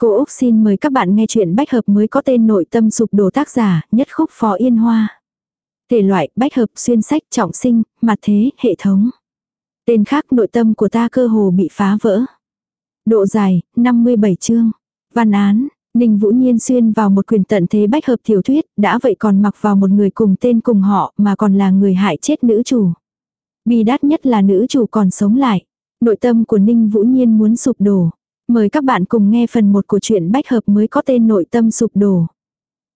Cô Úc xin mời các bạn nghe chuyện bách hợp mới có tên nội tâm sụp đổ tác giả, nhất khúc phó yên hoa. Thể loại, bách hợp, xuyên sách, trọng sinh, mặt thế, hệ thống. Tên khác nội tâm của ta cơ hồ bị phá vỡ. Độ dài, 57 chương. Văn án, Ninh Vũ Nhiên xuyên vào một quyền tận thế bách hợp tiểu thuyết, đã vậy còn mặc vào một người cùng tên cùng họ mà còn là người hại chết nữ chủ. Bi đát nhất là nữ chủ còn sống lại. Nội tâm của Ninh Vũ Nhiên muốn sụp đổ. Mời các bạn cùng nghe phần 1 của truyện bách hợp mới có tên nội tâm sụp đổ.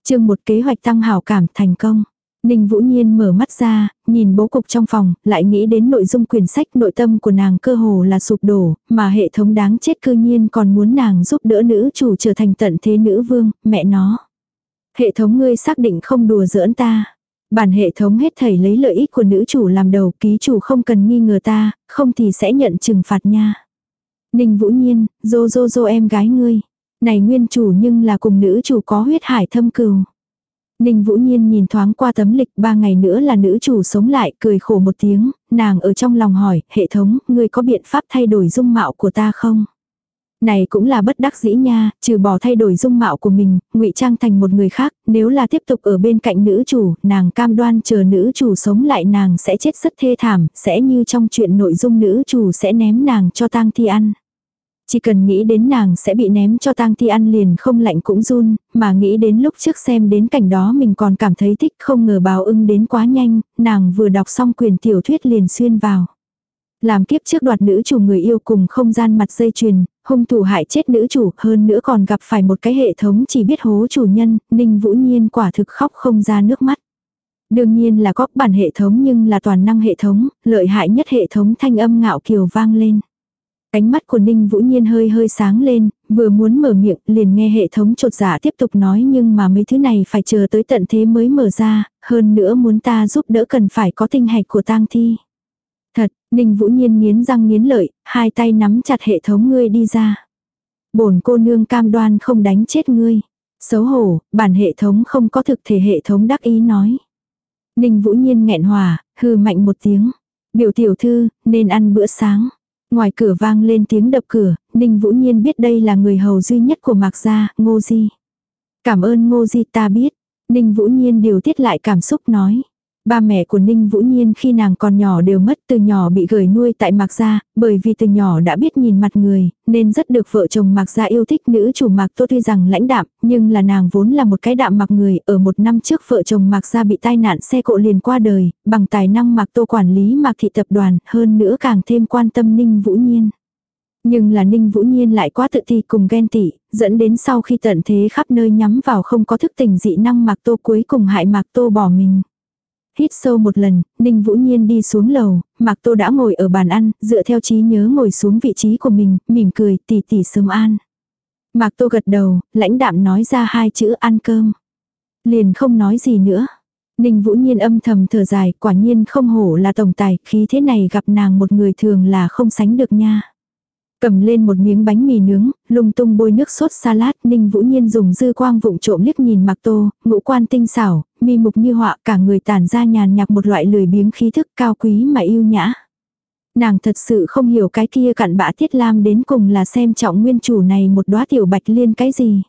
chương một kế hoạch tăng hảo cảm thành công. Ninh Vũ Nhiên mở mắt ra, nhìn bố cục trong phòng, lại nghĩ đến nội dung quyển sách nội tâm của nàng cơ hồ là sụp đổ, mà hệ thống đáng chết cư nhiên còn muốn nàng giúp đỡ nữ chủ trở thành tận thế nữ vương, mẹ nó. Hệ thống ngươi xác định không đùa giỡn ta. Bản hệ thống hết thảy lấy lợi ích của nữ chủ làm đầu, ký chủ không cần nghi ngờ ta, không thì sẽ nhận trừng phạt nha. Ninh Vũ Nhiên, dô dô dô em gái ngươi. Này nguyên chủ nhưng là cùng nữ chủ có huyết hải thâm cừu. Ninh Vũ Nhiên nhìn thoáng qua tấm lịch ba ngày nữa là nữ chủ sống lại cười khổ một tiếng, nàng ở trong lòng hỏi, hệ thống, ngươi có biện pháp thay đổi dung mạo của ta không? Này cũng là bất đắc dĩ nha, trừ bỏ thay đổi dung mạo của mình, ngụy trang thành một người khác, nếu là tiếp tục ở bên cạnh nữ chủ, nàng cam đoan chờ nữ chủ sống lại nàng sẽ chết rất thê thảm, sẽ như trong chuyện nội dung nữ chủ sẽ ném nàng cho tang thi ăn. Chỉ cần nghĩ đến nàng sẽ bị ném cho tang thi ăn liền không lạnh cũng run, mà nghĩ đến lúc trước xem đến cảnh đó mình còn cảm thấy thích không ngờ báo ưng đến quá nhanh, nàng vừa đọc xong quyền tiểu thuyết liền xuyên vào. Làm kiếp trước đoạt nữ chủ người yêu cùng không gian mặt dây chuyền, hung thủ hại chết nữ chủ, hơn nữa còn gặp phải một cái hệ thống chỉ biết hố chủ nhân, Ninh Vũ Nhiên quả thực khóc không ra nước mắt. Đương nhiên là có bản hệ thống nhưng là toàn năng hệ thống, lợi hại nhất hệ thống thanh âm ngạo kiều vang lên. Ánh mắt của Ninh Vũ Nhiên hơi hơi sáng lên, vừa muốn mở miệng liền nghe hệ thống trột giả dạ tiếp tục nói nhưng mà mấy thứ này phải chờ tới tận thế mới mở ra, hơn nữa muốn ta giúp đỡ cần phải có tinh hạch của tang thi. Thật, Ninh Vũ Nhiên nghiến răng nghiến lợi, hai tay nắm chặt hệ thống ngươi đi ra. Bổn cô nương cam đoan không đánh chết ngươi. Xấu hổ, bản hệ thống không có thực thể hệ thống đắc ý nói. Ninh Vũ Nhiên nghẹn hòa, hư mạnh một tiếng. Biểu tiểu thư, nên ăn bữa sáng. Ngoài cửa vang lên tiếng đập cửa, Ninh Vũ Nhiên biết đây là người hầu duy nhất của Mạc Gia, Ngô Di. Cảm ơn Ngô Di ta biết. Ninh Vũ Nhiên điều tiết lại cảm xúc nói. Ba mẹ của Ninh Vũ Nhiên khi nàng còn nhỏ đều mất từ nhỏ bị gửi nuôi tại Mạc Gia, bởi vì từ nhỏ đã biết nhìn mặt người, nên rất được vợ chồng Mạc Gia yêu thích nữ chủ Mạc Tô tuy rằng lãnh đạm, nhưng là nàng vốn là một cái đạm mặc người, ở một năm trước vợ chồng Mạc Gia bị tai nạn xe cộ liền qua đời, bằng tài năng Mạc Tô quản lý Mạc Thị Tập đoàn, hơn nữa càng thêm quan tâm Ninh Vũ Nhiên. Nhưng là Ninh Vũ Nhiên lại quá tự ti cùng ghen tị, dẫn đến sau khi tận thế khắp nơi nhắm vào không có thức tình dị năng Mạc Tô cuối cùng hại Mạc Tô bỏ mình. Hít sâu một lần, Ninh Vũ Nhiên đi xuống lầu, Mạc Tô đã ngồi ở bàn ăn, dựa theo trí nhớ ngồi xuống vị trí của mình, mỉm cười, tỉ tỉ sớm an. Mạc Tô gật đầu, lãnh đạm nói ra hai chữ ăn cơm. Liền không nói gì nữa. Ninh Vũ Nhiên âm thầm thở dài, quả nhiên không hổ là tổng tài, khí thế này gặp nàng một người thường là không sánh được nha. Cầm lên một miếng bánh mì nướng, lung tung bôi nước sốt salad, Ninh Vũ Nhiên dùng dư quang vụng trộm liếc nhìn Mạc Tô, ngũ quan tinh xảo, mi mục như họa, cả người tản ra nhàn nhạc một loại lười biếng khí thức cao quý mà yêu nhã. Nàng thật sự không hiểu cái kia cặn bã Tiết Lam đến cùng là xem trọng nguyên chủ này một đóa tiểu bạch liên cái gì.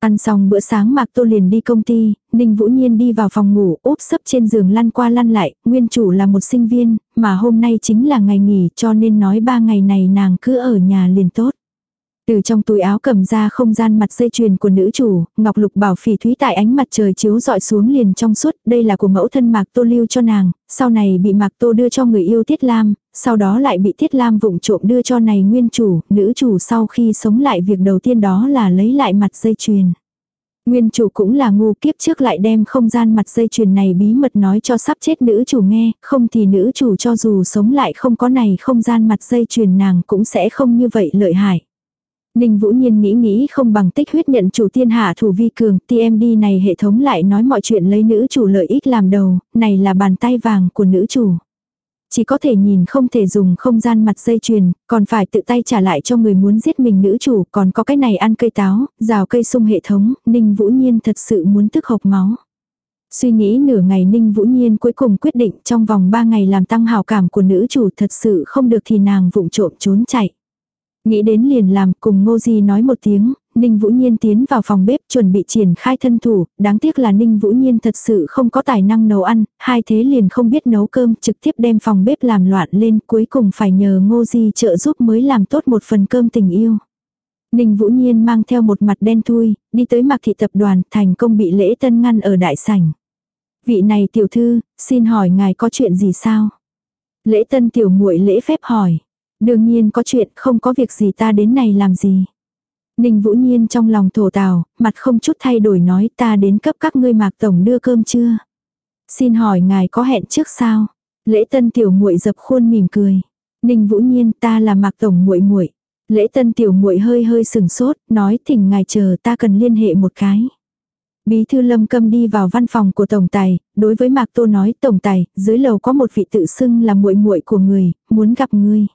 Ăn xong bữa sáng Mạc Tô liền đi công ty, Ninh Vũ Nhiên đi vào phòng ngủ úp sấp trên giường lăn qua lăn lại, nguyên chủ là một sinh viên, mà hôm nay chính là ngày nghỉ cho nên nói ba ngày này nàng cứ ở nhà liền tốt. Từ trong túi áo cầm ra không gian mặt dây chuyền của nữ chủ, ngọc lục bảo phỉ thúy tại ánh mặt trời chiếu dọi xuống liền trong suốt, đây là của mẫu thân Mạc Tô lưu cho nàng, sau này bị Mạc Tô đưa cho người yêu Tiết Lam, sau đó lại bị Tiết Lam vụng trộm đưa cho này nguyên chủ, nữ chủ sau khi sống lại việc đầu tiên đó là lấy lại mặt dây chuyền. Nguyên chủ cũng là ngu kiếp trước lại đem không gian mặt dây chuyền này bí mật nói cho sắp chết nữ chủ nghe, không thì nữ chủ cho dù sống lại không có này không gian mặt dây chuyền nàng cũng sẽ không như vậy lợi hại. Ninh Vũ Nhiên nghĩ nghĩ không bằng tích huyết nhận chủ tiên hạ thủ vi cường, TMD này hệ thống lại nói mọi chuyện lấy nữ chủ lợi ích làm đầu, này là bàn tay vàng của nữ chủ. Chỉ có thể nhìn không thể dùng không gian mặt dây chuyền, còn phải tự tay trả lại cho người muốn giết mình nữ chủ, còn có cái này ăn cây táo, rào cây sung hệ thống, Ninh Vũ Nhiên thật sự muốn tức hộc máu. Suy nghĩ nửa ngày Ninh Vũ Nhiên cuối cùng quyết định trong vòng 3 ngày làm tăng hào cảm của nữ chủ thật sự không được thì nàng vụng trộm trốn chạy. Nghĩ đến liền làm cùng Ngô Di nói một tiếng, Ninh Vũ Nhiên tiến vào phòng bếp chuẩn bị triển khai thân thủ, đáng tiếc là Ninh Vũ Nhiên thật sự không có tài năng nấu ăn, hai thế liền không biết nấu cơm, trực tiếp đem phòng bếp làm loạn lên, cuối cùng phải nhờ Ngô Di trợ giúp mới làm tốt một phần cơm tình yêu. Ninh Vũ Nhiên mang theo một mặt đen thui, đi tới Mạc thị tập đoàn, thành công bị lễ tân ngăn ở đại sảnh. Vị này tiểu thư, xin hỏi ngài có chuyện gì sao? Lễ tân tiểu muội lễ phép hỏi. Đương nhiên có chuyện, không có việc gì ta đến này làm gì. Ninh Vũ Nhiên trong lòng thổ tào, mặt không chút thay đổi nói ta đến cấp các ngươi mạc tổng đưa cơm chưa? Xin hỏi ngài có hẹn trước sao? Lễ tân tiểu muội dập khuôn mỉm cười. Ninh Vũ Nhiên ta là mạc tổng muội muội. Lễ tân tiểu muội hơi hơi sừng sốt, nói thỉnh ngài chờ ta cần liên hệ một cái. Bí thư lâm câm đi vào văn phòng của tổng tài, đối với Mạc Tô nói tổng tài, dưới lầu có một vị tự xưng là muội muội của người, muốn gặp ngươi.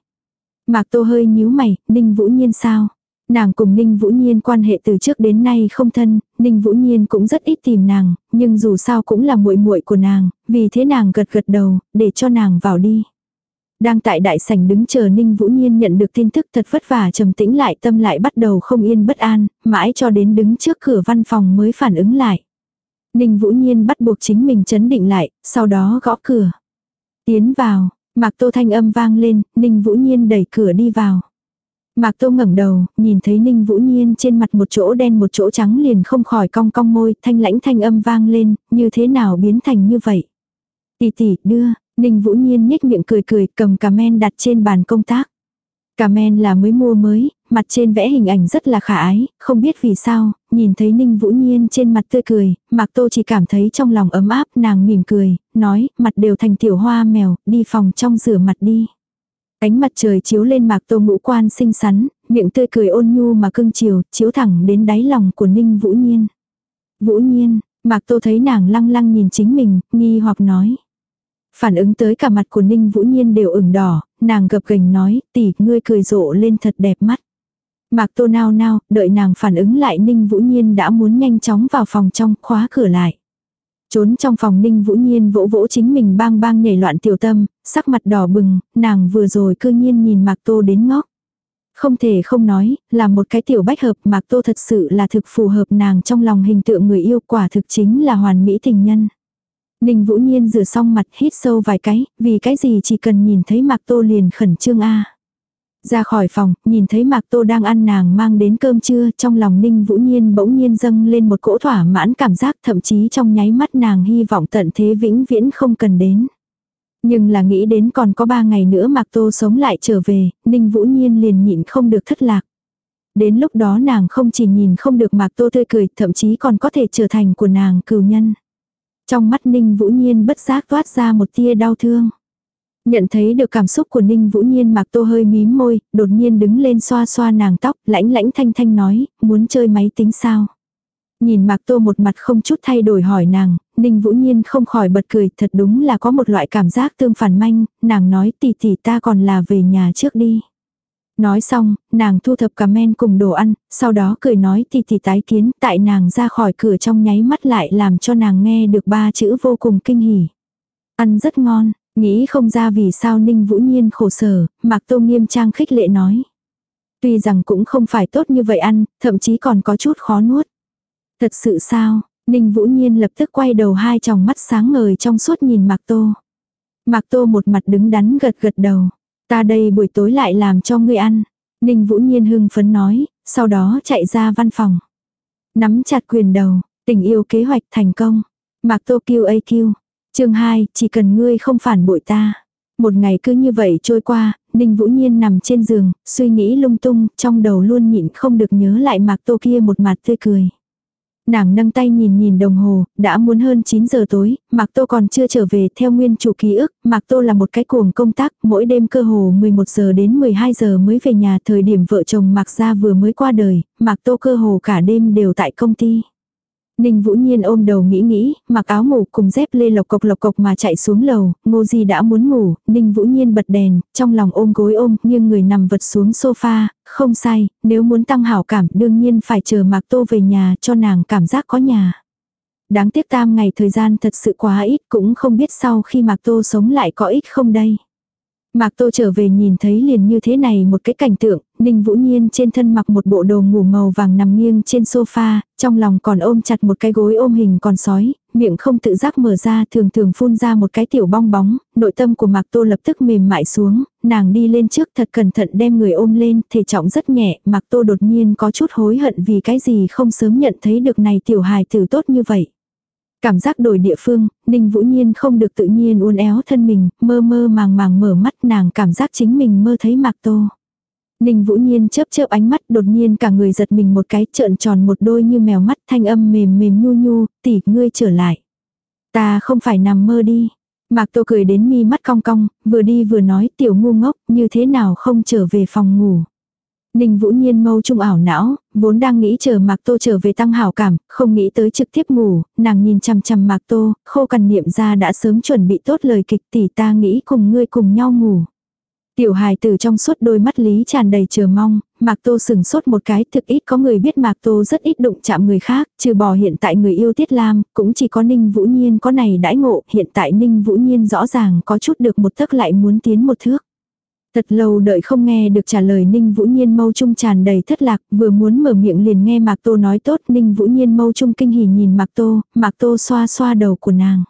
Mạc Tô hơi nhíu mày, Ninh Vũ Nhiên sao? Nàng cùng Ninh Vũ Nhiên quan hệ từ trước đến nay không thân, Ninh Vũ Nhiên cũng rất ít tìm nàng, nhưng dù sao cũng là muội muội của nàng, vì thế nàng gật gật đầu, để cho nàng vào đi. Đang tại đại sảnh đứng chờ Ninh Vũ Nhiên nhận được tin tức thật vất vả trầm tĩnh lại tâm lại bắt đầu không yên bất an, mãi cho đến đứng trước cửa văn phòng mới phản ứng lại. Ninh Vũ Nhiên bắt buộc chính mình chấn định lại, sau đó gõ cửa. Tiến vào, Mạc Tô thanh âm vang lên, Ninh Vũ Nhiên đẩy cửa đi vào. Mạc Tô ngẩng đầu, nhìn thấy Ninh Vũ Nhiên trên mặt một chỗ đen một chỗ trắng liền không khỏi cong cong môi, thanh lãnh thanh âm vang lên, như thế nào biến thành như vậy. Tỷ tỷ, đưa, Ninh Vũ Nhiên nhếch miệng cười cười, cầm cà men đặt trên bàn công tác. Cà men là mới mua mới, mặt trên vẽ hình ảnh rất là khả ái, không biết vì sao, nhìn thấy Ninh Vũ Nhiên trên mặt tươi cười, Mạc Tô chỉ cảm thấy trong lòng ấm áp, nàng mỉm cười, nói, mặt đều thành tiểu hoa mèo, đi phòng trong rửa mặt đi. Ánh mặt trời chiếu lên Mạc Tô ngũ quan xinh xắn, miệng tươi cười ôn nhu mà cưng chiều, chiếu thẳng đến đáy lòng của Ninh Vũ Nhiên. Vũ Nhiên, Mạc Tô thấy nàng lăng lăng nhìn chính mình, nghi hoặc nói. Phản ứng tới cả mặt của Ninh Vũ Nhiên đều ửng đỏ, nàng gập gành nói, tỷ, ngươi cười rộ lên thật đẹp mắt. Mạc Tô nao nao, đợi nàng phản ứng lại Ninh Vũ Nhiên đã muốn nhanh chóng vào phòng trong, khóa cửa lại. Trốn trong phòng Ninh Vũ Nhiên vỗ vỗ chính mình bang bang nhảy loạn tiểu tâm, sắc mặt đỏ bừng, nàng vừa rồi cư nhiên nhìn Mạc Tô đến ngóc. Không thể không nói, là một cái tiểu bách hợp Mạc Tô thật sự là thực phù hợp nàng trong lòng hình tượng người yêu quả thực chính là hoàn mỹ tình nhân. Ninh Vũ Nhiên rửa xong mặt hít sâu vài cái, vì cái gì chỉ cần nhìn thấy Mạc Tô liền khẩn trương a. Ra khỏi phòng, nhìn thấy Mạc Tô đang ăn nàng mang đến cơm trưa, trong lòng Ninh Vũ Nhiên bỗng nhiên dâng lên một cỗ thỏa mãn cảm giác thậm chí trong nháy mắt nàng hy vọng tận thế vĩnh viễn không cần đến. Nhưng là nghĩ đến còn có ba ngày nữa Mạc Tô sống lại trở về, Ninh Vũ Nhiên liền nhịn không được thất lạc. Đến lúc đó nàng không chỉ nhìn không được Mạc Tô tươi cười, thậm chí còn có thể trở thành của nàng cừu nhân. Trong mắt Ninh Vũ Nhiên bất giác toát ra một tia đau thương. Nhận thấy được cảm xúc của Ninh Vũ Nhiên Mạc Tô hơi mím môi, đột nhiên đứng lên xoa xoa nàng tóc, lãnh lãnh thanh thanh nói, muốn chơi máy tính sao? Nhìn Mạc Tô một mặt không chút thay đổi hỏi nàng, Ninh Vũ Nhiên không khỏi bật cười, thật đúng là có một loại cảm giác tương phản manh, nàng nói tỷ tỷ ta còn là về nhà trước đi. Nói xong, nàng thu thập cả men cùng đồ ăn, sau đó cười nói tỷ tỷ tái kiến, tại nàng ra khỏi cửa trong nháy mắt lại làm cho nàng nghe được ba chữ vô cùng kinh hỉ. Ăn rất ngon, nghĩ không ra vì sao Ninh Vũ Nhiên khổ sở, Mạc Tô nghiêm trang khích lệ nói. Tuy rằng cũng không phải tốt như vậy ăn, thậm chí còn có chút khó nuốt. Thật sự sao, Ninh Vũ Nhiên lập tức quay đầu hai tròng mắt sáng ngời trong suốt nhìn Mạc Tô. Mạc Tô một mặt đứng đắn gật gật đầu. Ta đây buổi tối lại làm cho ngươi ăn. Ninh Vũ Nhiên hưng phấn nói, sau đó chạy ra văn phòng. Nắm chặt quyền đầu, tình yêu kế hoạch thành công. Mạc Tô kêu ấy kêu chương 2, chỉ cần ngươi không phản bội ta. Một ngày cứ như vậy trôi qua, Ninh Vũ Nhiên nằm trên giường, suy nghĩ lung tung, trong đầu luôn nhịn không được nhớ lại Mạc Tô kia một mặt tươi cười. Nàng nâng tay nhìn nhìn đồng hồ, đã muốn hơn 9 giờ tối, Mạc Tô còn chưa trở về theo nguyên chủ ký ức, Mạc Tô là một cái cuồng công tác, mỗi đêm cơ hồ 11 giờ đến 12 giờ mới về nhà thời điểm vợ chồng Mạc Gia vừa mới qua đời, Mạc Tô cơ hồ cả đêm đều tại công ty. Ninh Vũ Nhiên ôm đầu nghĩ nghĩ, mặc áo ngủ cùng dép lê lộc cộc lộc cộc mà chạy xuống lầu, Ngô Di đã muốn ngủ, Ninh Vũ Nhiên bật đèn, trong lòng ôm gối ôm, nghiêng người nằm vật xuống sofa, không sai, nếu muốn tăng hảo cảm đương nhiên phải chờ Mạc Tô về nhà cho nàng cảm giác có nhà. Đáng tiếc tam ngày thời gian thật sự quá ít cũng không biết sau khi Mạc Tô sống lại có ích không đây. Mạc Tô trở về nhìn thấy liền như thế này một cái cảnh tượng, Ninh Vũ Nhiên trên thân mặc một bộ đồ ngủ màu vàng nằm nghiêng trên sofa, trong lòng còn ôm chặt một cái gối ôm hình con sói, miệng không tự giác mở ra thường thường phun ra một cái tiểu bong bóng, nội tâm của Mạc Tô lập tức mềm mại xuống, nàng đi lên trước thật cẩn thận đem người ôm lên, thể trọng rất nhẹ, Mạc Tô đột nhiên có chút hối hận vì cái gì không sớm nhận thấy được này tiểu hài tử tốt như vậy. Cảm giác đổi địa phương, Ninh Vũ Nhiên không được tự nhiên uốn éo thân mình, mơ mơ màng màng mở mắt nàng cảm giác chính mình mơ thấy Mạc Tô. Ninh Vũ Nhiên chớp chớp ánh mắt đột nhiên cả người giật mình một cái trợn tròn một đôi như mèo mắt thanh âm mềm mềm nhu nhu, tỷ ngươi trở lại. Ta không phải nằm mơ đi. Mạc Tô cười đến mi mắt cong cong, vừa đi vừa nói tiểu ngu ngốc như thế nào không trở về phòng ngủ. Ninh Vũ Nhiên mâu trung ảo não, vốn đang nghĩ chờ Mạc Tô trở về tăng hảo cảm, không nghĩ tới trực tiếp ngủ, nàng nhìn chằm chằm Mạc Tô, khô cằn niệm ra đã sớm chuẩn bị tốt lời kịch tỷ ta nghĩ cùng ngươi cùng nhau ngủ. Tiểu hài từ trong suốt đôi mắt lý tràn đầy chờ mong, Mạc Tô sừng sốt một cái thực ít có người biết Mạc Tô rất ít đụng chạm người khác, trừ bỏ hiện tại người yêu Tiết Lam, cũng chỉ có Ninh Vũ Nhiên có này đãi ngộ, hiện tại Ninh Vũ Nhiên rõ ràng có chút được một thức lại muốn tiến một thước. Thật lâu đợi không nghe được trả lời Ninh Vũ Nhiên mâu trung tràn đầy thất lạc, vừa muốn mở miệng liền nghe Mạc Tô nói tốt, Ninh Vũ Nhiên mâu trung kinh hỉ nhìn Mạc Tô, Mạc Tô xoa xoa đầu của nàng.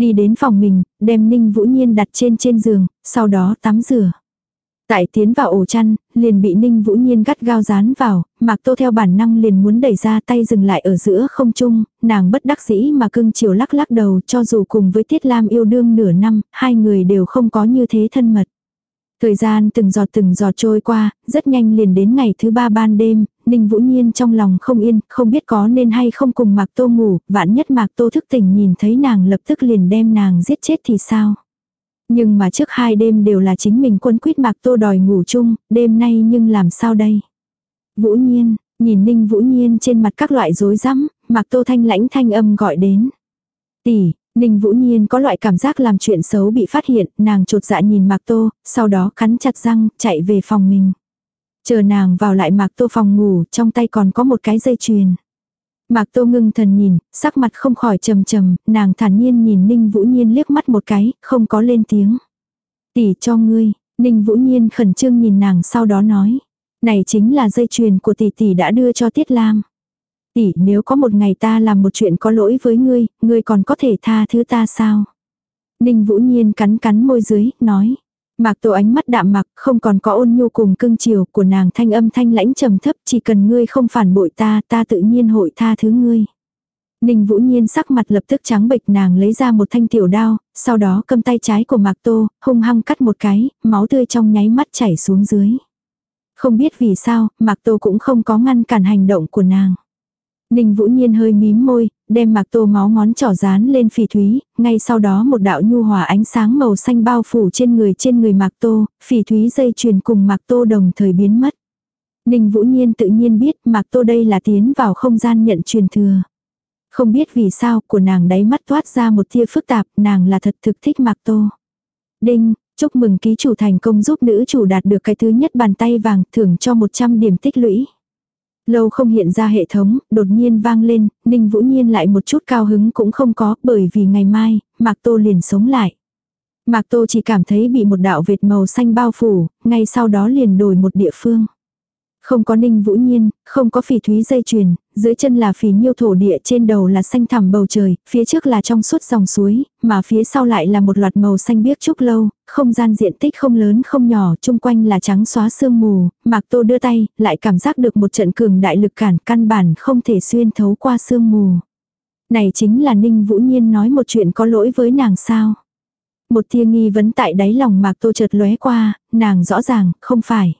Đi đến phòng mình, đem Ninh Vũ Nhiên đặt trên trên giường, sau đó tắm rửa. Tại tiến vào ổ chăn, liền bị Ninh Vũ Nhiên gắt gao dán vào, Mạc Tô theo bản năng liền muốn đẩy ra tay dừng lại ở giữa không trung, nàng bất đắc dĩ mà cưng chiều lắc lắc đầu cho dù cùng với Tiết Lam yêu đương nửa năm, hai người đều không có như thế thân mật. Thời gian từng giọt từng giọt trôi qua, rất nhanh liền đến ngày thứ ba ban đêm, Ninh Vũ Nhiên trong lòng không yên, không biết có nên hay không cùng Mạc Tô ngủ, vạn nhất Mạc Tô thức tỉnh nhìn thấy nàng lập tức liền đem nàng giết chết thì sao. Nhưng mà trước hai đêm đều là chính mình quân quyết Mạc Tô đòi ngủ chung, đêm nay nhưng làm sao đây. Vũ Nhiên, nhìn Ninh Vũ Nhiên trên mặt các loại rối rắm, Mạc Tô thanh lãnh thanh âm gọi đến. Tỷ, Ninh Vũ Nhiên có loại cảm giác làm chuyện xấu bị phát hiện, nàng trột dạ nhìn Mạc Tô, sau đó cắn chặt răng, chạy về phòng mình. Chờ nàng vào lại Mạc Tô phòng ngủ, trong tay còn có một cái dây chuyền. Mạc Tô ngưng thần nhìn, sắc mặt không khỏi trầm trầm, nàng thản nhiên nhìn Ninh Vũ Nhiên liếc mắt một cái, không có lên tiếng. Tỷ cho ngươi, Ninh Vũ Nhiên khẩn trương nhìn nàng sau đó nói. Này chính là dây chuyền của tỷ tỷ đã đưa cho Tiết Lam. Tỷ nếu có một ngày ta làm một chuyện có lỗi với ngươi, ngươi còn có thể tha thứ ta sao? Ninh Vũ Nhiên cắn cắn môi dưới, nói. Mạc Tô ánh mắt đạm mặc, không còn có ôn nhu cùng cưng chiều của nàng thanh âm thanh lãnh trầm thấp, chỉ cần ngươi không phản bội ta, ta tự nhiên hội tha thứ ngươi. Ninh Vũ Nhiên sắc mặt lập tức trắng bệch nàng lấy ra một thanh tiểu đao, sau đó cầm tay trái của Mạc Tô, hung hăng cắt một cái, máu tươi trong nháy mắt chảy xuống dưới. Không biết vì sao, Mạc Tô cũng không có ngăn cản hành động của nàng. Ninh Vũ Nhiên hơi mím môi, đem mạc tô máu ngón trỏ dán lên phỉ thúy, ngay sau đó một đạo nhu hòa ánh sáng màu xanh bao phủ trên người trên người mạc tô, phỉ thúy dây chuyền cùng mạc tô đồng thời biến mất. Ninh Vũ Nhiên tự nhiên biết mạc tô đây là tiến vào không gian nhận truyền thừa. Không biết vì sao của nàng đáy mắt toát ra một tia phức tạp, nàng là thật thực thích mạc tô. Đinh, chúc mừng ký chủ thành công giúp nữ chủ đạt được cái thứ nhất bàn tay vàng thưởng cho 100 điểm tích lũy. Lâu không hiện ra hệ thống, đột nhiên vang lên, Ninh Vũ Nhiên lại một chút cao hứng cũng không có, bởi vì ngày mai, Mạc Tô liền sống lại. Mạc Tô chỉ cảm thấy bị một đạo vệt màu xanh bao phủ, ngay sau đó liền đổi một địa phương. Không có ninh vũ nhiên, không có phỉ thúy dây chuyền, dưới chân là phỉ nhiêu thổ địa trên đầu là xanh thẳm bầu trời, phía trước là trong suốt dòng suối, mà phía sau lại là một loạt màu xanh biếc trúc lâu, không gian diện tích không lớn không nhỏ, chung quanh là trắng xóa sương mù, Mạc Tô đưa tay, lại cảm giác được một trận cường đại lực cản căn bản không thể xuyên thấu qua sương mù. Này chính là Ninh Vũ Nhiên nói một chuyện có lỗi với nàng sao. Một tia nghi vấn tại đáy lòng Mạc Tô chợt lóe qua, nàng rõ ràng, không phải.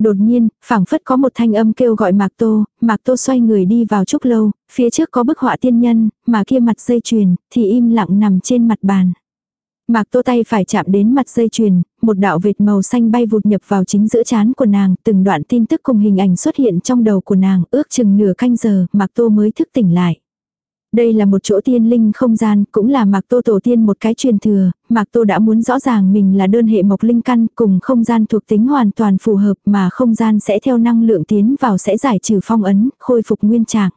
Đột nhiên, phảng phất có một thanh âm kêu gọi Mạc Tô, Mạc Tô xoay người đi vào trúc lâu, phía trước có bức họa tiên nhân, mà kia mặt dây chuyền, thì im lặng nằm trên mặt bàn. Mạc Tô tay phải chạm đến mặt dây chuyền, một đạo vệt màu xanh bay vụt nhập vào chính giữa chán của nàng, từng đoạn tin tức cùng hình ảnh xuất hiện trong đầu của nàng, ước chừng nửa canh giờ, Mạc Tô mới thức tỉnh lại. Đây là một chỗ tiên linh không gian, cũng là Mạc Tô tổ tiên một cái truyền thừa, Mạc Tô đã muốn rõ ràng mình là đơn hệ mộc linh căn cùng không gian thuộc tính hoàn toàn phù hợp mà không gian sẽ theo năng lượng tiến vào sẽ giải trừ phong ấn, khôi phục nguyên trạng.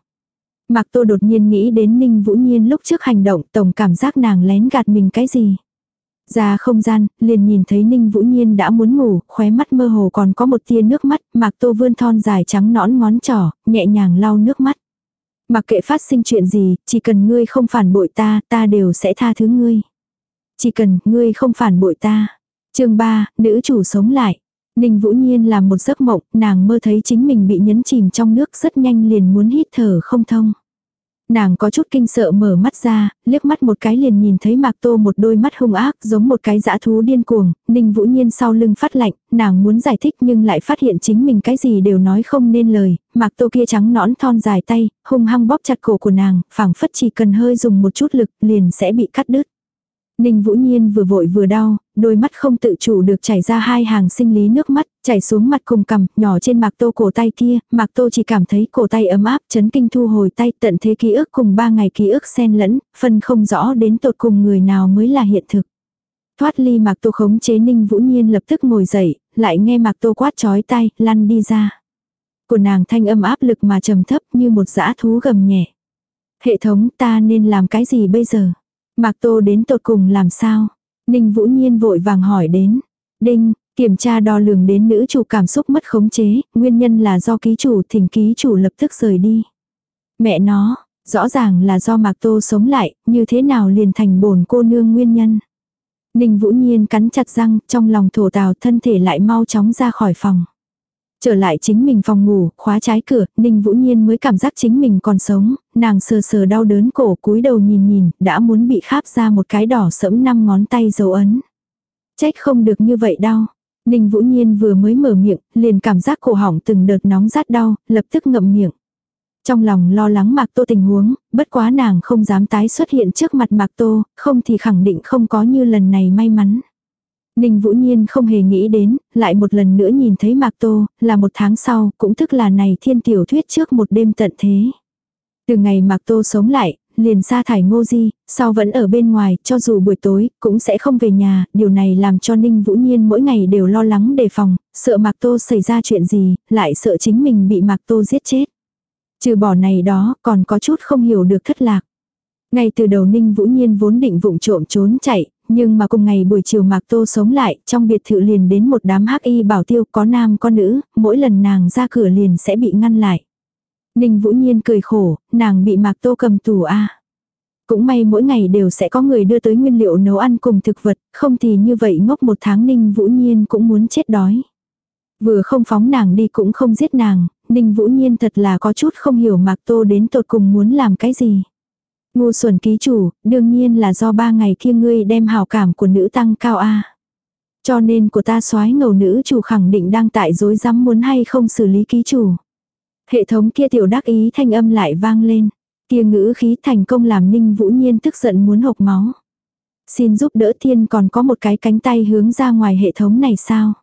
Mạc Tô đột nhiên nghĩ đến Ninh Vũ Nhiên lúc trước hành động tổng cảm giác nàng lén gạt mình cái gì. Ra không gian, liền nhìn thấy Ninh Vũ Nhiên đã muốn ngủ, khóe mắt mơ hồ còn có một tia nước mắt, Mạc Tô vươn thon dài trắng nõn ngón trỏ, nhẹ nhàng lau nước mắt. Mặc kệ phát sinh chuyện gì, chỉ cần ngươi không phản bội ta, ta đều sẽ tha thứ ngươi. Chỉ cần ngươi không phản bội ta. chương 3, nữ chủ sống lại. Ninh Vũ Nhiên làm một giấc mộng, nàng mơ thấy chính mình bị nhấn chìm trong nước rất nhanh liền muốn hít thở không thông. Nàng có chút kinh sợ mở mắt ra, liếc mắt một cái liền nhìn thấy Mạc Tô một đôi mắt hung ác giống một cái dã thú điên cuồng, Ninh Vũ Nhiên sau lưng phát lạnh, nàng muốn giải thích nhưng lại phát hiện chính mình cái gì đều nói không nên lời, Mạc Tô kia trắng nõn thon dài tay, hung hăng bóp chặt cổ của nàng, phảng phất chỉ cần hơi dùng một chút lực liền sẽ bị cắt đứt. Ninh Vũ Nhiên vừa vội vừa đau, đôi mắt không tự chủ được chảy ra hai hàng sinh lý nước mắt, chảy xuống mặt cùng cằm, nhỏ trên mạc tô cổ tay kia, mạc tô chỉ cảm thấy cổ tay ấm áp, chấn kinh thu hồi tay tận thế ký ức cùng ba ngày ký ức xen lẫn, phân không rõ đến tột cùng người nào mới là hiện thực. Thoát ly mạc tô khống chế Ninh Vũ Nhiên lập tức ngồi dậy, lại nghe mạc tô quát chói tay, lăn đi ra. Của nàng thanh âm áp lực mà trầm thấp như một dã thú gầm nhẹ. Hệ thống ta nên làm cái gì bây giờ? Mạc Tô đến tột cùng làm sao? Ninh Vũ Nhiên vội vàng hỏi đến. Đinh, kiểm tra đo lường đến nữ chủ cảm xúc mất khống chế, nguyên nhân là do ký chủ thỉnh ký chủ lập tức rời đi. Mẹ nó, rõ ràng là do Mạc Tô sống lại, như thế nào liền thành bổn cô nương nguyên nhân. Ninh Vũ Nhiên cắn chặt răng, trong lòng thổ tào thân thể lại mau chóng ra khỏi phòng. Trở lại chính mình phòng ngủ, khóa trái cửa, Ninh Vũ Nhiên mới cảm giác chính mình còn sống, nàng sờ sờ đau đớn cổ cúi đầu nhìn nhìn, đã muốn bị kháp ra một cái đỏ sẫm năm ngón tay dấu ấn. Trách không được như vậy đau. Ninh Vũ Nhiên vừa mới mở miệng, liền cảm giác cổ họng từng đợt nóng rát đau, lập tức ngậm miệng. Trong lòng lo lắng Mạc Tô tình huống, bất quá nàng không dám tái xuất hiện trước mặt Mạc Tô, không thì khẳng định không có như lần này may mắn. Ninh Vũ Nhiên không hề nghĩ đến, lại một lần nữa nhìn thấy Mạc Tô, là một tháng sau, cũng tức là này thiên tiểu thuyết trước một đêm tận thế. Từ ngày Mạc Tô sống lại, liền sa thải ngô di, sau vẫn ở bên ngoài, cho dù buổi tối, cũng sẽ không về nhà, điều này làm cho Ninh Vũ Nhiên mỗi ngày đều lo lắng đề phòng, sợ Mạc Tô xảy ra chuyện gì, lại sợ chính mình bị Mạc Tô giết chết. Trừ bỏ này đó, còn có chút không hiểu được thất lạc. Ngay từ đầu Ninh Vũ Nhiên vốn định vụng trộm trốn chạy, nhưng mà cùng ngày buổi chiều Mạc Tô sống lại, trong biệt thự liền đến một đám hắc y bảo tiêu có nam có nữ, mỗi lần nàng ra cửa liền sẽ bị ngăn lại. Ninh Vũ Nhiên cười khổ, nàng bị Mạc Tô cầm tù a. Cũng may mỗi ngày đều sẽ có người đưa tới nguyên liệu nấu ăn cùng thực vật, không thì như vậy ngốc một tháng Ninh Vũ Nhiên cũng muốn chết đói. Vừa không phóng nàng đi cũng không giết nàng, Ninh Vũ Nhiên thật là có chút không hiểu Mạc Tô đến tột cùng muốn làm cái gì. Ngu xuẩn ký chủ, đương nhiên là do ba ngày kia ngươi đem hào cảm của nữ tăng cao A. Cho nên của ta soái ngầu nữ chủ khẳng định đang tại dối rắm muốn hay không xử lý ký chủ. Hệ thống kia tiểu đắc ý thanh âm lại vang lên. Kia ngữ khí thành công làm ninh vũ nhiên tức giận muốn hộc máu. Xin giúp đỡ thiên còn có một cái cánh tay hướng ra ngoài hệ thống này sao?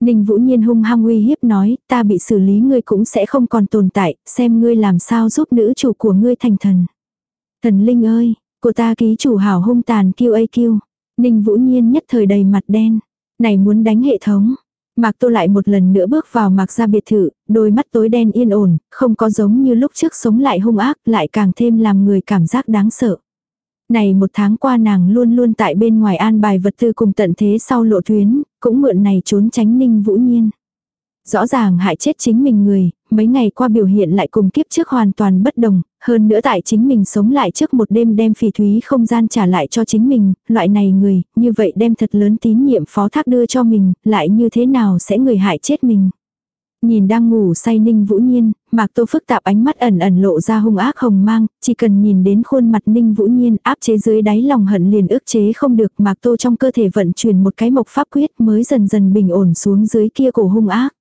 Ninh Vũ Nhiên hung hăng uy hiếp nói, ta bị xử lý ngươi cũng sẽ không còn tồn tại, xem ngươi làm sao giúp nữ chủ của ngươi thành thần. Thần linh ơi, cô ta ký chủ hảo hung tàn kêu ai kêu. Ninh Vũ Nhiên nhất thời đầy mặt đen. Này muốn đánh hệ thống. Mạc Tô lại một lần nữa bước vào mạc ra biệt thự, đôi mắt tối đen yên ổn, không có giống như lúc trước sống lại hung ác, lại càng thêm làm người cảm giác đáng sợ. Này một tháng qua nàng luôn luôn tại bên ngoài an bài vật tư cùng tận thế sau lộ tuyến, cũng mượn này trốn tránh ninh vũ nhiên. Rõ ràng hại chết chính mình người, mấy ngày qua biểu hiện lại cùng kiếp trước hoàn toàn bất đồng, hơn nữa tại chính mình sống lại trước một đêm đem phỉ thúy không gian trả lại cho chính mình, loại này người, như vậy đem thật lớn tín nhiệm phó thác đưa cho mình, lại như thế nào sẽ người hại chết mình. Nhìn đang ngủ say ninh vũ nhiên, mạc tô phức tạp ánh mắt ẩn ẩn lộ ra hung ác hồng mang, chỉ cần nhìn đến khuôn mặt ninh vũ nhiên áp chế dưới đáy lòng hận liền ức chế không được mạc tô trong cơ thể vận chuyển một cái mộc pháp quyết mới dần dần bình ổn xuống dưới kia cổ hung ác.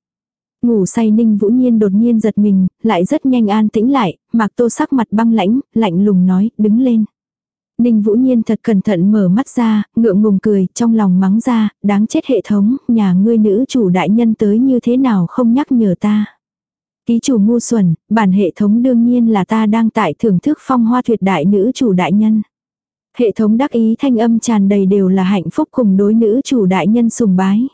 Ngủ say ninh vũ nhiên đột nhiên giật mình, lại rất nhanh an tĩnh lại, mạc tô sắc mặt băng lãnh, lạnh lùng nói, đứng lên. Ninh Vũ Nhiên thật cẩn thận mở mắt ra, ngượng ngùng cười, trong lòng mắng ra, đáng chết hệ thống, nhà ngươi nữ chủ đại nhân tới như thế nào không nhắc nhở ta. Ký chủ ngu xuẩn, bản hệ thống đương nhiên là ta đang tại thưởng thức phong hoa tuyệt đại nữ chủ đại nhân. Hệ thống đắc ý thanh âm tràn đầy đều là hạnh phúc cùng đối nữ chủ đại nhân sùng bái.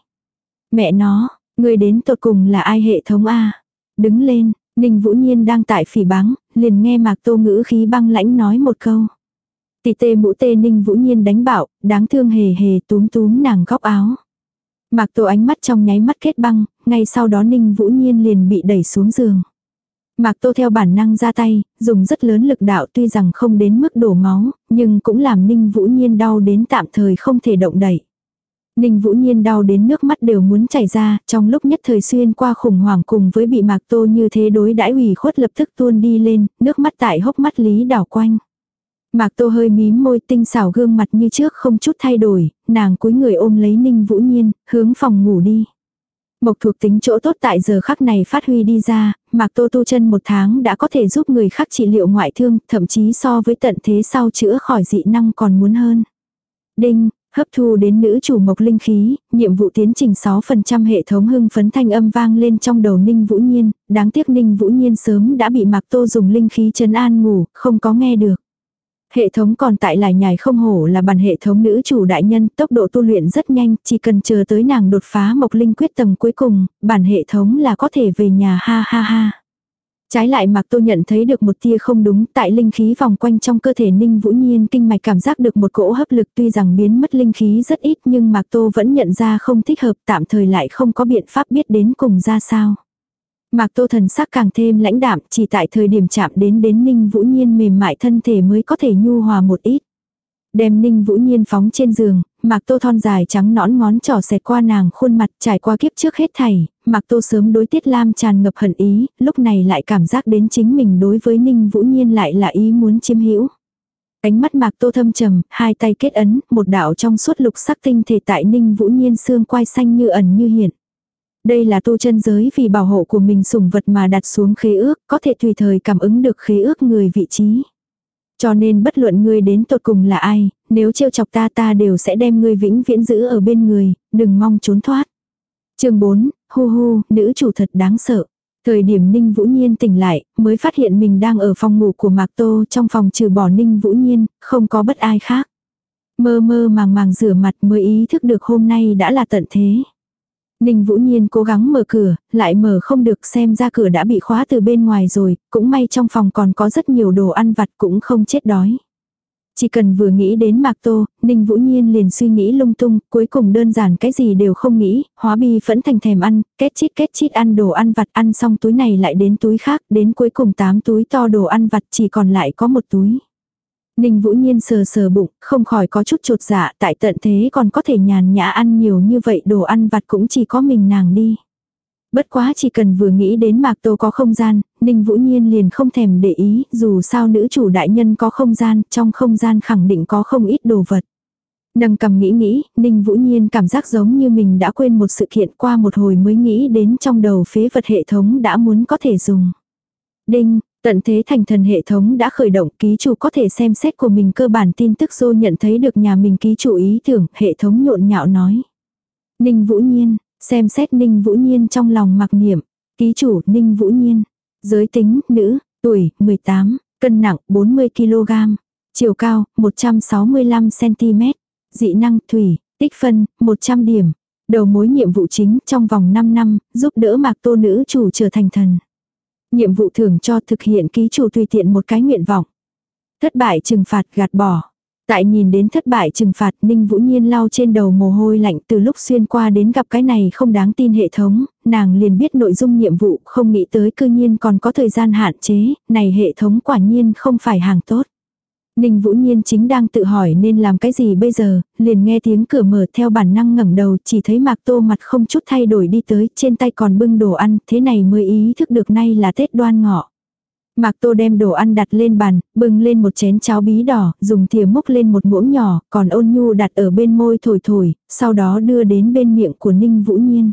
Mẹ nó, Người đến tột cùng là ai hệ thống A? Đứng lên, Ninh Vũ Nhiên đang tại phỉ báng, liền nghe Mạc Tô ngữ khí băng lãnh nói một câu. Tỷ tê mũ tê ninh vũ nhiên đánh bạo đáng thương hề hề túm túm nàng góc áo. Mạc Tô ánh mắt trong nháy mắt kết băng, ngay sau đó ninh vũ nhiên liền bị đẩy xuống giường. Mạc Tô theo bản năng ra tay, dùng rất lớn lực đạo tuy rằng không đến mức đổ máu, nhưng cũng làm Ninh Vũ Nhiên đau đến tạm thời không thể động đậy. Ninh Vũ Nhiên đau đến nước mắt đều muốn chảy ra, trong lúc nhất thời xuyên qua khủng hoảng cùng với bị Mạc Tô như thế đối đãi ủy khuất lập tức tuôn đi lên, nước mắt tại hốc mắt lý đảo quanh. Mạc Tô hơi mím môi tinh xảo gương mặt như trước không chút thay đổi, nàng cúi người ôm lấy Ninh Vũ Nhiên, hướng phòng ngủ đi. Mộc thuộc tính chỗ tốt tại giờ khắc này phát huy đi ra, Mạc Tô tu chân một tháng đã có thể giúp người khác trị liệu ngoại thương, thậm chí so với tận thế sau chữa khỏi dị năng còn muốn hơn. Đinh, hấp thu đến nữ chủ mộc linh khí, nhiệm vụ tiến trình 6% hệ thống hưng phấn thanh âm vang lên trong đầu Ninh Vũ Nhiên, đáng tiếc Ninh Vũ Nhiên sớm đã bị Mạc Tô dùng linh khí trấn an ngủ, không có nghe được. Hệ thống còn tại lại nhài không hổ là bản hệ thống nữ chủ đại nhân, tốc độ tu luyện rất nhanh, chỉ cần chờ tới nàng đột phá mộc linh quyết tầng cuối cùng, bản hệ thống là có thể về nhà ha ha ha. Trái lại Mạc Tô nhận thấy được một tia không đúng, tại linh khí vòng quanh trong cơ thể Ninh Vũ Nhiên kinh mạch cảm giác được một cỗ hấp lực tuy rằng biến mất linh khí rất ít nhưng Mạc Tô vẫn nhận ra không thích hợp tạm thời lại không có biện pháp biết đến cùng ra sao. Mạc Tô thần sắc càng thêm lãnh đạm, chỉ tại thời điểm chạm đến đến Ninh Vũ Nhiên mềm mại thân thể mới có thể nhu hòa một ít. Đem Ninh Vũ Nhiên phóng trên giường, Mạc Tô thon dài trắng nõn ngón trỏ xẹt qua nàng khuôn mặt trải qua kiếp trước hết thảy, Mạc Tô sớm đối Tiết Lam tràn ngập hận ý, lúc này lại cảm giác đến chính mình đối với Ninh Vũ Nhiên lại là ý muốn chiếm hữu. Ánh mắt Mạc Tô thâm trầm, hai tay kết ấn, một đạo trong suốt lục sắc tinh thể tại Ninh Vũ Nhiên xương quai xanh như ẩn như hiện. Đây là tu chân giới vì bảo hộ của mình sủng vật mà đặt xuống khế ước, có thể tùy thời cảm ứng được khế ước người vị trí. Cho nên bất luận ngươi đến tột cùng là ai, nếu trêu chọc ta ta đều sẽ đem ngươi vĩnh viễn giữ ở bên người, đừng mong trốn thoát. chương 4, hu hu, nữ chủ thật đáng sợ. Thời điểm Ninh Vũ Nhiên tỉnh lại, mới phát hiện mình đang ở phòng ngủ của Mạc Tô trong phòng trừ bỏ Ninh Vũ Nhiên, không có bất ai khác. Mơ mơ màng màng rửa mặt mới ý thức được hôm nay đã là tận thế. Ninh Vũ Nhiên cố gắng mở cửa, lại mở không được xem ra cửa đã bị khóa từ bên ngoài rồi, cũng may trong phòng còn có rất nhiều đồ ăn vặt cũng không chết đói. Chỉ cần vừa nghĩ đến Mạc Tô, Ninh Vũ Nhiên liền suy nghĩ lung tung, cuối cùng đơn giản cái gì đều không nghĩ, hóa bi phẫn thành thèm ăn, kết chít kết chít ăn đồ ăn vặt ăn xong túi này lại đến túi khác, đến cuối cùng 8 túi to đồ ăn vặt chỉ còn lại có một túi. Ninh Vũ Nhiên sờ sờ bụng, không khỏi có chút trột dạ, tại tận thế còn có thể nhàn nhã ăn nhiều như vậy đồ ăn vặt cũng chỉ có mình nàng đi. Bất quá chỉ cần vừa nghĩ đến Mạc Tô có không gian, Ninh Vũ Nhiên liền không thèm để ý, dù sao nữ chủ đại nhân có không gian, trong không gian khẳng định có không ít đồ vật. Nâng cầm nghĩ nghĩ, Ninh Vũ Nhiên cảm giác giống như mình đã quên một sự kiện qua một hồi mới nghĩ đến trong đầu phế vật hệ thống đã muốn có thể dùng. Đinh, Tận thế thành thần hệ thống đã khởi động ký chủ có thể xem xét của mình cơ bản tin tức dô nhận thấy được nhà mình ký chủ ý tưởng, hệ thống nhộn nhạo nói. Ninh Vũ Nhiên, xem xét Ninh Vũ Nhiên trong lòng mặc niệm, ký chủ Ninh Vũ Nhiên, giới tính, nữ, tuổi, 18, cân nặng, 40kg, chiều cao, 165cm, dị năng, thủy, tích phân, 100 điểm, đầu mối nhiệm vụ chính trong vòng 5 năm, giúp đỡ mạc tô nữ chủ trở thành thần. Nhiệm vụ thưởng cho thực hiện ký chủ tùy tiện một cái nguyện vọng. Thất bại trừng phạt gạt bỏ. Tại nhìn đến thất bại trừng phạt Ninh Vũ Nhiên lau trên đầu mồ hôi lạnh từ lúc xuyên qua đến gặp cái này không đáng tin hệ thống, nàng liền biết nội dung nhiệm vụ không nghĩ tới cư nhiên còn có thời gian hạn chế, này hệ thống quả nhiên không phải hàng tốt. Ninh Vũ Nhiên chính đang tự hỏi nên làm cái gì bây giờ, liền nghe tiếng cửa mở theo bản năng ngẩng đầu chỉ thấy Mạc Tô mặt không chút thay đổi đi tới, trên tay còn bưng đồ ăn, thế này mới ý thức được nay là Tết đoan ngọ. Mạc Tô đem đồ ăn đặt lên bàn, bưng lên một chén cháo bí đỏ, dùng thìa múc lên một muỗng nhỏ, còn ôn nhu đặt ở bên môi thổi thổi, sau đó đưa đến bên miệng của Ninh Vũ Nhiên.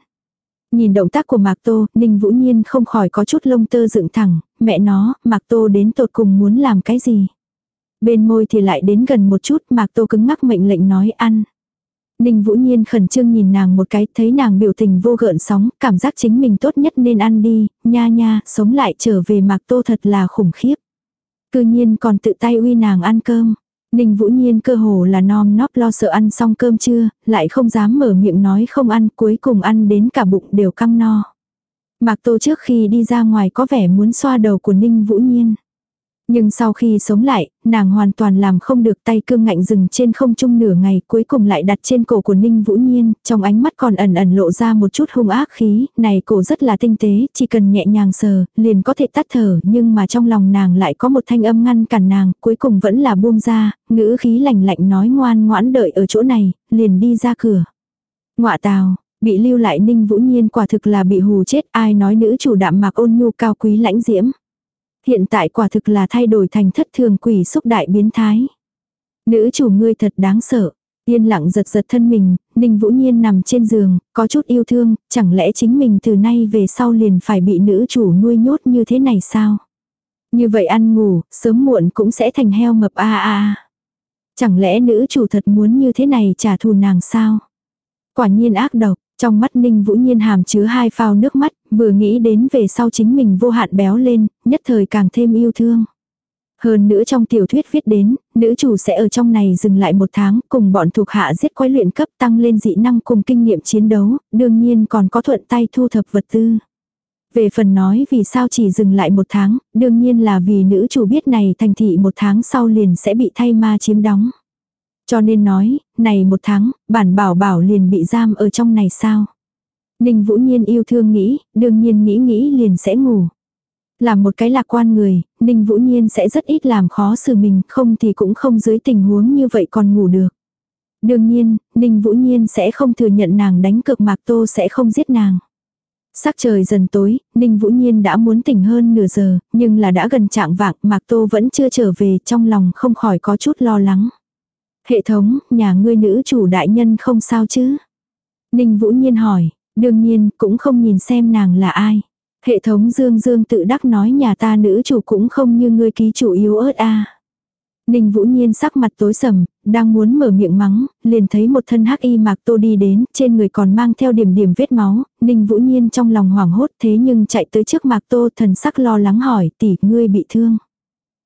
Nhìn động tác của Mạc Tô, Ninh Vũ Nhiên không khỏi có chút lông tơ dựng thẳng, mẹ nó, Mạc Tô đến tột cùng muốn làm cái gì. Bên môi thì lại đến gần một chút Mạc Tô cứng ngắc mệnh lệnh nói ăn. Ninh Vũ Nhiên khẩn trương nhìn nàng một cái, thấy nàng biểu tình vô gợn sóng, cảm giác chính mình tốt nhất nên ăn đi, nha nha, sống lại trở về Mạc Tô thật là khủng khiếp. Cư nhiên còn tự tay uy nàng ăn cơm. Ninh Vũ Nhiên cơ hồ là nom nóp lo sợ ăn xong cơm trưa, lại không dám mở miệng nói không ăn, cuối cùng ăn đến cả bụng đều căng no. Mạc Tô trước khi đi ra ngoài có vẻ muốn xoa đầu của Ninh Vũ Nhiên. Nhưng sau khi sống lại, nàng hoàn toàn làm không được tay cương ngạnh dừng trên không trung nửa ngày cuối cùng lại đặt trên cổ của Ninh Vũ Nhiên, trong ánh mắt còn ẩn ẩn lộ ra một chút hung ác khí, này cổ rất là tinh tế, chỉ cần nhẹ nhàng sờ, liền có thể tắt thở, nhưng mà trong lòng nàng lại có một thanh âm ngăn cản nàng, cuối cùng vẫn là buông ra, ngữ khí lạnh lạnh nói ngoan ngoãn đợi ở chỗ này, liền đi ra cửa. Ngoạ tào, bị lưu lại Ninh Vũ Nhiên quả thực là bị hù chết, ai nói nữ chủ đạm mạc ôn nhu cao quý lãnh diễm. Hiện tại quả thực là thay đổi thành thất thường quỷ xúc đại biến thái. Nữ chủ ngươi thật đáng sợ. Yên lặng giật giật thân mình, Ninh Vũ Nhiên nằm trên giường, có chút yêu thương, chẳng lẽ chính mình từ nay về sau liền phải bị nữ chủ nuôi nhốt như thế này sao? Như vậy ăn ngủ, sớm muộn cũng sẽ thành heo mập a a. Chẳng lẽ nữ chủ thật muốn như thế này trả thù nàng sao? Quả nhiên ác độc, trong mắt Ninh Vũ Nhiên hàm chứa hai phao nước mắt, vừa nghĩ đến về sau chính mình vô hạn béo lên, nhất thời càng thêm yêu thương. Hơn nữa trong tiểu thuyết viết đến, nữ chủ sẽ ở trong này dừng lại một tháng, cùng bọn thuộc hạ giết quái luyện cấp tăng lên dị năng cùng kinh nghiệm chiến đấu, đương nhiên còn có thuận tay thu thập vật tư. Về phần nói vì sao chỉ dừng lại một tháng, đương nhiên là vì nữ chủ biết này thành thị một tháng sau liền sẽ bị thay ma chiếm đóng. Cho nên nói, này một tháng, bản bảo bảo liền bị giam ở trong này sao. Ninh Vũ Nhiên yêu thương nghĩ, đương nhiên nghĩ nghĩ liền sẽ ngủ. Làm một cái lạc quan người, Ninh Vũ Nhiên sẽ rất ít làm khó xử mình, không thì cũng không dưới tình huống như vậy còn ngủ được. Đương nhiên, Ninh Vũ Nhiên sẽ không thừa nhận nàng đánh cực Mạc Tô sẽ không giết nàng. Sắc trời dần tối, Ninh Vũ Nhiên đã muốn tỉnh hơn nửa giờ, nhưng là đã gần trạng vạng Mạc Tô vẫn chưa trở về trong lòng không khỏi có chút lo lắng. Hệ thống, nhà ngươi nữ chủ đại nhân không sao chứ? Ninh Vũ Nhiên hỏi, đương nhiên cũng không nhìn xem nàng là ai. Hệ thống dương dương tự đắc nói nhà ta nữ chủ cũng không như ngươi ký chủ yếu ớt a. Ninh Vũ Nhiên sắc mặt tối sầm, đang muốn mở miệng mắng, liền thấy một thân hắc y mạc tô đi đến, trên người còn mang theo điểm điểm vết máu, Ninh Vũ Nhiên trong lòng hoảng hốt thế nhưng chạy tới trước mạc tô thần sắc lo lắng hỏi tỷ ngươi bị thương.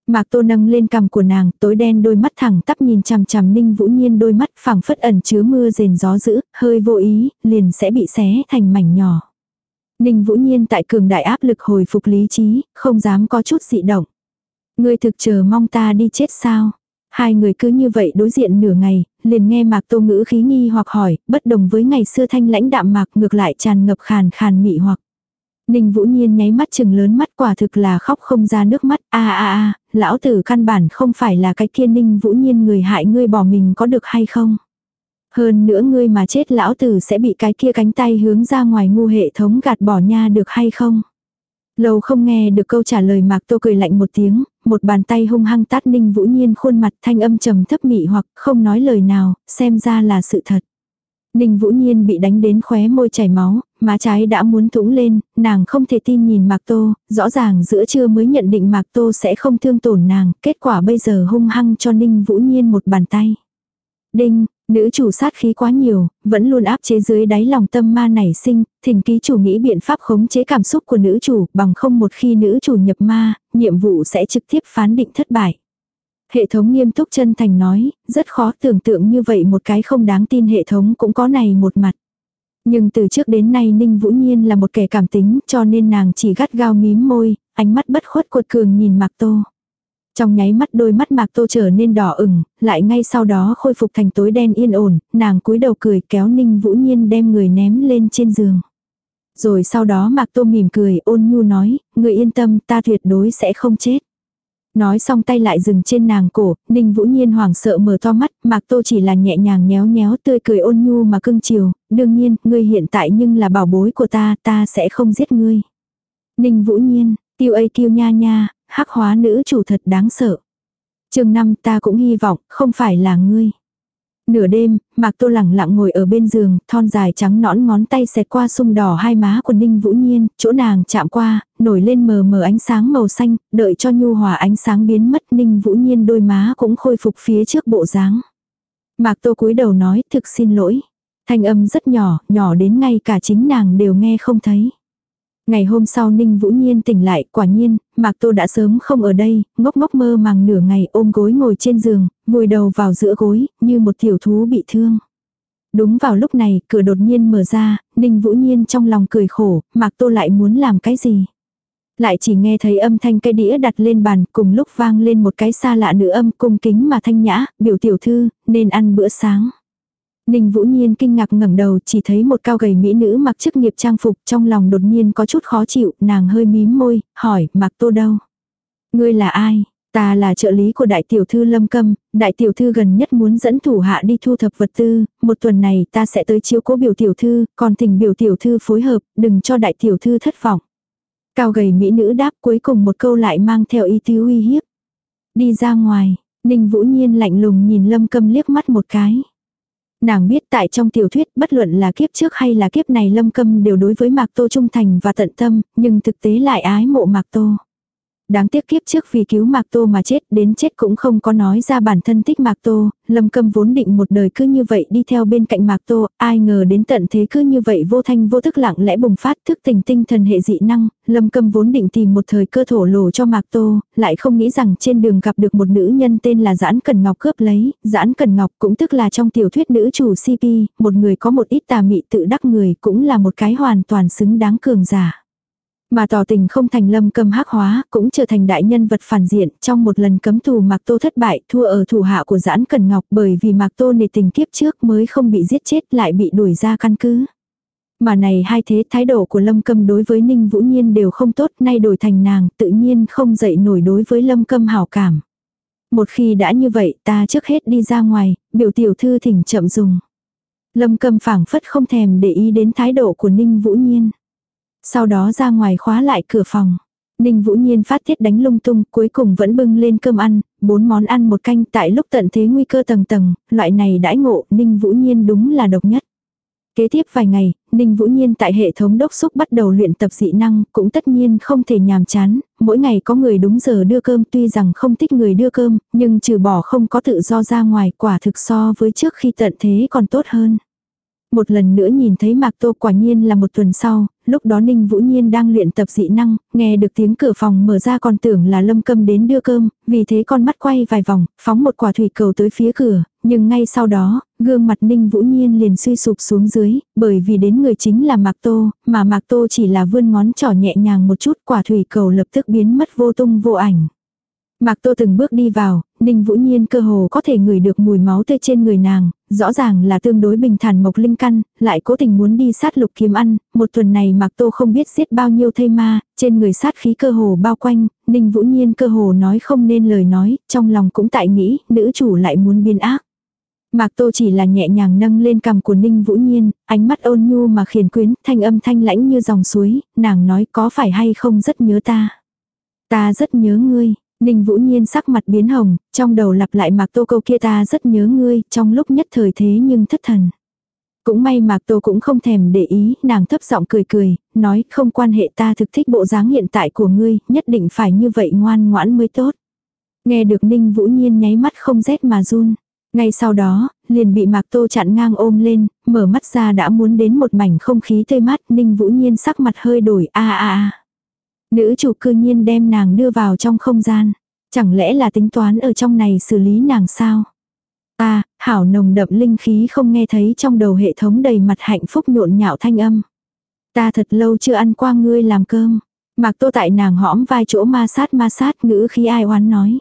Mạc Tô nâng lên cằm của nàng, tối đen đôi mắt thẳng tắp nhìn chằm chằm Ninh Vũ Nhiên đôi mắt phẳng phất ẩn chứa mưa rền gió dữ, hơi vô ý, liền sẽ bị xé thành mảnh nhỏ. Ninh Vũ Nhiên tại cường đại áp lực hồi phục lý trí, không dám có chút dị động. Ngươi thực chờ mong ta đi chết sao? Hai người cứ như vậy đối diện nửa ngày, liền nghe Mạc Tô ngữ khí nghi hoặc hỏi, bất đồng với ngày xưa thanh lãnh đạm mạc ngược lại tràn ngập khàn khàn mị hoặc. Ninh Vũ Nhiên nháy mắt chừng lớn mắt quả thực là khóc không ra nước mắt, a a a, lão tử căn bản không phải là cái kia Ninh Vũ Nhiên người hại ngươi bỏ mình có được hay không. Hơn nữa ngươi mà chết lão tử sẽ bị cái kia cánh tay hướng ra ngoài ngu hệ thống gạt bỏ nha được hay không. Lâu không nghe được câu trả lời Mạc Tô cười lạnh một tiếng, một bàn tay hung hăng tát Ninh Vũ Nhiên khuôn mặt thanh âm trầm thấp mị hoặc không nói lời nào, xem ra là sự thật. Ninh Vũ Nhiên bị đánh đến khóe môi chảy máu, má trái đã muốn thủng lên, nàng không thể tin nhìn Mạc Tô, rõ ràng giữa trưa mới nhận định Mạc Tô sẽ không thương tổn nàng, kết quả bây giờ hung hăng cho Ninh Vũ Nhiên một bàn tay. Đinh, nữ chủ sát khí quá nhiều, vẫn luôn áp chế dưới đáy lòng tâm ma nảy sinh, thỉnh ký chủ nghĩ biện pháp khống chế cảm xúc của nữ chủ, bằng không một khi nữ chủ nhập ma, nhiệm vụ sẽ trực tiếp phán định thất bại. Hệ thống nghiêm túc chân thành nói, rất khó tưởng tượng như vậy một cái không đáng tin hệ thống cũng có này một mặt. Nhưng từ trước đến nay Ninh Vũ Nhiên là một kẻ cảm tính cho nên nàng chỉ gắt gao mím môi, ánh mắt bất khuất cuột cường nhìn Mạc Tô. Trong nháy mắt đôi mắt Mạc Tô trở nên đỏ ửng, lại ngay sau đó khôi phục thành tối đen yên ổn, nàng cúi đầu cười kéo Ninh Vũ Nhiên đem người ném lên trên giường. Rồi sau đó Mạc Tô mỉm cười ôn nhu nói, người yên tâm ta tuyệt đối sẽ không chết. Nói xong tay lại dừng trên nàng cổ, Ninh Vũ Nhiên hoảng sợ mở to mắt, Mạc Tô chỉ là nhẹ nhàng nhéo nhéo tươi cười ôn nhu mà cưng chiều, đương nhiên, ngươi hiện tại nhưng là bảo bối của ta, ta sẽ không giết ngươi. Ninh Vũ Nhiên, tiêu ấy kiêu nha nha, hắc hóa nữ chủ thật đáng sợ. chương năm ta cũng hy vọng, không phải là ngươi. Nửa đêm, Mạc Tô lẳng lặng ngồi ở bên giường, thon dài trắng nõn ngón tay xẹt qua sung đỏ hai má của Ninh Vũ Nhiên, chỗ nàng chạm qua, nổi lên mờ mờ ánh sáng màu xanh, đợi cho nhu hòa ánh sáng biến mất Ninh Vũ Nhiên đôi má cũng khôi phục phía trước bộ dáng. Mạc Tô cúi đầu nói thực xin lỗi. Thanh âm rất nhỏ, nhỏ đến ngay cả chính nàng đều nghe không thấy. Ngày hôm sau Ninh Vũ Nhiên tỉnh lại, quả nhiên, Mạc Tô đã sớm không ở đây, ngốc ngốc mơ màng nửa ngày ôm gối ngồi trên giường, vùi đầu vào giữa gối, như một tiểu thú bị thương. Đúng vào lúc này, cửa đột nhiên mở ra, Ninh Vũ Nhiên trong lòng cười khổ, Mạc Tô lại muốn làm cái gì? lại chỉ nghe thấy âm thanh cái đĩa đặt lên bàn, cùng lúc vang lên một cái xa lạ nữ âm cung kính mà thanh nhã, biểu tiểu thư, nên ăn bữa sáng. Ninh Vũ Nhiên kinh ngạc ngẩng đầu chỉ thấy một cao gầy mỹ nữ mặc chức nghiệp trang phục trong lòng đột nhiên có chút khó chịu, nàng hơi mím môi, hỏi, mặc tô đâu? Ngươi là ai? Ta là trợ lý của đại tiểu thư Lâm Câm, đại tiểu thư gần nhất muốn dẫn thủ hạ đi thu thập vật tư, một tuần này ta sẽ tới chiếu cố biểu tiểu thư, còn thỉnh biểu tiểu thư phối hợp, đừng cho đại tiểu thư thất vọng. Cao gầy mỹ nữ đáp cuối cùng một câu lại mang theo ý tứ uy hiếp. Đi ra ngoài, Ninh Vũ Nhiên lạnh lùng nhìn Lâm Câm liếc mắt một cái. Nàng biết tại trong tiểu thuyết bất luận là kiếp trước hay là kiếp này Lâm Câm đều đối với Mạc Tô trung thành và tận tâm, nhưng thực tế lại ái mộ Mạc Tô. Đáng tiếc kiếp trước vì cứu Mạc Tô mà chết, đến chết cũng không có nói ra bản thân thích Mạc Tô, Lâm Câm vốn định một đời cứ như vậy đi theo bên cạnh Mạc Tô, ai ngờ đến tận thế cứ như vậy vô thanh vô thức lặng lẽ bùng phát thức tình tinh thần hệ dị năng, Lâm Câm vốn định tìm một thời cơ thổ lộ cho Mạc Tô, lại không nghĩ rằng trên đường gặp được một nữ nhân tên là Giãn Cần Ngọc cướp lấy, Giãn Cần Ngọc cũng tức là trong tiểu thuyết nữ chủ CP, một người có một ít tà mị tự đắc người cũng là một cái hoàn toàn xứng đáng cường giả. Mà tỏ tình không thành lâm cầm hắc hóa, cũng trở thành đại nhân vật phản diện, trong một lần cấm tù Mạc Tô thất bại, thua ở thủ hạ của Giãn Cần Ngọc bởi vì Mạc Tô nề tình kiếp trước mới không bị giết chết lại bị đuổi ra căn cứ. Mà này hai thế thái độ của Lâm Cầm đối với Ninh Vũ Nhiên đều không tốt, nay đổi thành nàng, tự nhiên không dậy nổi đối với Lâm Cầm hảo cảm. Một khi đã như vậy, ta trước hết đi ra ngoài, biểu tiểu thư thỉnh chậm dùng. Lâm Cầm phảng phất không thèm để ý đến thái độ của Ninh Vũ Nhiên. Sau đó ra ngoài khóa lại cửa phòng. Ninh Vũ Nhiên phát tiết đánh lung tung, cuối cùng vẫn bưng lên cơm ăn, bốn món ăn một canh tại lúc tận thế nguy cơ tầng tầng, loại này đãi ngộ, Ninh Vũ Nhiên đúng là độc nhất. Kế tiếp vài ngày, Ninh Vũ Nhiên tại hệ thống đốc xúc bắt đầu luyện tập dị năng, cũng tất nhiên không thể nhàm chán, mỗi ngày có người đúng giờ đưa cơm tuy rằng không thích người đưa cơm, nhưng trừ bỏ không có tự do ra ngoài quả thực so với trước khi tận thế còn tốt hơn. Một lần nữa nhìn thấy Mạc Tô quả nhiên là một tuần sau, lúc đó Ninh Vũ Nhiên đang luyện tập dị năng, nghe được tiếng cửa phòng mở ra còn tưởng là Lâm Câm đến đưa cơm, vì thế con mắt quay vài vòng, phóng một quả thủy cầu tới phía cửa, nhưng ngay sau đó, gương mặt Ninh Vũ Nhiên liền suy sụp xuống dưới, bởi vì đến người chính là Mạc Tô, mà Mạc Tô chỉ là vươn ngón trỏ nhẹ nhàng một chút, quả thủy cầu lập tức biến mất vô tung vô ảnh. Mạc Tô từng bước đi vào, Ninh Vũ Nhiên cơ hồ có thể ngửi được mùi máu tươi trên người nàng, rõ ràng là tương đối bình thản mộc linh căn, lại cố tình muốn đi sát lục kiếm ăn, một tuần này Mạc Tô không biết giết bao nhiêu thây ma, trên người sát khí cơ hồ bao quanh, Ninh Vũ Nhiên cơ hồ nói không nên lời nói, trong lòng cũng tại nghĩ, nữ chủ lại muốn biên ác. Mạc Tô chỉ là nhẹ nhàng nâng lên cằm của Ninh Vũ Nhiên, ánh mắt ôn nhu mà khiển quyến, thanh âm thanh lãnh như dòng suối, nàng nói có phải hay không rất nhớ ta. Ta rất nhớ ngươi, Ninh Vũ Nhiên sắc mặt biến hồng, trong đầu lặp lại Mạc Tô câu kia ta rất nhớ ngươi, trong lúc nhất thời thế nhưng thất thần. Cũng may Mạc Tô cũng không thèm để ý, nàng thấp giọng cười cười, nói không quan hệ ta thực thích bộ dáng hiện tại của ngươi, nhất định phải như vậy ngoan ngoãn mới tốt. Nghe được Ninh Vũ Nhiên nháy mắt không rét mà run. Ngay sau đó, liền bị Mạc Tô chặn ngang ôm lên, mở mắt ra đã muốn đến một mảnh không khí tê mát, Ninh Vũ Nhiên sắc mặt hơi đổi a a a. Nữ chủ cư nhiên đem nàng đưa vào trong không gian. Chẳng lẽ là tính toán ở trong này xử lý nàng sao? À, hảo nồng đậm linh khí không nghe thấy trong đầu hệ thống đầy mặt hạnh phúc nhộn nhạo thanh âm. Ta thật lâu chưa ăn qua ngươi làm cơm. Mạc tô tại nàng hõm vai chỗ ma sát ma sát ngữ khí ai oán nói.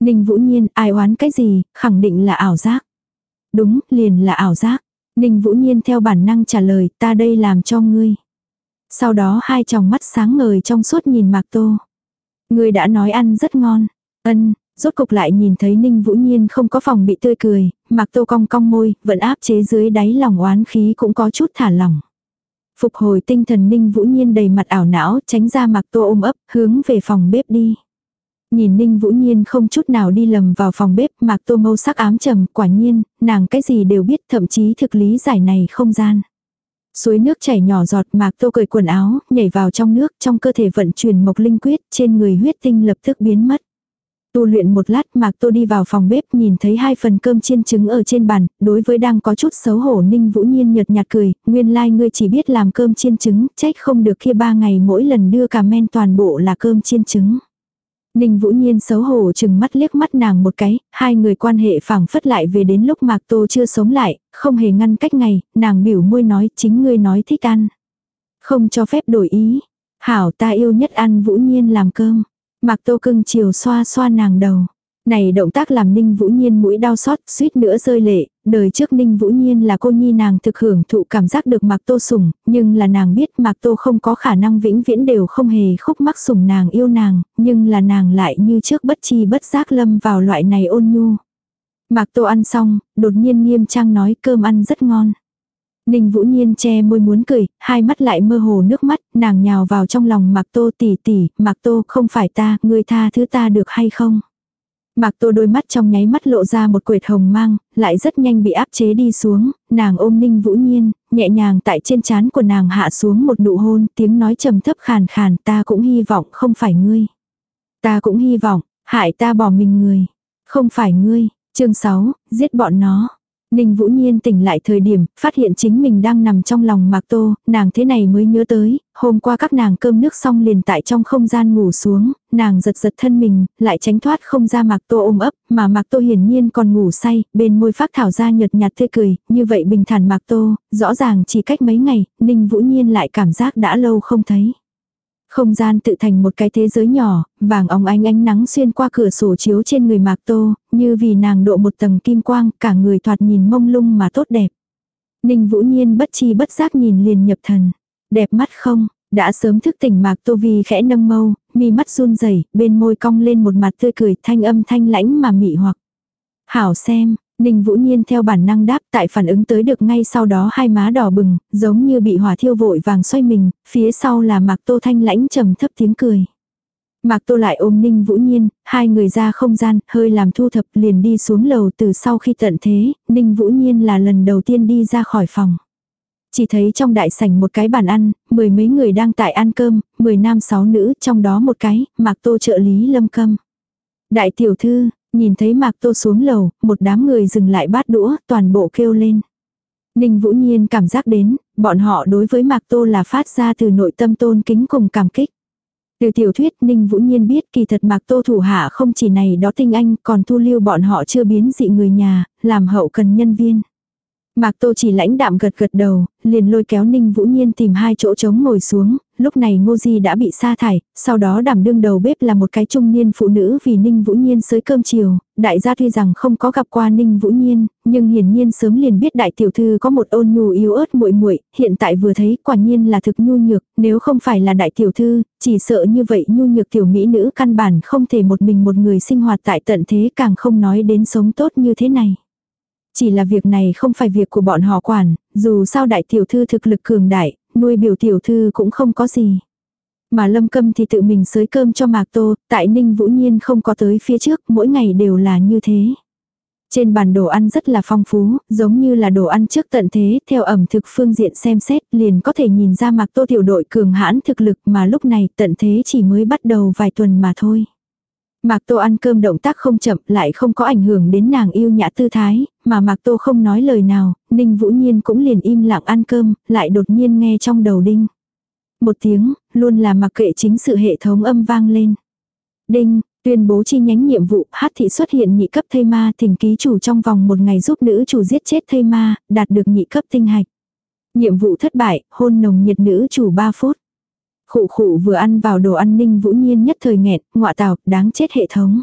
Ninh vũ nhiên ai oán cái gì, khẳng định là ảo giác. Đúng, liền là ảo giác. Ninh vũ nhiên theo bản năng trả lời ta đây làm cho ngươi. Sau đó hai tròng mắt sáng ngời trong suốt nhìn Mạc Tô. Người đã nói ăn rất ngon. Ân, rốt cục lại nhìn thấy Ninh Vũ Nhiên không có phòng bị tươi cười, Mạc Tô cong cong môi, vẫn áp chế dưới đáy lòng oán khí cũng có chút thả lỏng. Phục hồi tinh thần Ninh Vũ Nhiên đầy mặt ảo não, tránh ra Mạc Tô ôm ấp, hướng về phòng bếp đi. Nhìn Ninh Vũ Nhiên không chút nào đi lầm vào phòng bếp, Mạc Tô mâu sắc ám trầm, quả nhiên, nàng cái gì đều biết, thậm chí thực lý giải này không gian. Suối nước chảy nhỏ giọt mạc tô cởi quần áo, nhảy vào trong nước, trong cơ thể vận chuyển mộc linh quyết, trên người huyết tinh lập tức biến mất. Tu luyện một lát Mạc Tô đi vào phòng bếp nhìn thấy hai phần cơm chiên trứng ở trên bàn, đối với đang có chút xấu hổ Ninh Vũ Nhiên nhợt nhạt cười, nguyên lai like ngươi chỉ biết làm cơm chiên trứng, trách không được kia ba ngày mỗi lần đưa cả men toàn bộ là cơm chiên trứng. Ninh Vũ Nhiên xấu hổ chừng mắt liếc mắt nàng một cái, hai người quan hệ phảng phất lại về đến lúc Mạc Tô chưa sống lại, không hề ngăn cách ngày, nàng biểu môi nói chính ngươi nói thích ăn. Không cho phép đổi ý. Hảo ta yêu nhất ăn Vũ Nhiên làm cơm. Mạc Tô cưng chiều xoa xoa nàng đầu. Này động tác làm Ninh Vũ Nhiên mũi đau xót, suýt nữa rơi lệ, đời trước Ninh Vũ Nhiên là cô nhi nàng thực hưởng thụ cảm giác được Mạc Tô sủng, nhưng là nàng biết Mạc Tô không có khả năng vĩnh viễn đều không hề khúc mắc sủng nàng yêu nàng, nhưng là nàng lại như trước bất chi bất giác lâm vào loại này ôn nhu. Mạc Tô ăn xong, đột nhiên nghiêm trang nói cơm ăn rất ngon. Ninh Vũ Nhiên che môi muốn cười, hai mắt lại mơ hồ nước mắt, nàng nhào vào trong lòng Mạc Tô tỉ tỉ, Mạc Tô không phải ta, ngươi tha thứ ta được hay không? Mạc Tô đôi mắt trong nháy mắt lộ ra một quệt hồng mang, lại rất nhanh bị áp chế đi xuống, nàng ôm Ninh Vũ Nhiên, nhẹ nhàng tại trên trán của nàng hạ xuống một nụ hôn, tiếng nói trầm thấp khàn khàn, ta cũng hy vọng không phải ngươi. Ta cũng hy vọng, hại ta bỏ mình người. Không phải ngươi, chương 6, giết bọn nó. Ninh Vũ Nhiên tỉnh lại thời điểm, phát hiện chính mình đang nằm trong lòng Mạc Tô, nàng thế này mới nhớ tới, hôm qua các nàng cơm nước xong liền tại trong không gian ngủ xuống, nàng giật giật thân mình, lại tránh thoát không ra Mạc Tô ôm ấp, mà Mạc Tô hiển nhiên còn ngủ say, bên môi phát thảo ra nhợt nhạt tươi cười, như vậy bình thản Mạc Tô, rõ ràng chỉ cách mấy ngày, Ninh Vũ Nhiên lại cảm giác đã lâu không thấy. Không gian tự thành một cái thế giới nhỏ, vàng óng ánh ánh nắng xuyên qua cửa sổ chiếu trên người Mạc Tô, như vì nàng độ một tầng kim quang, cả người thoạt nhìn mông lung mà tốt đẹp. Ninh Vũ Nhiên bất chi bất giác nhìn liền nhập thần. Đẹp mắt không? Đã sớm thức tỉnh Mạc Tô vì khẽ nâng mâu, mi mắt run rẩy, bên môi cong lên một mặt tươi cười thanh âm thanh lãnh mà mị hoặc. Hảo xem, Ninh Vũ Nhiên theo bản năng đáp tại phản ứng tới được ngay sau đó hai má đỏ bừng, giống như bị hỏa thiêu vội vàng xoay mình, phía sau là Mạc Tô Thanh lãnh trầm thấp tiếng cười. Mạc Tô lại ôm Ninh Vũ Nhiên, hai người ra không gian, hơi làm thu thập liền đi xuống lầu từ sau khi tận thế, Ninh Vũ Nhiên là lần đầu tiên đi ra khỏi phòng. Chỉ thấy trong đại sảnh một cái bàn ăn, mười mấy người đang tại ăn cơm, mười nam sáu nữ, trong đó một cái, Mạc Tô trợ lý lâm câm. Đại tiểu thư, Nhìn thấy Mạc Tô xuống lầu, một đám người dừng lại bát đũa, toàn bộ kêu lên. Ninh Vũ Nhiên cảm giác đến, bọn họ đối với Mạc Tô là phát ra từ nội tâm tôn kính cùng cảm kích. Từ tiểu thuyết Ninh Vũ Nhiên biết kỳ thật Mạc Tô thủ hạ không chỉ này đó tinh anh còn thu lưu bọn họ chưa biến dị người nhà, làm hậu cần nhân viên. Mạc Tô chỉ lãnh đạm gật gật đầu, liền lôi kéo Ninh Vũ Nhiên tìm hai chỗ trống ngồi xuống, lúc này Ngô Di đã bị sa thải, sau đó đảm đương đầu bếp là một cái trung niên phụ nữ vì Ninh Vũ Nhiên sới cơm chiều, đại gia tuy rằng không có gặp qua Ninh Vũ Nhiên, nhưng hiển nhiên sớm liền biết đại tiểu thư có một ôn nhu yếu ớt muội muội, hiện tại vừa thấy quả nhiên là thực nhu nhược, nếu không phải là đại tiểu thư, chỉ sợ như vậy nhu nhược tiểu mỹ nữ căn bản không thể một mình một người sinh hoạt tại tận thế càng không nói đến sống tốt như thế này. Chỉ là việc này không phải việc của bọn họ quản, dù sao đại tiểu thư thực lực cường đại, nuôi biểu tiểu thư cũng không có gì. Mà lâm câm thì tự mình sới cơm cho Mạc Tô, tại Ninh Vũ Nhiên không có tới phía trước, mỗi ngày đều là như thế. Trên bàn đồ ăn rất là phong phú, giống như là đồ ăn trước tận thế, theo ẩm thực phương diện xem xét, liền có thể nhìn ra Mạc Tô tiểu đội cường hãn thực lực mà lúc này tận thế chỉ mới bắt đầu vài tuần mà thôi. Mạc Tô ăn cơm động tác không chậm lại không có ảnh hưởng đến nàng yêu nhã tư thái, mà Mạc Tô không nói lời nào, Ninh Vũ Nhiên cũng liền im lặng ăn cơm, lại đột nhiên nghe trong đầu đinh. Một tiếng, luôn là mặc kệ chính sự hệ thống âm vang lên. Đinh, tuyên bố chi nhánh nhiệm vụ, hát thị xuất hiện nhị cấp thây ma thỉnh ký chủ trong vòng một ngày giúp nữ chủ giết chết thây ma, đạt được nhị cấp tinh hạch. Nhiệm vụ thất bại, hôn nồng nhiệt nữ chủ 3 phút. Khụ khụ vừa ăn vào đồ ăn ninh vũ nhiên nhất thời nghẹn, ngọa tào, đáng chết hệ thống.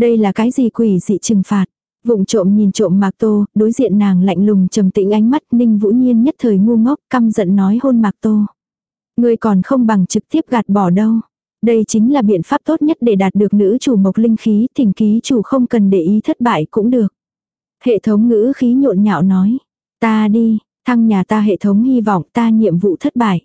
Đây là cái gì quỷ dị trừng phạt. Vụng trộm nhìn trộm Mạc Tô, đối diện nàng lạnh lùng trầm tĩnh ánh mắt Ninh Vũ Nhiên nhất thời ngu ngốc, căm giận nói hôn Mạc Tô. Người còn không bằng trực tiếp gạt bỏ đâu. Đây chính là biện pháp tốt nhất để đạt được nữ chủ mộc linh khí, thỉnh ký chủ không cần để ý thất bại cũng được. Hệ thống ngữ khí nhộn nhạo nói. Ta đi, thăng nhà ta hệ thống hy vọng ta nhiệm vụ thất bại.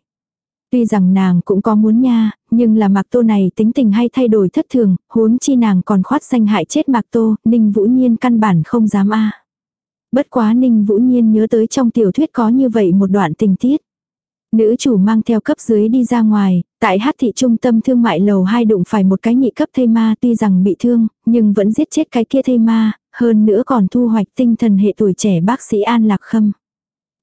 Tuy rằng nàng cũng có muốn nha, nhưng là Mạc Tô này tính tình hay thay đổi thất thường, huống chi nàng còn khoát danh hại chết Mạc Tô, Ninh Vũ Nhiên căn bản không dám a. Bất quá Ninh Vũ Nhiên nhớ tới trong tiểu thuyết có như vậy một đoạn tình tiết. Nữ chủ mang theo cấp dưới đi ra ngoài, tại hát thị trung tâm thương mại lầu hai đụng phải một cái nhị cấp thây ma tuy rằng bị thương, nhưng vẫn giết chết cái kia thây ma, hơn nữa còn thu hoạch tinh thần hệ tuổi trẻ bác sĩ An Lạc Khâm.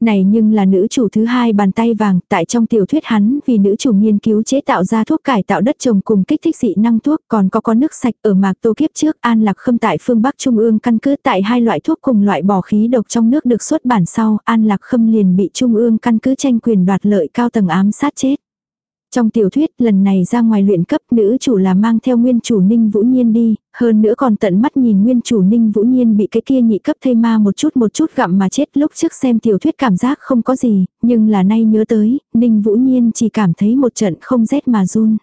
Này nhưng là nữ chủ thứ hai bàn tay vàng, tại trong tiểu thuyết hắn vì nữ chủ nghiên cứu chế tạo ra thuốc cải tạo đất trồng cùng kích thích dị năng thuốc còn có có nước sạch ở mạc tô kiếp trước an lạc khâm tại phương Bắc Trung ương căn cứ tại hai loại thuốc cùng loại bỏ khí độc trong nước được xuất bản sau an lạc khâm liền bị Trung ương căn cứ tranh quyền đoạt lợi cao tầng ám sát chết. Trong tiểu thuyết lần này ra ngoài luyện cấp nữ chủ là mang theo nguyên chủ Ninh Vũ Nhiên đi, hơn nữa còn tận mắt nhìn nguyên chủ Ninh Vũ Nhiên bị cái kia nhị cấp thây ma một chút một chút gặm mà chết lúc trước xem tiểu thuyết cảm giác không có gì, nhưng là nay nhớ tới, Ninh Vũ Nhiên chỉ cảm thấy một trận không rét mà run.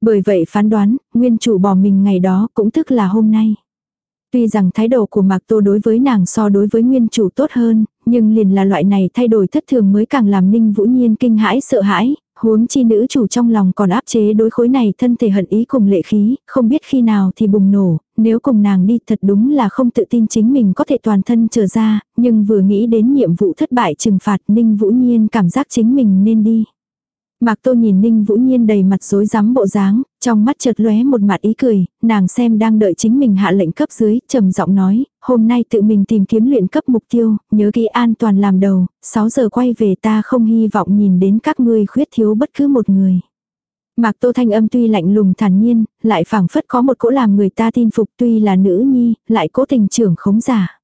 Bởi vậy phán đoán, nguyên chủ bỏ mình ngày đó cũng tức là hôm nay. Tuy rằng thái độ của Mạc Tô đối với nàng so đối với nguyên chủ tốt hơn, nhưng liền là loại này thay đổi thất thường mới càng làm Ninh Vũ Nhiên kinh hãi sợ hãi, huống chi nữ chủ trong lòng còn áp chế đối khối này thân thể hận ý cùng lệ khí, không biết khi nào thì bùng nổ, nếu cùng nàng đi thật đúng là không tự tin chính mình có thể toàn thân trở ra, nhưng vừa nghĩ đến nhiệm vụ thất bại trừng phạt Ninh Vũ Nhiên cảm giác chính mình nên đi. Mạc Tô nhìn Ninh Vũ Nhiên đầy mặt rối rắm bộ dáng, trong mắt chợt lóe một mặt ý cười, nàng xem đang đợi chính mình hạ lệnh cấp dưới, trầm giọng nói, hôm nay tự mình tìm kiếm luyện cấp mục tiêu, nhớ kỹ an toàn làm đầu, 6 giờ quay về ta không hy vọng nhìn đến các ngươi khuyết thiếu bất cứ một người. Mạc Tô Thanh âm tuy lạnh lùng thản nhiên, lại phảng phất có một cỗ làm người ta tin phục tuy là nữ nhi, lại cố tình trưởng khống giả.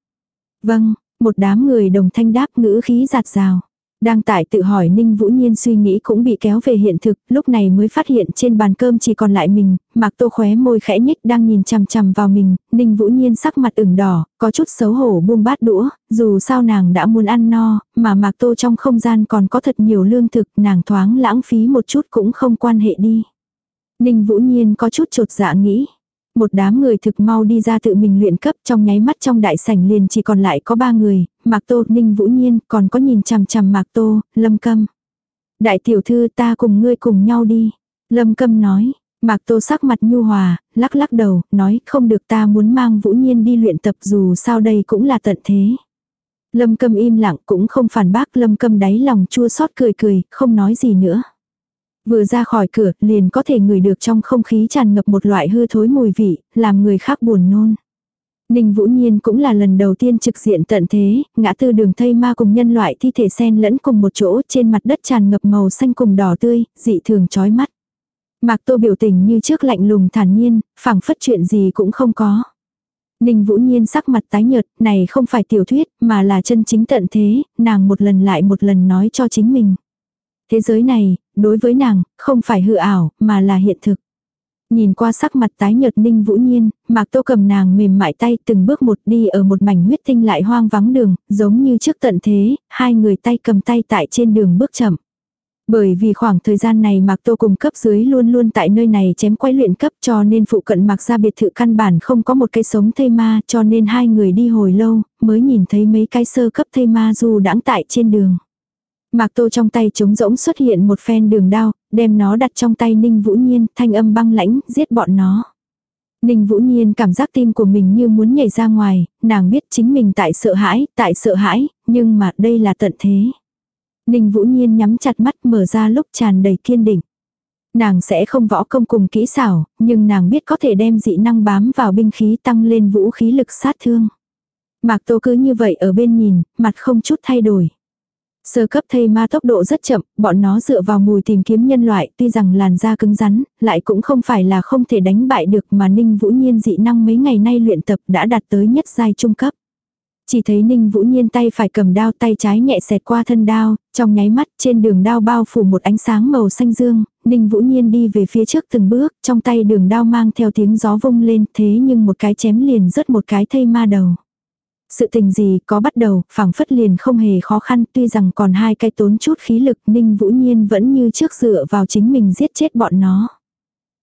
Vâng, một đám người đồng thanh đáp ngữ khí giạt rào. Đang tại tự hỏi Ninh Vũ Nhiên suy nghĩ cũng bị kéo về hiện thực, lúc này mới phát hiện trên bàn cơm chỉ còn lại mình, Mạc Tô khóe môi khẽ nhích đang nhìn chằm chằm vào mình, Ninh Vũ Nhiên sắc mặt ửng đỏ, có chút xấu hổ buông bát đũa, dù sao nàng đã muốn ăn no, mà Mạc Tô trong không gian còn có thật nhiều lương thực, nàng thoáng lãng phí một chút cũng không quan hệ đi. Ninh Vũ Nhiên có chút trột dạ nghĩ, một đám người thực mau đi ra tự mình luyện cấp trong nháy mắt trong đại sảnh liền chỉ còn lại có ba người, Mạc Tô, Ninh Vũ Nhiên, còn có nhìn chằm chằm Mạc Tô, Lâm Câm. Đại tiểu thư ta cùng ngươi cùng nhau đi. Lâm Câm nói, Mạc Tô sắc mặt nhu hòa, lắc lắc đầu, nói không được ta muốn mang Vũ Nhiên đi luyện tập dù sao đây cũng là tận thế. Lâm Câm im lặng cũng không phản bác Lâm Câm đáy lòng chua xót cười cười, không nói gì nữa. Vừa ra khỏi cửa, liền có thể ngửi được trong không khí tràn ngập một loại hư thối mùi vị, làm người khác buồn nôn. Ninh Vũ Nhiên cũng là lần đầu tiên trực diện tận thế, ngã tư đường thây ma cùng nhân loại thi thể xen lẫn cùng một chỗ trên mặt đất tràn ngập màu xanh cùng đỏ tươi, dị thường chói mắt. Mạc Tô biểu tình như trước lạnh lùng thản nhiên, phảng phất chuyện gì cũng không có. Ninh Vũ Nhiên sắc mặt tái nhợt, này không phải tiểu thuyết, mà là chân chính tận thế, nàng một lần lại một lần nói cho chính mình. Thế giới này, đối với nàng, không phải hư ảo, mà là hiện thực. Nhìn qua sắc mặt tái nhợt ninh vũ nhiên, mạc tô cầm nàng mềm mại tay từng bước một đi ở một mảnh huyết tinh lại hoang vắng đường, giống như trước tận thế, hai người tay cầm tay tại trên đường bước chậm. Bởi vì khoảng thời gian này Mạc Tô cùng cấp dưới luôn luôn tại nơi này chém quay luyện cấp cho nên phụ cận Mạc ra biệt thự căn bản không có một cây sống thây ma cho nên hai người đi hồi lâu mới nhìn thấy mấy cái sơ cấp thây ma du đãng tại trên đường. Mạc Tô trong tay trống rỗng xuất hiện một phen đường đao, đem nó đặt trong tay Ninh Vũ Nhiên, thanh âm băng lãnh, giết bọn nó. Ninh Vũ Nhiên cảm giác tim của mình như muốn nhảy ra ngoài, nàng biết chính mình tại sợ hãi, tại sợ hãi, nhưng mà đây là tận thế. Ninh Vũ Nhiên nhắm chặt mắt mở ra lúc tràn đầy kiên định. Nàng sẽ không võ công cùng kỹ xảo, nhưng nàng biết có thể đem dị năng bám vào binh khí tăng lên vũ khí lực sát thương. Mạc Tô cứ như vậy ở bên nhìn, mặt không chút thay đổi. Sơ cấp thây ma tốc độ rất chậm, bọn nó dựa vào mùi tìm kiếm nhân loại, tuy rằng làn da cứng rắn, lại cũng không phải là không thể đánh bại được mà Ninh Vũ Nhiên dị năng mấy ngày nay luyện tập đã đạt tới nhất giai trung cấp. Chỉ thấy Ninh Vũ Nhiên tay phải cầm đao tay trái nhẹ xẹt qua thân đao, trong nháy mắt trên đường đao bao phủ một ánh sáng màu xanh dương, Ninh Vũ Nhiên đi về phía trước từng bước, trong tay đường đao mang theo tiếng gió vung lên thế nhưng một cái chém liền rớt một cái thây ma đầu. Sự tình gì có bắt đầu, phảng phất liền không hề khó khăn tuy rằng còn hai cái tốn chút khí lực Ninh Vũ Nhiên vẫn như trước dựa vào chính mình giết chết bọn nó.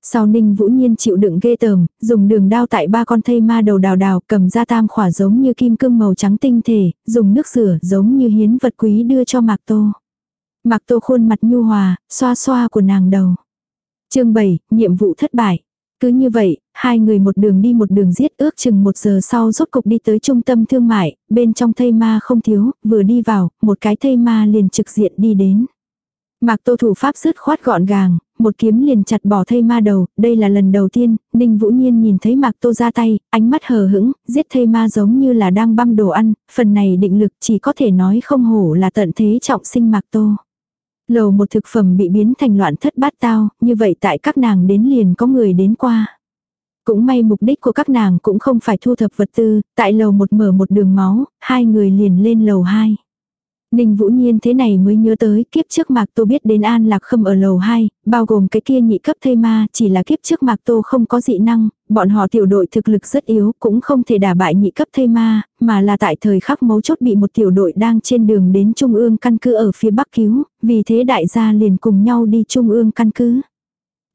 Sau Ninh Vũ Nhiên chịu đựng ghê tởm, dùng đường đao tại ba con thây ma đầu đào đào cầm ra tam khỏa giống như kim cương màu trắng tinh thể, dùng nước rửa giống như hiến vật quý đưa cho Mạc Tô. Mạc Tô khuôn mặt nhu hòa, xoa xoa của nàng đầu. chương 7, nhiệm vụ thất bại. Cứ như vậy, hai người một đường đi một đường giết ước chừng một giờ sau rốt cục đi tới trung tâm thương mại, bên trong thây ma không thiếu, vừa đi vào, một cái thây ma liền trực diện đi đến. Mạc tô thủ pháp dứt khoát gọn gàng, một kiếm liền chặt bỏ thây ma đầu, đây là lần đầu tiên, Ninh Vũ Nhiên nhìn thấy Mạc Tô ra tay, ánh mắt hờ hững, giết thây ma giống như là đang băm đồ ăn, phần này định lực chỉ có thể nói không hổ là tận thế trọng sinh Mạc Tô. Lầu một thực phẩm bị biến thành loạn thất bát tao, như vậy tại các nàng đến liền có người đến qua. Cũng may mục đích của các nàng cũng không phải thu thập vật tư, tại lầu một mở một đường máu, hai người liền lên lầu hai. Ninh Vũ Nhiên thế này mới nhớ tới kiếp trước Mạc Tô biết đến An Lạc Khâm ở lầu 2, bao gồm cái kia nhị cấp thây ma, chỉ là kiếp trước Mạc Tô không có dị năng, bọn họ tiểu đội thực lực rất yếu, cũng không thể đả bại nhị cấp thây ma, mà là tại thời khắc mấu chốt bị một tiểu đội đang trên đường đến Trung ương căn cứ ở phía Bắc cứu, vì thế đại gia liền cùng nhau đi Trung ương căn cứ.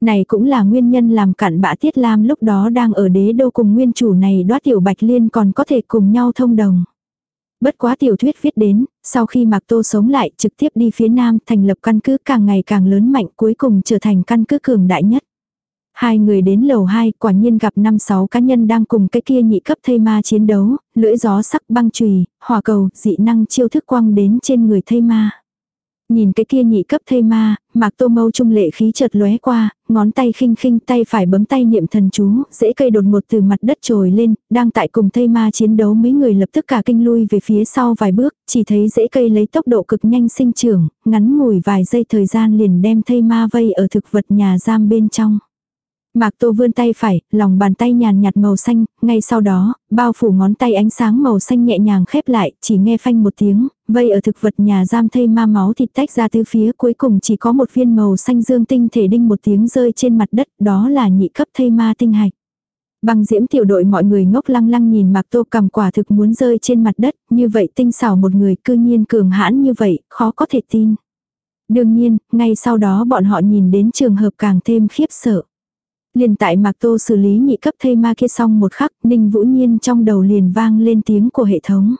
Này cũng là nguyên nhân làm cản bã Tiết Lam lúc đó đang ở đế đô cùng nguyên chủ này đoá tiểu Bạch Liên còn có thể cùng nhau thông đồng. Bất quá tiểu thuyết viết đến, sau khi Mạc Tô sống lại trực tiếp đi phía Nam thành lập căn cứ càng ngày càng lớn mạnh cuối cùng trở thành căn cứ cường đại nhất. Hai người đến lầu 2 quả nhiên gặp năm sáu cá nhân đang cùng cái kia nhị cấp thây ma chiến đấu, lưỡi gió sắc băng chùy hỏa cầu, dị năng chiêu thức quang đến trên người thây ma. Nhìn cái kia nhị cấp thây ma, Mạc Tô Mâu trung lệ khí chợt lóe qua, ngón tay khinh khinh tay phải bấm tay niệm thần chú, dễ cây đột ngột từ mặt đất trồi lên, đang tại cùng thây ma chiến đấu mấy người lập tức cả kinh lui về phía sau vài bước, chỉ thấy dễ cây lấy tốc độ cực nhanh sinh trưởng, ngắn ngủi vài giây thời gian liền đem thây ma vây ở thực vật nhà giam bên trong. Mạc Tô vươn tay phải, lòng bàn tay nhàn nhạt màu xanh, ngay sau đó, bao phủ ngón tay ánh sáng màu xanh nhẹ nhàng khép lại, chỉ nghe phanh một tiếng, vây ở thực vật nhà giam thây ma máu thịt tách ra từ phía cuối cùng chỉ có một viên màu xanh dương tinh thể đinh một tiếng rơi trên mặt đất, đó là nhị cấp thây ma tinh hạch. Băng diễm tiểu đội mọi người ngốc lăng lăng nhìn Mạc Tô cầm quả thực muốn rơi trên mặt đất, như vậy tinh xảo một người cư nhiên cường hãn như vậy, khó có thể tin. Đương nhiên, ngay sau đó bọn họ nhìn đến trường hợp càng thêm khiếp sợ. Liền tại Mạc Tô xử lý nhị cấp thây ma kia xong một khắc, Ninh Vũ Nhiên trong đầu liền vang lên tiếng của hệ thống.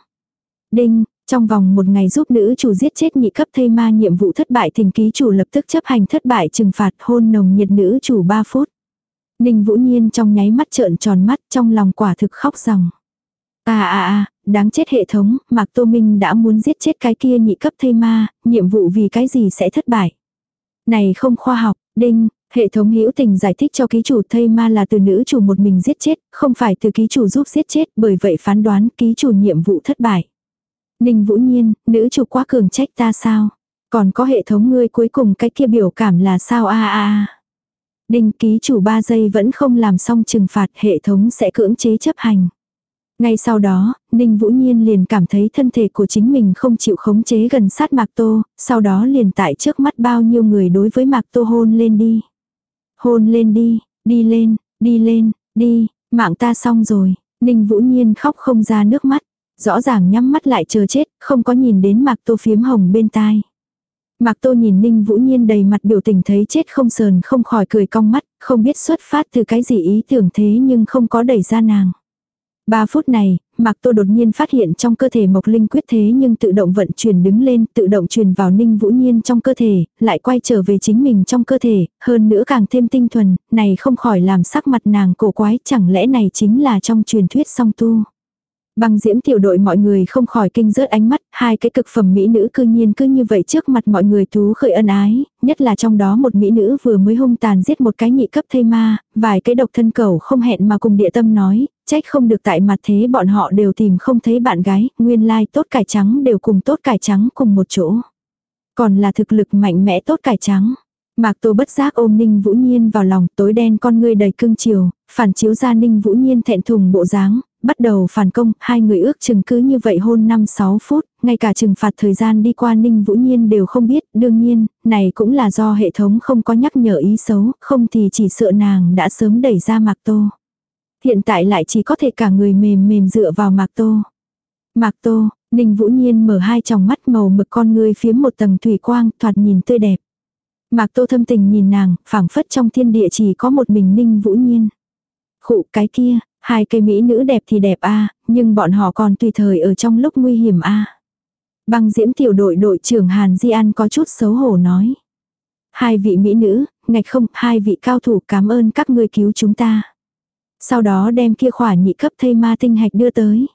Đinh, trong vòng một ngày giúp nữ chủ giết chết nhị cấp thây ma nhiệm vụ thất bại thỉnh ký chủ lập tức chấp hành thất bại trừng phạt hôn nồng nhiệt nữ chủ 3 phút. Ninh Vũ Nhiên trong nháy mắt trợn tròn mắt trong lòng quả thực khóc ròng. À à à, đáng chết hệ thống, Mạc Tô Minh đã muốn giết chết cái kia nhị cấp thây ma, nhiệm vụ vì cái gì sẽ thất bại. Này không khoa học, đinh, Hệ thống hữu tình giải thích cho ký chủ thây ma là từ nữ chủ một mình giết chết, không phải từ ký chủ giúp giết chết, bởi vậy phán đoán ký chủ nhiệm vụ thất bại. Ninh Vũ Nhiên, nữ chủ quá cường trách ta sao? Còn có hệ thống ngươi cuối cùng cái kia biểu cảm là sao a a a. Đinh ký chủ 3 giây vẫn không làm xong trừng phạt hệ thống sẽ cưỡng chế chấp hành. Ngay sau đó, Ninh Vũ Nhiên liền cảm thấy thân thể của chính mình không chịu khống chế gần sát Mạc Tô, sau đó liền tại trước mắt bao nhiêu người đối với Mạc Tô hôn lên đi. Hôn lên đi, đi lên, đi lên, đi, mạng ta xong rồi. Ninh Vũ Nhiên khóc không ra nước mắt. Rõ ràng nhắm mắt lại chờ chết, không có nhìn đến Mạc Tô phiếm hồng bên tai. Mạc Tô nhìn Ninh Vũ Nhiên đầy mặt biểu tình thấy chết không sờn không khỏi cười cong mắt, không biết xuất phát từ cái gì ý tưởng thế nhưng không có đẩy ra nàng. Ba phút này, Mạc Tô đột nhiên phát hiện trong cơ thể Mộc Linh quyết thế nhưng tự động vận chuyển đứng lên, tự động truyền vào Ninh Vũ Nhiên trong cơ thể, lại quay trở về chính mình trong cơ thể, hơn nữa càng thêm tinh thuần, này không khỏi làm sắc mặt nàng cổ quái, chẳng lẽ này chính là trong truyền thuyết song tu. Băng diễm tiểu đội mọi người không khỏi kinh rớt ánh mắt, hai cái cực phẩm mỹ nữ cư nhiên cứ như vậy trước mặt mọi người thú khởi ân ái, nhất là trong đó một mỹ nữ vừa mới hung tàn giết một cái nhị cấp thây ma, vài cái độc thân cầu không hẹn mà cùng địa tâm nói, trách không được tại mặt thế bọn họ đều tìm không thấy bạn gái, nguyên lai like tốt cải trắng đều cùng tốt cải trắng cùng một chỗ. Còn là thực lực mạnh mẽ tốt cải trắng. Mạc Tô bất giác ôm Ninh Vũ Nhiên vào lòng, tối đen con ngươi đầy cưng chiều, phản chiếu ra Ninh Vũ Nhiên thẹn thùng bộ dáng, bắt đầu phản công, hai người ước chừng cứ như vậy hôn 5-6 phút, ngay cả trừng phạt thời gian đi qua Ninh Vũ Nhiên đều không biết, đương nhiên, này cũng là do hệ thống không có nhắc nhở ý xấu, không thì chỉ sợ nàng đã sớm đẩy ra Mạc Tô. Hiện tại lại chỉ có thể cả người mềm mềm dựa vào Mạc Tô. Mạc Tô, Ninh Vũ Nhiên mở hai tròng mắt màu mực con ngươi phía một tầng thủy quang, thoạt nhìn tươi đẹp. Mạc Tô thâm tình nhìn nàng, phảng phất trong thiên địa chỉ có một mình Ninh Vũ Nhiên. Khụ cái kia, hai cây mỹ nữ đẹp thì đẹp a, nhưng bọn họ còn tùy thời ở trong lúc nguy hiểm a. Băng diễm tiểu đội đội trưởng Hàn Di An có chút xấu hổ nói. Hai vị mỹ nữ, ngạch không, hai vị cao thủ cảm ơn các ngươi cứu chúng ta. Sau đó đem kia khỏa nhị cấp thây ma tinh hạch đưa tới.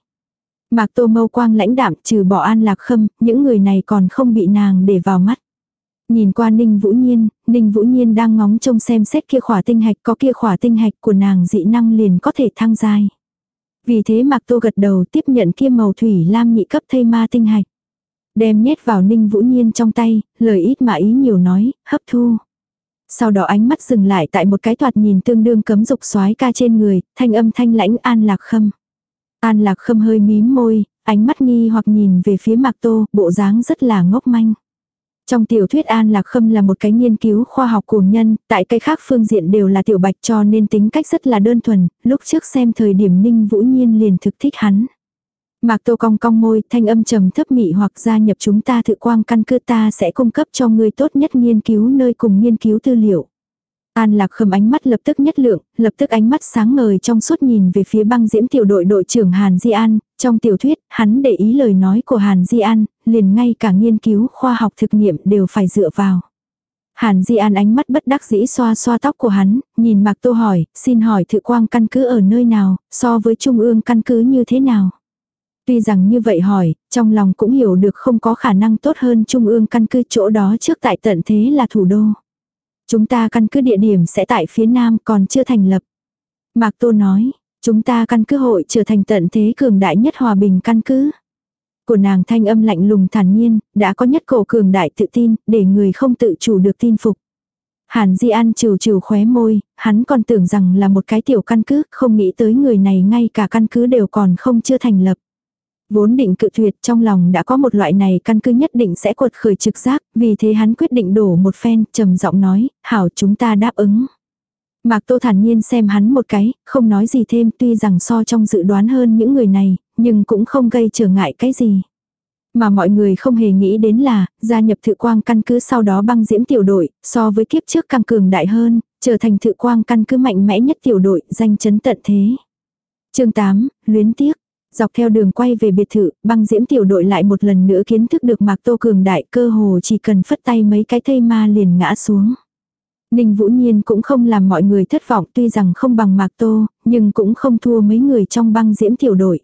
Mạc Tô Mâu Quang lãnh đạm trừ bỏ an lạc khâm, những người này còn không bị nàng để vào mắt. Nhìn qua Ninh Vũ Nhiên, Ninh Vũ Nhiên đang ngóng trông xem xét kia khỏa tinh hạch có kia khỏa tinh hạch của nàng dị năng liền có thể thăng dài. Vì thế Mạc Tô gật đầu tiếp nhận kia màu thủy lam nhị cấp thây ma tinh hạch. Đem nhét vào Ninh Vũ Nhiên trong tay, lời ít mà ý nhiều nói, hấp thu. Sau đó ánh mắt dừng lại tại một cái toạt nhìn tương đương cấm dục soái ca trên người, thanh âm thanh lãnh an lạc khâm. An lạc khâm hơi mím môi, ánh mắt nghi hoặc nhìn về phía Mạc Tô, bộ dáng rất là ngốc manh. Trong tiểu thuyết An Lạc Khâm là một cái nghiên cứu khoa học cuồng nhân, tại cái khác phương diện đều là tiểu bạch cho nên tính cách rất là đơn thuần, lúc trước xem thời điểm Ninh Vũ Nhiên liền thực thích hắn. Mạc Tô cong cong môi, thanh âm trầm thấp mị hoặc gia nhập chúng ta thự quang căn cứ ta sẽ cung cấp cho ngươi tốt nhất nghiên cứu nơi cùng nghiên cứu tư liệu. An lạc khâm ánh mắt lập tức nhất lượng, lập tức ánh mắt sáng ngời trong suốt nhìn về phía băng diễm tiểu đội đội trưởng Hàn Di An, trong tiểu thuyết, hắn để ý lời nói của Hàn Di An, liền ngay cả nghiên cứu khoa học thực nghiệm đều phải dựa vào. Hàn Di An ánh mắt bất đắc dĩ xoa xoa tóc của hắn, nhìn Mạc Tô hỏi, xin hỏi thự quang căn cứ ở nơi nào, so với trung ương căn cứ như thế nào? Tuy rằng như vậy hỏi, trong lòng cũng hiểu được không có khả năng tốt hơn trung ương căn cứ chỗ đó trước tại tận thế là thủ đô. Chúng ta căn cứ địa điểm sẽ tại phía nam còn chưa thành lập. Mạc Tô nói, chúng ta căn cứ hội trở thành tận thế cường đại nhất hòa bình căn cứ. Của nàng thanh âm lạnh lùng thản nhiên, đã có nhất cổ cường đại tự tin, để người không tự chủ được tin phục. Hàn Di An trừ trừ khóe môi, hắn còn tưởng rằng là một cái tiểu căn cứ, không nghĩ tới người này ngay cả căn cứ đều còn không chưa thành lập. Vốn định cự tuyệt trong lòng đã có một loại này căn cứ nhất định sẽ cuột khởi trực giác, vì thế hắn quyết định đổ một phen, trầm giọng nói, hảo chúng ta đáp ứng. Mạc Tô thản nhiên xem hắn một cái, không nói gì thêm tuy rằng so trong dự đoán hơn những người này, nhưng cũng không gây trở ngại cái gì. Mà mọi người không hề nghĩ đến là, gia nhập thự quang căn cứ sau đó băng diễm tiểu đội, so với kiếp trước càng cường đại hơn, trở thành thự quang căn cứ mạnh mẽ nhất tiểu đội, danh chấn tận thế. chương 8, luyến tiếc. Dọc theo đường quay về biệt thự, băng diễm tiểu đội lại một lần nữa kiến thức được Mạc Tô cường đại cơ hồ chỉ cần phất tay mấy cái thây ma liền ngã xuống. Ninh Vũ Nhiên cũng không làm mọi người thất vọng tuy rằng không bằng Mạc Tô, nhưng cũng không thua mấy người trong băng diễm tiểu đội.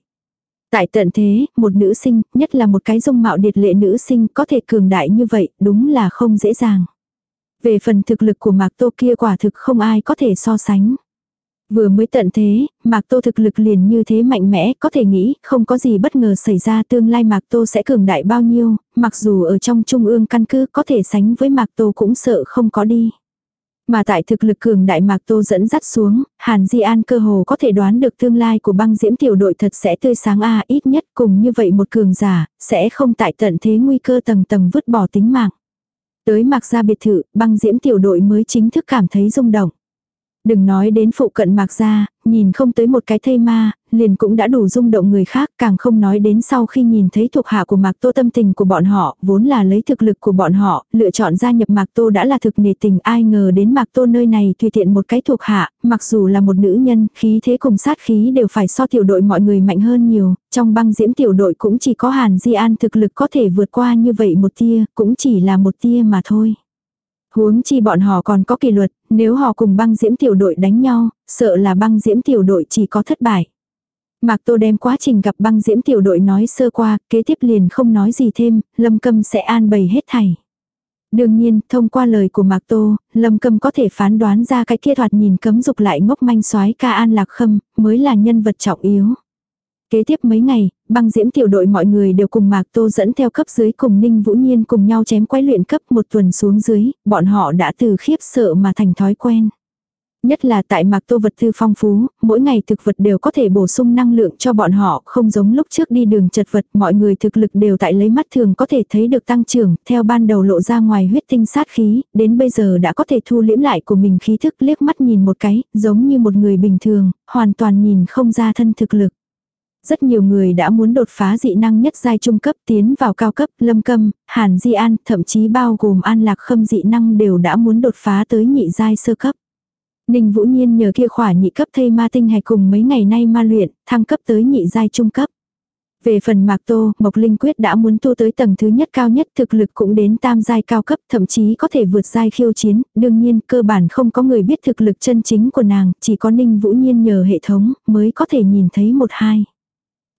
Tại tận thế, một nữ sinh, nhất là một cái dung mạo điệt lệ nữ sinh có thể cường đại như vậy, đúng là không dễ dàng. Về phần thực lực của Mạc Tô kia quả thực không ai có thể so sánh. Vừa mới tận thế, Mạc Tô thực lực liền như thế mạnh mẽ, có thể nghĩ, không có gì bất ngờ xảy ra tương lai Mạc Tô sẽ cường đại bao nhiêu, mặc dù ở trong trung ương căn cứ có thể sánh với Mạc Tô cũng sợ không có đi. Mà tại thực lực cường đại Mạc Tô dẫn dắt xuống, Hàn Di An cơ hồ có thể đoán được tương lai của băng diễm tiểu đội thật sẽ tươi sáng a ít nhất cùng như vậy một cường giả, sẽ không tại tận thế nguy cơ tầng tầng vứt bỏ tính mạng. Tới Mạc ra biệt thự, băng diễm tiểu đội mới chính thức cảm thấy rung động. Đừng nói đến phụ cận mạc gia, nhìn không tới một cái thây ma, liền cũng đã đủ rung động người khác, càng không nói đến sau khi nhìn thấy thuộc hạ của Mạc Tô tâm tình của bọn họ, vốn là lấy thực lực của bọn họ, lựa chọn gia nhập Mạc Tô đã là thực nề tình, ai ngờ đến Mạc Tô nơi này tùy tiện một cái thuộc hạ, mặc dù là một nữ nhân, khí thế cùng sát khí đều phải so tiểu đội mọi người mạnh hơn nhiều, trong băng diễm tiểu đội cũng chỉ có Hàn Di An thực lực có thể vượt qua như vậy một tia, cũng chỉ là một tia mà thôi. Huống chi bọn họ còn có kỷ luật, nếu họ cùng băng diễm tiểu đội đánh nhau, sợ là băng diễm tiểu đội chỉ có thất bại. Mạc Tô đem quá trình gặp băng diễm tiểu đội nói sơ qua, kế tiếp liền không nói gì thêm, Lâm Câm sẽ an bày hết thảy. Đương nhiên, thông qua lời của Mạc Tô, Lâm Câm có thể phán đoán ra cái kia thoạt nhìn cấm dục lại ngốc manh soái ca an lạc khâm, mới là nhân vật trọng yếu. Kế tiếp mấy ngày, băng diễm tiểu đội mọi người đều cùng Mạc Tô dẫn theo cấp dưới cùng Ninh Vũ Nhiên cùng nhau chém quái luyện cấp một tuần xuống dưới, bọn họ đã từ khiếp sợ mà thành thói quen. Nhất là tại Mạc Tô vật tư phong phú, mỗi ngày thực vật đều có thể bổ sung năng lượng cho bọn họ, không giống lúc trước đi đường chật vật, mọi người thực lực đều tại lấy mắt thường có thể thấy được tăng trưởng, theo ban đầu lộ ra ngoài huyết tinh sát khí, đến bây giờ đã có thể thu liễm lại của mình khí thức liếc mắt nhìn một cái, giống như một người bình thường, hoàn toàn nhìn không ra thân thực lực. Rất nhiều người đã muốn đột phá dị năng nhất giai trung cấp tiến vào cao cấp, lâm câm, hàn di an, thậm chí bao gồm an lạc khâm dị năng đều đã muốn đột phá tới nhị giai sơ cấp. Ninh Vũ Nhiên nhờ kia khỏa nhị cấp thây ma tinh hạch cùng mấy ngày nay ma luyện, thăng cấp tới nhị giai trung cấp. Về phần Mạc Tô, Mộc Linh Quyết đã muốn tu tới tầng thứ nhất cao nhất thực lực cũng đến tam giai cao cấp thậm chí có thể vượt giai khiêu chiến, đương nhiên cơ bản không có người biết thực lực chân chính của nàng, chỉ có Ninh Vũ Nhiên nhờ hệ thống mới có thể nhìn thấy một hai.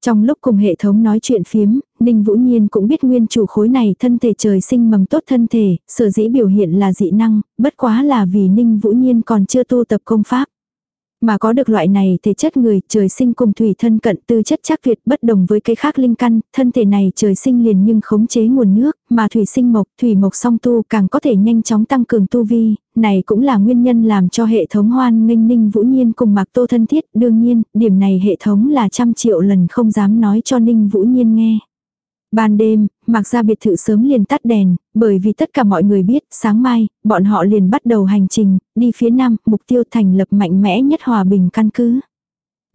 Trong lúc cùng hệ thống nói chuyện phiếm, Ninh Vũ Nhiên cũng biết nguyên chủ khối này thân thể trời sinh mầm tốt thân thể, sở dĩ biểu hiện là dị năng, bất quá là vì Ninh Vũ Nhiên còn chưa tu tập công pháp. Mà có được loại này thể chất người trời sinh cùng thủy thân cận tư chất chắc tuyệt bất đồng với cái khác linh căn, thân thể này trời sinh liền nhưng khống chế nguồn nước, mà thủy sinh mộc, thủy mộc song tu càng có thể nhanh chóng tăng cường tu vi, này cũng là nguyên nhân làm cho hệ thống hoan nghênh ninh vũ nhiên cùng mạc tô thân thiết, đương nhiên, điểm này hệ thống là trăm triệu lần không dám nói cho ninh vũ nhiên nghe. Ban đêm, mặc ra biệt thự sớm liền tắt đèn, bởi vì tất cả mọi người biết, sáng mai, bọn họ liền bắt đầu hành trình, đi phía nam, mục tiêu thành lập mạnh mẽ nhất hòa bình căn cứ.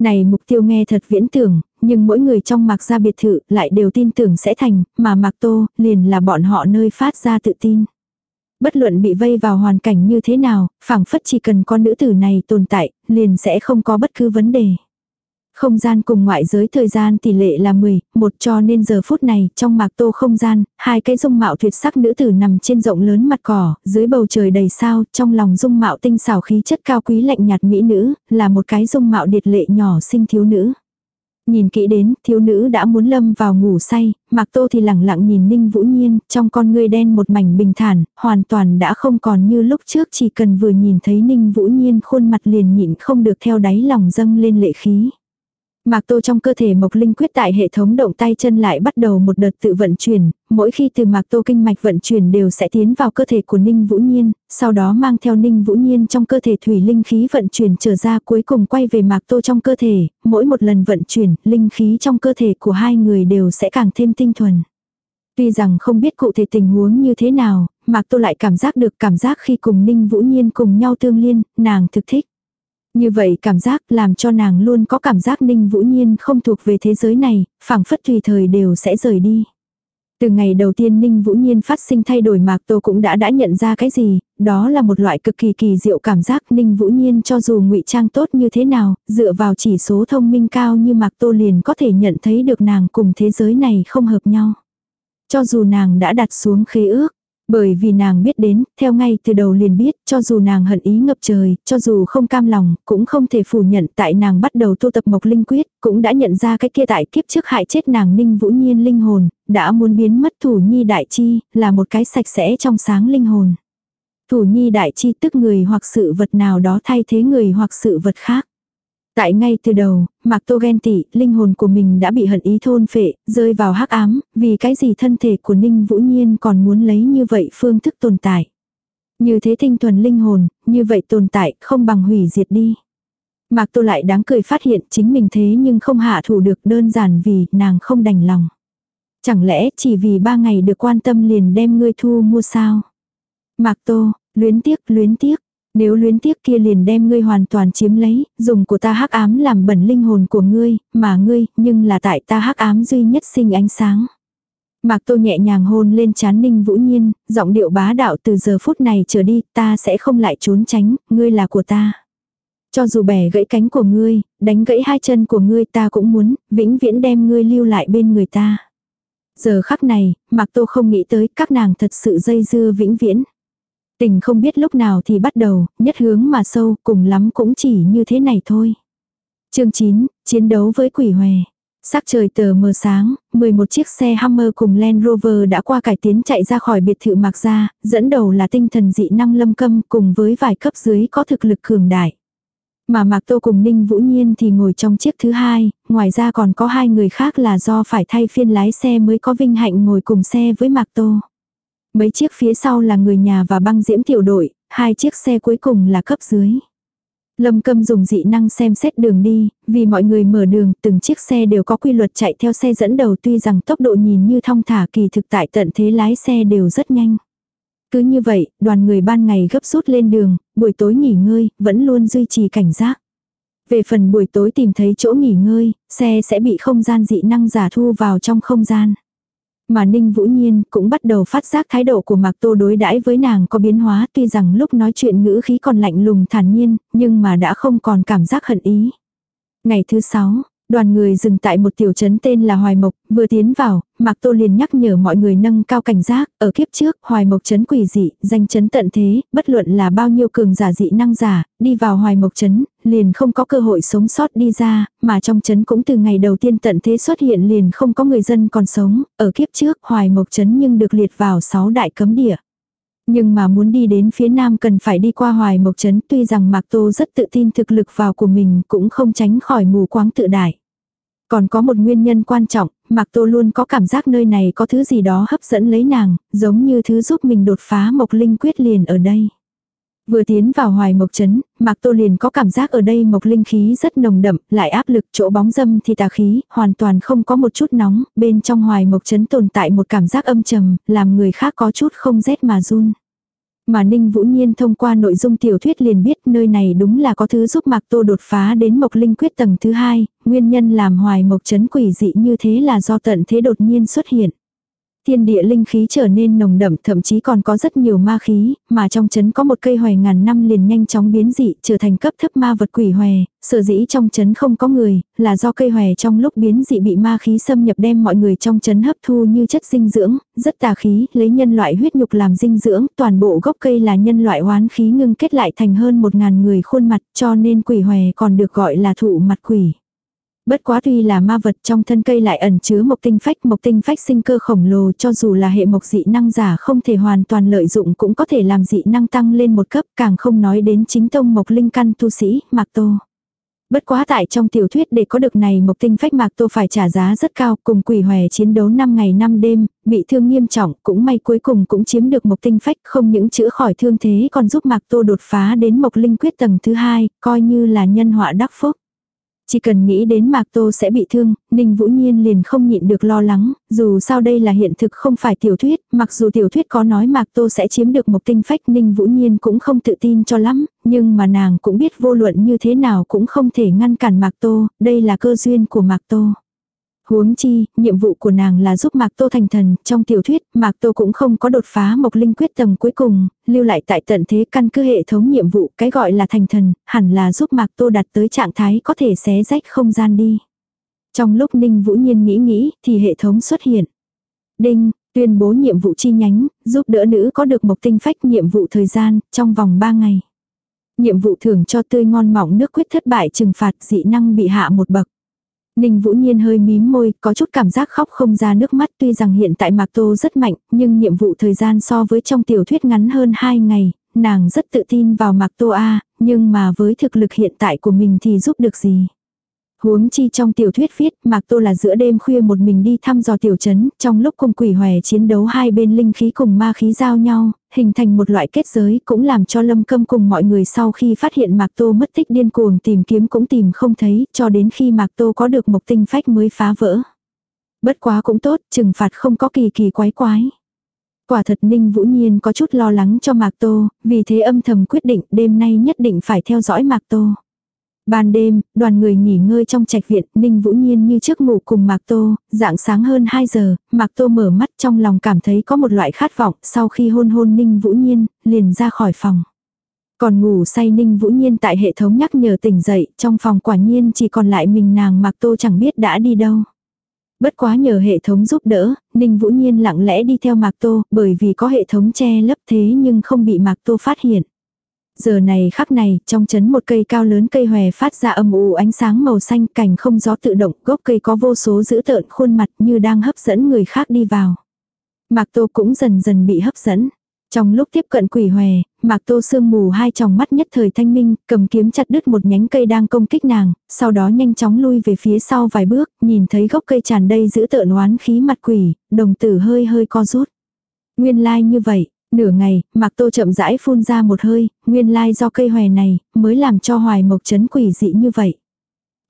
Này mục tiêu nghe thật viễn tưởng, nhưng mỗi người trong mặc ra biệt thự lại đều tin tưởng sẽ thành, mà mặc tô, liền là bọn họ nơi phát ra tự tin. Bất luận bị vây vào hoàn cảnh như thế nào, phảng phất chỉ cần con nữ tử này tồn tại, liền sẽ không có bất cứ vấn đề. Không gian cùng ngoại giới thời gian tỷ lệ là 10, một cho nên giờ phút này, trong mạc tô không gian, hai cái dung mạo tuyệt sắc nữ tử nằm trên rộng lớn mặt cỏ, dưới bầu trời đầy sao, trong lòng dung mạo tinh xảo khí chất cao quý lạnh nhạt mỹ nữ, là một cái dung mạo điệt lệ nhỏ sinh thiếu nữ. Nhìn kỹ đến, thiếu nữ đã muốn lâm vào ngủ say, Mạc Tô thì lẳng lặng nhìn Ninh Vũ Nhiên, trong con ngươi đen một mảnh bình thản, hoàn toàn đã không còn như lúc trước chỉ cần vừa nhìn thấy Ninh Vũ Nhiên khuôn mặt liền nhịn không được theo đáy lòng dâng lên lệ khí. Mạc Tô trong cơ thể Mộc Linh quyết tại hệ thống động tay chân lại bắt đầu một đợt tự vận chuyển, mỗi khi từ Mạc Tô kinh mạch vận chuyển đều sẽ tiến vào cơ thể của Ninh Vũ Nhiên, sau đó mang theo Ninh Vũ Nhiên trong cơ thể thủy linh khí vận chuyển trở ra cuối cùng quay về Mạc Tô trong cơ thể, mỗi một lần vận chuyển, linh khí trong cơ thể của hai người đều sẽ càng thêm tinh thuần. Tuy rằng không biết cụ thể tình huống như thế nào, Mạc Tô lại cảm giác được cảm giác khi cùng Ninh Vũ Nhiên cùng nhau tương liên, nàng thực thích. Như vậy cảm giác làm cho nàng luôn có cảm giác ninh vũ nhiên không thuộc về thế giới này, phảng phất tùy thời đều sẽ rời đi. Từ ngày đầu tiên Ninh Vũ Nhiên phát sinh thay đổi Mạc Tô cũng đã đã nhận ra cái gì, đó là một loại cực kỳ kỳ diệu cảm giác Ninh Vũ Nhiên cho dù ngụy trang tốt như thế nào, dựa vào chỉ số thông minh cao như Mạc Tô liền có thể nhận thấy được nàng cùng thế giới này không hợp nhau. Cho dù nàng đã đặt xuống khế ước, bởi vì nàng biết đến, theo ngay từ đầu liền biết, cho dù nàng hận ý ngập trời, cho dù không cam lòng, cũng không thể phủ nhận tại nàng bắt đầu tu tập mộc linh quyết, cũng đã nhận ra cái kia tại kiếp trước hại chết nàng ninh vũ nhiên linh hồn, đã muốn biến mất thủ nhi đại chi, là một cái sạch sẽ trong sáng linh hồn. Thủ nhi đại chi tức người hoặc sự vật nào đó thay thế người hoặc sự vật khác. Tại ngay từ đầu, Mạc Tô ghen tị, linh hồn của mình đã bị hận ý thôn phệ, rơi vào hắc ám, vì cái gì thân thể của Ninh Vũ Nhiên còn muốn lấy như vậy phương thức tồn tại. Như thế tinh thuần linh hồn, như vậy tồn tại, không bằng hủy diệt đi. Mạc Tô lại đáng cười phát hiện chính mình thế nhưng không hạ thủ được đơn giản vì nàng không đành lòng. Chẳng lẽ chỉ vì ba ngày được quan tâm liền đem ngươi thu mua sao? Mạc Tô, luyến tiếc, luyến tiếc, nếu luyến tiếc kia liền đem ngươi hoàn toàn chiếm lấy, dùng của ta hắc ám làm bẩn linh hồn của ngươi, mà ngươi, nhưng là tại ta hắc ám duy nhất sinh ánh sáng. Mạc Tô nhẹ nhàng hôn lên chán Ninh Vũ Nhiên, giọng điệu bá đạo từ giờ phút này trở đi, ta sẽ không lại trốn tránh, ngươi là của ta. Cho dù bẻ gãy cánh của ngươi, đánh gãy hai chân của ngươi ta cũng muốn, vĩnh viễn đem ngươi lưu lại bên người ta. Giờ khắc này, Mạc Tô không nghĩ tới các nàng thật sự dây dưa vĩnh viễn. Tình không biết lúc nào thì bắt đầu, nhất hướng mà sâu, cùng lắm cũng chỉ như thế này thôi. chương 9, chiến đấu với quỷ hòe. Sắc trời tờ mờ sáng, 11 chiếc xe Hummer cùng Land Rover đã qua cải tiến chạy ra khỏi biệt thự Mạc Gia, dẫn đầu là tinh thần dị năng lâm câm cùng với vài cấp dưới có thực lực cường đại. Mà Mạc Tô cùng Ninh Vũ Nhiên thì ngồi trong chiếc thứ hai, ngoài ra còn có hai người khác là do phải thay phiên lái xe mới có vinh hạnh ngồi cùng xe với Mạc Tô. Mấy chiếc phía sau là người nhà và băng diễm tiểu đội, hai chiếc xe cuối cùng là cấp dưới. Lâm Câm dùng dị năng xem xét đường đi, vì mọi người mở đường, từng chiếc xe đều có quy luật chạy theo xe dẫn đầu tuy rằng tốc độ nhìn như thong thả kỳ thực tại tận thế lái xe đều rất nhanh. Cứ như vậy, đoàn người ban ngày gấp rút lên đường, buổi tối nghỉ ngơi, vẫn luôn duy trì cảnh giác. Về phần buổi tối tìm thấy chỗ nghỉ ngơi, xe sẽ bị không gian dị năng giả thu vào trong không gian. Mà Ninh Vũ Nhiên cũng bắt đầu phát giác thái độ của Mạc Tô đối đãi với nàng có biến hóa tuy rằng lúc nói chuyện ngữ khí còn lạnh lùng thản nhiên, nhưng mà đã không còn cảm giác hận ý. Ngày thứ sáu, Đoàn người dừng tại một tiểu trấn tên là Hoài Mộc, vừa tiến vào, Mạc Tô liền nhắc nhở mọi người nâng cao cảnh giác, ở kiếp trước, Hoài Mộc trấn quỷ dị, danh trấn tận thế, bất luận là bao nhiêu cường giả dị năng giả, đi vào Hoài Mộc trấn, liền không có cơ hội sống sót đi ra, mà trong trấn cũng từ ngày đầu tiên tận thế xuất hiện liền không có người dân còn sống, ở kiếp trước, Hoài Mộc trấn nhưng được liệt vào sáu đại cấm địa. Nhưng mà muốn đi đến phía nam cần phải đi qua hoài mộc trấn tuy rằng Mạc Tô rất tự tin thực lực vào của mình cũng không tránh khỏi mù quáng tự đại. Còn có một nguyên nhân quan trọng, Mạc Tô luôn có cảm giác nơi này có thứ gì đó hấp dẫn lấy nàng, giống như thứ giúp mình đột phá mộc linh quyết liền ở đây. Vừa tiến vào hoài mộc trấn, Mạc Tô liền có cảm giác ở đây mộc linh khí rất nồng đậm, lại áp lực chỗ bóng dâm thì tà khí, hoàn toàn không có một chút nóng, bên trong hoài mộc trấn tồn tại một cảm giác âm trầm, làm người khác có chút không rét mà run. Mà Ninh Vũ Nhiên thông qua nội dung tiểu thuyết liền biết nơi này đúng là có thứ giúp Mạc Tô đột phá đến Mộc Linh Quyết tầng thứ hai, nguyên nhân làm hoài Mộc Trấn quỷ dị như thế là do tận thế đột nhiên xuất hiện. Thiên địa linh khí trở nên nồng đậm thậm chí còn có rất nhiều ma khí, mà trong chấn có một cây hoè ngàn năm liền nhanh chóng biến dị trở thành cấp thấp ma vật quỷ hoè, sở dĩ trong chấn không có người, là do cây hoè trong lúc biến dị bị ma khí xâm nhập đem mọi người trong chấn hấp thu như chất dinh dưỡng, rất tà khí, lấy nhân loại huyết nhục làm dinh dưỡng, toàn bộ gốc cây là nhân loại hoán khí ngưng kết lại thành hơn một ngàn người khuôn mặt cho nên quỷ hoè còn được gọi là thụ mặt quỷ. Bất quá tuy là ma vật trong thân cây lại ẩn chứa một tinh phách, một tinh phách sinh cơ khổng lồ cho dù là hệ mộc dị năng giả không thể hoàn toàn lợi dụng cũng có thể làm dị năng tăng lên một cấp, càng không nói đến chính tông mộc linh căn tu sĩ, Mạc Tô. Bất quá tại trong tiểu thuyết để có được này mộc tinh phách Mạc Tô phải trả giá rất cao, cùng quỷ hòe chiến đấu 5 ngày 5 đêm, bị thương nghiêm trọng, cũng may cuối cùng cũng chiếm được mộc tinh phách, không những chữa khỏi thương thế còn giúp Mạc Tô đột phá đến mộc linh quyết tầng thứ hai, coi như là nhân họa đắc phúc. Chỉ cần nghĩ đến Mạc Tô sẽ bị thương, Ninh Vũ Nhiên liền không nhịn được lo lắng, dù sao đây là hiện thực không phải tiểu thuyết, mặc dù tiểu thuyết có nói Mạc Tô sẽ chiếm được một tinh phách Ninh Vũ Nhiên cũng không tự tin cho lắm, nhưng mà nàng cũng biết vô luận như thế nào cũng không thể ngăn cản Mạc Tô, đây là cơ duyên của Mạc Tô. Huống chi, nhiệm vụ của nàng là giúp Mạc Tô thành thần, trong tiểu thuyết, Mạc Tô cũng không có đột phá Mộc Linh quyết tầng cuối cùng, lưu lại tại tận thế căn cứ hệ thống nhiệm vụ, cái gọi là thành thần, hẳn là giúp Mạc Tô đạt tới trạng thái có thể xé rách không gian đi. Trong lúc Ninh Vũ Nhiên nghĩ nghĩ, thì hệ thống xuất hiện. Đinh, tuyên bố nhiệm vụ chi nhánh, giúp đỡ nữ có được Mộc Tinh phách nhiệm vụ thời gian, trong vòng 3 ngày. Nhiệm vụ thưởng cho tươi ngon mỏng nước quyết thất bại trừng phạt dị năng bị hạ một bậc. Ninh Vũ Nhiên hơi mím môi, có chút cảm giác khóc không ra nước mắt tuy rằng hiện tại Mạc Tô rất mạnh, nhưng nhiệm vụ thời gian so với trong tiểu thuyết ngắn hơn 2 ngày, nàng rất tự tin vào Mạc Tô A, nhưng mà với thực lực hiện tại của mình thì giúp được gì. Huống chi trong tiểu thuyết viết, Mạc Tô là giữa đêm khuya một mình đi thăm dò tiểu trấn, trong lúc cùng quỷ hòe chiến đấu hai bên linh khí cùng ma khí giao nhau, hình thành một loại kết giới cũng làm cho lâm câm cùng mọi người sau khi phát hiện Mạc Tô mất tích điên cuồng tìm kiếm cũng tìm không thấy, cho đến khi Mạc Tô có được một tinh phách mới phá vỡ. Bất quá cũng tốt, trừng phạt không có kỳ kỳ quái quái. Quả thật Ninh Vũ Nhiên có chút lo lắng cho Mạc Tô, vì thế âm thầm quyết định đêm nay nhất định phải theo dõi Mạc Tô. Ban đêm, đoàn người nghỉ ngơi trong trạch viện, Ninh Vũ Nhiên như trước ngủ cùng Mạc Tô, dạng sáng hơn 2 giờ, Mạc Tô mở mắt trong lòng cảm thấy có một loại khát vọng, sau khi hôn hôn Ninh Vũ Nhiên, liền ra khỏi phòng. Còn ngủ say Ninh Vũ Nhiên tại hệ thống nhắc nhở tỉnh dậy, trong phòng quả nhiên chỉ còn lại mình nàng Mạc Tô chẳng biết đã đi đâu. Bất quá nhờ hệ thống giúp đỡ, Ninh Vũ Nhiên lặng lẽ đi theo Mạc Tô, bởi vì có hệ thống che lấp thế nhưng không bị Mạc Tô phát hiện. Giờ này khắc này, trong chấn một cây cao lớn cây hòe phát ra âm u ánh sáng màu xanh cảnh không gió tự động, gốc cây có vô số dữ tợn khuôn mặt như đang hấp dẫn người khác đi vào. Mạc Tô cũng dần dần bị hấp dẫn. Trong lúc tiếp cận quỷ hòe, Mạc Tô sương mù hai tròng mắt nhất thời thanh minh, cầm kiếm chặt đứt một nhánh cây đang công kích nàng, sau đó nhanh chóng lui về phía sau vài bước, nhìn thấy gốc cây tràn đầy giữ tợn oán khí mặt quỷ, đồng tử hơi hơi co rút. Nguyên lai like như vậy, Nửa ngày, Mạc Tô chậm rãi phun ra một hơi, nguyên lai do cây hòe này, mới làm cho hoài mộc chấn quỷ dị như vậy.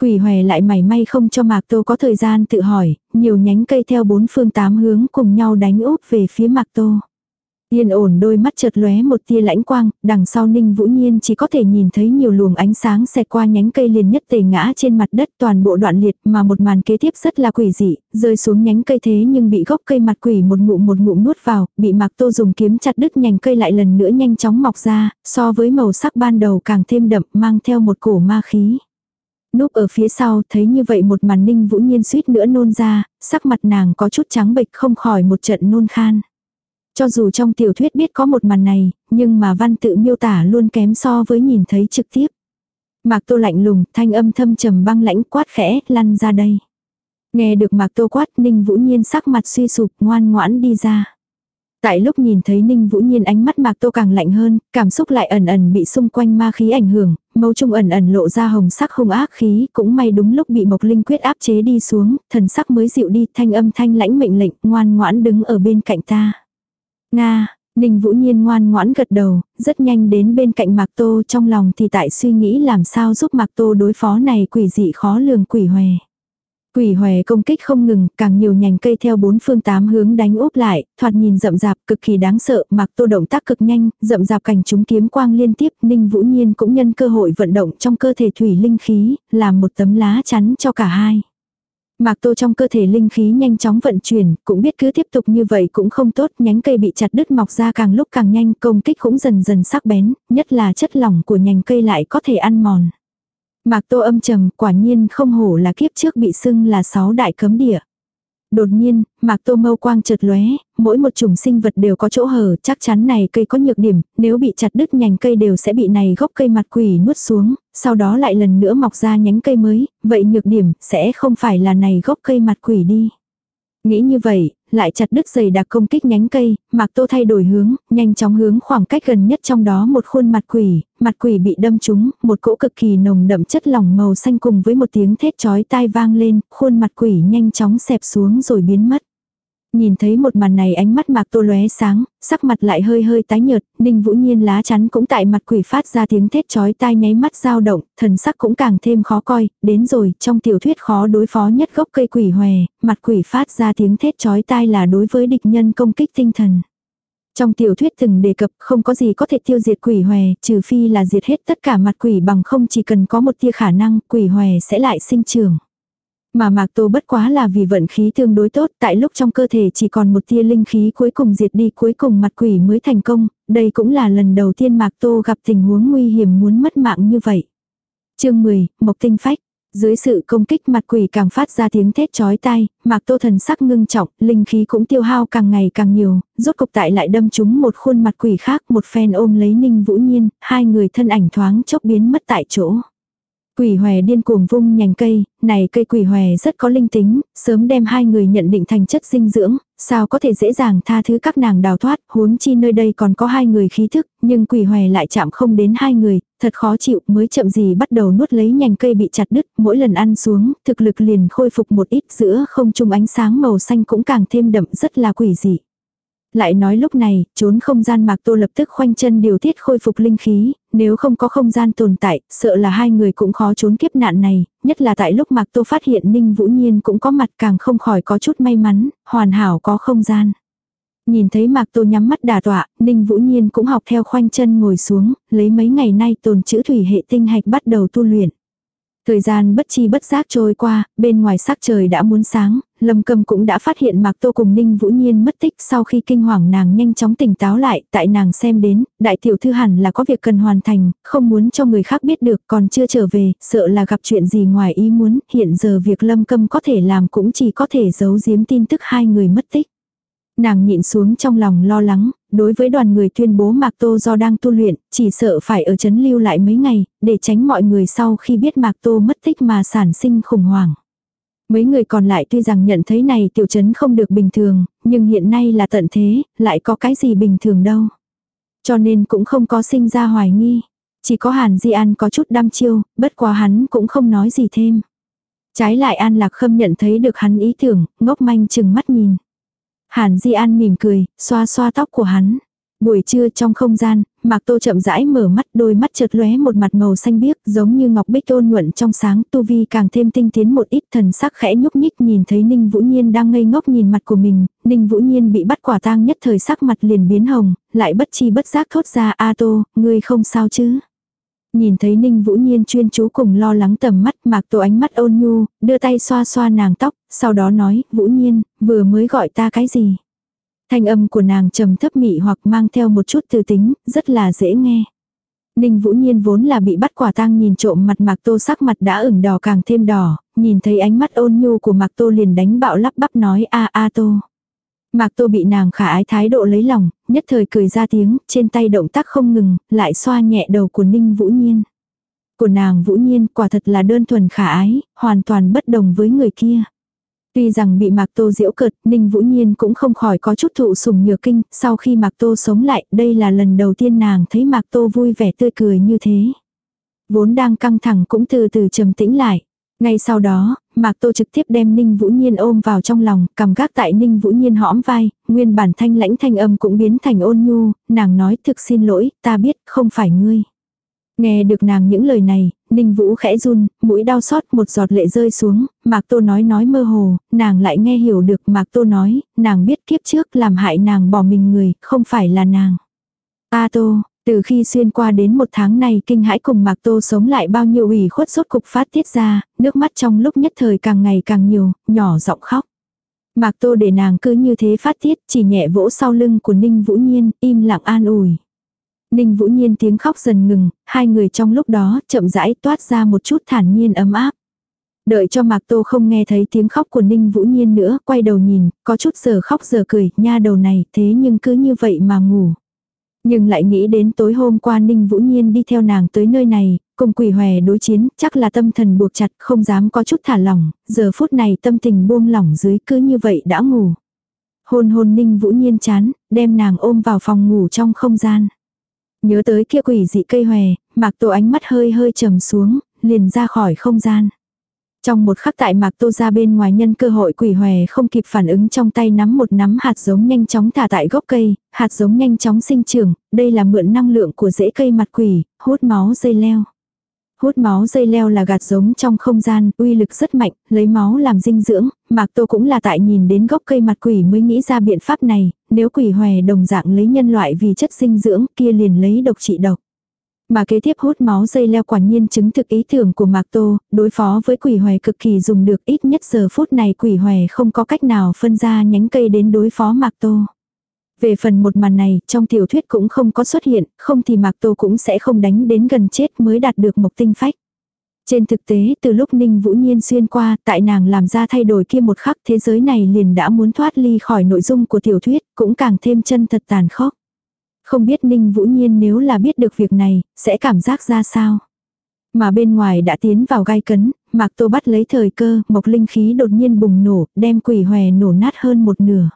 Quỷ hòe lại mảy may không cho Mạc Tô có thời gian tự hỏi, nhiều nhánh cây theo bốn phương tám hướng cùng nhau đánh úp về phía Mạc Tô. Yên ổn đôi mắt chợt lóe một tia lãnh quang, đằng sau Ninh Vũ Nhiên chỉ có thể nhìn thấy nhiều luồng ánh sáng xẹt qua nhánh cây liền nhất tề ngã trên mặt đất toàn bộ đoạn liệt mà một màn kế tiếp rất là quỷ dị, rơi xuống nhánh cây thế nhưng bị gốc cây mặt quỷ một ngụm một ngụm nuốt vào, bị Mạc Tô dùng kiếm chặt đứt nhành cây lại lần nữa nhanh chóng mọc ra, so với màu sắc ban đầu càng thêm đậm mang theo một cổ ma khí. Núp ở phía sau thấy như vậy một màn Ninh Vũ Nhiên suýt nữa nôn ra, sắc mặt nàng có chút trắng bệch không khỏi một trận nôn khan. Cho dù trong tiểu thuyết biết có một màn này, nhưng mà văn tự miêu tả luôn kém so với nhìn thấy trực tiếp. Mạc Tô lạnh lùng, thanh âm thâm trầm băng lãnh quát khẽ, lăn ra đây. Nghe được Mạc Tô quát, Ninh Vũ Nhiên sắc mặt suy sụp, ngoan ngoãn đi ra. Tại lúc nhìn thấy Ninh Vũ Nhiên ánh mắt Mạc Tô càng lạnh hơn, cảm xúc lại ẩn ẩn bị xung quanh ma khí ảnh hưởng, mâu trung ẩn ẩn lộ ra hồng sắc hung ác khí, cũng may đúng lúc bị Mộc Linh quyết áp chế đi xuống, thần sắc mới dịu đi, thanh âm thanh lãnh mệnh lệnh, ngoan ngoãn đứng ở bên cạnh ta. Nga, Ninh Vũ Nhiên ngoan ngoãn gật đầu, rất nhanh đến bên cạnh Mạc Tô trong lòng thì tại suy nghĩ làm sao giúp Mạc Tô đối phó này quỷ dị khó lường quỷ hòe. Quỷ hòe công kích không ngừng, càng nhiều nhành cây theo bốn phương tám hướng đánh úp lại, thoạt nhìn rậm rạp cực kỳ đáng sợ, Mạc Tô động tác cực nhanh, rậm rạp cảnh chúng kiếm quang liên tiếp, Ninh Vũ Nhiên cũng nhân cơ hội vận động trong cơ thể thủy linh khí, làm một tấm lá chắn cho cả hai. Mạc Tô trong cơ thể linh khí nhanh chóng vận chuyển, cũng biết cứ tiếp tục như vậy cũng không tốt, nhánh cây bị chặt đứt mọc ra càng lúc càng nhanh, công kích cũng dần dần sắc bén, nhất là chất lỏng của nhành cây lại có thể ăn mòn. Mạc Tô âm trầm, quả nhiên không hổ là kiếp trước bị xưng là sáu đại cấm địa. Đột nhiên, Mạc Tô mâu quang chợt lóe, mỗi một chủng sinh vật đều có chỗ hở, chắc chắn này cây có nhược điểm, nếu bị chặt đứt nhành cây đều sẽ bị này gốc cây mặt quỷ nuốt xuống, sau đó lại lần nữa mọc ra nhánh cây mới, vậy nhược điểm sẽ không phải là này gốc cây mặt quỷ đi. Nghĩ như vậy, lại chặt đứt dày đặc công kích nhánh cây, Mạc Tô thay đổi hướng, nhanh chóng hướng khoảng cách gần nhất trong đó một khuôn mặt quỷ, mặt quỷ bị đâm trúng, một cỗ cực kỳ nồng đậm chất lỏng màu xanh cùng với một tiếng thét chói tai vang lên, khuôn mặt quỷ nhanh chóng xẹp xuống rồi biến mất. Nhìn thấy một màn này ánh mắt mạc tô lóe sáng, sắc mặt lại hơi hơi tái nhợt, ninh vũ nhiên lá chắn cũng tại mặt quỷ phát ra tiếng thét chói tai nháy mắt dao động, thần sắc cũng càng thêm khó coi, đến rồi, trong tiểu thuyết khó đối phó nhất gốc cây quỷ hòe, mặt quỷ phát ra tiếng thét chói tai là đối với địch nhân công kích tinh thần. Trong tiểu thuyết từng đề cập không có gì có thể tiêu diệt quỷ hòe, trừ phi là diệt hết tất cả mặt quỷ bằng không chỉ cần có một tia khả năng, quỷ hòe sẽ lại sinh trưởng. Mà Mạc Tô bất quá là vì vận khí tương đối tốt, tại lúc trong cơ thể chỉ còn một tia linh khí cuối cùng diệt đi cuối cùng mặt quỷ mới thành công, đây cũng là lần đầu tiên Mạc Tô gặp tình huống nguy hiểm muốn mất mạng như vậy. chương 10, Mộc Tinh Phách dưới sự công kích mặt quỷ càng phát ra tiếng thét chói tai, mạc tô thần sắc ngưng trọng, linh khí cũng tiêu hao càng ngày càng nhiều, rốt cục tại lại đâm trúng một khuôn mặt quỷ khác một phen ôm lấy ninh vũ nhiên, hai người thân ảnh thoáng chốc biến mất tại chỗ. Quỷ hòe điên cuồng vung nhành cây, này cây quỷ hòe rất có linh tính, sớm đem hai người nhận định thành chất dinh dưỡng, sao có thể dễ dàng tha thứ các nàng đào thoát, huống chi nơi đây còn có hai người khí thức, nhưng quỷ hòe lại chạm không đến hai người, thật khó chịu, mới chậm gì bắt đầu nuốt lấy nhành cây bị chặt đứt, mỗi lần ăn xuống, thực lực liền khôi phục một ít giữa không trung ánh sáng màu xanh cũng càng thêm đậm rất là quỷ dị. Lại nói lúc này, trốn không gian mạc tô lập tức khoanh chân điều tiết khôi phục linh khí, nếu không có không gian tồn tại, sợ là hai người cũng khó trốn kiếp nạn này, nhất là tại lúc mạc tô phát hiện ninh vũ nhiên cũng có mặt càng không khỏi có chút may mắn, hoàn hảo có không gian. Nhìn thấy mạc tô nhắm mắt đà tọa, ninh vũ nhiên cũng học theo khoanh chân ngồi xuống, lấy mấy ngày nay tồn chữ thủy hệ tinh hạch bắt đầu tu luyện. Thời gian bất chi bất giác trôi qua, bên ngoài sắc trời đã muốn sáng, Lâm Cầm cũng đã phát hiện Mạc Tô cùng Ninh Vũ Nhiên mất tích sau khi kinh hoàng nàng nhanh chóng tỉnh táo lại, tại nàng xem đến, đại tiểu thư hẳn là có việc cần hoàn thành, không muốn cho người khác biết được còn chưa trở về, sợ là gặp chuyện gì ngoài ý muốn, hiện giờ việc Lâm Cầm có thể làm cũng chỉ có thể giấu giếm tin tức hai người mất tích. Nàng nhịn xuống trong lòng lo lắng, đối với đoàn người tuyên bố Mạc Tô do đang tu luyện, chỉ sợ phải ở chấn lưu lại mấy ngày, để tránh mọi người sau khi biết Mạc Tô mất tích mà sản sinh khủng hoảng. Mấy người còn lại tuy rằng nhận thấy này tiểu chấn không được bình thường, nhưng hiện nay là tận thế, lại có cái gì bình thường đâu. Cho nên cũng không có sinh ra hoài nghi. Chỉ có Hàn Di An có chút đăm chiêu, bất quá hắn cũng không nói gì thêm. Trái lại An Lạc Khâm nhận thấy được hắn ý tưởng, ngốc manh chừng mắt nhìn. Hàn Di An mỉm cười, xoa xoa tóc của hắn. Buổi trưa trong không gian, Mạc Tô chậm rãi mở mắt đôi mắt chợt lóe một mặt màu xanh biếc giống như ngọc bích ôn nhuận trong sáng tu vi càng thêm tinh tiến một ít thần sắc khẽ nhúc nhích nhìn thấy Ninh Vũ Nhiên đang ngây ngốc nhìn mặt của mình, Ninh Vũ Nhiên bị bắt quả tang nhất thời sắc mặt liền biến hồng, lại bất chi bất giác thốt ra A Tô, ngươi không sao chứ. Nhìn thấy Ninh Vũ Nhiên chuyên chú cùng lo lắng tầm mắt Mạc Tô ánh mắt ôn nhu, đưa tay xoa xoa nàng tóc, sau đó nói, Vũ Nhiên, vừa mới gọi ta cái gì. Thanh âm của nàng trầm thấp mị hoặc mang theo một chút từ tính, rất là dễ nghe. Ninh Vũ Nhiên vốn là bị bắt quả tang nhìn trộm mặt Mạc Tô sắc mặt đã ửng đỏ càng thêm đỏ, nhìn thấy ánh mắt ôn nhu của Mạc Tô liền đánh bạo lắp bắp nói a a Tô. Mạc Tô bị nàng khả ái thái độ lấy lòng, nhất thời cười ra tiếng, trên tay động tác không ngừng, lại xoa nhẹ đầu của Ninh Vũ Nhiên. Của nàng Vũ Nhiên quả thật là đơn thuần khả ái, hoàn toàn bất đồng với người kia. Tuy rằng bị Mạc Tô diễu cợt, Ninh Vũ Nhiên cũng không khỏi có chút thụ sủng nhược kinh, sau khi Mạc Tô sống lại, đây là lần đầu tiên nàng thấy Mạc Tô vui vẻ tươi cười như thế. Vốn đang căng thẳng cũng từ từ trầm tĩnh lại. Ngay sau đó, Mạc Tô trực tiếp đem Ninh Vũ Nhiên ôm vào trong lòng, cầm gác tại Ninh Vũ Nhiên hõm vai, nguyên bản thanh lãnh thanh âm cũng biến thành ôn nhu, nàng nói thực xin lỗi, ta biết, không phải ngươi. Nghe được nàng những lời này, Ninh Vũ khẽ run, mũi đau xót một giọt lệ rơi xuống, Mạc Tô nói nói mơ hồ, nàng lại nghe hiểu được Mạc Tô nói, nàng biết kiếp trước làm hại nàng bỏ mình người, không phải là nàng. A Tô, từ khi xuyên qua đến một tháng này kinh hãi cùng Mạc Tô sống lại bao nhiêu ủy khuất sốt cục phát tiết ra, nước mắt trong lúc nhất thời càng ngày càng nhiều, nhỏ giọng khóc. Mạc Tô để nàng cứ như thế phát tiết, chỉ nhẹ vỗ sau lưng của Ninh Vũ Nhiên, im lặng an ủi. Ninh Vũ Nhiên tiếng khóc dần ngừng, hai người trong lúc đó chậm rãi toát ra một chút thản nhiên ấm áp. Đợi cho Mạc Tô không nghe thấy tiếng khóc của Ninh Vũ Nhiên nữa, quay đầu nhìn, có chút giờ khóc giờ cười, nha đầu này, thế nhưng cứ như vậy mà ngủ. Nhưng lại nghĩ đến tối hôm qua Ninh Vũ Nhiên đi theo nàng tới nơi này, cùng quỷ hòe đối chiến, chắc là tâm thần buộc chặt, không dám có chút thả lỏng, giờ phút này tâm tình buông lỏng dưới cứ như vậy đã ngủ. Hôn hôn Ninh Vũ Nhiên chán, đem nàng ôm vào phòng ngủ trong không gian. Nhớ tới kia quỷ dị cây hòe, Mạc tổ ánh mắt hơi hơi trầm xuống, liền ra khỏi không gian. Trong một khắc tại Mạc Tô ra bên ngoài nhân cơ hội quỷ hòe không kịp phản ứng trong tay nắm một nắm hạt giống nhanh chóng thả tại gốc cây, hạt giống nhanh chóng sinh trưởng, đây là mượn năng lượng của rễ cây mặt quỷ, hút máu dây leo. Hút máu dây leo là gạt giống trong không gian, uy lực rất mạnh, lấy máu làm dinh dưỡng, Mạc Tô cũng là tại nhìn đến gốc cây mặt quỷ mới nghĩ ra biện pháp này, nếu quỷ hòe đồng dạng lấy nhân loại vì chất dinh dưỡng kia liền lấy độc trị độc. Mà kế tiếp hút máu dây leo quả nhiên chứng thực ý tưởng của Mạc Tô, đối phó với quỷ hòe cực kỳ dùng được ít nhất giờ phút này quỷ hòe không có cách nào phân ra nhánh cây đến đối phó Mạc Tô. Về phần một màn này, trong tiểu thuyết cũng không có xuất hiện, không thì Mạc Tô cũng sẽ không đánh đến gần chết mới đạt được mộc tinh phách. Trên thực tế, từ lúc Ninh Vũ Nhiên xuyên qua, tại nàng làm ra thay đổi kia một khắc thế giới này liền đã muốn thoát ly khỏi nội dung của tiểu thuyết, cũng càng thêm chân thật tàn khốc. Không biết Ninh Vũ Nhiên nếu là biết được việc này, sẽ cảm giác ra sao. Mà bên ngoài đã tiến vào gai cấn, Mạc Tô bắt lấy thời cơ, mộc linh khí đột nhiên bùng nổ, đem quỷ hòe nổ nát hơn một nửa.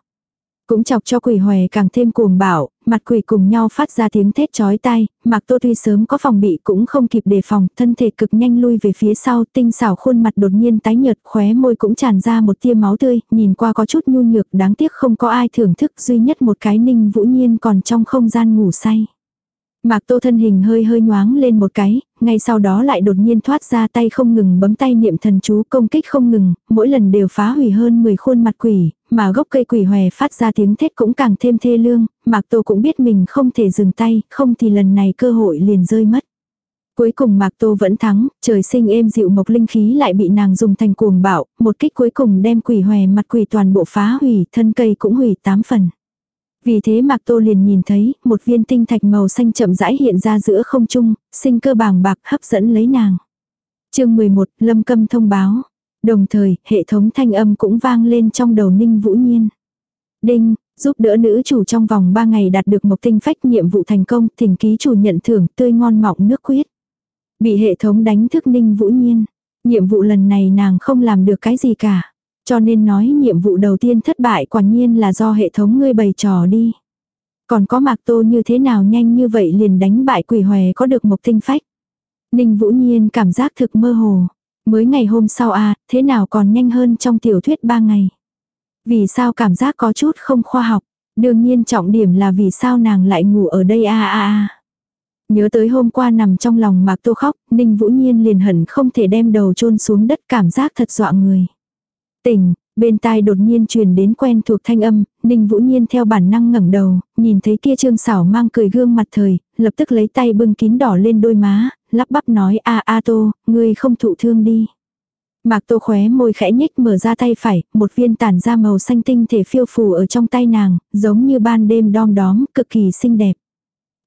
Cũng chọc cho quỷ hòe càng thêm cuồng bạo, mặt quỷ cùng nhau phát ra tiếng thét chói tai, Mạc Tô tuy sớm có phòng bị cũng không kịp đề phòng, thân thể cực nhanh lui về phía sau, tinh xảo khuôn mặt đột nhiên tái nhợt, khóe môi cũng tràn ra một tia máu tươi, nhìn qua có chút nhu nhược, đáng tiếc không có ai thưởng thức, duy nhất một cái Ninh Vũ Nhiên còn trong không gian ngủ say. Mạc Tô thân hình hơi hơi nhoáng lên một cái, ngay sau đó lại đột nhiên thoát ra tay không ngừng bấm tay niệm thần chú công kích không ngừng, mỗi lần đều phá hủy hơn 10 khuôn mặt quỷ, mà gốc cây quỷ hòe phát ra tiếng thét cũng càng thêm thê lương, Mạc Tô cũng biết mình không thể dừng tay, không thì lần này cơ hội liền rơi mất. Cuối cùng Mạc Tô vẫn thắng, trời sinh êm dịu mộc linh khí lại bị nàng dùng thành cuồng bạo, một kích cuối cùng đem quỷ hòe mặt quỷ toàn bộ phá hủy, thân cây cũng hủy tám phần. Vì thế Mạc Tô liền nhìn thấy, một viên tinh thạch màu xanh chậm rãi hiện ra giữa không trung, sinh cơ bàng bạc hấp dẫn lấy nàng. chương 11, Lâm Câm thông báo. Đồng thời, hệ thống thanh âm cũng vang lên trong đầu Ninh Vũ Nhiên. Đinh, giúp đỡ nữ chủ trong vòng 3 ngày đạt được một tinh phách nhiệm vụ thành công, thỉnh ký chủ nhận thưởng tươi ngon mọng nước quyết. Bị hệ thống đánh thức Ninh Vũ Nhiên. Nhiệm vụ lần này nàng không làm được cái gì cả. Cho nên nói nhiệm vụ đầu tiên thất bại quả nhiên là do hệ thống ngươi bày trò đi. Còn có mạc tô như thế nào nhanh như vậy liền đánh bại quỷ hòe có được một tinh phách. Ninh Vũ Nhiên cảm giác thực mơ hồ. Mới ngày hôm sau à, thế nào còn nhanh hơn trong tiểu thuyết ba ngày. Vì sao cảm giác có chút không khoa học. Đương nhiên trọng điểm là vì sao nàng lại ngủ ở đây a a a. Nhớ tới hôm qua nằm trong lòng mạc tô khóc, Ninh Vũ Nhiên liền hẳn không thể đem đầu chôn xuống đất cảm giác thật dọa người. Tỉnh, bên tai đột nhiên truyền đến quen thuộc thanh âm, Ninh Vũ Nhiên theo bản năng ngẩng đầu, nhìn thấy kia trương xảo mang cười gương mặt thời, lập tức lấy tay bưng kín đỏ lên đôi má, lắp bắp nói a a tô, ngươi không thụ thương đi. Mạc tô khóe môi khẽ nhích mở ra tay phải, một viên tản ra màu xanh tinh thể phiêu phù ở trong tay nàng, giống như ban đêm đom đóm, cực kỳ xinh đẹp.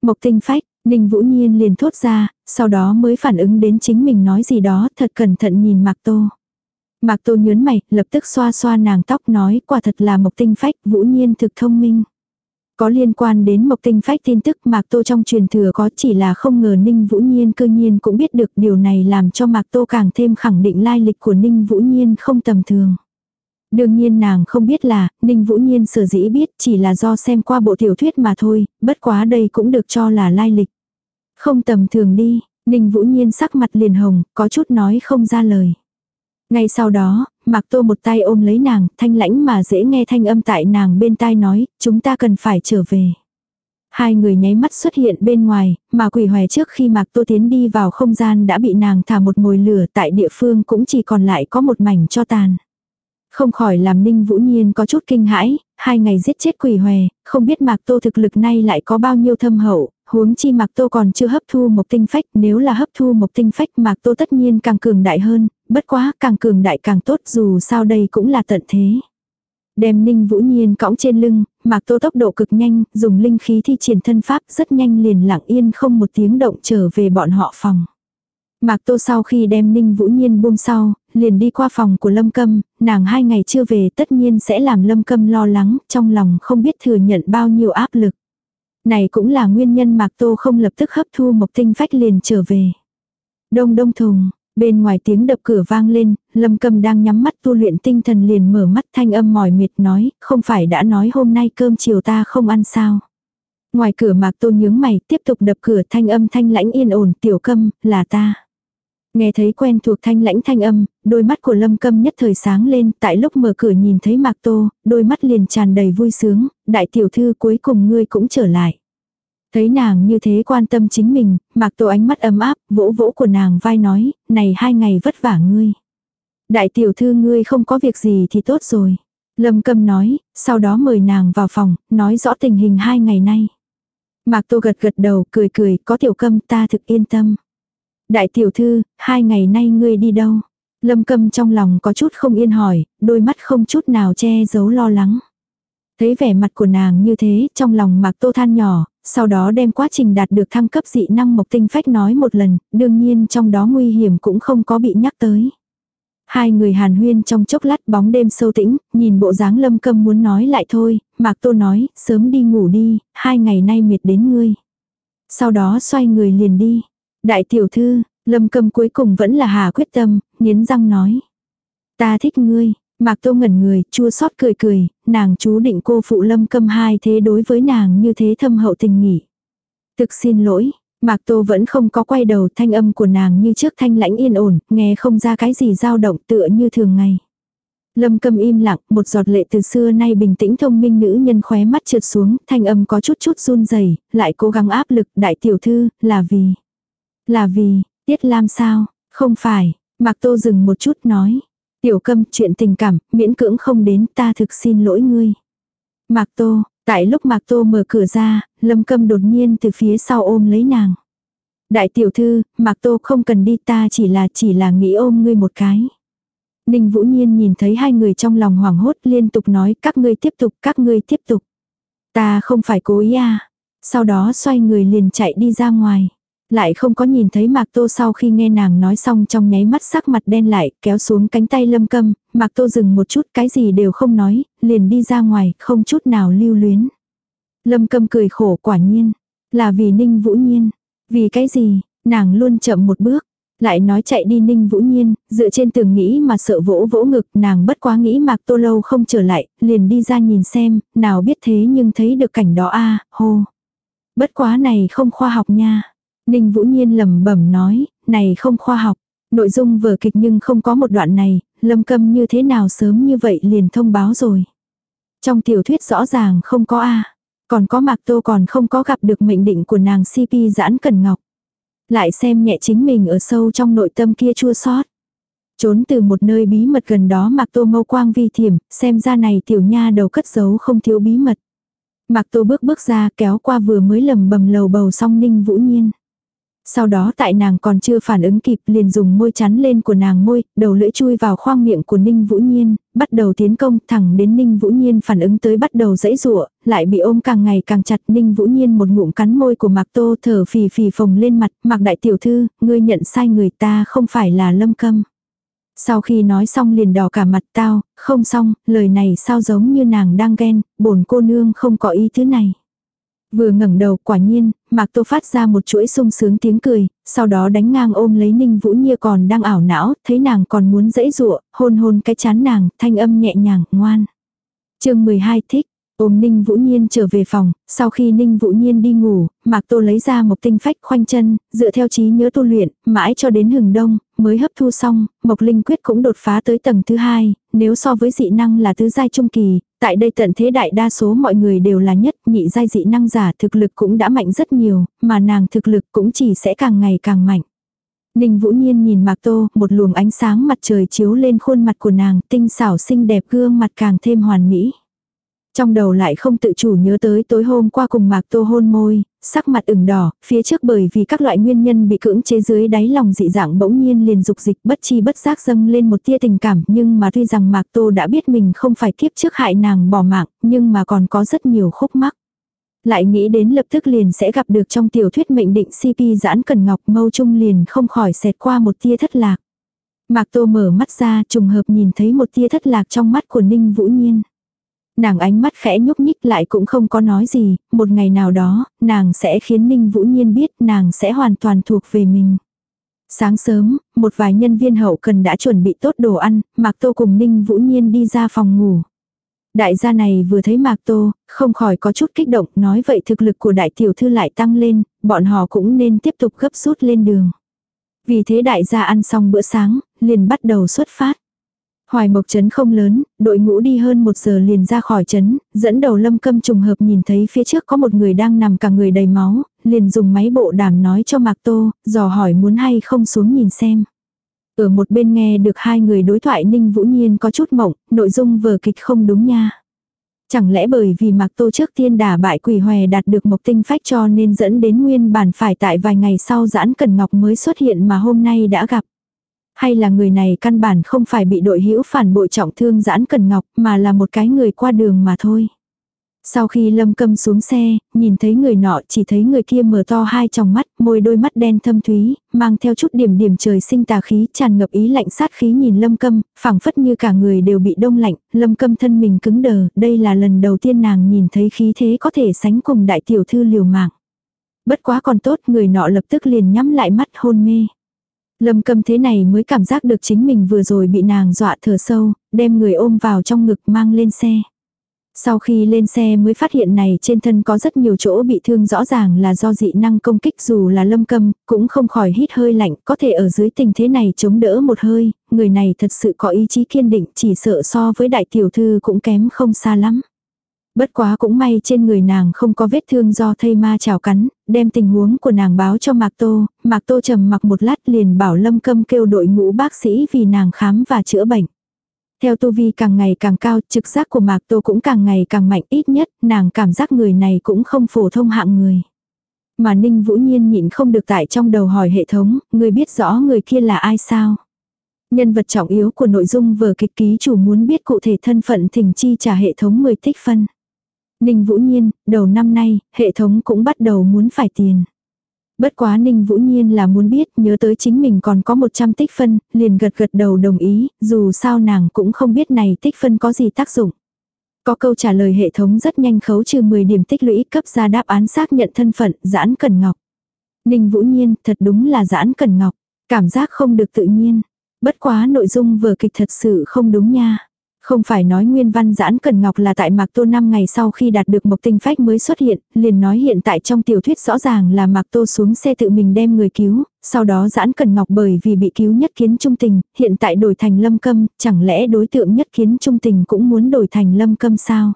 Mộc tinh phách, Ninh Vũ Nhiên liền thốt ra, sau đó mới phản ứng đến chính mình nói gì đó, thật cẩn thận nhìn Mạc Tô. Mạc Tô nhớn mày, lập tức xoa xoa nàng tóc nói quả thật là Mộc Tinh Phách, Vũ Nhiên thực thông minh. Có liên quan đến Mộc Tinh Phách tin tức Mạc Tô trong truyền thừa có chỉ là không ngờ Ninh Vũ Nhiên cơ nhiên cũng biết được điều này làm cho Mạc Tô càng thêm khẳng định lai lịch của Ninh Vũ Nhiên không tầm thường. Đương nhiên nàng không biết là, Ninh Vũ Nhiên sở dĩ biết chỉ là do xem qua bộ tiểu thuyết mà thôi, bất quá đây cũng được cho là lai lịch. Không tầm thường đi, Ninh Vũ Nhiên sắc mặt liền hồng, có chút nói không ra lời. Ngay sau đó, Mạc Tô một tay ôm lấy nàng, thanh lãnh mà dễ nghe thanh âm tại nàng bên tai nói, chúng ta cần phải trở về. Hai người nháy mắt xuất hiện bên ngoài, mà quỷ hòe trước khi Mạc Tô tiến đi vào không gian đã bị nàng thả một mồi lửa tại địa phương cũng chỉ còn lại có một mảnh cho tàn. Không khỏi làm Ninh Vũ Nhiên có chút kinh hãi, hai ngày giết chết quỷ hòe, không biết Mạc Tô thực lực nay lại có bao nhiêu thâm hậu, huống chi Mạc Tô còn chưa hấp thu một tinh phách, nếu là hấp thu một tinh phách Mạc Tô tất nhiên càng cường đại hơn, bất quá càng cường đại càng tốt dù sao đây cũng là tận thế. Đem Ninh Vũ Nhiên cõng trên lưng, Mạc Tô tốc độ cực nhanh, dùng linh khí thi triển thân pháp rất nhanh liền lặng yên không một tiếng động trở về bọn họ phòng. Mạc Tô sau khi đem Ninh Vũ Nhiên buông sau, liền đi qua phòng của Lâm Câm, nàng hai ngày chưa về tất nhiên sẽ làm Lâm Câm lo lắng, trong lòng không biết thừa nhận bao nhiêu áp lực. Này cũng là nguyên nhân Mạc Tô không lập tức hấp thu một tinh phách liền trở về. Đông đông thùng, bên ngoài tiếng đập cửa vang lên, Lâm Câm đang nhắm mắt tu luyện tinh thần liền mở mắt thanh âm mỏi mệt nói, không phải đã nói hôm nay cơm chiều ta không ăn sao. Ngoài cửa Mạc Tô nhướng mày, tiếp tục đập cửa thanh âm thanh lãnh yên ổn, tiểu câm, là ta. Nghe thấy quen thuộc thanh lãnh thanh âm, đôi mắt của lâm câm nhất thời sáng lên, tại lúc mở cửa nhìn thấy mạc tô, đôi mắt liền tràn đầy vui sướng, đại tiểu thư cuối cùng ngươi cũng trở lại. Thấy nàng như thế quan tâm chính mình, mạc tô ánh mắt ấm áp, vỗ vỗ của nàng vai nói, này hai ngày vất vả ngươi. Đại tiểu thư ngươi không có việc gì thì tốt rồi. Lâm câm nói, sau đó mời nàng vào phòng, nói rõ tình hình hai ngày nay. Mạc tô gật gật đầu, cười cười, có tiểu câm ta thực yên tâm. Đại tiểu thư, hai ngày nay ngươi đi đâu? Lâm câm trong lòng có chút không yên hỏi, đôi mắt không chút nào che giấu lo lắng. Thấy vẻ mặt của nàng như thế, trong lòng mặc tô than nhỏ, sau đó đem quá trình đạt được thăng cấp dị năng mộc tinh phách nói một lần, đương nhiên trong đó nguy hiểm cũng không có bị nhắc tới. Hai người hàn huyên trong chốc lát bóng đêm sâu tĩnh, nhìn bộ dáng lâm câm muốn nói lại thôi, Mạc Tô nói, sớm đi ngủ đi, hai ngày nay mệt đến ngươi. Sau đó xoay người liền đi. Đại tiểu thư, lâm cầm cuối cùng vẫn là hà quyết tâm, nghiến răng nói. Ta thích ngươi, Mạc Tô ngẩn người, chua xót cười cười, nàng chú định cô phụ lâm cầm hai thế đối với nàng như thế thâm hậu tình nghỉ. Thực xin lỗi, Mạc Tô vẫn không có quay đầu thanh âm của nàng như trước thanh lãnh yên ổn, nghe không ra cái gì dao động tựa như thường ngày. Lâm cầm im lặng, một giọt lệ từ xưa nay bình tĩnh thông minh nữ nhân khóe mắt trượt xuống, thanh âm có chút chút run rẩy lại cố gắng áp lực, đại tiểu thư, là vì. Là vì, Tiết Lam sao? Không phải, Mạc Tô dừng một chút nói. Tiểu câm chuyện tình cảm, miễn cưỡng không đến ta thực xin lỗi ngươi. Mạc Tô, tại lúc Mạc Tô mở cửa ra, Lâm Câm đột nhiên từ phía sau ôm lấy nàng. Đại tiểu thư, Mạc Tô không cần đi ta chỉ là chỉ là nghĩ ôm ngươi một cái. Ninh Vũ Nhiên nhìn thấy hai người trong lòng hoảng hốt liên tục nói các ngươi tiếp tục, các ngươi tiếp tục. Ta không phải cố ý à. Sau đó xoay người liền chạy đi ra ngoài. Lại không có nhìn thấy Mạc Tô sau khi nghe nàng nói xong trong nháy mắt sắc mặt đen lại, kéo xuống cánh tay lâm câm, Mạc Tô dừng một chút cái gì đều không nói, liền đi ra ngoài, không chút nào lưu luyến. Lâm câm cười khổ quả nhiên, là vì ninh vũ nhiên. Vì cái gì, nàng luôn chậm một bước, lại nói chạy đi ninh vũ nhiên, dựa trên tường nghĩ mà sợ vỗ vỗ ngực, nàng bất quá nghĩ mạc tô lâu không trở lại, liền đi ra nhìn xem, nào biết thế nhưng thấy được cảnh đó a à, hô. Bất quá này không khoa học nha. Ninh Vũ Nhiên lẩm bẩm nói, này không khoa học. Nội dung vở kịch nhưng không có một đoạn này, lâm câm như thế nào sớm như vậy liền thông báo rồi. Trong tiểu thuyết rõ ràng không có A. Còn có Mạc Tô còn không có gặp được mệnh định của nàng CP giãn cần ngọc. Lại xem nhẹ chính mình ở sâu trong nội tâm kia chua sót. Trốn từ một nơi bí mật gần đó Mạc Tô mâu quang vi thiểm, xem ra này tiểu nha đầu cất giấu không thiếu bí mật. Mạc Tô bước bước ra kéo qua vừa mới lầm bầm lầu bầu xong ninh vũ nhiên. Sau đó tại nàng còn chưa phản ứng kịp liền dùng môi chắn lên của nàng môi, đầu lưỡi chui vào khoang miệng của Ninh Vũ Nhiên, bắt đầu tiến công thẳng đến Ninh Vũ Nhiên phản ứng tới bắt đầu dãy rụa, lại bị ôm càng ngày càng chặt Ninh Vũ Nhiên một ngụm cắn môi của Mạc Tô thở phì phì phồng lên mặt, Mạc Đại Tiểu Thư, ngươi nhận sai người ta không phải là lâm câm. Sau khi nói xong liền đỏ cả mặt tao, không xong, lời này sao giống như nàng đang ghen, bổn cô nương không có ý thứ này. Vừa ngẩng đầu quả nhiên, Mạc Tô phát ra một chuỗi sung sướng tiếng cười, sau đó đánh ngang ôm lấy Ninh Vũ Nhi còn đang ảo não, thấy nàng còn muốn dãy dụa, hôn hôn cái chán nàng, thanh âm nhẹ nhàng, ngoan. chương 12 thích, ôm Ninh Vũ Nhiên trở về phòng, sau khi Ninh Vũ Nhiên đi ngủ, Mạc Tô lấy ra một tinh phách khoanh chân, dựa theo trí nhớ tu luyện, mãi cho đến hừng đông, mới hấp thu xong, Mộc Linh Quyết cũng đột phá tới tầng thứ hai, nếu so với dị năng là thứ giai trung kỳ, tại đây tận thế đại đa số mọi người đều là nhất, nhị giai dị năng giả thực lực cũng đã mạnh rất nhiều, mà nàng thực lực cũng chỉ sẽ càng ngày càng mạnh. Ninh Vũ Nhiên nhìn Mạc Tô, một luồng ánh sáng mặt trời chiếu lên khuôn mặt của nàng, tinh xảo xinh đẹp gương mặt càng thêm hoàn mỹ. Trong đầu lại không tự chủ nhớ tới tối hôm qua cùng Mạc Tô hôn môi, sắc mặt ửng đỏ, phía trước bởi vì các loại nguyên nhân bị cưỡng chế dưới đáy lòng dị dạng bỗng nhiên liền dục dịch bất chi bất giác dâng lên một tia tình cảm nhưng mà tuy rằng Mạc Tô đã biết mình không phải kiếp trước hại nàng bỏ mạng nhưng mà còn có rất nhiều khúc mắc. Lại nghĩ đến lập tức liền sẽ gặp được trong tiểu thuyết mệnh định CP giãn cần ngọc mâu trung liền không khỏi xẹt qua một tia thất lạc. Mạc Tô mở mắt ra trùng hợp nhìn thấy một tia thất lạc trong mắt của Ninh Vũ Nhiên. Nàng ánh mắt khẽ nhúc nhích lại cũng không có nói gì, một ngày nào đó, nàng sẽ khiến Ninh Vũ Nhiên biết nàng sẽ hoàn toàn thuộc về mình. Sáng sớm, một vài nhân viên hậu cần đã chuẩn bị tốt đồ ăn, Mạc Tô cùng Ninh Vũ Nhiên đi ra phòng ngủ. Đại gia này vừa thấy Mạc Tô, không khỏi có chút kích động, nói vậy thực lực của đại tiểu thư lại tăng lên, bọn họ cũng nên tiếp tục gấp rút lên đường. Vì thế đại gia ăn xong bữa sáng, liền bắt đầu xuất phát. Hoài Mộc Trấn không lớn, đội ngũ đi hơn một giờ liền ra khỏi trấn, dẫn đầu lâm câm trùng hợp nhìn thấy phía trước có một người đang nằm cả người đầy máu, liền dùng máy bộ đàm nói cho Mạc Tô, dò hỏi muốn hay không xuống nhìn xem. Ở một bên nghe được hai người đối thoại Ninh Vũ Nhiên có chút mộng, nội dung vở kịch không đúng nha. Chẳng lẽ bởi vì Mạc Tô trước tiên đả bại quỷ hòe đạt được mộc tinh phách cho nên dẫn đến nguyên bản phải tại vài ngày sau giãn cần ngọc mới xuất hiện mà hôm nay đã gặp. Hay là người này căn bản không phải bị đội hữu phản bội trọng thương giãn cần ngọc mà là một cái người qua đường mà thôi. Sau khi lâm câm xuống xe, nhìn thấy người nọ chỉ thấy người kia mở to hai tròng mắt, môi đôi mắt đen thâm thúy, mang theo chút điểm điểm trời sinh tà khí tràn ngập ý lạnh sát khí nhìn lâm câm, phảng phất như cả người đều bị đông lạnh, lâm câm thân mình cứng đờ, đây là lần đầu tiên nàng nhìn thấy khí thế có thể sánh cùng đại tiểu thư liều mạng. Bất quá còn tốt người nọ lập tức liền nhắm lại mắt hôn mê. Lâm cầm thế này mới cảm giác được chính mình vừa rồi bị nàng dọa thở sâu, đem người ôm vào trong ngực mang lên xe. Sau khi lên xe mới phát hiện này trên thân có rất nhiều chỗ bị thương rõ ràng là do dị năng công kích dù là lâm câm, cũng không khỏi hít hơi lạnh, có thể ở dưới tình thế này chống đỡ một hơi, người này thật sự có ý chí kiên định chỉ sợ so với đại tiểu thư cũng kém không xa lắm. Bất quá cũng may trên người nàng không có vết thương do thây ma chảo cắn, đem tình huống của nàng báo cho Mạc Tô, Mạc Tô trầm mặc một lát liền bảo Lâm Câm kêu đội ngũ bác sĩ vì nàng khám và chữa bệnh. Theo tu vi càng ngày càng cao, trực giác của Mạc Tô cũng càng ngày càng mạnh ít nhất, nàng cảm giác người này cũng không phổ thông hạng người. Mà Ninh Vũ Nhiên nhịn không được tại trong đầu hỏi hệ thống, người biết rõ người kia là ai sao? Nhân vật trọng yếu của nội dung vở kịch ký chủ muốn biết cụ thể thân phận thỉnh chi trả hệ thống 10 tích phân. Ninh Vũ Nhiên, đầu năm nay, hệ thống cũng bắt đầu muốn phải tiền. Bất quá Ninh Vũ Nhiên là muốn biết, nhớ tới chính mình còn có 100 tích phân, liền gật gật đầu đồng ý, dù sao nàng cũng không biết này tích phân có gì tác dụng. Có câu trả lời hệ thống rất nhanh khấu trừ 10 điểm tích lũy cấp ra đáp án xác nhận thân phận, giãn cần ngọc. Ninh Vũ Nhiên, thật đúng là giãn cần ngọc, cảm giác không được tự nhiên. Bất quá nội dung vừa kịch thật sự không đúng nha. Không phải nói nguyên văn giãn cần ngọc là tại Mạc Tô 5 ngày sau khi đạt được mộc tinh phách mới xuất hiện, liền nói hiện tại trong tiểu thuyết rõ ràng là Mạc Tô xuống xe tự mình đem người cứu, sau đó giãn cần ngọc bởi vì bị cứu nhất kiến trung tình, hiện tại đổi thành lâm câm, chẳng lẽ đối tượng nhất kiến trung tình cũng muốn đổi thành lâm câm sao?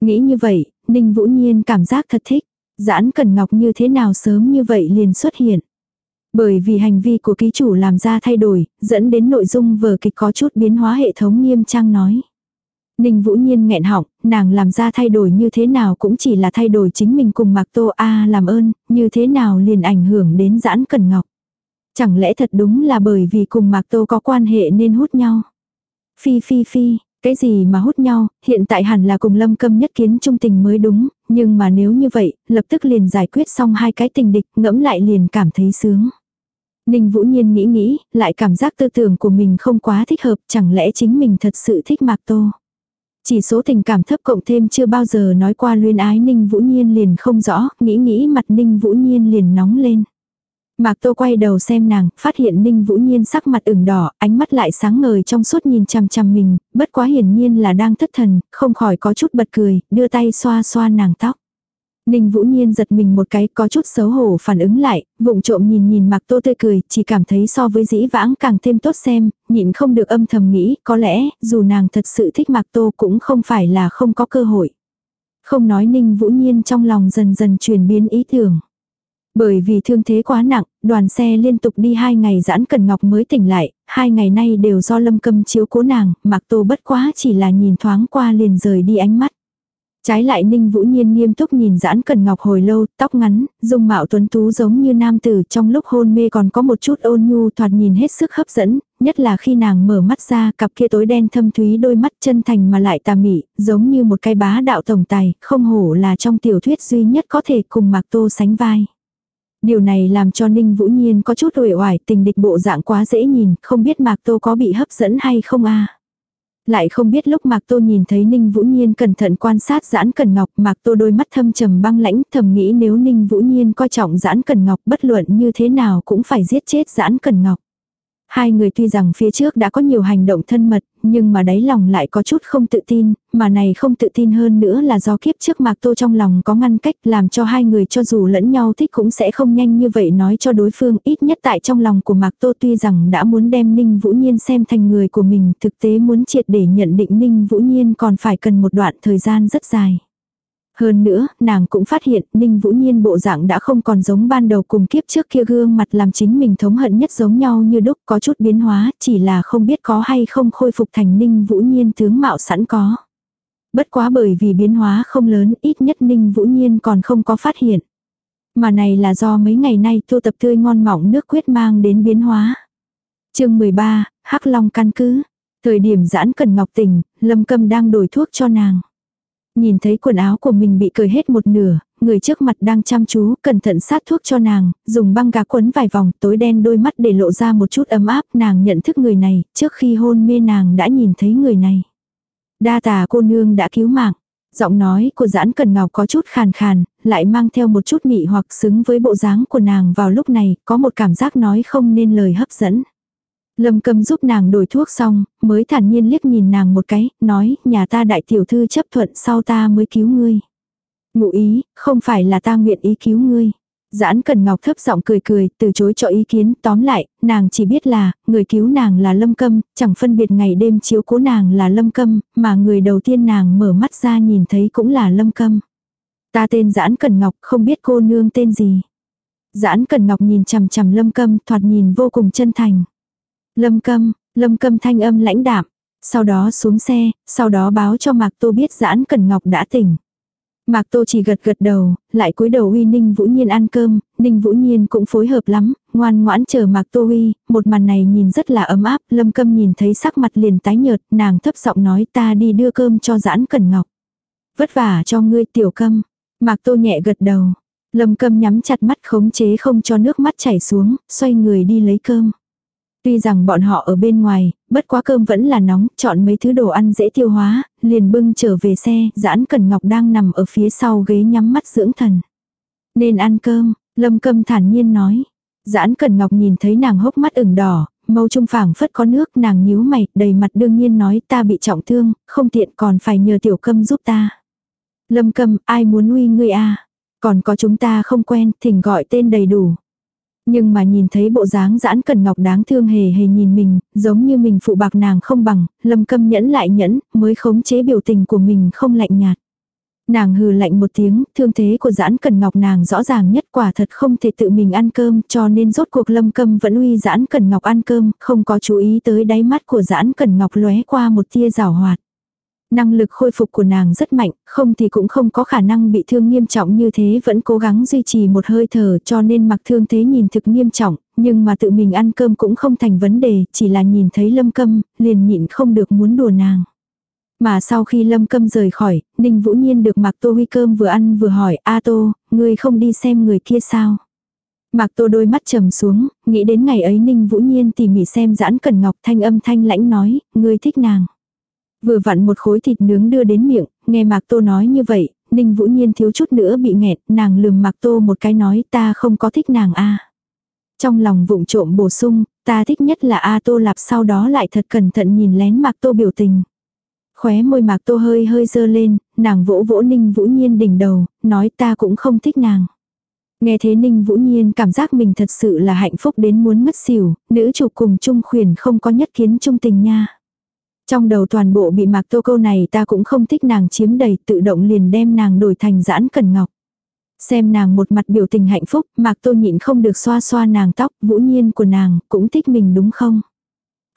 Nghĩ như vậy, Ninh Vũ Nhiên cảm giác thật thích, giãn cần ngọc như thế nào sớm như vậy liền xuất hiện. Bởi vì hành vi của ký chủ làm ra thay đổi, dẫn đến nội dung vở kịch có chút biến hóa hệ thống nghiêm trang nói. Ninh Vũ Nhiên nghẹn họng, nàng làm ra thay đổi như thế nào cũng chỉ là thay đổi chính mình cùng Mạc Tô A làm ơn, như thế nào liền ảnh hưởng đến giãn cần ngọc. Chẳng lẽ thật đúng là bởi vì cùng Mạc Tô có quan hệ nên hút nhau. Phi phi phi, cái gì mà hút nhau, hiện tại hẳn là cùng lâm câm nhất kiến trung tình mới đúng, nhưng mà nếu như vậy, lập tức liền giải quyết xong hai cái tình địch, ngẫm lại liền cảm thấy sướng. Ninh Vũ Nhiên nghĩ nghĩ, lại cảm giác tư tưởng của mình không quá thích hợp, chẳng lẽ chính mình thật sự thích Mạc Tô. Chỉ số tình cảm thấp cộng thêm chưa bao giờ nói qua luyên ái Ninh Vũ Nhiên liền không rõ, nghĩ nghĩ mặt Ninh Vũ Nhiên liền nóng lên. Mạc Tô quay đầu xem nàng, phát hiện Ninh Vũ Nhiên sắc mặt ửng đỏ, ánh mắt lại sáng ngời trong suốt nhìn chằm chằm mình, bất quá hiển nhiên là đang thất thần, không khỏi có chút bật cười, đưa tay xoa xoa nàng tóc. Ninh Vũ Nhiên giật mình một cái có chút xấu hổ phản ứng lại, vụng trộm nhìn nhìn Mạc Tô tươi cười, chỉ cảm thấy so với dĩ vãng càng thêm tốt xem, nhịn không được âm thầm nghĩ, có lẽ, dù nàng thật sự thích Mạc Tô cũng không phải là không có cơ hội. Không nói Ninh Vũ Nhiên trong lòng dần dần chuyển biến ý tưởng. Bởi vì thương thế quá nặng, đoàn xe liên tục đi hai ngày giãn cần ngọc mới tỉnh lại, hai ngày nay đều do lâm câm chiếu cố nàng, Mạc Tô bất quá chỉ là nhìn thoáng qua liền rời đi ánh mắt. Trái lại Ninh Vũ Nhiên nghiêm túc nhìn giãn cần ngọc hồi lâu, tóc ngắn, dung mạo tuấn tú giống như nam tử trong lúc hôn mê còn có một chút ôn nhu thoạt nhìn hết sức hấp dẫn, nhất là khi nàng mở mắt ra cặp kia tối đen thâm thúy đôi mắt chân thành mà lại tà mị, giống như một cái bá đạo tổng tài, không hổ là trong tiểu thuyết duy nhất có thể cùng Mạc Tô sánh vai. Điều này làm cho Ninh Vũ Nhiên có chút uể oải tình địch bộ dạng quá dễ nhìn, không biết Mạc Tô có bị hấp dẫn hay không a lại không biết lúc Mạc Tô nhìn thấy Ninh Vũ Nhiên cẩn thận quan sát giãn cần ngọc, Mạc Tô đôi mắt thâm trầm băng lãnh, thầm nghĩ nếu Ninh Vũ Nhiên coi trọng giãn cần ngọc bất luận như thế nào cũng phải giết chết giãn cần ngọc. Hai người tuy rằng phía trước đã có nhiều hành động thân mật, nhưng mà đáy lòng lại có chút không tự tin, mà này không tự tin hơn nữa là do kiếp trước Mạc Tô trong lòng có ngăn cách làm cho hai người cho dù lẫn nhau thích cũng sẽ không nhanh như vậy nói cho đối phương ít nhất tại trong lòng của Mạc Tô tuy rằng đã muốn đem Ninh Vũ Nhiên xem thành người của mình thực tế muốn triệt để nhận định Ninh Vũ Nhiên còn phải cần một đoạn thời gian rất dài. Hơn nữa, nàng cũng phát hiện Ninh Vũ Nhiên bộ dạng đã không còn giống ban đầu cùng kiếp trước kia gương mặt làm chính mình thống hận nhất giống nhau như đúc có chút biến hóa, chỉ là không biết có hay không khôi phục thành Ninh Vũ Nhiên tướng mạo sẵn có. Bất quá bởi vì biến hóa không lớn ít nhất Ninh Vũ Nhiên còn không có phát hiện. Mà này là do mấy ngày nay thu tập tươi ngon mỏng nước quyết mang đến biến hóa. chương 13, Hắc Long căn cứ. Thời điểm giãn cần ngọc tình, Lâm Câm đang đổi thuốc cho nàng. Nhìn thấy quần áo của mình bị cởi hết một nửa, người trước mặt đang chăm chú, cẩn thận sát thuốc cho nàng, dùng băng gạc quấn vài vòng, tối đen đôi mắt để lộ ra một chút ấm áp, nàng nhận thức người này, trước khi hôn mê nàng đã nhìn thấy người này. Đa tà cô nương đã cứu mạng. Giọng nói của giãn cần ngọc có chút khàn khàn, lại mang theo một chút mị hoặc xứng với bộ dáng của nàng vào lúc này, có một cảm giác nói không nên lời hấp dẫn. Lâm cầm giúp nàng đổi thuốc xong, mới thản nhiên liếc nhìn nàng một cái, nói, nhà ta đại tiểu thư chấp thuận sau ta mới cứu ngươi. Ngụ ý, không phải là ta nguyện ý cứu ngươi. Giãn Cần Ngọc thấp giọng cười cười, từ chối cho ý kiến, tóm lại, nàng chỉ biết là, người cứu nàng là Lâm Câm, chẳng phân biệt ngày đêm chiếu cố nàng là Lâm Câm, mà người đầu tiên nàng mở mắt ra nhìn thấy cũng là Lâm Câm. Ta tên Giãn Cần Ngọc, không biết cô nương tên gì. Giãn Cần Ngọc nhìn chằm chằm Lâm Câm, thoạt nhìn vô cùng chân thành. Lâm Câm, Lâm Câm thanh âm lãnh đạm, sau đó xuống xe, sau đó báo cho Mạc Tô biết Giãn Cần Ngọc đã tỉnh. Mạc Tô chỉ gật gật đầu, lại cúi đầu uy Ninh Vũ Nhiên ăn cơm, Ninh Vũ Nhiên cũng phối hợp lắm, ngoan ngoãn chờ Mạc Tô uy, một màn này nhìn rất là ấm áp, Lâm Câm nhìn thấy sắc mặt liền tái nhợt, nàng thấp giọng nói ta đi đưa cơm cho giãn cần ngọc. Vất vả cho ngươi tiểu câm. Mạc Tô nhẹ gật đầu. Lâm Câm nhắm chặt mắt khống chế không cho nước mắt chảy xuống, xoay người đi lấy cơm. Tuy rằng bọn họ ở bên ngoài, bất quá cơm vẫn là nóng, chọn mấy thứ đồ ăn dễ tiêu hóa, liền bưng trở về xe, giãn cần ngọc đang nằm ở phía sau ghế nhắm mắt dưỡng thần. Nên ăn cơm, lâm câm thản nhiên nói. Giãn cần ngọc nhìn thấy nàng hốc mắt ửng đỏ, mâu trung phảng phất có nước nàng nhíu mày, đầy mặt đương nhiên nói ta bị trọng thương, không tiện còn phải nhờ tiểu câm giúp ta. Lâm câm, ai muốn uy ngươi a Còn có chúng ta không quen, thỉnh gọi tên đầy đủ. Nhưng mà nhìn thấy bộ dáng giãn cần ngọc đáng thương hề hề nhìn mình, giống như mình phụ bạc nàng không bằng, lâm câm nhẫn lại nhẫn, mới khống chế biểu tình của mình không lạnh nhạt. Nàng hừ lạnh một tiếng, thương thế của giãn cần ngọc nàng rõ ràng nhất quả thật không thể tự mình ăn cơm cho nên rốt cuộc lâm câm vẫn uy giãn cần ngọc ăn cơm, không có chú ý tới đáy mắt của giãn cần ngọc lóe qua một tia rào hoạt. Năng lực khôi phục của nàng rất mạnh, không thì cũng không có khả năng bị thương nghiêm trọng như thế vẫn cố gắng duy trì một hơi thở cho nên mặc thương thế nhìn thực nghiêm trọng, nhưng mà tự mình ăn cơm cũng không thành vấn đề, chỉ là nhìn thấy lâm câm, liền nhịn không được muốn đùa nàng. Mà sau khi lâm câm rời khỏi, Ninh Vũ Nhiên được Mạc Tô huy cơm vừa ăn vừa hỏi, A Tô, ngươi không đi xem người kia sao? Mạc Tô đôi mắt trầm xuống, nghĩ đến ngày ấy Ninh Vũ Nhiên tỉ mỉ xem giãn cần ngọc thanh âm thanh lãnh nói, ngươi thích nàng. Vừa vặn một khối thịt nướng đưa đến miệng, nghe Mạc Tô nói như vậy, Ninh Vũ Nhiên thiếu chút nữa bị nghẹt, nàng lườm Mạc Tô một cái nói ta không có thích nàng a. Trong lòng vụng trộm bổ sung, ta thích nhất là A Tô Lạp sau đó lại thật cẩn thận nhìn lén Mạc Tô biểu tình. Khóe môi Mạc Tô hơi hơi dơ lên, nàng vỗ vỗ Ninh Vũ Nhiên đỉnh đầu, nói ta cũng không thích nàng. Nghe thế Ninh Vũ Nhiên cảm giác mình thật sự là hạnh phúc đến muốn ngất xỉu, nữ chủ cùng trung khuyền không có nhất kiến trung tình nha. Trong đầu toàn bộ bị Mạc Tô câu này ta cũng không thích nàng chiếm đầy tự động liền đem nàng đổi thành giãn cần ngọc. Xem nàng một mặt biểu tình hạnh phúc, Mạc Tô nhịn không được xoa xoa nàng tóc, vũ nhiên của nàng, cũng thích mình đúng không?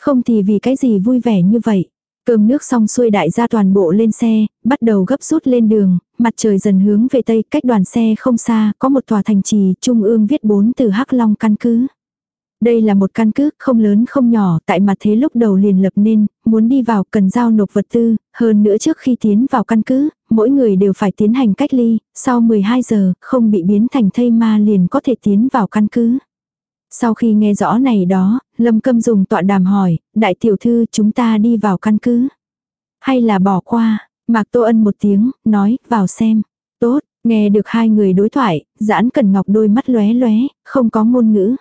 Không thì vì cái gì vui vẻ như vậy? Cơm nước xong xuôi đại gia toàn bộ lên xe, bắt đầu gấp rút lên đường, mặt trời dần hướng về tây, cách đoàn xe không xa, có một tòa thành trì, trung ương viết bốn từ Hắc Long căn cứ. Đây là một căn cứ không lớn không nhỏ, tại mặt thế lúc đầu liền lập nên, muốn đi vào cần giao nộp vật tư, hơn nữa trước khi tiến vào căn cứ, mỗi người đều phải tiến hành cách ly, sau 12 giờ, không bị biến thành thây ma liền có thể tiến vào căn cứ. Sau khi nghe rõ này đó, Lâm Câm dùng tọa đàm hỏi, đại tiểu thư chúng ta đi vào căn cứ. Hay là bỏ qua, Mạc Tô Ân một tiếng, nói, vào xem. Tốt, nghe được hai người đối thoại, giãn cần ngọc đôi mắt lóe lóe, không có ngôn ngữ.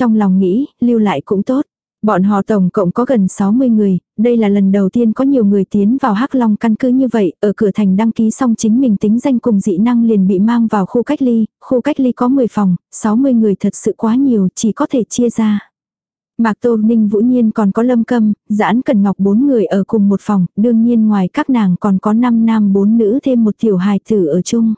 Trong lòng nghĩ, lưu lại cũng tốt. Bọn họ tổng cộng có gần 60 người, đây là lần đầu tiên có nhiều người tiến vào Hắc Long căn cứ như vậy, ở cửa thành đăng ký xong chính mình tính danh cùng dị năng liền bị mang vào khu cách ly, khu cách ly có 10 phòng, 60 người thật sự quá nhiều, chỉ có thể chia ra. Mạc Tô Ninh Vũ Nhiên còn có Lâm Câm, Giãn Cần Ngọc bốn người ở cùng một phòng, đương nhiên ngoài các nàng còn có 5 nam 4 nữ thêm một tiểu hài tử ở chung.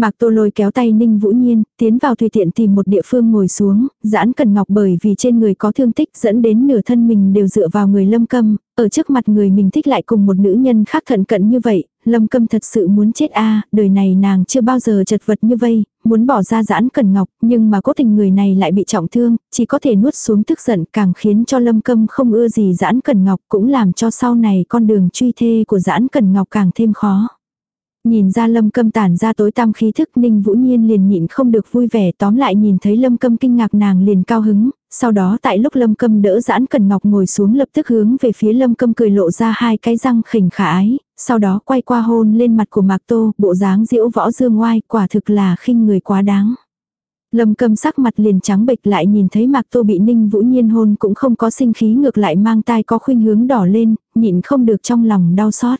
Mạc Tô lôi kéo tay Ninh Vũ Nhiên, tiến vào tùy tiện tìm một địa phương ngồi xuống, giãn cần ngọc bởi vì trên người có thương tích dẫn đến nửa thân mình đều dựa vào người lâm câm, ở trước mặt người mình thích lại cùng một nữ nhân khác thận cận như vậy, lâm câm thật sự muốn chết a đời này nàng chưa bao giờ chật vật như vây, muốn bỏ ra giãn cần ngọc, nhưng mà cố tình người này lại bị trọng thương, chỉ có thể nuốt xuống tức giận càng khiến cho lâm câm không ưa gì giãn cần ngọc cũng làm cho sau này con đường truy thê của giãn cần ngọc càng thêm khó. Nhìn ra lâm câm tản ra tối tăm khí thức ninh vũ nhiên liền nhịn không được vui vẻ tóm lại nhìn thấy lâm câm kinh ngạc nàng liền cao hứng, sau đó tại lúc lâm câm đỡ giãn cần ngọc ngồi xuống lập tức hướng về phía lâm câm cười lộ ra hai cái răng khỉnh khả ái, sau đó quay qua hôn lên mặt của mạc tô, bộ dáng diễu võ dương oai quả thực là khinh người quá đáng. Lâm câm sắc mặt liền trắng bệch lại nhìn thấy mạc tô bị ninh vũ nhiên hôn cũng không có sinh khí ngược lại mang tai có khuynh hướng đỏ lên, nhịn không được trong lòng đau xót.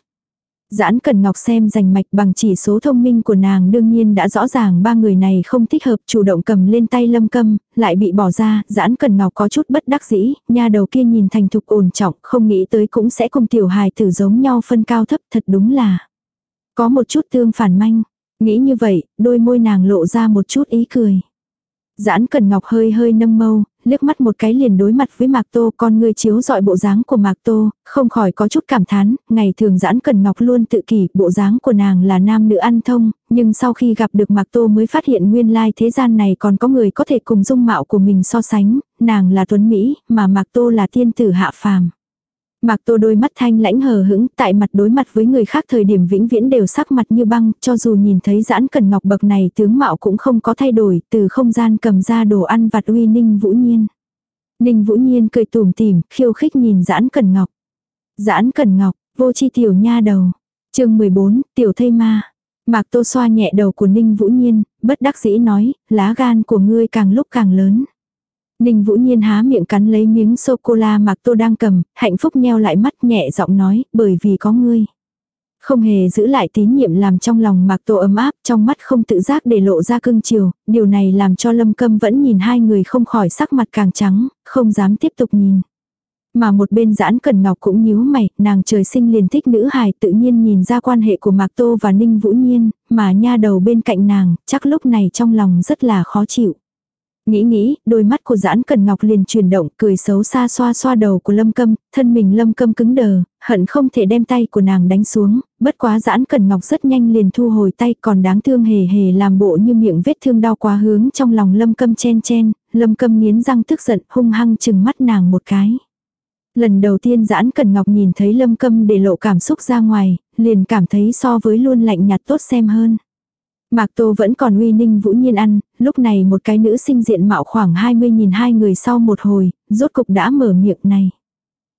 Giãn Cần Ngọc xem rành mạch bằng chỉ số thông minh của nàng đương nhiên đã rõ ràng ba người này không thích hợp chủ động cầm lên tay lâm câm, lại bị bỏ ra, Giãn Cần Ngọc có chút bất đắc dĩ, nha đầu kia nhìn thành thục ổn trọng, không nghĩ tới cũng sẽ cùng tiểu hài tử giống nhau phân cao thấp thật đúng là. Có một chút tương phản manh, nghĩ như vậy, đôi môi nàng lộ ra một chút ý cười. Giãn Cần Ngọc hơi hơi nâng mâu, liếc mắt một cái liền đối mặt với Mạc Tô, con người chiếu dọi bộ dáng của Mạc Tô, không khỏi có chút cảm thán, ngày thường Giãn Cần Ngọc luôn tự kỷ, bộ dáng của nàng là nam nữ ăn thông, nhưng sau khi gặp được Mạc Tô mới phát hiện nguyên lai thế gian này còn có người có thể cùng dung mạo của mình so sánh, nàng là tuấn Mỹ, mà Mạc Tô là tiên tử hạ phàm. Mạc Tô đôi mắt thanh lãnh hờ hững, tại mặt đối mặt với người khác thời điểm vĩnh viễn đều sắc mặt như băng, cho dù nhìn thấy giãn cần ngọc bậc này tướng mạo cũng không có thay đổi, từ không gian cầm ra đồ ăn vặt uy Ninh Vũ Nhiên. Ninh Vũ Nhiên cười tủm tỉm, khiêu khích nhìn giãn cần ngọc. Giãn cần ngọc, vô chi tiểu nha đầu. chương 14, tiểu thây ma. Mạc Tô xoa nhẹ đầu của Ninh Vũ Nhiên, bất đắc dĩ nói, lá gan của ngươi càng lúc càng lớn. Ninh Vũ Nhiên há miệng cắn lấy miếng sô-cô-la Mạc Tô đang cầm, hạnh phúc nheo lại mắt nhẹ giọng nói, bởi vì có ngươi. Không hề giữ lại tín nhiệm làm trong lòng Mạc Tô ấm áp, trong mắt không tự giác để lộ ra cưng chiều, điều này làm cho Lâm Câm vẫn nhìn hai người không khỏi sắc mặt càng trắng, không dám tiếp tục nhìn. Mà một bên giãn cần ngọc cũng nhíu mày, nàng trời sinh liền thích nữ hài tự nhiên nhìn ra quan hệ của Mạc Tô và Ninh Vũ Nhiên, mà nha đầu bên cạnh nàng, chắc lúc này trong lòng rất là khó chịu. Nghĩ nghĩ, đôi mắt của giãn cần ngọc liền chuyển động, cười xấu xa xoa xoa đầu của lâm câm, thân mình lâm câm cứng đờ, hận không thể đem tay của nàng đánh xuống, bất quá giãn cần ngọc rất nhanh liền thu hồi tay còn đáng thương hề hề làm bộ như miệng vết thương đau quá hướng trong lòng lâm câm chen chen, lâm câm nghiến răng tức giận hung hăng chừng mắt nàng một cái. Lần đầu tiên giãn cần ngọc nhìn thấy lâm câm để lộ cảm xúc ra ngoài, liền cảm thấy so với luôn lạnh nhạt tốt xem hơn. Mạc Tô vẫn còn uy ninh vũ nhiên ăn, lúc này một cái nữ sinh diện mạo khoảng 20 nhìn hai người sau một hồi, rốt cục đã mở miệng này.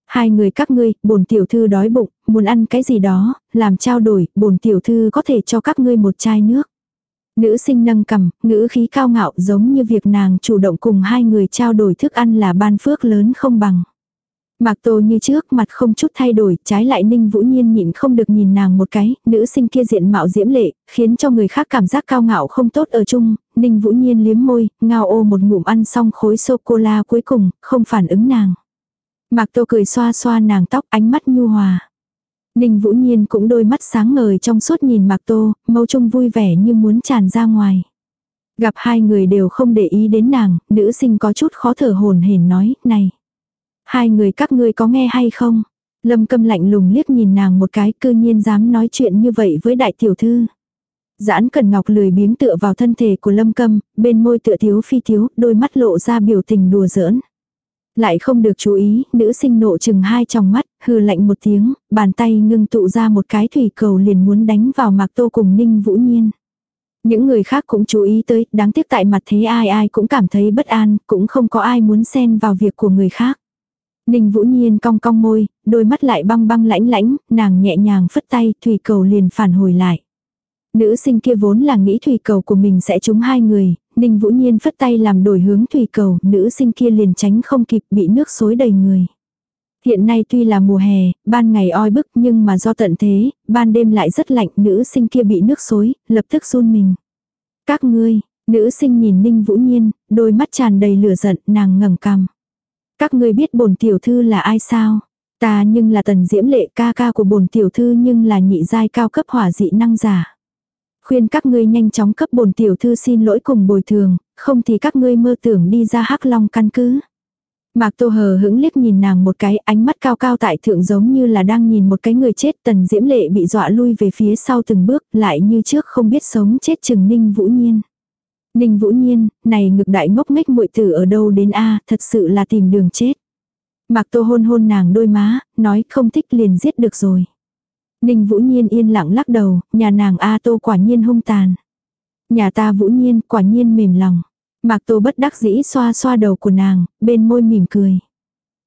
Hai người các ngươi, bổn tiểu thư đói bụng, muốn ăn cái gì đó, làm trao đổi, bổn tiểu thư có thể cho các ngươi một chai nước. Nữ sinh nâng cầm, ngữ khí cao ngạo giống như việc nàng chủ động cùng hai người trao đổi thức ăn là ban phước lớn không bằng. Mạc Tô như trước mặt không chút thay đổi, trái lại Ninh Vũ Nhiên nhịn không được nhìn nàng một cái, nữ sinh kia diện mạo diễm lệ, khiến cho người khác cảm giác cao ngạo không tốt ở chung, Ninh Vũ Nhiên liếm môi, ngao ô một ngụm ăn xong khối sô-cô-la cuối cùng, không phản ứng nàng. Mạc Tô cười xoa xoa nàng tóc, ánh mắt nhu hòa. Ninh Vũ Nhiên cũng đôi mắt sáng ngời trong suốt nhìn Mạc Tô, mâu trung vui vẻ như muốn tràn ra ngoài. Gặp hai người đều không để ý đến nàng, nữ sinh có chút khó thở hồn hển nói, này. Hai người các ngươi có nghe hay không? Lâm câm lạnh lùng liếc nhìn nàng một cái cư nhiên dám nói chuyện như vậy với đại tiểu thư. Giãn cần ngọc lười biếng tựa vào thân thể của lâm câm, bên môi tựa thiếu phi thiếu, đôi mắt lộ ra biểu tình đùa giỡn. Lại không được chú ý, nữ sinh nộ chừng hai tròng mắt, hừ lạnh một tiếng, bàn tay ngưng tụ ra một cái thủy cầu liền muốn đánh vào mạc tô cùng ninh vũ nhiên. Những người khác cũng chú ý tới, đáng tiếc tại mặt thế ai ai cũng cảm thấy bất an, cũng không có ai muốn xen vào việc của người khác. Ninh Vũ Nhiên cong cong môi, đôi mắt lại băng băng lãnh lãnh, nàng nhẹ nhàng phất tay, thủy cầu liền phản hồi lại. Nữ sinh kia vốn là nghĩ thủy cầu của mình sẽ trúng hai người, Ninh Vũ Nhiên phất tay làm đổi hướng thủy cầu, nữ sinh kia liền tránh không kịp bị nước xối đầy người. Hiện nay tuy là mùa hè, ban ngày oi bức nhưng mà do tận thế, ban đêm lại rất lạnh, nữ sinh kia bị nước xối, lập tức run mình. Các ngươi, nữ sinh nhìn Ninh Vũ Nhiên, đôi mắt tràn đầy lửa giận, nàng ngẩng cằm. Các ngươi biết bổn tiểu thư là ai sao? Ta nhưng là tần diễm lệ ca ca của bổn tiểu thư nhưng là nhị giai cao cấp hỏa dị năng giả. Khuyên các ngươi nhanh chóng cấp bổn tiểu thư xin lỗi cùng bồi thường, không thì các ngươi mơ tưởng đi ra hắc long căn cứ. Mạc Tô hờ hững liếc nhìn nàng một cái ánh mắt cao cao tại thượng giống như là đang nhìn một cái người chết tần diễm lệ bị dọa lui về phía sau từng bước lại như trước không biết sống chết chừng ninh vũ nhiên. Ninh Vũ Nhiên, này ngực đại ngốc nghếch muội tử ở đâu đến a, thật sự là tìm đường chết. Mạc Tô hôn hôn nàng đôi má, nói không thích liền giết được rồi. Ninh Vũ Nhiên yên lặng lắc đầu, nhà nàng A Tô quả nhiên hung tàn. Nhà ta Vũ Nhiên quả nhiên mềm lòng. Mạc Tô bất đắc dĩ xoa xoa đầu của nàng, bên môi mỉm cười.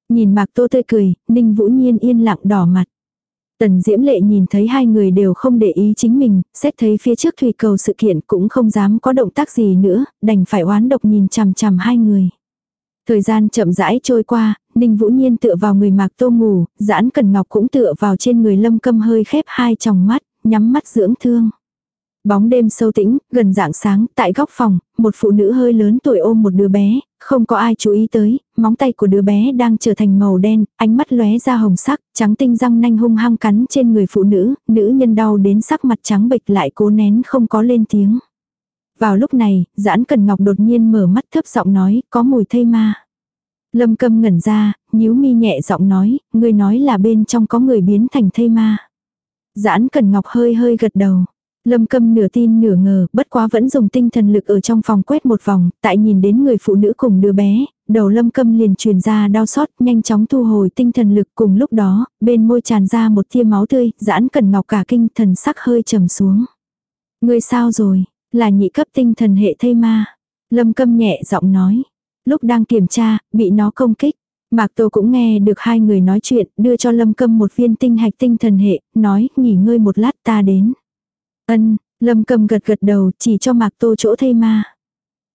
Nhìn Mạc Tô tươi cười, Ninh Vũ Nhiên yên lặng đỏ mặt. Tần Diễm Lệ nhìn thấy hai người đều không để ý chính mình, xét thấy phía trước thủy cầu sự kiện cũng không dám có động tác gì nữa, đành phải oán độc nhìn chằm chằm hai người. Thời gian chậm rãi trôi qua, Ninh Vũ Nhiên tựa vào người Mạc Tô ngủ, Giãn Cần Ngọc cũng tựa vào trên người Lâm Câm hơi khép hai tròng mắt, nhắm mắt dưỡng thương. Bóng đêm sâu tĩnh, gần dạng sáng, tại góc phòng, một phụ nữ hơi lớn tuổi ôm một đứa bé, không có ai chú ý tới, móng tay của đứa bé đang trở thành màu đen, ánh mắt lóe ra hồng sắc, trắng tinh răng nanh hung hăng cắn trên người phụ nữ, nữ nhân đau đến sắc mặt trắng bệch lại cố nén không có lên tiếng. Vào lúc này, giãn cần ngọc đột nhiên mở mắt thấp giọng nói, có mùi thây ma. Lâm câm ngẩn ra, nhíu mi nhẹ giọng nói, người nói là bên trong có người biến thành thây ma. Giãn cần ngọc hơi hơi gật đầu. Lâm câm nửa tin nửa ngờ, bất quá vẫn dùng tinh thần lực ở trong phòng quét một vòng, tại nhìn đến người phụ nữ cùng đứa bé, đầu lâm câm liền truyền ra đau xót, nhanh chóng thu hồi tinh thần lực cùng lúc đó, bên môi tràn ra một tia máu tươi, giãn cần ngọc cả kinh thần sắc hơi trầm xuống. Người sao rồi, là nhị cấp tinh thần hệ thây ma. Lâm câm nhẹ giọng nói, lúc đang kiểm tra, bị nó công kích. Mạc Tô cũng nghe được hai người nói chuyện, đưa cho Lâm Câm một viên tinh hạch tinh thần hệ, nói, nghỉ ngơi một lát ta đến. Ân, lâm cầm gật gật đầu chỉ cho mạc tô chỗ thây ma.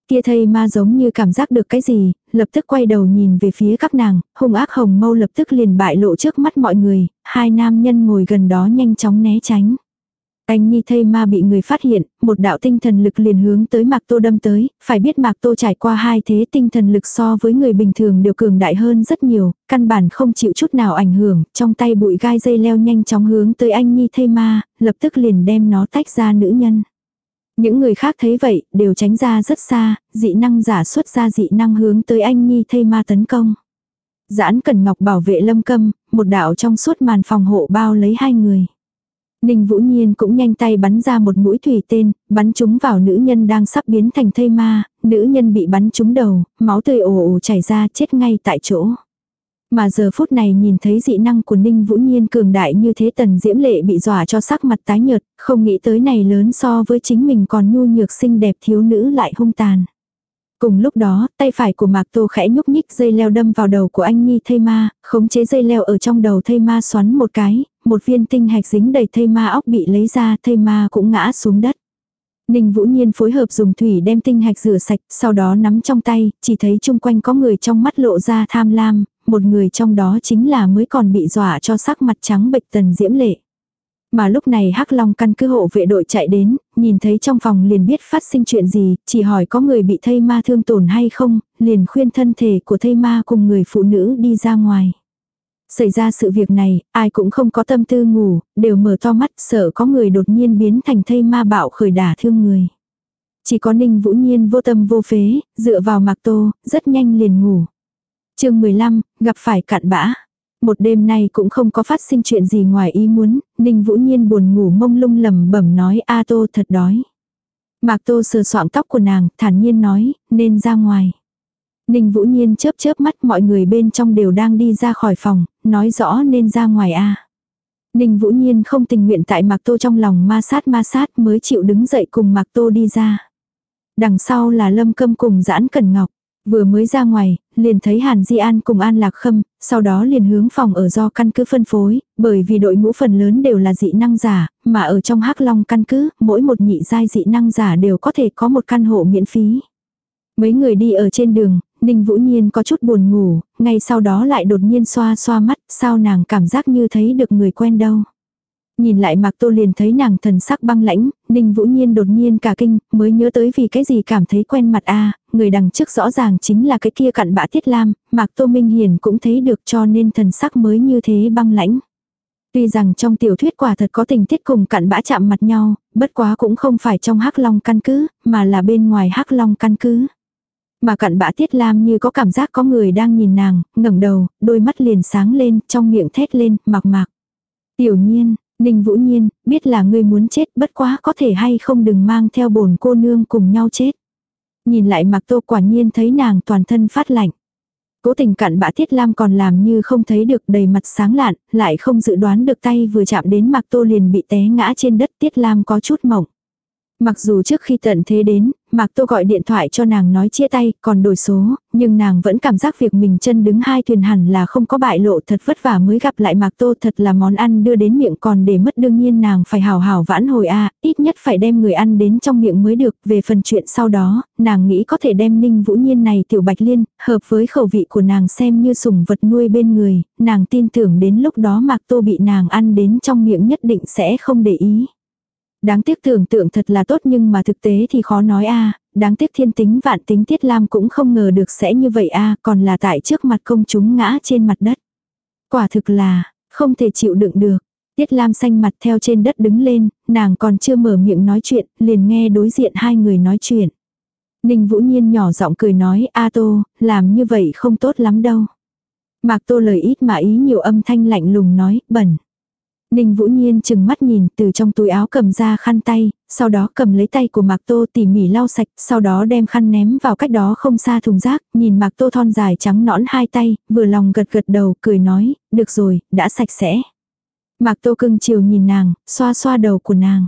Kia thây ma giống như cảm giác được cái gì, lập tức quay đầu nhìn về phía các nàng, hung ác hồng mâu lập tức liền bại lộ trước mắt mọi người, hai nam nhân ngồi gần đó nhanh chóng né tránh. Anh Nhi thây ma bị người phát hiện, một đạo tinh thần lực liền hướng tới Mạc Tô đâm tới, phải biết Mạc Tô trải qua hai thế tinh thần lực so với người bình thường đều cường đại hơn rất nhiều, căn bản không chịu chút nào ảnh hưởng, trong tay bụi gai dây leo nhanh chóng hướng tới anh Nhi thây ma, lập tức liền đem nó tách ra nữ nhân. Những người khác thấy vậy, đều tránh ra rất xa, dị năng giả xuất ra dị năng hướng tới anh Nhi thây ma tấn công. Giãn Cần Ngọc bảo vệ lâm câm, một đạo trong suốt màn phòng hộ bao lấy hai người. Ninh Vũ Nhiên cũng nhanh tay bắn ra một mũi thủy tên, bắn trúng vào nữ nhân đang sắp biến thành thây ma, nữ nhân bị bắn trúng đầu, máu tươi ồ ồ chảy ra chết ngay tại chỗ. Mà giờ phút này nhìn thấy dị năng của Ninh Vũ Nhiên cường đại như thế tần diễm lệ bị dọa cho sắc mặt tái nhợt, không nghĩ tới này lớn so với chính mình còn nhu nhược xinh đẹp thiếu nữ lại hung tàn. Cùng lúc đó, tay phải của Mạc Tô khẽ nhúc nhích dây leo đâm vào đầu của anh Nhi thây ma, khống chế dây leo ở trong đầu thây ma xoắn một cái, một viên tinh hạch dính đầy thây ma óc bị lấy ra, thây ma cũng ngã xuống đất. Ninh Vũ Nhiên phối hợp dùng thủy đem tinh hạch rửa sạch, sau đó nắm trong tay, chỉ thấy chung quanh có người trong mắt lộ ra tham lam, một người trong đó chính là mới còn bị dọa cho sắc mặt trắng bệch tần diễm lệ. Mà lúc này Hắc Long căn cứ hộ vệ đội chạy đến, nhìn thấy trong phòng liền biết phát sinh chuyện gì, chỉ hỏi có người bị thây ma thương tổn hay không, liền khuyên thân thể của thây ma cùng người phụ nữ đi ra ngoài. Xảy ra sự việc này, ai cũng không có tâm tư ngủ, đều mở to mắt sợ có người đột nhiên biến thành thây ma bạo khởi đả thương người. Chỉ có Ninh Vũ Nhiên vô tâm vô phế, dựa vào mạc tô, rất nhanh liền ngủ. chương 15, gặp phải cạn bã. Một đêm nay cũng không có phát sinh chuyện gì ngoài ý muốn, Ninh Vũ Nhiên buồn ngủ mông lung lầm bẩm nói A Tô thật đói. Mạc Tô sờ soạng tóc của nàng, thản nhiên nói, nên ra ngoài. Ninh Vũ Nhiên chớp chớp mắt mọi người bên trong đều đang đi ra khỏi phòng, nói rõ nên ra ngoài a. Ninh Vũ Nhiên không tình nguyện tại Mạc Tô trong lòng ma sát ma sát mới chịu đứng dậy cùng Mạc Tô đi ra. Đằng sau là Lâm Câm cùng Giãn Cần Ngọc. Vừa mới ra ngoài, liền thấy Hàn Di An cùng An Lạc Khâm, sau đó liền hướng phòng ở do căn cứ phân phối, bởi vì đội ngũ phần lớn đều là dị năng giả, mà ở trong hắc long căn cứ, mỗi một nhị giai dị năng giả đều có thể có một căn hộ miễn phí. Mấy người đi ở trên đường, Ninh Vũ Nhiên có chút buồn ngủ, ngay sau đó lại đột nhiên xoa xoa mắt, sao nàng cảm giác như thấy được người quen đâu. Nhìn lại Mạc Tô liền thấy nàng thần sắc băng lãnh, Ninh Vũ Nhiên đột nhiên cả kinh, mới nhớ tới vì cái gì cảm thấy quen mặt a người đằng trước rõ ràng chính là cái kia cặn bã Tiết Lam, Mạc Tô Minh Hiền cũng thấy được cho nên thần sắc mới như thế băng lãnh. Tuy rằng trong tiểu thuyết quả thật có tình tiết cùng cặn bã chạm mặt nhau, bất quá cũng không phải trong hắc long căn cứ, mà là bên ngoài hắc long căn cứ. Mà cặn bã Tiết Lam như có cảm giác có người đang nhìn nàng, ngẩng đầu, đôi mắt liền sáng lên, trong miệng thét lên, mặc mạc. Tiểu nhiên, Ninh Vũ Nhiên, biết là ngươi muốn chết, bất quá có thể hay không đừng mang theo bổn cô nương cùng nhau chết. Nhìn lại mặc tô quả nhiên thấy nàng toàn thân phát lạnh. Cố tình cặn bã Tiết Lam còn làm như không thấy được đầy mặt sáng lạn, lại không dự đoán được tay vừa chạm đến mặc tô liền bị té ngã trên đất Tiết Lam có chút mỏng. Mặc dù trước khi tận thế đến, Mạc Tô gọi điện thoại cho nàng nói chia tay, còn đổi số, nhưng nàng vẫn cảm giác việc mình chân đứng hai thuyền hẳn là không có bại lộ thật vất vả mới gặp lại Mạc Tô thật là món ăn đưa đến miệng còn để mất đương nhiên nàng phải hào hào vãn hồi a ít nhất phải đem người ăn đến trong miệng mới được. Về phần chuyện sau đó, nàng nghĩ có thể đem ninh vũ nhiên này tiểu bạch liên, hợp với khẩu vị của nàng xem như sủng vật nuôi bên người, nàng tin tưởng đến lúc đó Mạc Tô bị nàng ăn đến trong miệng nhất định sẽ không để ý. Đáng tiếc tưởng tượng thật là tốt nhưng mà thực tế thì khó nói a đáng tiếc thiên tính vạn tính Tiết Lam cũng không ngờ được sẽ như vậy a còn là tại trước mặt công chúng ngã trên mặt đất. Quả thực là, không thể chịu đựng được. Tiết Lam xanh mặt theo trên đất đứng lên, nàng còn chưa mở miệng nói chuyện, liền nghe đối diện hai người nói chuyện. Ninh Vũ Nhiên nhỏ giọng cười nói, A Tô, làm như vậy không tốt lắm đâu. Mạc Tô lời ít mà ý nhiều âm thanh lạnh lùng nói, bẩn. Ninh Vũ Nhiên chừng mắt nhìn từ trong túi áo cầm ra khăn tay, sau đó cầm lấy tay của Mạc Tô tỉ mỉ lau sạch, sau đó đem khăn ném vào cách đó không xa thùng rác, nhìn Mạc Tô thon dài trắng nõn hai tay, vừa lòng gật gật đầu, cười nói, được rồi, đã sạch sẽ. Mạc Tô cưng chiều nhìn nàng, xoa xoa đầu của nàng.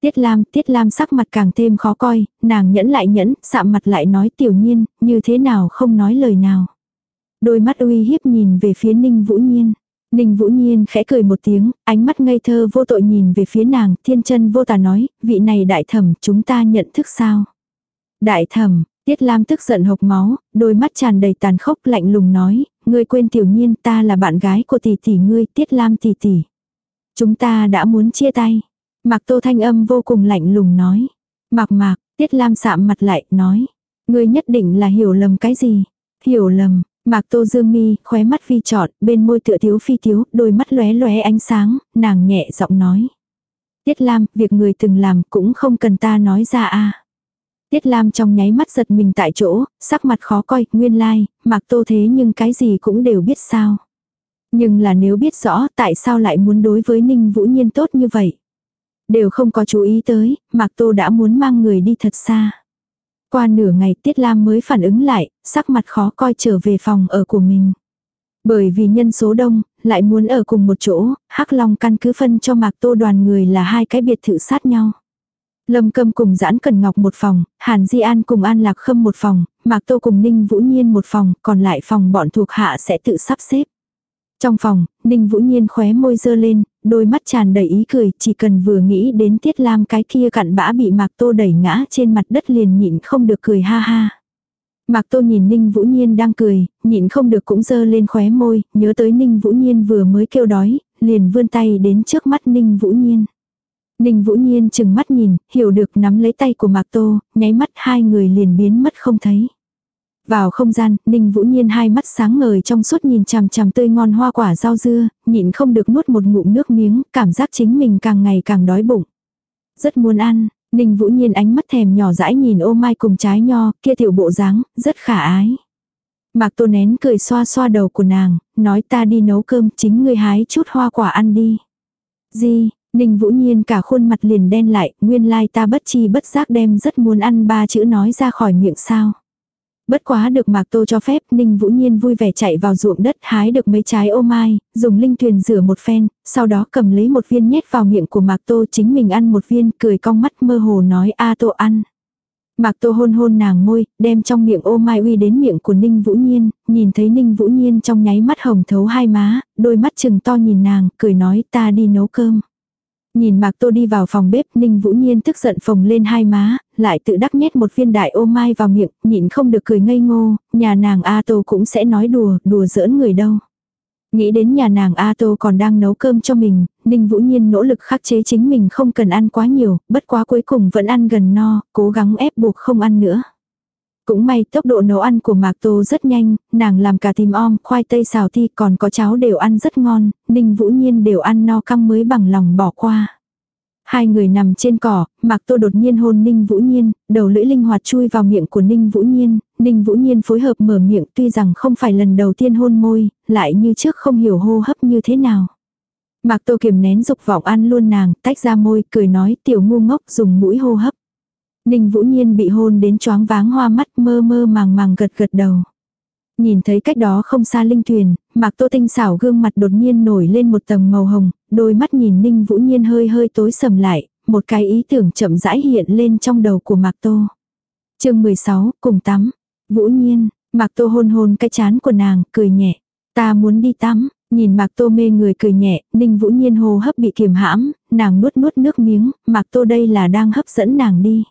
Tiết Lam, Tiết Lam sắc mặt càng thêm khó coi, nàng nhẫn lại nhẫn, sạm mặt lại nói tiểu nhiên, như thế nào không nói lời nào. Đôi mắt uy hiếp nhìn về phía Ninh Vũ Nhiên. Ninh Vũ Nhiên khẽ cười một tiếng, ánh mắt ngây thơ vô tội nhìn về phía nàng, thiên chân vô tà nói, vị này đại thẩm, chúng ta nhận thức sao? Đại thẩm, Tiết Lam tức giận hộc máu, đôi mắt tràn đầy tàn khốc lạnh lùng nói, ngươi quên tiểu nhiên ta là bạn gái của tỷ tỷ ngươi, Tiết Lam tỷ tỷ. Chúng ta đã muốn chia tay. Mạc Tô Thanh âm vô cùng lạnh lùng nói. Mạc mạc, Tiết Lam sạm mặt lại, nói. Ngươi nhất định là hiểu lầm cái gì? Hiểu lầm, Mạc Tô Dương mi, khóe mắt phi trọn, bên môi tựa thiếu phi thiếu, đôi mắt lóe lóe ánh sáng, nàng nhẹ giọng nói. Tiết Lam, việc người từng làm cũng không cần ta nói ra a. Tiết Lam trong nháy mắt giật mình tại chỗ, sắc mặt khó coi, nguyên lai, like, Mạc Tô thế nhưng cái gì cũng đều biết sao. Nhưng là nếu biết rõ tại sao lại muốn đối với Ninh Vũ Nhiên tốt như vậy. Đều không có chú ý tới, Mạc Tô đã muốn mang người đi thật xa. Qua nửa ngày Tiết Lam mới phản ứng lại, sắc mặt khó coi trở về phòng ở của mình. Bởi vì nhân số đông, lại muốn ở cùng một chỗ, Hắc Long căn cứ phân cho Mạc Tô đoàn người là hai cái biệt thự sát nhau. Lâm Câm cùng Giãn Cần Ngọc một phòng, Hàn Di An cùng An Lạc Khâm một phòng, Mạc Tô cùng Ninh Vũ Nhiên một phòng, còn lại phòng bọn thuộc hạ sẽ tự sắp xếp. Trong phòng, Ninh Vũ Nhiên khóe môi dơ lên, đôi mắt tràn đầy ý cười, chỉ cần vừa nghĩ đến Tiết Lam cái kia cặn bã bị Mạc Tô đẩy ngã trên mặt đất liền nhịn không được cười ha ha. Mạc Tô nhìn Ninh Vũ Nhiên đang cười, nhịn không được cũng dơ lên khóe môi, nhớ tới Ninh Vũ Nhiên vừa mới kêu đói, liền vươn tay đến trước mắt Ninh Vũ Nhiên. Ninh Vũ Nhiên chừng mắt nhìn, hiểu được nắm lấy tay của Mạc Tô, nháy mắt hai người liền biến mất không thấy. Vào không gian, Ninh Vũ Nhiên hai mắt sáng ngời trong suốt nhìn chằm chằm tươi ngon hoa quả rau dưa, nhịn không được nuốt một ngụm nước miếng, cảm giác chính mình càng ngày càng đói bụng. Rất muốn ăn, Ninh Vũ Nhiên ánh mắt thèm nhỏ dãi nhìn ô mai cùng trái nho, kia tiểu bộ dáng, rất khả ái. Mạc Tô nén cười xoa xoa đầu của nàng, nói ta đi nấu cơm chính ngươi hái chút hoa quả ăn đi. Gì, Ninh Vũ Nhiên cả khuôn mặt liền đen lại, nguyên lai ta bất chi bất giác đem rất muốn ăn ba chữ nói ra khỏi miệng sao. Bất quá được Mạc Tô cho phép, Ninh Vũ Nhiên vui vẻ chạy vào ruộng đất hái được mấy trái ô mai, dùng linh tuyền rửa một phen, sau đó cầm lấy một viên nhét vào miệng của Mạc Tô chính mình ăn một viên, cười cong mắt mơ hồ nói a Tô ăn. Mạc Tô hôn hôn nàng môi, đem trong miệng ô mai uy đến miệng của Ninh Vũ Nhiên, nhìn thấy Ninh Vũ Nhiên trong nháy mắt hồng thấu hai má, đôi mắt chừng to nhìn nàng, cười nói ta đi nấu cơm. Nhìn Mạc Tô đi vào phòng bếp, Ninh Vũ Nhiên tức giận phồng lên hai má, lại tự đắc nhét một viên đại ô mai vào miệng, nhịn không được cười ngây ngô, nhà nàng A Tô cũng sẽ nói đùa, đùa giỡn người đâu. Nghĩ đến nhà nàng A Tô còn đang nấu cơm cho mình, Ninh Vũ Nhiên nỗ lực khắc chế chính mình không cần ăn quá nhiều, bất quá cuối cùng vẫn ăn gần no, cố gắng ép buộc không ăn nữa. Cũng may tốc độ nấu ăn của Mạc Tô rất nhanh, nàng làm cả tìm om, khoai tây xào thi còn có cháo đều ăn rất ngon, Ninh Vũ Nhiên đều ăn no căng mới bằng lòng bỏ qua. Hai người nằm trên cỏ, Mạc Tô đột nhiên hôn Ninh Vũ Nhiên, đầu lưỡi linh hoạt chui vào miệng của Ninh Vũ Nhiên, Ninh Vũ Nhiên phối hợp mở miệng tuy rằng không phải lần đầu tiên hôn môi, lại như trước không hiểu hô hấp như thế nào. Mạc Tô kiềm nén dục vọng ăn luôn nàng, tách ra môi, cười nói tiểu ngu ngốc dùng mũi hô hấp. Ninh Vũ Nhiên bị hôn đến choáng váng hoa mắt mơ mơ màng màng gật gật đầu. Nhìn thấy cách đó không xa linh thuyền, Mạc Tô tinh xảo gương mặt đột nhiên nổi lên một tầng màu hồng, đôi mắt nhìn Ninh Vũ Nhiên hơi hơi tối sầm lại, một cái ý tưởng chậm rãi hiện lên trong đầu của Mạc Tô. chương 16, cùng tắm. Vũ Nhiên, Mạc Tô hôn hôn cái chán của nàng, cười nhẹ. Ta muốn đi tắm, nhìn Mạc Tô mê người cười nhẹ, Ninh Vũ Nhiên hô hấp bị kiềm hãm, nàng nuốt nuốt nước miếng, Mạc Tô đây là đang hấp dẫn nàng đi.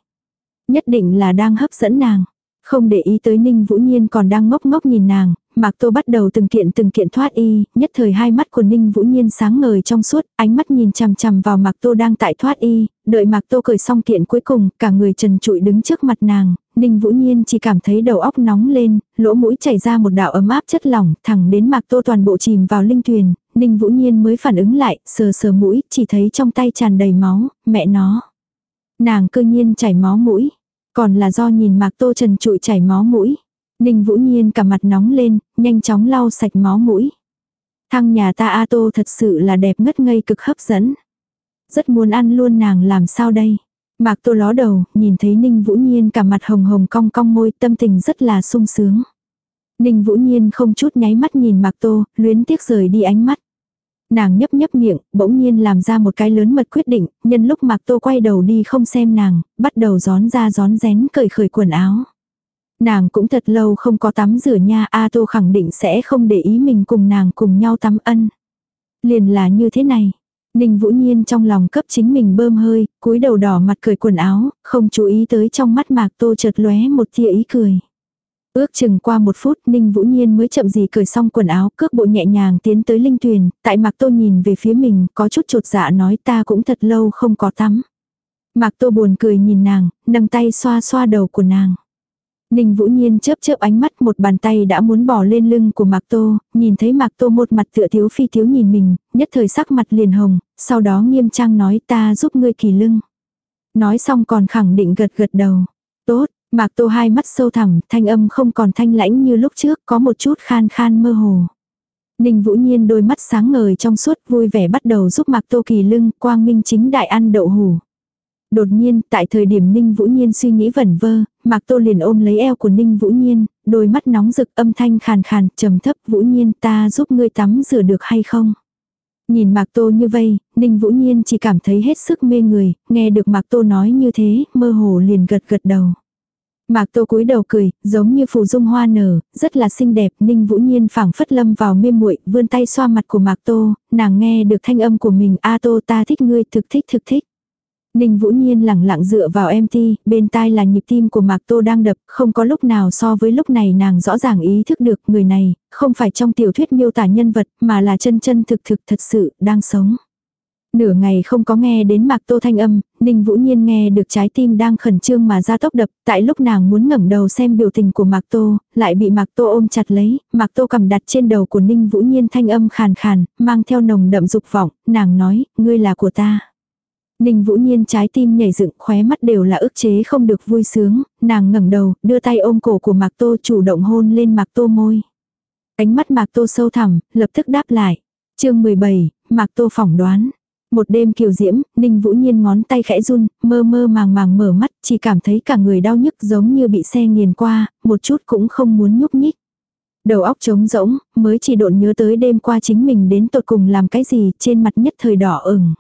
Nhất định là đang hấp dẫn nàng. Không để ý tới Ninh Vũ Nhiên còn đang ngốc ngốc nhìn nàng, Mạc Tô bắt đầu từng kiện từng kiện thoát y, nhất thời hai mắt của Ninh Vũ Nhiên sáng ngời trong suốt, ánh mắt nhìn chằm chằm vào Mạc Tô đang tại thoát y, đợi Mạc Tô cởi xong kiện cuối cùng, cả người trần trụi đứng trước mặt nàng, Ninh Vũ Nhiên chỉ cảm thấy đầu óc nóng lên, lỗ mũi chảy ra một đạo ấm áp chất lỏng, thẳng đến Mạc Tô toàn bộ chìm vào linh thuyền, Ninh Vũ Nhiên mới phản ứng lại, sờ sờ mũi, chỉ thấy trong tay tràn đầy máu, mẹ nó. Nàng cơ nhiên chảy máu mũi, còn là do nhìn Mạc Tô trần trụi chảy máu mũi. Ninh Vũ Nhiên cả mặt nóng lên, nhanh chóng lau sạch máu mũi. Thằng nhà ta A Tô thật sự là đẹp ngất ngây cực hấp dẫn. Rất muốn ăn luôn nàng làm sao đây. Mạc Tô ló đầu, nhìn thấy Ninh Vũ Nhiên cả mặt hồng hồng cong cong môi tâm tình rất là sung sướng. Ninh Vũ Nhiên không chút nháy mắt nhìn Mạc Tô, luyến tiếc rời đi ánh mắt. Nàng nhấp nhấp miệng, bỗng nhiên làm ra một cái lớn mật quyết định, nhân lúc Mạc Tô quay đầu đi không xem nàng, bắt đầu gión ra gión rén cởi khởi quần áo. Nàng cũng thật lâu không có tắm rửa nha, A Tô khẳng định sẽ không để ý mình cùng nàng cùng nhau tắm ân. Liền là như thế này. Ninh Vũ Nhiên trong lòng cấp chính mình bơm hơi, cúi đầu đỏ mặt cười quần áo, không chú ý tới trong mắt Mạc Tô chợt lóe một tia ý cười. Ước chừng qua một phút Ninh Vũ Nhiên mới chậm gì cởi xong quần áo, cước bộ nhẹ nhàng tiến tới linh tuyền, tại Mạc Tô nhìn về phía mình, có chút trột dạ nói ta cũng thật lâu không có tắm. Mạc Tô buồn cười nhìn nàng, nâng tay xoa xoa đầu của nàng. Ninh Vũ Nhiên chớp chớp ánh mắt một bàn tay đã muốn bỏ lên lưng của Mạc Tô, nhìn thấy Mạc Tô một mặt tựa thiếu phi thiếu nhìn mình, nhất thời sắc mặt liền hồng, sau đó nghiêm trang nói ta giúp ngươi kỳ lưng. Nói xong còn khẳng định gật gật đầu. Tốt, Mạc Tô hai mắt sâu thẳm, thanh âm không còn thanh lãnh như lúc trước, có một chút khan khan mơ hồ. Ninh Vũ Nhiên đôi mắt sáng ngời trong suốt vui vẻ bắt đầu giúp Mạc Tô kỳ lưng, quang minh chính đại ăn đậu hủ. Đột nhiên, tại thời điểm Ninh Vũ Nhiên suy nghĩ vẩn vơ, Mạc Tô liền ôm lấy eo của Ninh Vũ Nhiên, đôi mắt nóng rực âm thanh khàn khàn, trầm thấp Vũ Nhiên ta giúp ngươi tắm rửa được hay không? Nhìn Mạc Tô như vậy, Ninh Vũ Nhiên chỉ cảm thấy hết sức mê người, nghe được Mạc Tô nói như thế, mơ hồ liền gật gật đầu. Mạc Tô cúi đầu cười, giống như phù dung hoa nở, rất là xinh đẹp, Ninh Vũ Nhiên phảng phất lâm vào mê muội, vươn tay xoa mặt của Mạc Tô, nàng nghe được thanh âm của mình, "A Tô ta thích ngươi, thực thích thực thích." Ninh Vũ Nhiên lẳng lặng dựa vào em ti, bên tai là nhịp tim của Mạc Tô đang đập, không có lúc nào so với lúc này nàng rõ ràng ý thức được người này, không phải trong tiểu thuyết miêu tả nhân vật, mà là chân chân thực thực thật sự, đang sống. Nửa ngày không có nghe đến Mạc Tô thanh âm, Ninh Vũ Nhiên nghe được trái tim đang khẩn trương mà ra tốc đập, tại lúc nàng muốn ngẩng đầu xem biểu tình của Mạc Tô, lại bị Mạc Tô ôm chặt lấy, Mạc Tô cầm đặt trên đầu của Ninh Vũ Nhiên thanh âm khàn khàn, mang theo nồng đậm dục vọng, nàng nói, ngươi là của ta. Ninh Vũ Nhiên trái tim nhảy dựng khóe mắt đều là ức chế không được vui sướng, nàng ngẩng đầu, đưa tay ôm cổ của Mạc Tô chủ động hôn lên Mạc Tô môi. Ánh mắt Mạc Tô sâu thẳm, lập tức đáp lại. chương 17, Mạc Tô phỏng đoán. Một đêm kiều diễm, Ninh Vũ Nhiên ngón tay khẽ run, mơ mơ màng màng mở mắt, chỉ cảm thấy cả người đau nhức giống như bị xe nghiền qua, một chút cũng không muốn nhúc nhích. Đầu óc trống rỗng, mới chỉ độn nhớ tới đêm qua chính mình đến tột cùng làm cái gì, trên mặt nhất thời đỏ ửng.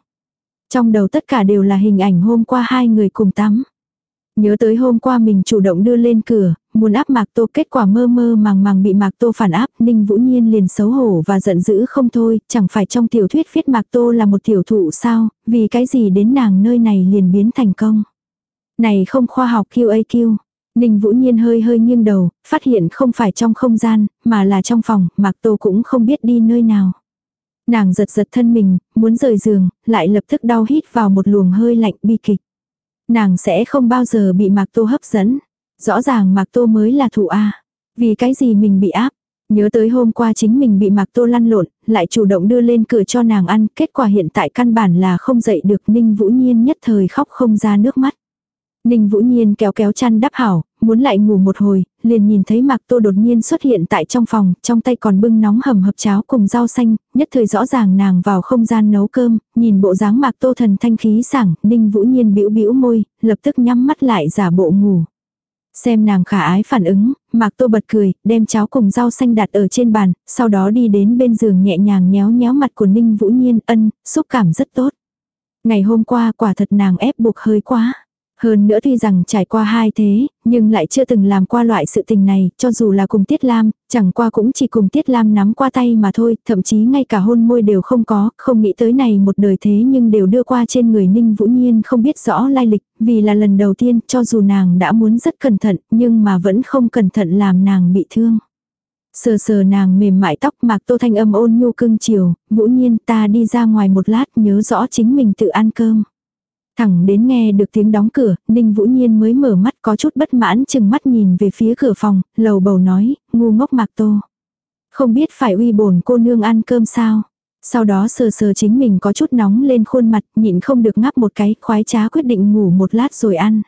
Trong đầu tất cả đều là hình ảnh hôm qua hai người cùng tắm. Nhớ tới hôm qua mình chủ động đưa lên cửa, muốn áp Mạc Tô kết quả mơ mơ màng màng bị Mạc Tô phản áp, Ninh Vũ Nhiên liền xấu hổ và giận dữ không thôi, chẳng phải trong tiểu thuyết viết Mạc Tô là một tiểu thụ sao, vì cái gì đến nàng nơi này liền biến thành công. Này không khoa học QAQ. Ninh Vũ Nhiên hơi hơi nghiêng đầu, phát hiện không phải trong không gian, mà là trong phòng, Mạc Tô cũng không biết đi nơi nào. Nàng giật giật thân mình, muốn rời giường, lại lập tức đau hít vào một luồng hơi lạnh bi kịch. Nàng sẽ không bao giờ bị Mạc Tô hấp dẫn. Rõ ràng Mạc Tô mới là thủ A. Vì cái gì mình bị áp. Nhớ tới hôm qua chính mình bị Mạc Tô lăn lộn, lại chủ động đưa lên cửa cho nàng ăn, kết quả hiện tại căn bản là không dậy được Ninh Vũ Nhiên nhất thời khóc không ra nước mắt. Ninh Vũ Nhiên kéo kéo chăn đắp hảo, muốn lại ngủ một hồi, liền nhìn thấy Mạc Tô đột nhiên xuất hiện tại trong phòng, trong tay còn bưng nóng hầm hập cháo cùng rau xanh, nhất thời rõ ràng nàng vào không gian nấu cơm, nhìn bộ dáng Mạc Tô thần thanh khí sảng, Ninh Vũ Nhiên bĩu bĩu môi, lập tức nhắm mắt lại giả bộ ngủ. Xem nàng khả ái phản ứng, Mạc Tô bật cười, đem cháo cùng rau xanh đặt ở trên bàn, sau đó đi đến bên giường nhẹ nhàng nhéo nhéo mặt của Ninh Vũ Nhiên, ân, xúc cảm rất tốt. Ngày hôm qua quả thật nàng ép buộc hơi quá. Hơn nữa tuy rằng trải qua hai thế, nhưng lại chưa từng làm qua loại sự tình này, cho dù là cùng Tiết Lam, chẳng qua cũng chỉ cùng Tiết Lam nắm qua tay mà thôi, thậm chí ngay cả hôn môi đều không có, không nghĩ tới này một đời thế nhưng đều đưa qua trên người Ninh Vũ Nhiên không biết rõ lai lịch, vì là lần đầu tiên cho dù nàng đã muốn rất cẩn thận, nhưng mà vẫn không cẩn thận làm nàng bị thương. Sờ sờ nàng mềm mại tóc mạc tô thanh âm ôn nhu cưng chiều, Vũ Nhiên ta đi ra ngoài một lát nhớ rõ chính mình tự ăn cơm. Thẳng đến nghe được tiếng đóng cửa, Ninh Vũ Nhiên mới mở mắt có chút bất mãn chừng mắt nhìn về phía cửa phòng, lầu bầu nói, ngu ngốc mạc tô. Không biết phải uy bổn cô nương ăn cơm sao. Sau đó sờ sờ chính mình có chút nóng lên khuôn mặt, nhịn không được ngáp một cái, khoái trá quyết định ngủ một lát rồi ăn.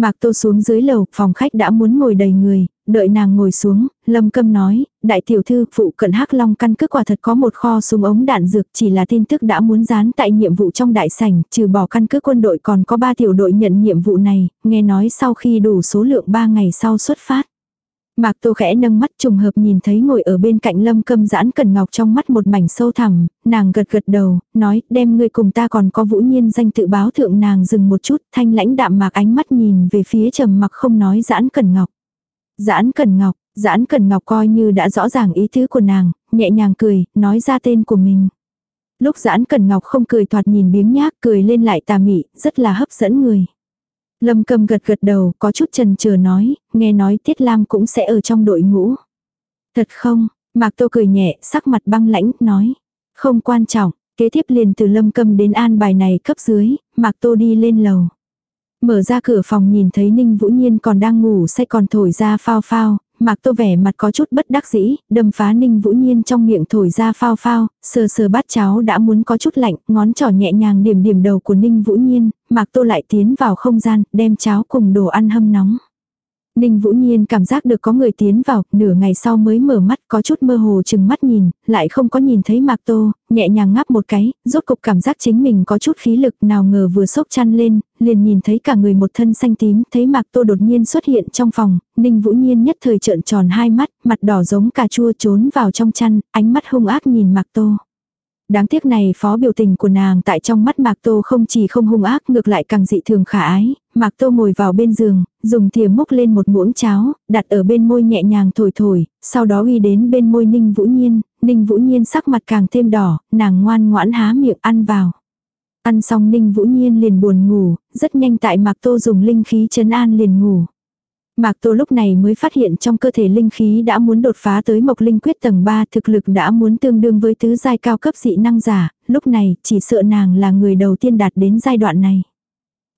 Mạc Tô xuống dưới lầu, phòng khách đã muốn ngồi đầy người, đợi nàng ngồi xuống, Lâm Câm nói, đại tiểu thư phụ cận hắc long căn cứ quả thật có một kho súng ống đạn dược chỉ là tin tức đã muốn dán tại nhiệm vụ trong đại sảnh, trừ bỏ căn cứ quân đội còn có ba tiểu đội nhận nhiệm vụ này, nghe nói sau khi đủ số lượng 3 ngày sau xuất phát. Mạc Tô khẽ nâng mắt trùng hợp nhìn thấy ngồi ở bên cạnh Lâm Câm giãn cần ngọc trong mắt một mảnh sâu thẳm, nàng gật gật đầu, nói, đem ngươi cùng ta còn có vũ nhiên danh tự báo thượng nàng dừng một chút, thanh lãnh đạm mạc ánh mắt nhìn về phía trầm mặc không nói giãn cần ngọc. Giãn cần ngọc, giãn cần ngọc coi như đã rõ ràng ý tứ của nàng, nhẹ nhàng cười, nói ra tên của mình. Lúc giãn cần ngọc không cười thoạt nhìn biếng nhác cười lên lại tà mị, rất là hấp dẫn người. Lâm cầm gật gật đầu, có chút trần chờ nói, nghe nói Tiết Lam cũng sẽ ở trong đội ngũ. Thật không, Mạc Tô cười nhẹ, sắc mặt băng lãnh, nói. Không quan trọng, kế tiếp liền từ lâm cầm đến an bài này cấp dưới, Mạc Tô đi lên lầu. Mở ra cửa phòng nhìn thấy Ninh Vũ Nhiên còn đang ngủ say còn thổi ra phao phao, Mạc Tô vẻ mặt có chút bất đắc dĩ, đâm phá Ninh Vũ Nhiên trong miệng thổi ra phao phao, sờ sờ bát cháo đã muốn có chút lạnh, ngón trỏ nhẹ nhàng điểm điểm đầu của Ninh Vũ Nhiên, Mạc Tô lại tiến vào không gian, đem cháo cùng đồ ăn hâm nóng. Ninh Vũ Nhiên cảm giác được có người tiến vào, nửa ngày sau mới mở mắt có chút mơ hồ chừng mắt nhìn, lại không có nhìn thấy Mạc Tô, nhẹ nhàng ngáp một cái, rốt cục cảm giác chính mình có chút khí lực nào ngờ vừa sốc chăn lên, liền nhìn thấy cả người một thân xanh tím, thấy Mạc Tô đột nhiên xuất hiện trong phòng, Ninh Vũ Nhiên nhất thời trợn tròn hai mắt, mặt đỏ giống cà chua trốn vào trong chăn, ánh mắt hung ác nhìn Mạc Tô. Đáng tiếc này phó biểu tình của nàng tại trong mắt Mạc Tô không chỉ không hung ác ngược lại càng dị thường khả ái. Mạc Tô ngồi vào bên giường, dùng thìa múc lên một muỗng cháo, đặt ở bên môi nhẹ nhàng thổi thổi, sau đó uy đến bên môi Ninh Vũ Nhiên, Ninh Vũ Nhiên sắc mặt càng thêm đỏ, nàng ngoan ngoãn há miệng ăn vào. Ăn xong Ninh Vũ Nhiên liền buồn ngủ, rất nhanh tại Mạc Tô dùng linh khí chấn an liền ngủ. Mạc Tô lúc này mới phát hiện trong cơ thể linh khí đã muốn đột phá tới Mộc Linh Quyết tầng 3 thực lực đã muốn tương đương với tứ giai cao cấp dị năng giả, lúc này chỉ sợ nàng là người đầu tiên đạt đến giai đoạn này.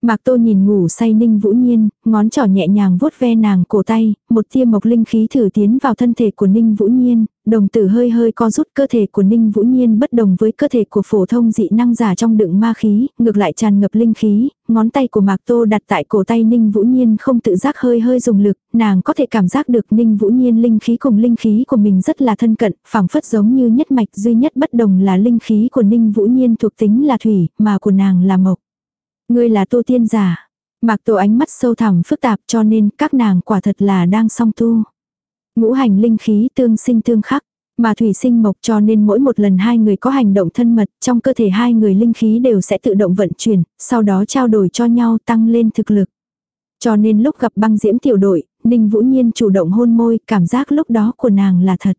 Mạc Tô nhìn ngủ say Ninh Vũ Nhiên, ngón trỏ nhẹ nhàng vuốt ve nàng cổ tay, một tia mộc linh khí thử tiến vào thân thể của Ninh Vũ Nhiên, đồng tử hơi hơi co rút cơ thể của Ninh Vũ Nhiên bất đồng với cơ thể của phổ thông dị năng giả trong đựng ma khí, ngược lại tràn ngập linh khí, ngón tay của Mạc Tô đặt tại cổ tay Ninh Vũ Nhiên không tự giác hơi hơi dùng lực, nàng có thể cảm giác được Ninh Vũ Nhiên linh khí cùng linh khí của mình rất là thân cận, phảng phất giống như nhất mạch duy nhất bất đồng là linh khí của Ninh Vũ Nhiên thuộc tính là thủy, mà của nàng là mộc. Ngươi là tu tiên giả. Mạc tổ ánh mắt sâu thẳm phức tạp cho nên các nàng quả thật là đang song tu. Ngũ hành linh khí tương sinh tương khắc. Mà thủy sinh mộc cho nên mỗi một lần hai người có hành động thân mật, trong cơ thể hai người linh khí đều sẽ tự động vận chuyển, sau đó trao đổi cho nhau tăng lên thực lực. Cho nên lúc gặp băng diễm tiểu đội, Ninh Vũ Nhiên chủ động hôn môi, cảm giác lúc đó của nàng là thật.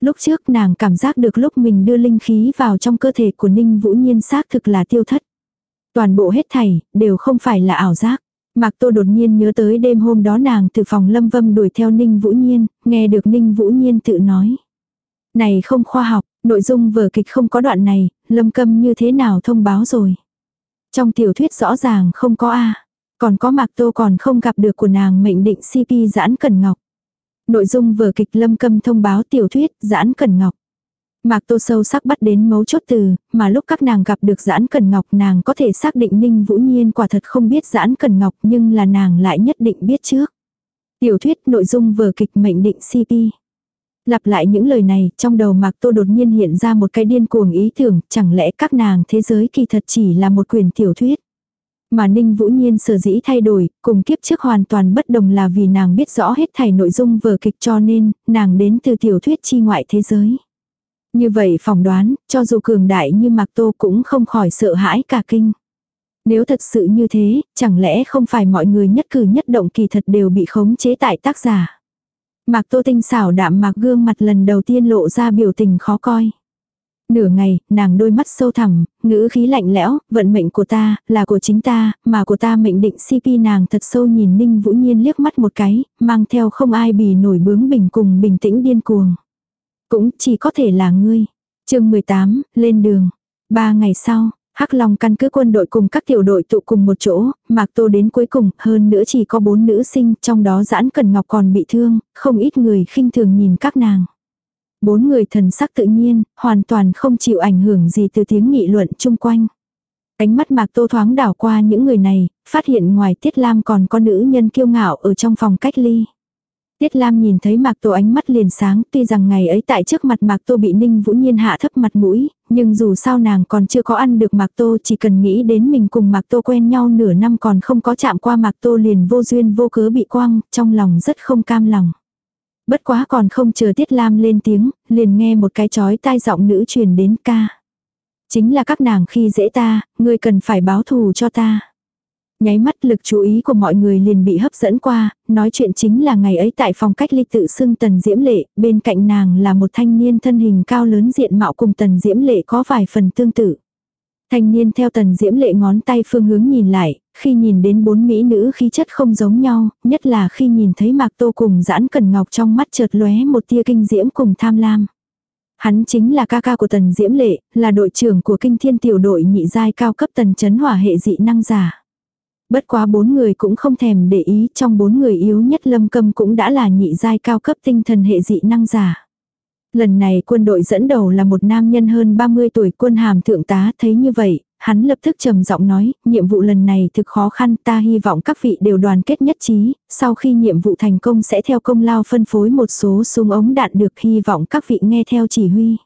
Lúc trước nàng cảm giác được lúc mình đưa linh khí vào trong cơ thể của Ninh Vũ Nhiên xác thực là tiêu thất. Toàn bộ hết thảy, đều không phải là ảo giác. Mạc Tô đột nhiên nhớ tới đêm hôm đó nàng từ phòng lâm vâm đuổi theo Ninh Vũ Nhiên, nghe được Ninh Vũ Nhiên tự nói. Này không khoa học, nội dung vở kịch không có đoạn này, lâm câm như thế nào thông báo rồi. Trong tiểu thuyết rõ ràng không có A, còn có Mạc Tô còn không gặp được của nàng mệnh định CP giãn cần ngọc. Nội dung vở kịch lâm câm thông báo tiểu thuyết giãn cần ngọc. Mạc Tô sâu sắc bắt đến mấu chốt từ, mà lúc các nàng gặp được giãn cần ngọc nàng có thể xác định Ninh Vũ Nhiên quả thật không biết giãn cần ngọc nhưng là nàng lại nhất định biết trước. Tiểu thuyết nội dung vở kịch mệnh định CP. Lặp lại những lời này, trong đầu Mạc Tô đột nhiên hiện ra một cái điên cuồng ý tưởng, chẳng lẽ các nàng thế giới kỳ thật chỉ là một quyền tiểu thuyết. Mà Ninh Vũ Nhiên sở dĩ thay đổi, cùng kiếp trước hoàn toàn bất đồng là vì nàng biết rõ hết thảy nội dung vở kịch cho nên, nàng đến từ tiểu thuyết chi ngoại thế giới. Như vậy phỏng đoán, cho dù cường đại như Mạc Tô cũng không khỏi sợ hãi cả kinh. Nếu thật sự như thế, chẳng lẽ không phải mọi người nhất cử nhất động kỳ thật đều bị khống chế tại tác giả. Mạc Tô tinh xảo đạm mạc gương mặt lần đầu tiên lộ ra biểu tình khó coi. Nửa ngày, nàng đôi mắt sâu thẳm, ngữ khí lạnh lẽo, vận mệnh của ta, là của chính ta, mà của ta mệnh định CP nàng thật sâu nhìn Ninh Vũ Nhiên liếc mắt một cái, mang theo không ai bì nổi bướng bình cùng bình tĩnh điên cuồng. Cũng chỉ có thể là ngươi. chương 18, lên đường. Ba ngày sau, Hắc Long căn cứ quân đội cùng các tiểu đội tụ cùng một chỗ, Mạc Tô đến cuối cùng, hơn nữa chỉ có bốn nữ sinh, trong đó Giãn Cần Ngọc còn bị thương, không ít người khinh thường nhìn các nàng. Bốn người thần sắc tự nhiên, hoàn toàn không chịu ảnh hưởng gì từ tiếng nghị luận chung quanh. Ánh mắt Mạc Tô thoáng đảo qua những người này, phát hiện ngoài Tiết Lam còn có nữ nhân kiêu ngạo ở trong phòng cách ly. Tiết Lam nhìn thấy Mạc Tô ánh mắt liền sáng, tuy rằng ngày ấy tại trước mặt Mạc Tô bị Ninh Vũ Nhiên hạ thấp mặt mũi, nhưng dù sao nàng còn chưa có ăn được Mạc Tô chỉ cần nghĩ đến mình cùng Mạc Tô quen nhau nửa năm còn không có chạm qua Mạc Tô liền vô duyên vô cớ bị quăng, trong lòng rất không cam lòng. Bất quá còn không chờ Tiết Lam lên tiếng, liền nghe một cái chói tai giọng nữ truyền đến ca. Chính là các nàng khi dễ ta, ngươi cần phải báo thù cho ta. Nháy mắt lực chú ý của mọi người liền bị hấp dẫn qua, nói chuyện chính là ngày ấy tại phòng cách ly tự xưng Tần Diễm Lệ, bên cạnh nàng là một thanh niên thân hình cao lớn diện mạo cùng Tần Diễm Lệ có vài phần tương tự. Thanh niên theo Tần Diễm Lệ ngón tay phương hướng nhìn lại, khi nhìn đến bốn mỹ nữ khí chất không giống nhau, nhất là khi nhìn thấy Mạc Tô cùng giãn cần ngọc trong mắt chợt lóe một tia kinh diễm cùng tham lam. Hắn chính là ca ca của Tần Diễm Lệ, là đội trưởng của kinh thiên tiểu đội nhị giai cao cấp tần chấn hỏa hệ dị năng giả. Bất quá bốn người cũng không thèm để ý, trong bốn người yếu nhất lâm câm cũng đã là nhị giai cao cấp tinh thần hệ dị năng giả. Lần này quân đội dẫn đầu là một nam nhân hơn 30 tuổi quân hàm thượng tá thấy như vậy, hắn lập tức trầm giọng nói, nhiệm vụ lần này thực khó khăn ta hy vọng các vị đều đoàn kết nhất trí, sau khi nhiệm vụ thành công sẽ theo công lao phân phối một số súng ống đạn được hy vọng các vị nghe theo chỉ huy.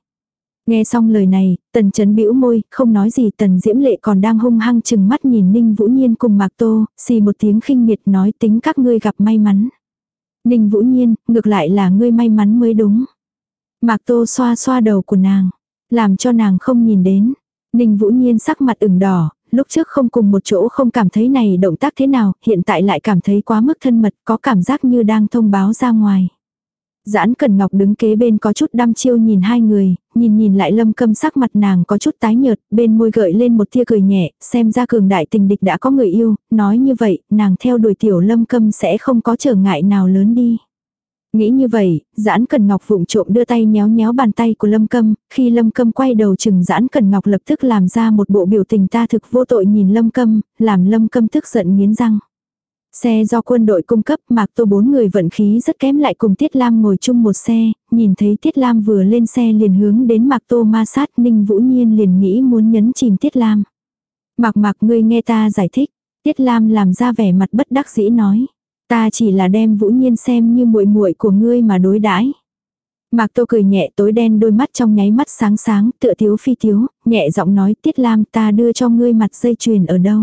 Nghe xong lời này, tần chấn bĩu môi, không nói gì tần diễm lệ còn đang hung hăng chừng mắt nhìn ninh vũ nhiên cùng mạc tô, xì một tiếng khinh miệt nói tính các ngươi gặp may mắn. Ninh vũ nhiên, ngược lại là ngươi may mắn mới đúng. Mạc tô xoa xoa đầu của nàng. Làm cho nàng không nhìn đến. Ninh Vũ Nhiên sắc mặt ửng đỏ, lúc trước không cùng một chỗ không cảm thấy này động tác thế nào, hiện tại lại cảm thấy quá mức thân mật, có cảm giác như đang thông báo ra ngoài. Giãn Cần Ngọc đứng kế bên có chút đăm chiêu nhìn hai người, nhìn nhìn lại lâm câm sắc mặt nàng có chút tái nhợt, bên môi gợi lên một tia cười nhẹ, xem ra cường đại tình địch đã có người yêu, nói như vậy, nàng theo đuổi tiểu lâm câm sẽ không có trở ngại nào lớn đi. Nghĩ như vậy, giãn cần ngọc vụng trộm đưa tay nhéo nhéo bàn tay của lâm câm, khi lâm câm quay đầu chừng giãn cần ngọc lập tức làm ra một bộ biểu tình ta thực vô tội nhìn lâm câm, làm lâm câm tức giận nghiến răng. Xe do quân đội cung cấp Mạc Tô bốn người vận khí rất kém lại cùng Tiết Lam ngồi chung một xe, nhìn thấy Tiết Lam vừa lên xe liền hướng đến Mạc Tô ma sát Ninh Vũ Nhiên liền nghĩ muốn nhấn chìm Tiết Lam. Mạc Mạc ngươi nghe ta giải thích, Tiết Lam làm ra vẻ mặt bất đắc dĩ nói. Ta chỉ là đem Vũ Nhiên xem như muội muội của ngươi mà đối đãi. Mạc Tô cười nhẹ tối đen đôi mắt trong nháy mắt sáng sáng tựa thiếu phi thiếu, nhẹ giọng nói Tiết Lam ta đưa cho ngươi mặt dây chuyền ở đâu.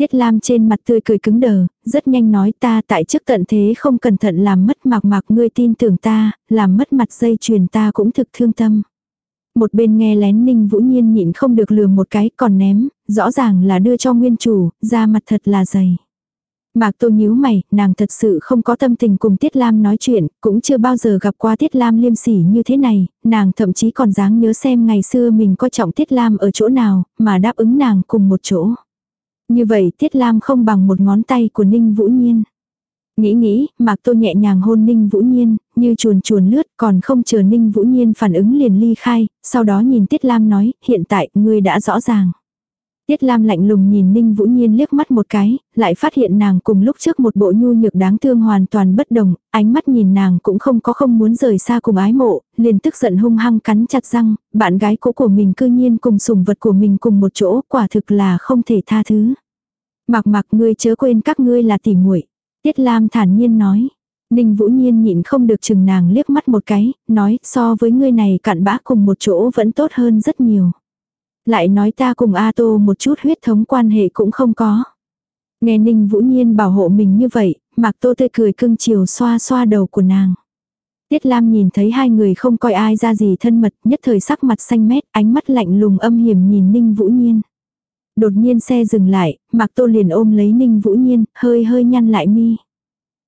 Tiết Lam trên mặt tươi cười cứng đờ, rất nhanh nói ta tại trước tận thế không cẩn thận làm mất mạc mạc ngươi tin tưởng ta, làm mất mặt dây chuyền ta cũng thực thương tâm. Một bên nghe lén ninh vũ nhiên nhịn không được lừa một cái còn ném, rõ ràng là đưa cho nguyên chủ, ra mặt thật là dày. Mạc Tô nhíu mày, nàng thật sự không có tâm tình cùng Tiết Lam nói chuyện, cũng chưa bao giờ gặp qua Tiết Lam liêm sỉ như thế này, nàng thậm chí còn dáng nhớ xem ngày xưa mình có trọng Tiết Lam ở chỗ nào, mà đáp ứng nàng cùng một chỗ. Như vậy Tiết Lam không bằng một ngón tay của Ninh Vũ Nhiên. Nghĩ nghĩ, Mạc Tô nhẹ nhàng hôn Ninh Vũ Nhiên, như chuồn chuồn lướt còn không chờ Ninh Vũ Nhiên phản ứng liền ly khai, sau đó nhìn Tiết Lam nói, hiện tại, ngươi đã rõ ràng. Tiết Lam lạnh lùng nhìn Ninh Vũ Nhiên liếc mắt một cái, lại phát hiện nàng cùng lúc trước một bộ nhu nhược đáng thương hoàn toàn bất đồng, ánh mắt nhìn nàng cũng không có không muốn rời xa cùng ái mộ, liền tức giận hung hăng cắn chặt răng, bạn gái cũ của mình cư nhiên cùng sùng vật của mình cùng một chỗ, quả thực là không thể tha thứ. Mặc mặc ngươi chớ quên các ngươi là tỉ muội Tiết Lam thản nhiên nói. Ninh Vũ Nhiên nhịn không được chừng nàng liếc mắt một cái, nói so với ngươi này cặn bã cùng một chỗ vẫn tốt hơn rất nhiều. Lại nói ta cùng A Tô một chút huyết thống quan hệ cũng không có. Nghe Ninh Vũ Nhiên bảo hộ mình như vậy, Mạc Tô tươi cười cưng chiều xoa xoa đầu của nàng. Tiết Lam nhìn thấy hai người không coi ai ra gì thân mật, nhất thời sắc mặt xanh mét, ánh mắt lạnh lùng âm hiểm nhìn Ninh Vũ Nhiên. Đột nhiên xe dừng lại, Mạc Tô liền ôm lấy Ninh Vũ Nhiên, hơi hơi nhăn lại mi.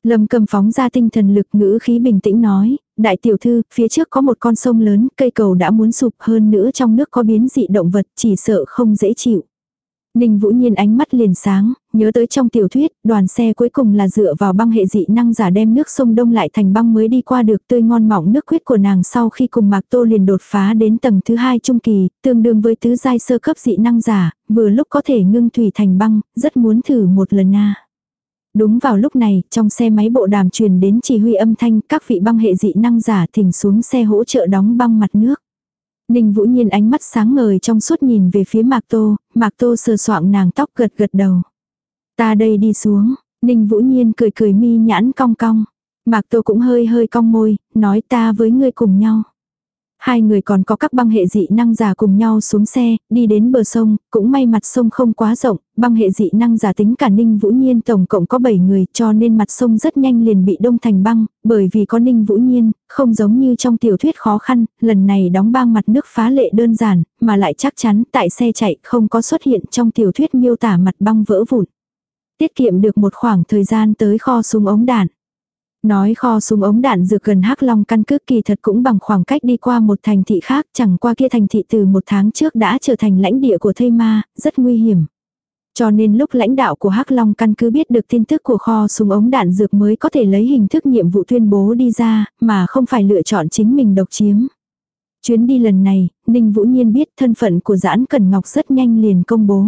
Lâm cầm phóng ra tinh thần lực ngữ khí bình tĩnh nói, đại tiểu thư, phía trước có một con sông lớn, cây cầu đã muốn sụp hơn nữa trong nước có biến dị động vật, chỉ sợ không dễ chịu. Ninh Vũ Nhiên ánh mắt liền sáng, nhớ tới trong tiểu thuyết, đoàn xe cuối cùng là dựa vào băng hệ dị năng giả đem nước sông đông lại thành băng mới đi qua được tươi ngon mỏng nước huyết của nàng sau khi cùng Mạc Tô liền đột phá đến tầng thứ hai trung kỳ, tương đương với tứ giai sơ cấp dị năng giả, vừa lúc có thể ngưng thủy thành băng, rất muốn thử một lần nha Đúng vào lúc này, trong xe máy bộ đàm truyền đến chỉ huy âm thanh các vị băng hệ dị năng giả thỉnh xuống xe hỗ trợ đóng băng mặt nước. Ninh Vũ Nhiên ánh mắt sáng ngời trong suốt nhìn về phía Mạc Tô, Mạc Tô sờ soạng nàng tóc gật gật đầu. Ta đây đi xuống, Ninh Vũ Nhiên cười cười mi nhãn cong cong. Mạc Tô cũng hơi hơi cong môi, nói ta với ngươi cùng nhau. Hai người còn có các băng hệ dị năng giả cùng nhau xuống xe, đi đến bờ sông, cũng may mặt sông không quá rộng, băng hệ dị năng giả tính cả Ninh Vũ Nhiên tổng cộng có 7 người cho nên mặt sông rất nhanh liền bị đông thành băng, bởi vì có Ninh Vũ Nhiên, không giống như trong tiểu thuyết khó khăn, lần này đóng băng mặt nước phá lệ đơn giản, mà lại chắc chắn tại xe chạy không có xuất hiện trong tiểu thuyết miêu tả mặt băng vỡ vụn. Tiết kiệm được một khoảng thời gian tới kho súng ống đạn. Nói kho súng ống đạn dược gần Hắc Long căn cứ kỳ thật cũng bằng khoảng cách đi qua một thành thị khác, chẳng qua kia thành thị từ một tháng trước đã trở thành lãnh địa của thây ma, rất nguy hiểm. Cho nên lúc lãnh đạo của Hắc Long căn cứ biết được tin tức của kho súng ống đạn dược mới có thể lấy hình thức nhiệm vụ tuyên bố đi ra, mà không phải lựa chọn chính mình độc chiếm. Chuyến đi lần này, Ninh Vũ Nhiên biết thân phận của Giãn Cần Ngọc rất nhanh liền công bố.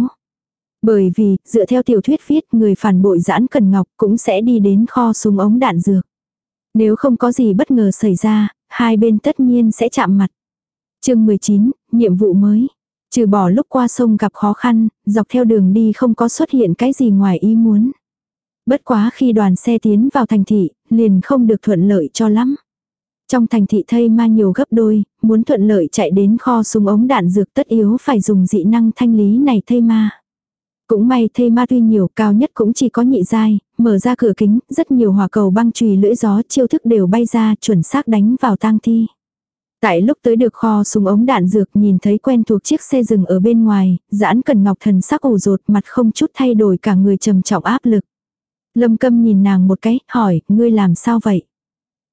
Bởi vì, dựa theo tiểu thuyết viết, người phản bội giãn cần ngọc cũng sẽ đi đến kho súng ống đạn dược. Nếu không có gì bất ngờ xảy ra, hai bên tất nhiên sẽ chạm mặt. chương 19, nhiệm vụ mới. Trừ bỏ lúc qua sông gặp khó khăn, dọc theo đường đi không có xuất hiện cái gì ngoài ý muốn. Bất quá khi đoàn xe tiến vào thành thị, liền không được thuận lợi cho lắm. Trong thành thị thây ma nhiều gấp đôi, muốn thuận lợi chạy đến kho súng ống đạn dược tất yếu phải dùng dị năng thanh lý này thây ma. Cũng may thê ma tuy nhiều cao nhất cũng chỉ có nhị giai, mở ra cửa kính, rất nhiều hỏa cầu băng chùy lưỡi gió chiêu thức đều bay ra chuẩn xác đánh vào tang thi. Tại lúc tới được kho súng ống đạn dược nhìn thấy quen thuộc chiếc xe dừng ở bên ngoài, giãn cần ngọc thần sắc ủ rột mặt không chút thay đổi cả người trầm trọng áp lực. Lâm câm nhìn nàng một cái, hỏi, ngươi làm sao vậy?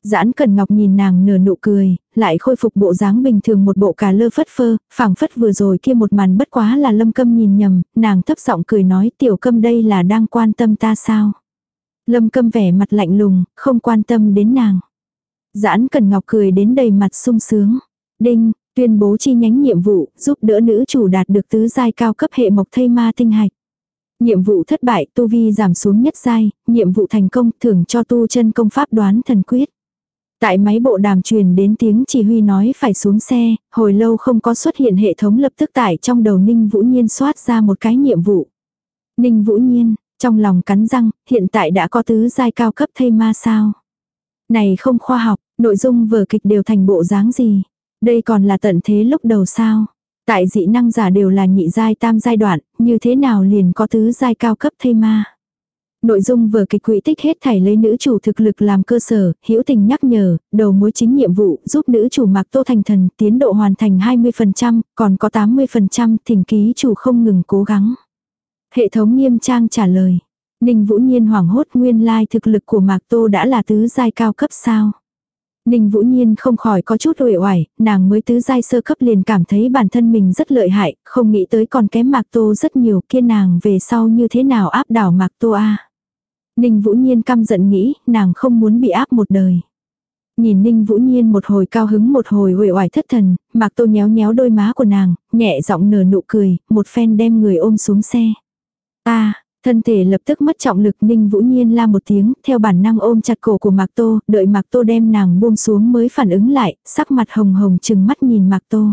Giãn Cần Ngọc nhìn nàng nở nụ cười, lại khôi phục bộ dáng bình thường một bộ cà lơ phất phơ, phảng phất vừa rồi kia một màn bất quá là Lâm Câm nhìn nhầm, nàng thấp giọng cười nói tiểu câm đây là đang quan tâm ta sao. Lâm Câm vẻ mặt lạnh lùng, không quan tâm đến nàng. Giãn Cần Ngọc cười đến đầy mặt sung sướng. Đinh, tuyên bố chi nhánh nhiệm vụ, giúp đỡ nữ chủ đạt được tứ giai cao cấp hệ mộc thây ma tinh hạch. Nhiệm vụ thất bại, tu vi giảm xuống nhất giai, nhiệm vụ thành công, thưởng cho tu chân công pháp đoán thần quyết. Tại máy bộ đàm truyền đến tiếng chỉ huy nói phải xuống xe, hồi lâu không có xuất hiện hệ thống lập tức tải trong đầu Ninh Vũ Nhiên soát ra một cái nhiệm vụ. Ninh Vũ Nhiên, trong lòng cắn răng, hiện tại đã có tứ giai cao cấp thây ma sao. Này không khoa học, nội dung vở kịch đều thành bộ dáng gì. Đây còn là tận thế lúc đầu sao. Tại dị năng giả đều là nhị giai tam giai đoạn, như thế nào liền có tứ giai cao cấp thây ma. Nội dung vừa kịch quỹ tích hết thảy lấy nữ chủ thực lực làm cơ sở, hữu tình nhắc nhở, đầu mối chính nhiệm vụ giúp nữ chủ mặc tô thành thần tiến độ hoàn thành 20%, còn có 80% thỉnh ký chủ không ngừng cố gắng. Hệ thống nghiêm trang trả lời. Ninh Vũ Nhiên hoảng hốt nguyên lai thực lực của Mạc Tô đã là tứ giai cao cấp sao. Ninh Vũ Nhiên không khỏi có chút uể oải, nàng mới tứ giai sơ cấp liền cảm thấy bản thân mình rất lợi hại, không nghĩ tới còn kém Mạc Tô rất nhiều kia nàng về sau như thế nào áp đảo Mạc Tô a. Ninh Vũ Nhiên căm giận nghĩ, nàng không muốn bị áp một đời. Nhìn Ninh Vũ Nhiên một hồi cao hứng một hồi uể oải thất thần, Mạc Tô nhéo nhéo đôi má của nàng, nhẹ giọng nở nụ cười, một phen đem người ôm xuống xe. Ta, thân thể lập tức mất trọng lực Ninh Vũ Nhiên la một tiếng, theo bản năng ôm chặt cổ của Mạc Tô, đợi Mạc Tô đem nàng buông xuống mới phản ứng lại, sắc mặt hồng hồng chừng mắt nhìn Mạc Tô.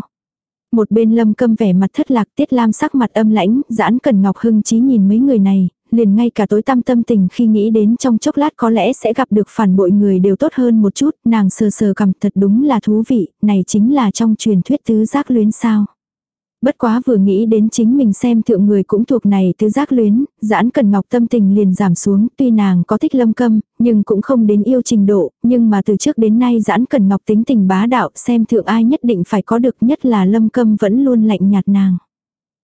Một bên lâm câm vẻ mặt thất lạc tiết lam sắc mặt âm lãnh, giãn cần ngọc hưng chí nhìn mấy người này, liền ngay cả tối tăm tâm tình khi nghĩ đến trong chốc lát có lẽ sẽ gặp được phản bội người đều tốt hơn một chút, nàng sờ sờ cầm thật đúng là thú vị, này chính là trong truyền thuyết tứ giác luyến sao. Bất quá vừa nghĩ đến chính mình xem thượng người cũng thuộc này tứ giác luyến, giãn cần ngọc tâm tình liền giảm xuống, tuy nàng có thích lâm câm, nhưng cũng không đến yêu trình độ, nhưng mà từ trước đến nay giãn cần ngọc tính tình bá đạo xem thượng ai nhất định phải có được nhất là lâm câm vẫn luôn lạnh nhạt nàng.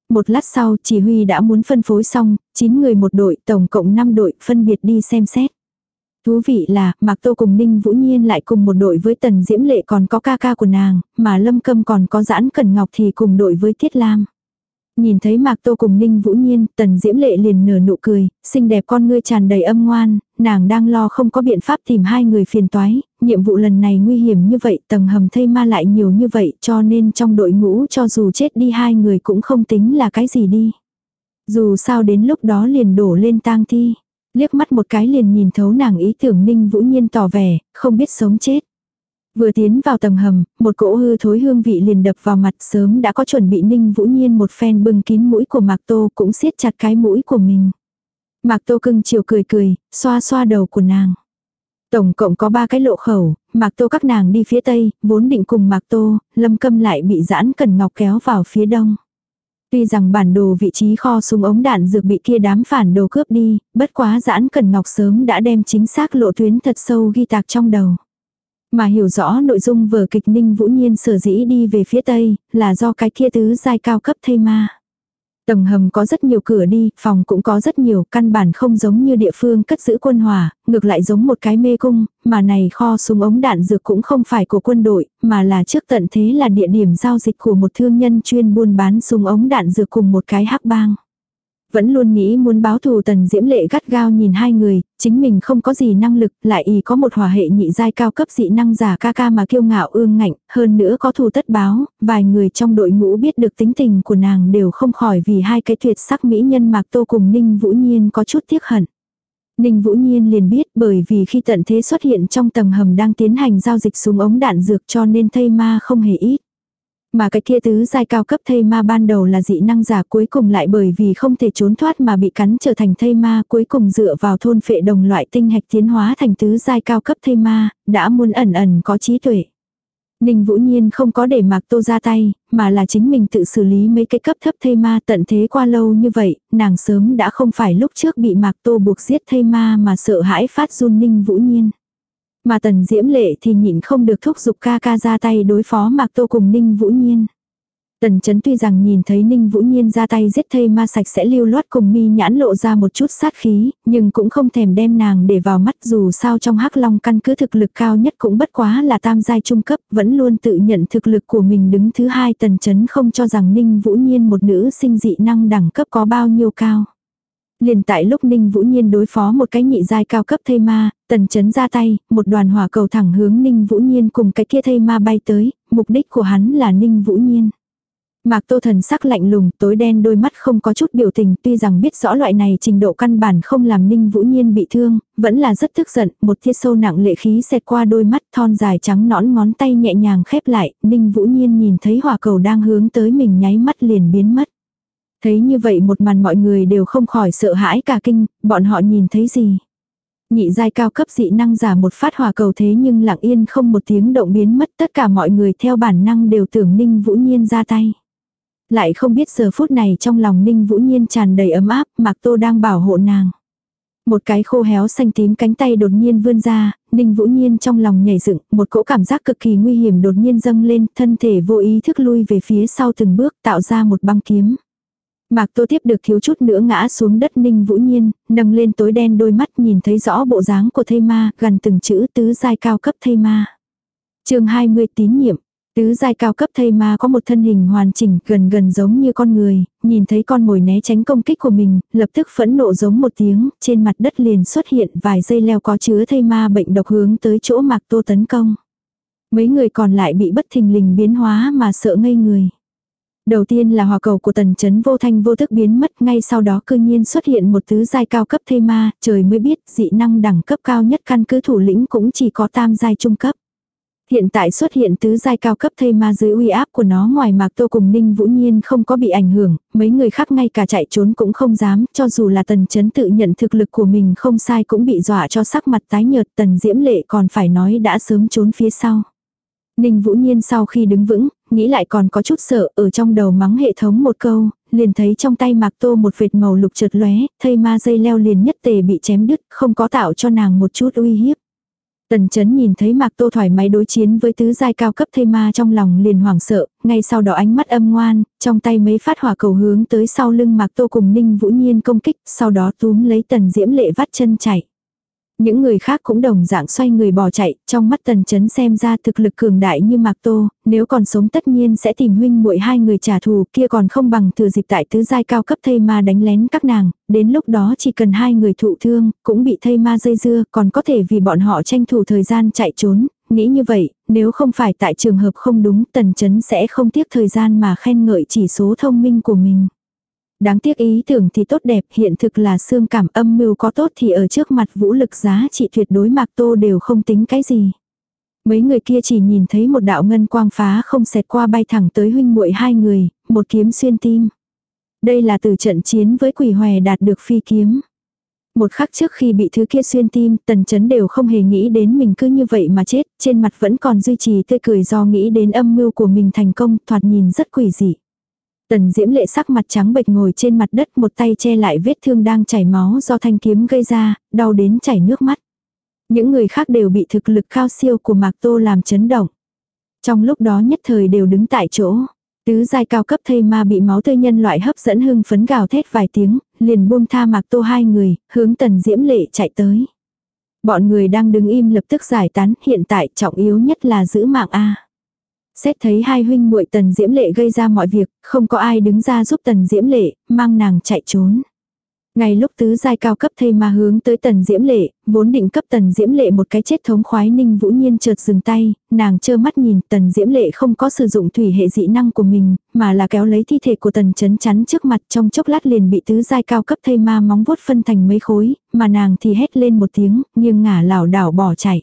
Một lát sau chỉ huy đã muốn phân phối xong, 9 người một đội, tổng cộng 5 đội, phân biệt đi xem xét. Thú vị là, Mạc Tô cùng Ninh Vũ Nhiên lại cùng một đội với Tần Diễm Lệ còn có ca ca của nàng, mà Lâm Câm còn có giãn Cần Ngọc thì cùng đội với Tiết Lam. Nhìn thấy Mạc Tô cùng Ninh Vũ Nhiên, Tần Diễm Lệ liền nở nụ cười, xinh đẹp con ngươi tràn đầy âm ngoan, nàng đang lo không có biện pháp tìm hai người phiền toái, nhiệm vụ lần này nguy hiểm như vậy, tầng hầm thây ma lại nhiều như vậy, cho nên trong đội ngũ cho dù chết đi hai người cũng không tính là cái gì đi. Dù sao đến lúc đó liền đổ lên tang thi. Liếc mắt một cái liền nhìn thấu nàng ý tưởng Ninh Vũ Nhiên tỏ vẻ, không biết sống chết. Vừa tiến vào tầng hầm, một cỗ hư thối hương vị liền đập vào mặt sớm đã có chuẩn bị Ninh Vũ Nhiên một phen bưng kín mũi của Mạc Tô cũng siết chặt cái mũi của mình. Mạc Tô cưng chiều cười cười, xoa xoa đầu của nàng. Tổng cộng có ba cái lộ khẩu, Mạc Tô các nàng đi phía tây, vốn định cùng Mạc Tô, Lâm Câm lại bị giãn cần ngọc kéo vào phía đông. Tuy rằng bản đồ vị trí kho súng ống đạn dược bị kia đám phản đồ cướp đi, bất quá giãn cần ngọc sớm đã đem chính xác lộ tuyến thật sâu ghi tạc trong đầu. Mà hiểu rõ nội dung vở kịch Ninh Vũ Nhiên sở dĩ đi về phía tây, là do cái kia tứ giai cao cấp thây ma. Tầng hầm có rất nhiều cửa đi, phòng cũng có rất nhiều, căn bản không giống như địa phương cất giữ quân hỏa, ngược lại giống một cái mê cung, mà này kho súng ống đạn dược cũng không phải của quân đội, mà là trước tận thế là địa điểm giao dịch của một thương nhân chuyên buôn bán súng ống đạn dược cùng một cái hắc bang. Vẫn luôn nghĩ muốn báo thù tần diễm lệ gắt gao nhìn hai người, chính mình không có gì năng lực, lại y có một hòa hệ nhị giai cao cấp dị năng giả ca ca mà kiêu ngạo ương ngạnh, hơn nữa có thù tất báo, vài người trong đội ngũ biết được tính tình của nàng đều không khỏi vì hai cái tuyệt sắc mỹ nhân mạc tô cùng ninh vũ nhiên có chút tiếc hận. Ninh Vũ Nhiên liền biết bởi vì khi tận thế xuất hiện trong tầng hầm đang tiến hành giao dịch súng ống đạn dược cho nên thây ma không hề ít. Mà cái kia tứ giai cao cấp thây ma ban đầu là dị năng giả cuối cùng lại bởi vì không thể trốn thoát mà bị cắn trở thành thây ma cuối cùng dựa vào thôn phệ đồng loại tinh hạch tiến hóa thành tứ giai cao cấp thây ma, đã muốn ẩn ẩn có trí tuệ. Ninh Vũ Nhiên không có để Mạc Tô ra tay, mà là chính mình tự xử lý mấy cái cấp thấp thây ma tận thế qua lâu như vậy, nàng sớm đã không phải lúc trước bị Mạc Tô buộc giết thây ma mà sợ hãi phát run Ninh Vũ Nhiên. Mà tần diễm lệ thì nhịn không được thúc giục ca ca ra tay đối phó Mạc Tô cùng Ninh Vũ Nhiên. Tần chấn tuy rằng nhìn thấy Ninh Vũ Nhiên ra tay giết thây ma sạch sẽ lưu loát cùng mi nhãn lộ ra một chút sát khí, nhưng cũng không thèm đem nàng để vào mắt dù sao trong hắc long căn cứ thực lực cao nhất cũng bất quá là tam giai trung cấp, vẫn luôn tự nhận thực lực của mình đứng thứ hai tần chấn không cho rằng Ninh Vũ Nhiên một nữ sinh dị năng đẳng cấp có bao nhiêu cao. Liền tại lúc Ninh Vũ Nhiên đối phó một cái nhị giai cao cấp thây ma, tần chấn ra tay, một đoàn hỏa cầu thẳng hướng Ninh Vũ Nhiên cùng cái kia thây ma bay tới, mục đích của hắn là Ninh Vũ Nhiên. Mạc Tô thần sắc lạnh lùng, tối đen đôi mắt không có chút biểu tình, tuy rằng biết rõ loại này trình độ căn bản không làm Ninh Vũ Nhiên bị thương, vẫn là rất tức giận, một thiết sâu nặng lệ khí xẹt qua đôi mắt thon dài trắng nõn ngón tay nhẹ nhàng khép lại, Ninh Vũ Nhiên nhìn thấy hỏa cầu đang hướng tới mình nháy mắt liền biến mất. Thấy như vậy một màn mọi người đều không khỏi sợ hãi cả kinh, bọn họ nhìn thấy gì. Nhị giai cao cấp dị năng giả một phát hỏa cầu thế nhưng lặng yên không một tiếng động biến mất tất cả mọi người theo bản năng đều tưởng Ninh Vũ Nhiên ra tay. Lại không biết giờ phút này trong lòng Ninh Vũ Nhiên tràn đầy ấm áp, Mạc Tô đang bảo hộ nàng. Một cái khô héo xanh tím cánh tay đột nhiên vươn ra, Ninh Vũ Nhiên trong lòng nhảy dựng, một cỗ cảm giác cực kỳ nguy hiểm đột nhiên dâng lên, thân thể vô ý thức lui về phía sau từng bước tạo ra một băng kiếm. Mạc Tô tiếp được thiếu chút nữa ngã xuống đất Ninh Vũ Nhiên, nâng lên tối đen đôi mắt nhìn thấy rõ bộ dáng của thây ma, gần từng chữ tứ giai cao cấp thây ma. chương 20 tín nhiệm, Tứ giai cao cấp thây ma có một thân hình hoàn chỉnh gần gần giống như con người, nhìn thấy con mồi né tránh công kích của mình, lập tức phẫn nộ giống một tiếng, trên mặt đất liền xuất hiện vài dây leo có chứa thây ma bệnh độc hướng tới chỗ mạc tô tấn công. Mấy người còn lại bị bất thình lình biến hóa mà sợ ngây người. Đầu tiên là hòa cầu của tần chấn vô thanh vô thức biến mất ngay sau đó cư nhiên xuất hiện một tứ giai cao cấp thê ma, trời mới biết dị năng đẳng cấp cao nhất căn cứ thủ lĩnh cũng chỉ có tam giai trung cấp. Hiện tại xuất hiện tứ giai cao cấp thây ma dưới uy áp của nó ngoài mạc tô cùng ninh vũ nhiên không có bị ảnh hưởng, mấy người khác ngay cả chạy trốn cũng không dám, cho dù là tần chấn tự nhận thực lực của mình không sai cũng bị dọa cho sắc mặt tái nhợt tần diễm lệ còn phải nói đã sớm trốn phía sau. Ninh vũ nhiên sau khi đứng vững, nghĩ lại còn có chút sợ ở trong đầu mắng hệ thống một câu, liền thấy trong tay mạc tô một vệt màu lục chợt lóe, thây ma dây leo liền nhất tề bị chém đứt, không có tạo cho nàng một chút uy hiếp. Tần chấn nhìn thấy Mạc Tô thoải mái đối chiến với tứ giai cao cấp thây ma trong lòng liền hoảng sợ, ngay sau đó ánh mắt âm ngoan, trong tay mấy phát hỏa cầu hướng tới sau lưng Mạc Tô cùng Ninh Vũ Nhiên công kích, sau đó túm lấy tần diễm lệ vắt chân chạy. Những người khác cũng đồng dạng xoay người bỏ chạy, trong mắt tần chấn xem ra thực lực cường đại như Mạc Tô, nếu còn sống tất nhiên sẽ tìm huynh muội hai người trả thù kia còn không bằng thừa dịp tại tứ giai cao cấp thây ma đánh lén các nàng, đến lúc đó chỉ cần hai người thụ thương, cũng bị thây ma dây dưa, còn có thể vì bọn họ tranh thủ thời gian chạy trốn, nghĩ như vậy, nếu không phải tại trường hợp không đúng tần chấn sẽ không tiếc thời gian mà khen ngợi chỉ số thông minh của mình. Đáng tiếc ý tưởng thì tốt đẹp, hiện thực là xương cảm âm mưu có tốt thì ở trước mặt vũ lực giá trị tuyệt đối mạc tô đều không tính cái gì. Mấy người kia chỉ nhìn thấy một đạo ngân quang phá không xẹt qua bay thẳng tới huynh muội hai người, một kiếm xuyên tim. Đây là từ trận chiến với quỷ hòe đạt được phi kiếm. Một khắc trước khi bị thứ kia xuyên tim, tần chấn đều không hề nghĩ đến mình cứ như vậy mà chết, trên mặt vẫn còn duy trì tươi cười do nghĩ đến âm mưu của mình thành công, thoạt nhìn rất quỷ dị. Tần diễm lệ sắc mặt trắng bệch ngồi trên mặt đất một tay che lại vết thương đang chảy máu do thanh kiếm gây ra, đau đến chảy nước mắt. Những người khác đều bị thực lực cao siêu của Mạc Tô làm chấn động. Trong lúc đó nhất thời đều đứng tại chỗ. Tứ giai cao cấp thây ma bị máu tươi nhân loại hấp dẫn hưng phấn gào thét vài tiếng, liền buông tha Mạc Tô hai người, hướng tần diễm lệ chạy tới. Bọn người đang đứng im lập tức giải tán, hiện tại trọng yếu nhất là giữ mạng A. Xét thấy hai huynh muội tần diễm lệ gây ra mọi việc, không có ai đứng ra giúp tần diễm lệ, mang nàng chạy trốn. Ngay lúc tứ giai cao cấp thây ma hướng tới tần diễm lệ, vốn định cấp tần diễm lệ một cái chết thống khoái ninh vũ nhiên chợt dừng tay, nàng trơ mắt nhìn tần diễm lệ không có sử dụng thủy hệ dị năng của mình, mà là kéo lấy thi thể của tần chấn chắn trước mặt trong chốc lát liền bị tứ giai cao cấp thây ma móng vuốt phân thành mấy khối, mà nàng thì hét lên một tiếng, nghiêng ngả lảo đảo bỏ chạy.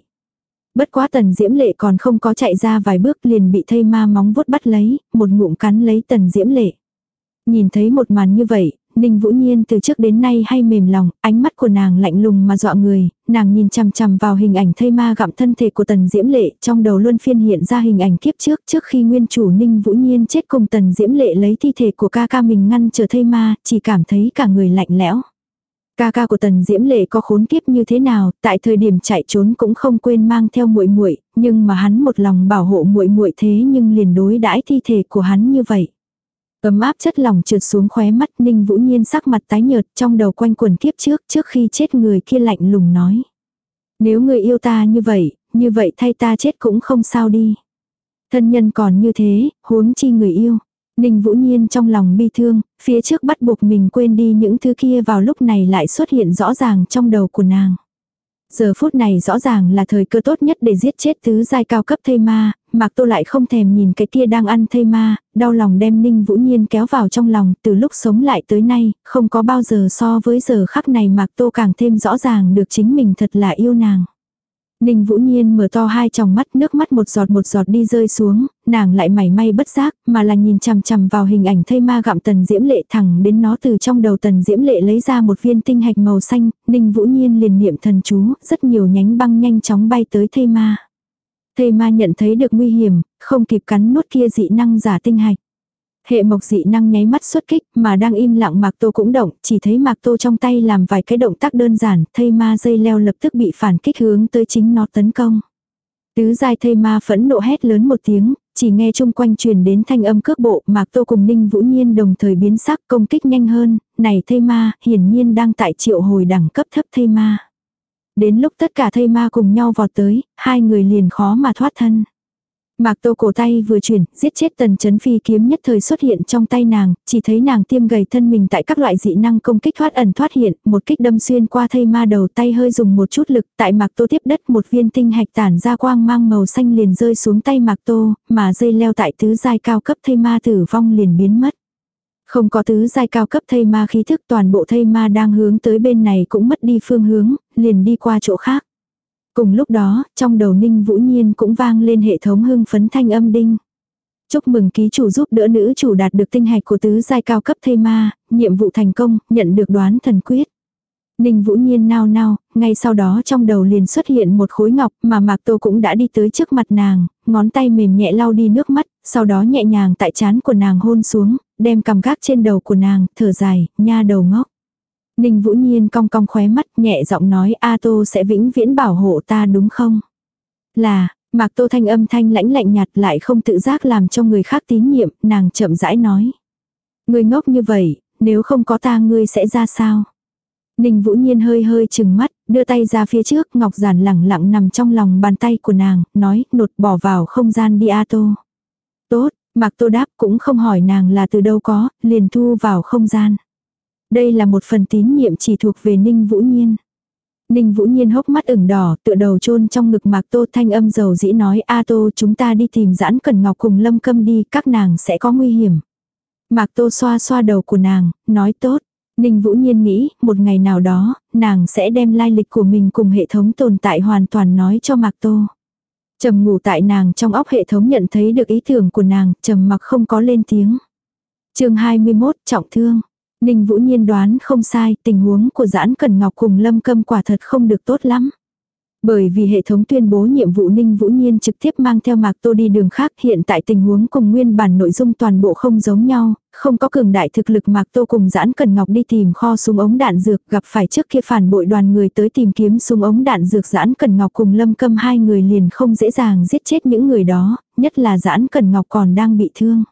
Bất quá tần diễm lệ còn không có chạy ra vài bước liền bị thây ma móng vuốt bắt lấy, một ngụm cắn lấy tần diễm lệ. Nhìn thấy một màn như vậy, Ninh Vũ Nhiên từ trước đến nay hay mềm lòng, ánh mắt của nàng lạnh lùng mà dọa người, nàng nhìn chằm chằm vào hình ảnh thây ma gặm thân thể của Tần Diễm Lệ, trong đầu luôn phiên hiện ra hình ảnh kiếp trước, trước khi nguyên chủ Ninh Vũ Nhiên chết cùng Tần Diễm Lệ lấy thi thể của ca ca mình ngăn chờ thây ma, chỉ cảm thấy cả người lạnh lẽo. Ca ca của Tần Diễm Lệ có khốn kiếp như thế nào, tại thời điểm chạy trốn cũng không quên mang theo muội muội, nhưng mà hắn một lòng bảo hộ muội muội thế nhưng liền đối đãi thi thể của hắn như vậy. Ấm áp chất lòng trượt xuống khóe mắt Ninh Vũ Nhiên sắc mặt tái nhợt trong đầu quanh quần kiếp trước trước khi chết người kia lạnh lùng nói. Nếu người yêu ta như vậy, như vậy thay ta chết cũng không sao đi. Thân nhân còn như thế, huống chi người yêu. Ninh Vũ Nhiên trong lòng bi thương, phía trước bắt buộc mình quên đi những thứ kia vào lúc này lại xuất hiện rõ ràng trong đầu của nàng. Giờ phút này rõ ràng là thời cơ tốt nhất để giết chết tứ giai cao cấp thây ma, Mạc Tô lại không thèm nhìn cái kia đang ăn thây ma, đau lòng đem Ninh Vũ Nhiên kéo vào trong lòng, từ lúc sống lại tới nay, không có bao giờ so với giờ khắc này Mạc Tô càng thêm rõ ràng được chính mình thật là yêu nàng. Ninh Vũ Nhiên mở to hai tròng mắt nước mắt một giọt một giọt đi rơi xuống, nàng lại mảy may bất giác, mà là nhìn chằm chằm vào hình ảnh thây ma gặm tần diễm lệ thẳng đến nó từ trong đầu tần diễm lệ lấy ra một viên tinh hạch màu xanh, Ninh Vũ Nhiên liền niệm thần chú, rất nhiều nhánh băng nhanh chóng bay tới thây ma. Thây ma nhận thấy được nguy hiểm, không kịp cắn nuốt kia dị năng giả tinh hạch. Hệ mộc dị năng nháy mắt xuất kích, mà đang im lặng Mạc Tô cũng động, chỉ thấy Mạc Tô trong tay làm vài cái động tác đơn giản, thây ma dây leo lập tức bị phản kích hướng tới chính nó tấn công. Tứ giai thây ma phẫn nộ hét lớn một tiếng, chỉ nghe chung quanh truyền đến thanh âm cước bộ, Mạc Tô cùng Ninh Vũ Nhiên đồng thời biến sắc công kích nhanh hơn, này thây ma, hiển nhiên đang tại triệu hồi đẳng cấp thấp thây ma. Đến lúc tất cả thây ma cùng nhau vọt tới, hai người liền khó mà thoát thân. Mạc Tô cổ tay vừa chuyển, giết chết tần chấn phi kiếm nhất thời xuất hiện trong tay nàng, chỉ thấy nàng tiêm gầy thân mình tại các loại dị năng công kích thoát ẩn thoát hiện, một kích đâm xuyên qua thây ma đầu tay hơi dùng một chút lực, tại Mạc Tô tiếp đất một viên tinh hạch tản ra quang mang màu xanh liền rơi xuống tay Mạc Tô, mà dây leo tại tứ giai cao cấp thây ma tử vong liền biến mất. Không có tứ giai cao cấp thây ma khí thức toàn bộ thây ma đang hướng tới bên này cũng mất đi phương hướng, liền đi qua chỗ khác. Cùng lúc đó, trong đầu Ninh Vũ Nhiên cũng vang lên hệ thống hưng phấn thanh âm đinh. Chúc mừng ký chủ giúp đỡ nữ chủ đạt được tinh hạch của tứ giai cao cấp thây ma, nhiệm vụ thành công, nhận được đoán thần quyết. Ninh Vũ Nhiên nao nao, ngay sau đó trong đầu liền xuất hiện một khối ngọc mà Mạc Tô cũng đã đi tới trước mặt nàng, ngón tay mềm nhẹ lau đi nước mắt, sau đó nhẹ nhàng tại chán của nàng hôn xuống, đem cằm gác trên đầu của nàng, thở dài, nha đầu ngốc. Ninh Vũ Nhiên cong cong khóe mắt nhẹ giọng nói A Tô sẽ vĩnh viễn bảo hộ ta đúng không? Là, Mạc Tô thanh âm thanh lãnh lạnh nhạt lại không tự giác làm cho người khác tín nhiệm, nàng chậm rãi nói. Người ngốc như vậy, nếu không có ta ngươi sẽ ra sao? Ninh Vũ Nhiên hơi hơi chừng mắt, đưa tay ra phía trước, Ngọc Giản lẳng lặng nằm trong lòng bàn tay của nàng, nói, nột bỏ vào không gian đi A Tô. Tốt, Mạc Tô đáp cũng không hỏi nàng là từ đâu có, liền thu vào không gian. Đây là một phần tín nhiệm chỉ thuộc về Ninh Vũ Nhiên. Ninh Vũ Nhiên hốc mắt ửng đỏ, tựa đầu chôn trong ngực Mạc Tô thanh âm dầu dĩ nói A Tô chúng ta đi tìm giãn cần ngọc cùng lâm câm đi, các nàng sẽ có nguy hiểm. Mạc Tô xoa xoa đầu của nàng, nói tốt. Ninh Vũ Nhiên nghĩ, một ngày nào đó, nàng sẽ đem lai lịch của mình cùng hệ thống tồn tại hoàn toàn nói cho Mạc Tô. Trầm ngủ tại nàng trong óc hệ thống nhận thấy được ý tưởng của nàng, trầm mặc không có lên tiếng. chương 21, trọng thương. Ninh Vũ Nhiên đoán không sai, tình huống của Giãn Cần Ngọc cùng Lâm Câm quả thật không được tốt lắm. Bởi vì hệ thống tuyên bố nhiệm vụ Ninh Vũ Nhiên trực tiếp mang theo Mạc Tô đi đường khác hiện tại tình huống cùng nguyên bản nội dung toàn bộ không giống nhau, không có cường đại thực lực Mạc Tô cùng Giãn Cần Ngọc đi tìm kho súng ống đạn dược gặp phải trước kia phản bội đoàn người tới tìm kiếm súng ống đạn dược Giãn Cần Ngọc cùng Lâm Câm hai người liền không dễ dàng giết chết những người đó, nhất là Giãn Cần Ngọc còn đang bị thương.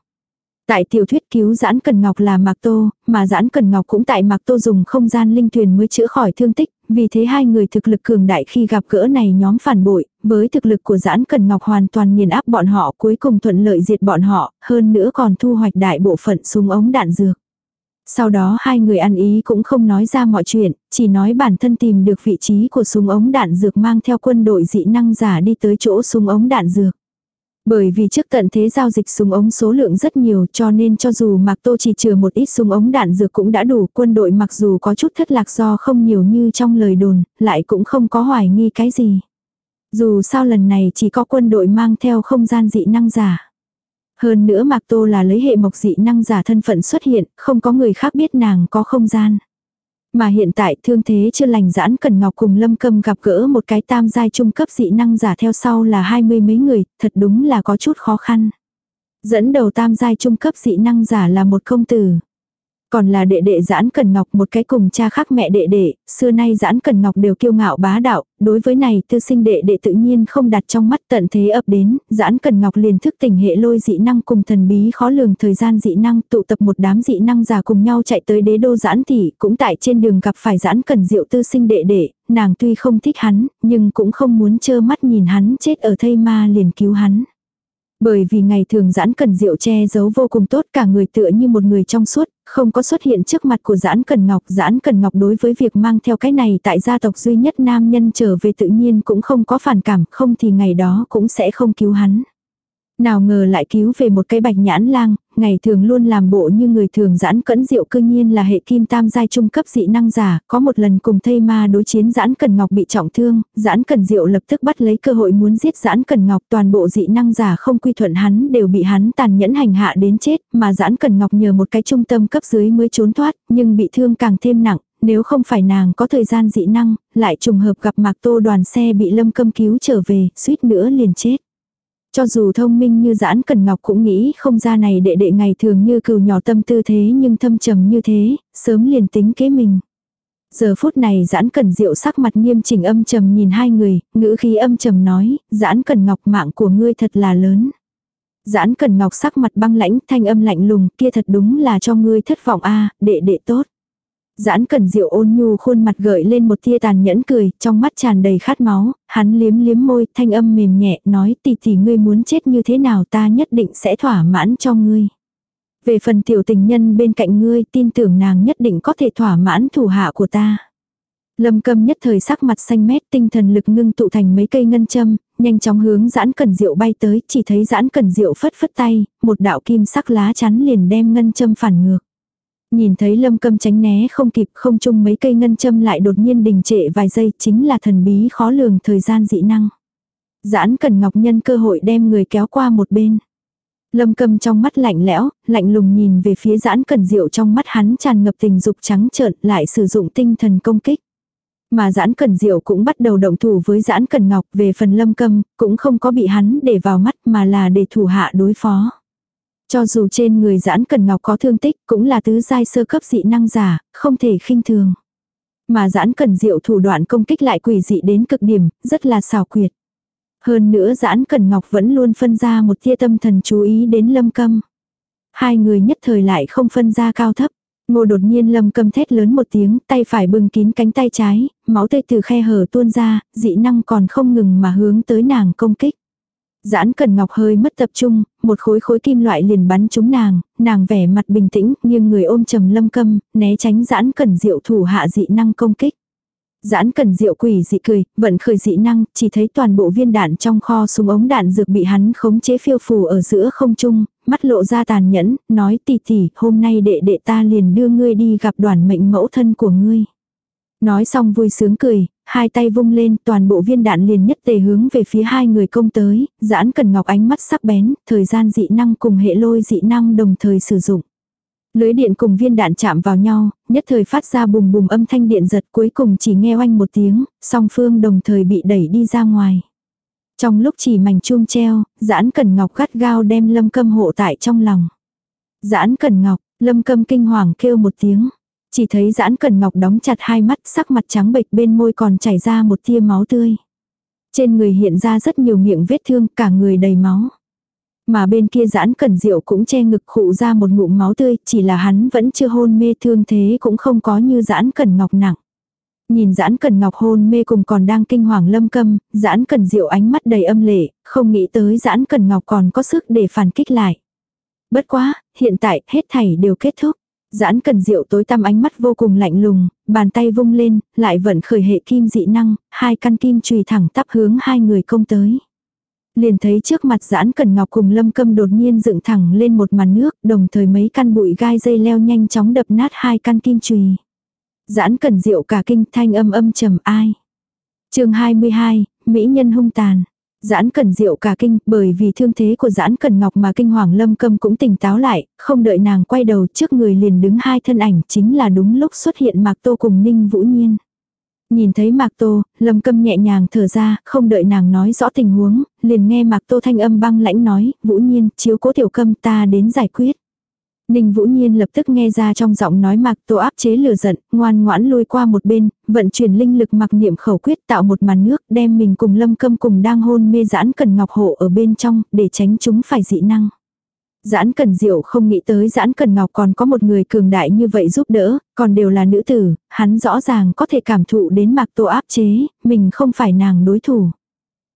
Tại tiểu thuyết cứu giãn cần ngọc là Mạc Tô, mà giãn cần ngọc cũng tại Mạc Tô dùng không gian linh thuyền mới chữa khỏi thương tích, vì thế hai người thực lực cường đại khi gặp gỡ này nhóm phản bội, với thực lực của giãn cần ngọc hoàn toàn nghiền áp bọn họ cuối cùng thuận lợi diệt bọn họ, hơn nữa còn thu hoạch đại bộ phận súng ống đạn dược. Sau đó hai người ăn ý cũng không nói ra mọi chuyện, chỉ nói bản thân tìm được vị trí của súng ống đạn dược mang theo quân đội dị năng giả đi tới chỗ súng ống đạn dược. Bởi vì trước tận thế giao dịch súng ống số lượng rất nhiều cho nên cho dù Mạc Tô chỉ chừa một ít súng ống đạn dược cũng đã đủ quân đội mặc dù có chút thất lạc do không nhiều như trong lời đồn, lại cũng không có hoài nghi cái gì. Dù sao lần này chỉ có quân đội mang theo không gian dị năng giả. Hơn nữa Mạc Tô là lấy hệ mộc dị năng giả thân phận xuất hiện, không có người khác biết nàng có không gian. Mà hiện tại thương thế chưa lành giãn Cần Ngọc cùng Lâm Câm gặp gỡ một cái tam giai trung cấp dị năng giả theo sau là hai mươi mấy người, thật đúng là có chút khó khăn. Dẫn đầu tam giai trung cấp dị năng giả là một công tử. Còn là đệ đệ Giãn Cần Ngọc một cái cùng cha khác mẹ đệ đệ, xưa nay Giãn Cần Ngọc đều kiêu ngạo bá đạo, đối với này tư sinh đệ đệ tự nhiên không đặt trong mắt tận thế ập đến, Giãn Cần Ngọc liền thức tỉnh hệ lôi dị năng cùng thần bí khó lường thời gian dị năng tụ tập một đám dị năng già cùng nhau chạy tới đế đô Giãn Thị, cũng tại trên đường gặp phải Giãn Cần Diệu tư sinh đệ đệ, nàng tuy không thích hắn, nhưng cũng không muốn trơ mắt nhìn hắn chết ở thây ma liền cứu hắn. Bởi vì ngày thường giãn cần diệu che giấu vô cùng tốt cả người tựa như một người trong suốt, không có xuất hiện trước mặt của giãn cần ngọc. Giãn cần ngọc đối với việc mang theo cái này tại gia tộc duy nhất nam nhân trở về tự nhiên cũng không có phản cảm, không thì ngày đó cũng sẽ không cứu hắn. Nào ngờ lại cứu về một cái bạch nhãn lang, ngày thường luôn làm bộ như người thường giãn cẩn diệu cư nhiên là hệ kim tam giai trung cấp dị năng giả, có một lần cùng thây ma đối chiến giãn cần ngọc bị trọng thương, giãn cần diệu lập tức bắt lấy cơ hội muốn giết giãn cần ngọc toàn bộ dị năng giả không quy thuận hắn đều bị hắn tàn nhẫn hành hạ đến chết, mà giãn cần ngọc nhờ một cái trung tâm cấp dưới mới trốn thoát, nhưng bị thương càng thêm nặng, nếu không phải nàng có thời gian dị năng, lại trùng hợp gặp mạc tô đoàn xe bị lâm câm cứu trở về, suýt nữa liền chết. Cho dù thông minh như giãn cần ngọc cũng nghĩ không ra này đệ đệ ngày thường như cừu nhỏ tâm tư thế nhưng thâm trầm như thế, sớm liền tính kế mình. Giờ phút này giãn cần diệu sắc mặt nghiêm chỉnh âm trầm nhìn hai người, ngữ khí âm trầm nói, giãn cần ngọc mạng của ngươi thật là lớn. Giãn cần ngọc sắc mặt băng lãnh thanh âm lạnh lùng kia thật đúng là cho ngươi thất vọng a đệ đệ tốt. Giãn cần diệu ôn nhu khuôn mặt gợi lên một tia tàn nhẫn cười, trong mắt tràn đầy khát máu, hắn liếm liếm môi, thanh âm mềm nhẹ, nói tỷ tỷ ngươi muốn chết như thế nào ta nhất định sẽ thỏa mãn cho ngươi. Về phần tiểu tình nhân bên cạnh ngươi, tin tưởng nàng nhất định có thể thỏa mãn thủ hạ của ta. Lâm câm nhất thời sắc mặt xanh mét tinh thần lực ngưng tụ thành mấy cây ngân châm, nhanh chóng hướng giãn cẩn diệu bay tới, chỉ thấy giãn cẩn diệu phất phất tay, một đạo kim sắc lá chắn liền đem ngân châm phản ngược. Nhìn thấy lâm câm tránh né không kịp không chung mấy cây ngân châm lại đột nhiên đình trệ vài giây chính là thần bí khó lường thời gian dị năng. Giãn cần ngọc nhân cơ hội đem người kéo qua một bên. Lâm câm trong mắt lạnh lẽo, lạnh lùng nhìn về phía giãn cần diệu trong mắt hắn tràn ngập tình dục trắng trợn lại sử dụng tinh thần công kích. Mà giãn cần diệu cũng bắt đầu động thủ với giãn cần ngọc về phần lâm câm, cũng không có bị hắn để vào mắt mà là để thủ hạ đối phó. Cho dù trên người giãn cần ngọc có thương tích cũng là tứ giai sơ cấp dị năng giả, không thể khinh thường. Mà giãn cần diệu thủ đoạn công kích lại quỷ dị đến cực điểm, rất là xảo quyệt. Hơn nữa giãn cần ngọc vẫn luôn phân ra một tia tâm thần chú ý đến lâm câm. Hai người nhất thời lại không phân ra cao thấp. Ngô đột nhiên lâm câm thét lớn một tiếng, tay phải bưng kín cánh tay trái, máu tươi từ khe hở tuôn ra, dị năng còn không ngừng mà hướng tới nàng công kích. Giãn cần ngọc hơi mất tập trung, một khối khối kim loại liền bắn trúng nàng, nàng vẻ mặt bình tĩnh, nhưng người ôm trầm lâm câm, né tránh giãn cần diệu thủ hạ dị năng công kích. Giãn cần diệu quỷ dị cười, vận khởi dị năng, chỉ thấy toàn bộ viên đạn trong kho súng ống đạn dược bị hắn khống chế phiêu phù ở giữa không trung, mắt lộ ra tàn nhẫn, nói tì tì, hôm nay đệ đệ ta liền đưa ngươi đi gặp đoàn mệnh mẫu thân của ngươi. Nói xong vui sướng cười, hai tay vung lên, toàn bộ viên đạn liền nhất tề hướng về phía hai người công tới, giãn cần ngọc ánh mắt sắc bén, thời gian dị năng cùng hệ lôi dị năng đồng thời sử dụng. Lưới điện cùng viên đạn chạm vào nhau, nhất thời phát ra bùm bùm âm thanh điện giật cuối cùng chỉ nghe oanh một tiếng, song phương đồng thời bị đẩy đi ra ngoài. Trong lúc chỉ mảnh chuông treo, giãn cần ngọc gắt gao đem lâm câm hộ tại trong lòng. Giãn cần ngọc, lâm câm kinh hoàng kêu một tiếng. Chỉ thấy giãn cần ngọc đóng chặt hai mắt sắc mặt trắng bệch bên môi còn chảy ra một tia máu tươi. Trên người hiện ra rất nhiều miệng vết thương cả người đầy máu. Mà bên kia giãn cần diệu cũng che ngực khụ ra một ngụm máu tươi chỉ là hắn vẫn chưa hôn mê thương thế cũng không có như giãn cần ngọc nặng. Nhìn giãn cần ngọc hôn mê cùng còn đang kinh hoàng lâm câm, giãn cần diệu ánh mắt đầy âm lệ, không nghĩ tới giãn cần ngọc còn có sức để phản kích lại. Bất quá, hiện tại hết thảy đều kết thúc. Giãn cần diệu tối tăm ánh mắt vô cùng lạnh lùng, bàn tay vung lên, lại vận khởi hệ kim dị năng, hai căn kim chùy thẳng tắp hướng hai người công tới. Liền thấy trước mặt giãn cần ngọc cùng lâm câm đột nhiên dựng thẳng lên một màn nước, đồng thời mấy căn bụi gai dây leo nhanh chóng đập nát hai căn kim chùy. Giãn cần diệu cả kinh thanh âm âm trầm ai. chương 22, Mỹ nhân hung tàn. Giãn cần rượu cả kinh, bởi vì thương thế của giãn cần ngọc mà kinh hoàng lâm câm cũng tỉnh táo lại, không đợi nàng quay đầu trước người liền đứng hai thân ảnh chính là đúng lúc xuất hiện Mạc Tô cùng Ninh Vũ Nhiên. Nhìn thấy Mạc Tô, lâm câm nhẹ nhàng thở ra, không đợi nàng nói rõ tình huống, liền nghe Mạc Tô thanh âm băng lãnh nói, Vũ Nhiên, chiếu cố tiểu câm ta đến giải quyết. Ninh Vũ Nhiên lập tức nghe ra trong giọng nói Mạc tổ áp chế lửa giận, ngoan ngoãn lôi qua một bên, vận chuyển linh lực mặc niệm khẩu quyết tạo một màn nước, đem mình cùng Lâm Câm cùng đang hôn mê giãn cần ngọc hộ ở bên trong, để tránh chúng phải dị năng. Giãn Cần Diệu không nghĩ tới Giãn Cần Ngọc còn có một người cường đại như vậy giúp đỡ, còn đều là nữ tử, hắn rõ ràng có thể cảm thụ đến Mạc tổ áp chế, mình không phải nàng đối thủ.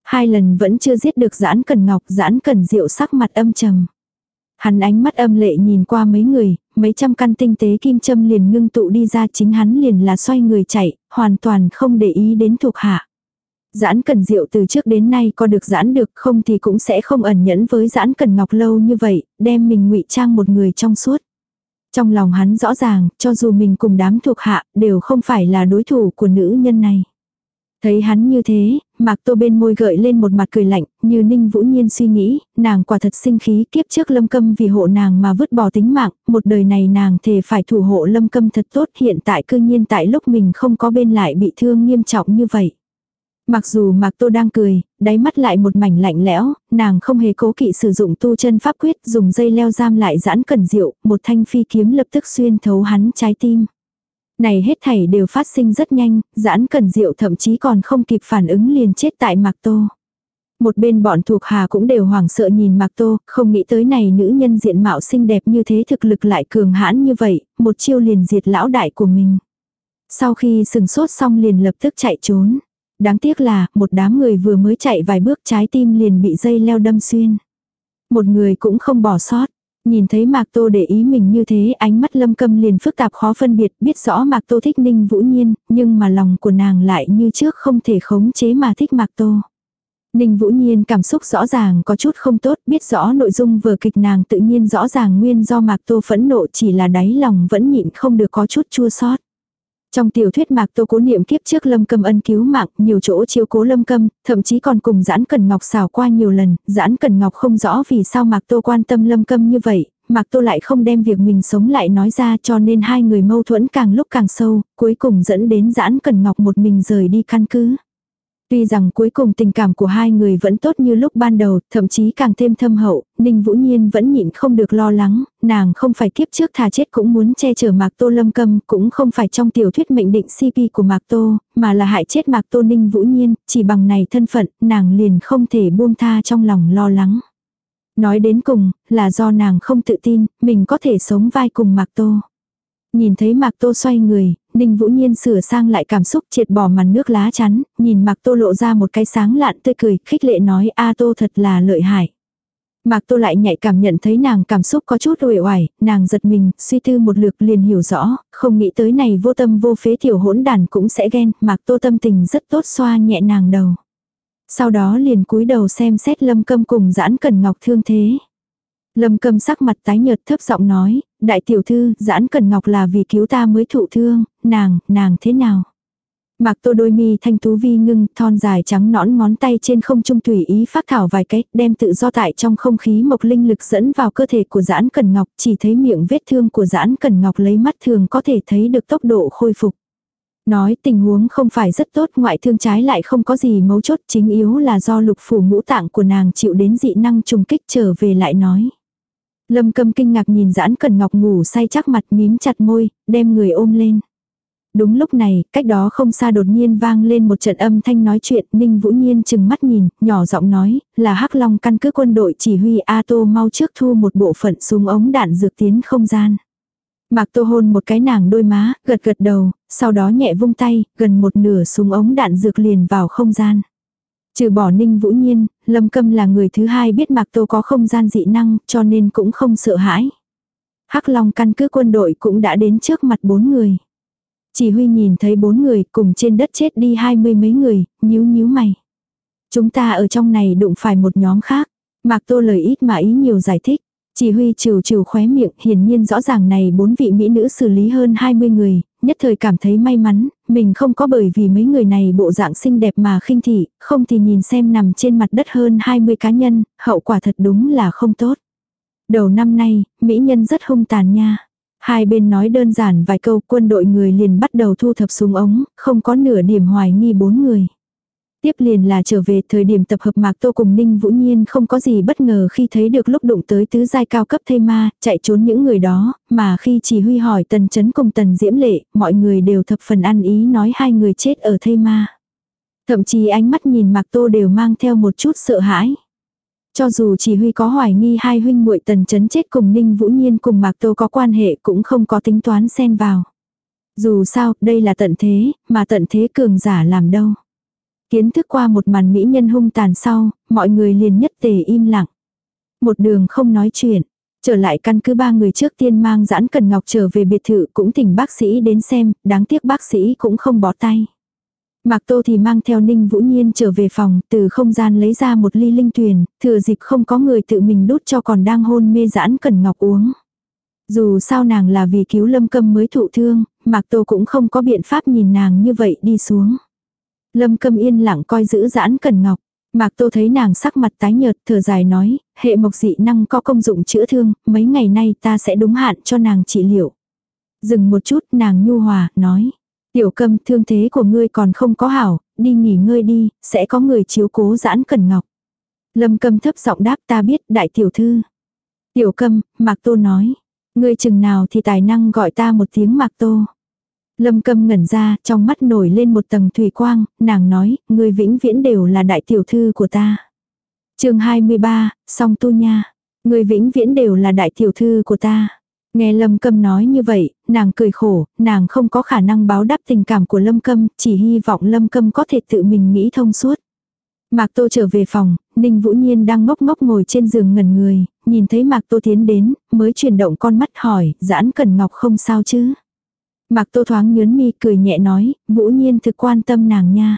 Hai lần vẫn chưa giết được Giãn Cần Ngọc, Giãn Cần Diệu sắc mặt âm trầm. Hắn ánh mắt âm lệ nhìn qua mấy người, mấy trăm căn tinh tế kim châm liền ngưng tụ đi ra chính hắn liền là xoay người chạy, hoàn toàn không để ý đến thuộc hạ. Giãn cần diệu từ trước đến nay có được giãn được không thì cũng sẽ không ẩn nhẫn với giãn cần ngọc lâu như vậy, đem mình ngụy trang một người trong suốt. Trong lòng hắn rõ ràng, cho dù mình cùng đám thuộc hạ, đều không phải là đối thủ của nữ nhân này. Thấy hắn như thế, Mạc Tô bên môi gợi lên một mặt cười lạnh, như Ninh Vũ Nhiên suy nghĩ, nàng quả thật sinh khí kiếp trước lâm câm vì hộ nàng mà vứt bỏ tính mạng, một đời này nàng thề phải thủ hộ lâm câm thật tốt hiện tại cư nhiên tại lúc mình không có bên lại bị thương nghiêm trọng như vậy. Mặc dù Mạc Tô đang cười, đáy mắt lại một mảnh lạnh lẽo, nàng không hề cố kỵ sử dụng tu chân pháp quyết, dùng dây leo giam lại giãn cần diệu, một thanh phi kiếm lập tức xuyên thấu hắn trái tim. Này hết thảy đều phát sinh rất nhanh, giãn cần diệu thậm chí còn không kịp phản ứng liền chết tại Mạc Tô. Một bên bọn thuộc hà cũng đều hoảng sợ nhìn Mạc Tô, không nghĩ tới này nữ nhân diện mạo xinh đẹp như thế thực lực lại cường hãn như vậy, một chiêu liền diệt lão đại của mình. Sau khi sừng sốt xong liền lập tức chạy trốn. Đáng tiếc là, một đám người vừa mới chạy vài bước trái tim liền bị dây leo đâm xuyên. Một người cũng không bỏ sót. Nhìn thấy Mạc Tô để ý mình như thế ánh mắt lâm câm liền phức tạp khó phân biệt biết rõ Mạc Tô thích Ninh Vũ Nhiên, nhưng mà lòng của nàng lại như trước không thể khống chế mà thích Mạc Tô. Ninh Vũ Nhiên cảm xúc rõ ràng có chút không tốt, biết rõ nội dung vừa kịch nàng tự nhiên rõ ràng nguyên do Mạc Tô phẫn nộ chỉ là đáy lòng vẫn nhịn không được có chút chua xót. Trong tiểu thuyết mạc tô cố niệm kiếp trước lâm cầm ân cứu mạng, nhiều chỗ chiếu cố lâm cầm thậm chí còn cùng giãn cần ngọc xảo qua nhiều lần, giãn cần ngọc không rõ vì sao mạc tô quan tâm lâm cầm như vậy, mạc tô lại không đem việc mình sống lại nói ra cho nên hai người mâu thuẫn càng lúc càng sâu, cuối cùng dẫn đến giãn cần ngọc một mình rời đi căn cứ. Tuy rằng cuối cùng tình cảm của hai người vẫn tốt như lúc ban đầu, thậm chí càng thêm thâm hậu, Ninh Vũ Nhiên vẫn nhịn không được lo lắng, nàng không phải kiếp trước thà chết cũng muốn che chở Mạc Tô Lâm Câm, cũng không phải trong tiểu thuyết mệnh định CP của Mạc Tô, mà là hại chết Mạc Tô Ninh Vũ Nhiên, chỉ bằng này thân phận, nàng liền không thể buông tha trong lòng lo lắng. Nói đến cùng, là do nàng không tự tin, mình có thể sống vai cùng Mạc Tô. Nhìn thấy Mạc Tô xoay người, Ninh Vũ Nhiên sửa sang lại cảm xúc triệt bỏ màn nước lá chắn, nhìn Mạc Tô lộ ra một cái sáng lạn tươi cười, khích lệ nói A Tô thật là lợi hại. Mạc Tô lại nhạy cảm nhận thấy nàng cảm xúc có chút uể oải, nàng giật mình, suy tư một lượt liền hiểu rõ, không nghĩ tới này vô tâm vô phế tiểu hỗn đàn cũng sẽ ghen, Mạc Tô tâm tình rất tốt xoa nhẹ nàng đầu. Sau đó liền cúi đầu xem xét lâm câm cùng giãn cần ngọc thương thế. Lâm cầm sắc mặt tái nhợt thấp giọng nói, đại tiểu thư, giãn cần ngọc là vì cứu ta mới thụ thương, nàng, nàng thế nào? Mạc tô đôi mi thanh tú vi ngưng, thon dài trắng nõn ngón tay trên không trung tùy ý phát thảo vài cái, đem tự do tại trong không khí mộc linh lực dẫn vào cơ thể của giãn cần ngọc, chỉ thấy miệng vết thương của giãn cần ngọc lấy mắt thường có thể thấy được tốc độ khôi phục. Nói tình huống không phải rất tốt, ngoại thương trái lại không có gì mấu chốt, chính yếu là do lục phủ ngũ tạng của nàng chịu đến dị năng trùng kích trở về lại nói. Lâm câm kinh ngạc nhìn giãn cần ngọc ngủ say chắc mặt mím chặt môi, đem người ôm lên. Đúng lúc này, cách đó không xa đột nhiên vang lên một trận âm thanh nói chuyện, Ninh Vũ Nhiên chừng mắt nhìn, nhỏ giọng nói, là Hắc Long căn cứ quân đội chỉ huy A Tô mau trước thu một bộ phận súng ống đạn dược tiến không gian. Mạc Tô hôn một cái nàng đôi má, gật gật đầu, sau đó nhẹ vung tay, gần một nửa súng ống đạn dược liền vào không gian. Trừ bỏ ninh vũ nhiên, lâm câm là người thứ hai biết Mạc Tô có không gian dị năng cho nên cũng không sợ hãi. Hắc Long căn cứ quân đội cũng đã đến trước mặt bốn người. Chỉ huy nhìn thấy bốn người cùng trên đất chết đi hai mươi mấy người, nhíu nhíu mày. Chúng ta ở trong này đụng phải một nhóm khác. Mạc Tô lời ít mà ý nhiều giải thích. Chỉ huy trừ trừ khóe miệng, hiển nhiên rõ ràng này bốn vị mỹ nữ xử lý hơn 20 người, nhất thời cảm thấy may mắn, mình không có bởi vì mấy người này bộ dạng xinh đẹp mà khinh thị, không thì nhìn xem nằm trên mặt đất hơn 20 cá nhân, hậu quả thật đúng là không tốt. Đầu năm nay, mỹ nhân rất hung tàn nha. Hai bên nói đơn giản vài câu quân đội người liền bắt đầu thu thập súng ống, không có nửa điểm hoài nghi bốn người. Tiếp liền là trở về thời điểm tập hợp Mạc Tô cùng Ninh Vũ Nhiên không có gì bất ngờ khi thấy được lúc đụng tới tứ giai cao cấp thây ma, chạy trốn những người đó, mà khi chỉ huy hỏi Tần Chấn cùng Tần Diễm Lệ, mọi người đều thập phần ăn ý nói hai người chết ở thây ma. Thậm chí ánh mắt nhìn Mạc Tô đều mang theo một chút sợ hãi. Cho dù chỉ huy có hoài nghi hai huynh muội Tần Chấn chết cùng Ninh Vũ Nhiên cùng Mạc Tô có quan hệ cũng không có tính toán xen vào. Dù sao, đây là tận thế, mà tận thế cường giả làm đâu. Kiến thức qua một màn mỹ nhân hung tàn sau, mọi người liền nhất tề im lặng. Một đường không nói chuyện. Trở lại căn cứ ba người trước tiên mang giãn cần ngọc trở về biệt thự cũng thỉnh bác sĩ đến xem, đáng tiếc bác sĩ cũng không bỏ tay. Mạc Tô thì mang theo Ninh Vũ Nhiên trở về phòng, từ không gian lấy ra một ly linh tuyền, thừa dịp không có người tự mình đút cho còn đang hôn mê giãn cần ngọc uống. Dù sao nàng là vì cứu lâm câm mới thụ thương, Mạc Tô cũng không có biện pháp nhìn nàng như vậy đi xuống. Lâm câm yên lặng coi giữ giãn cần ngọc. Mạc Tô thấy nàng sắc mặt tái nhợt thở dài nói, hệ mộc dị năng có công dụng chữa thương, mấy ngày nay ta sẽ đúng hạn cho nàng trị liệu. Dừng một chút nàng nhu hòa, nói. Tiểu câm thương thế của ngươi còn không có hảo, đi nghỉ ngơi đi, sẽ có người chiếu cố giãn cần ngọc. Lâm câm thấp giọng đáp ta biết đại tiểu thư. Tiểu câm, Mạc Tô nói. Ngươi chừng nào thì tài năng gọi ta một tiếng Mạc Tô. Lâm câm ngẩn ra, trong mắt nổi lên một tầng thủy quang, nàng nói, người vĩnh viễn đều là đại tiểu thư của ta. chương 23, song tu nha. Người vĩnh viễn đều là đại tiểu thư của ta. Nghe Lâm Câm nói như vậy, nàng cười khổ, nàng không có khả năng báo đáp tình cảm của Lâm Câm, chỉ hy vọng Lâm Câm có thể tự mình nghĩ thông suốt. Mạc Tô trở về phòng, Ninh Vũ Nhiên đang ngốc ngốc ngồi trên giường ngẩn người, nhìn thấy Mạc Tô tiến đến, mới chuyển động con mắt hỏi, giãn cần ngọc không sao chứ. Mạc Tô thoáng nhớn mi cười nhẹ nói, Vũ Nhiên thực quan tâm nàng nha.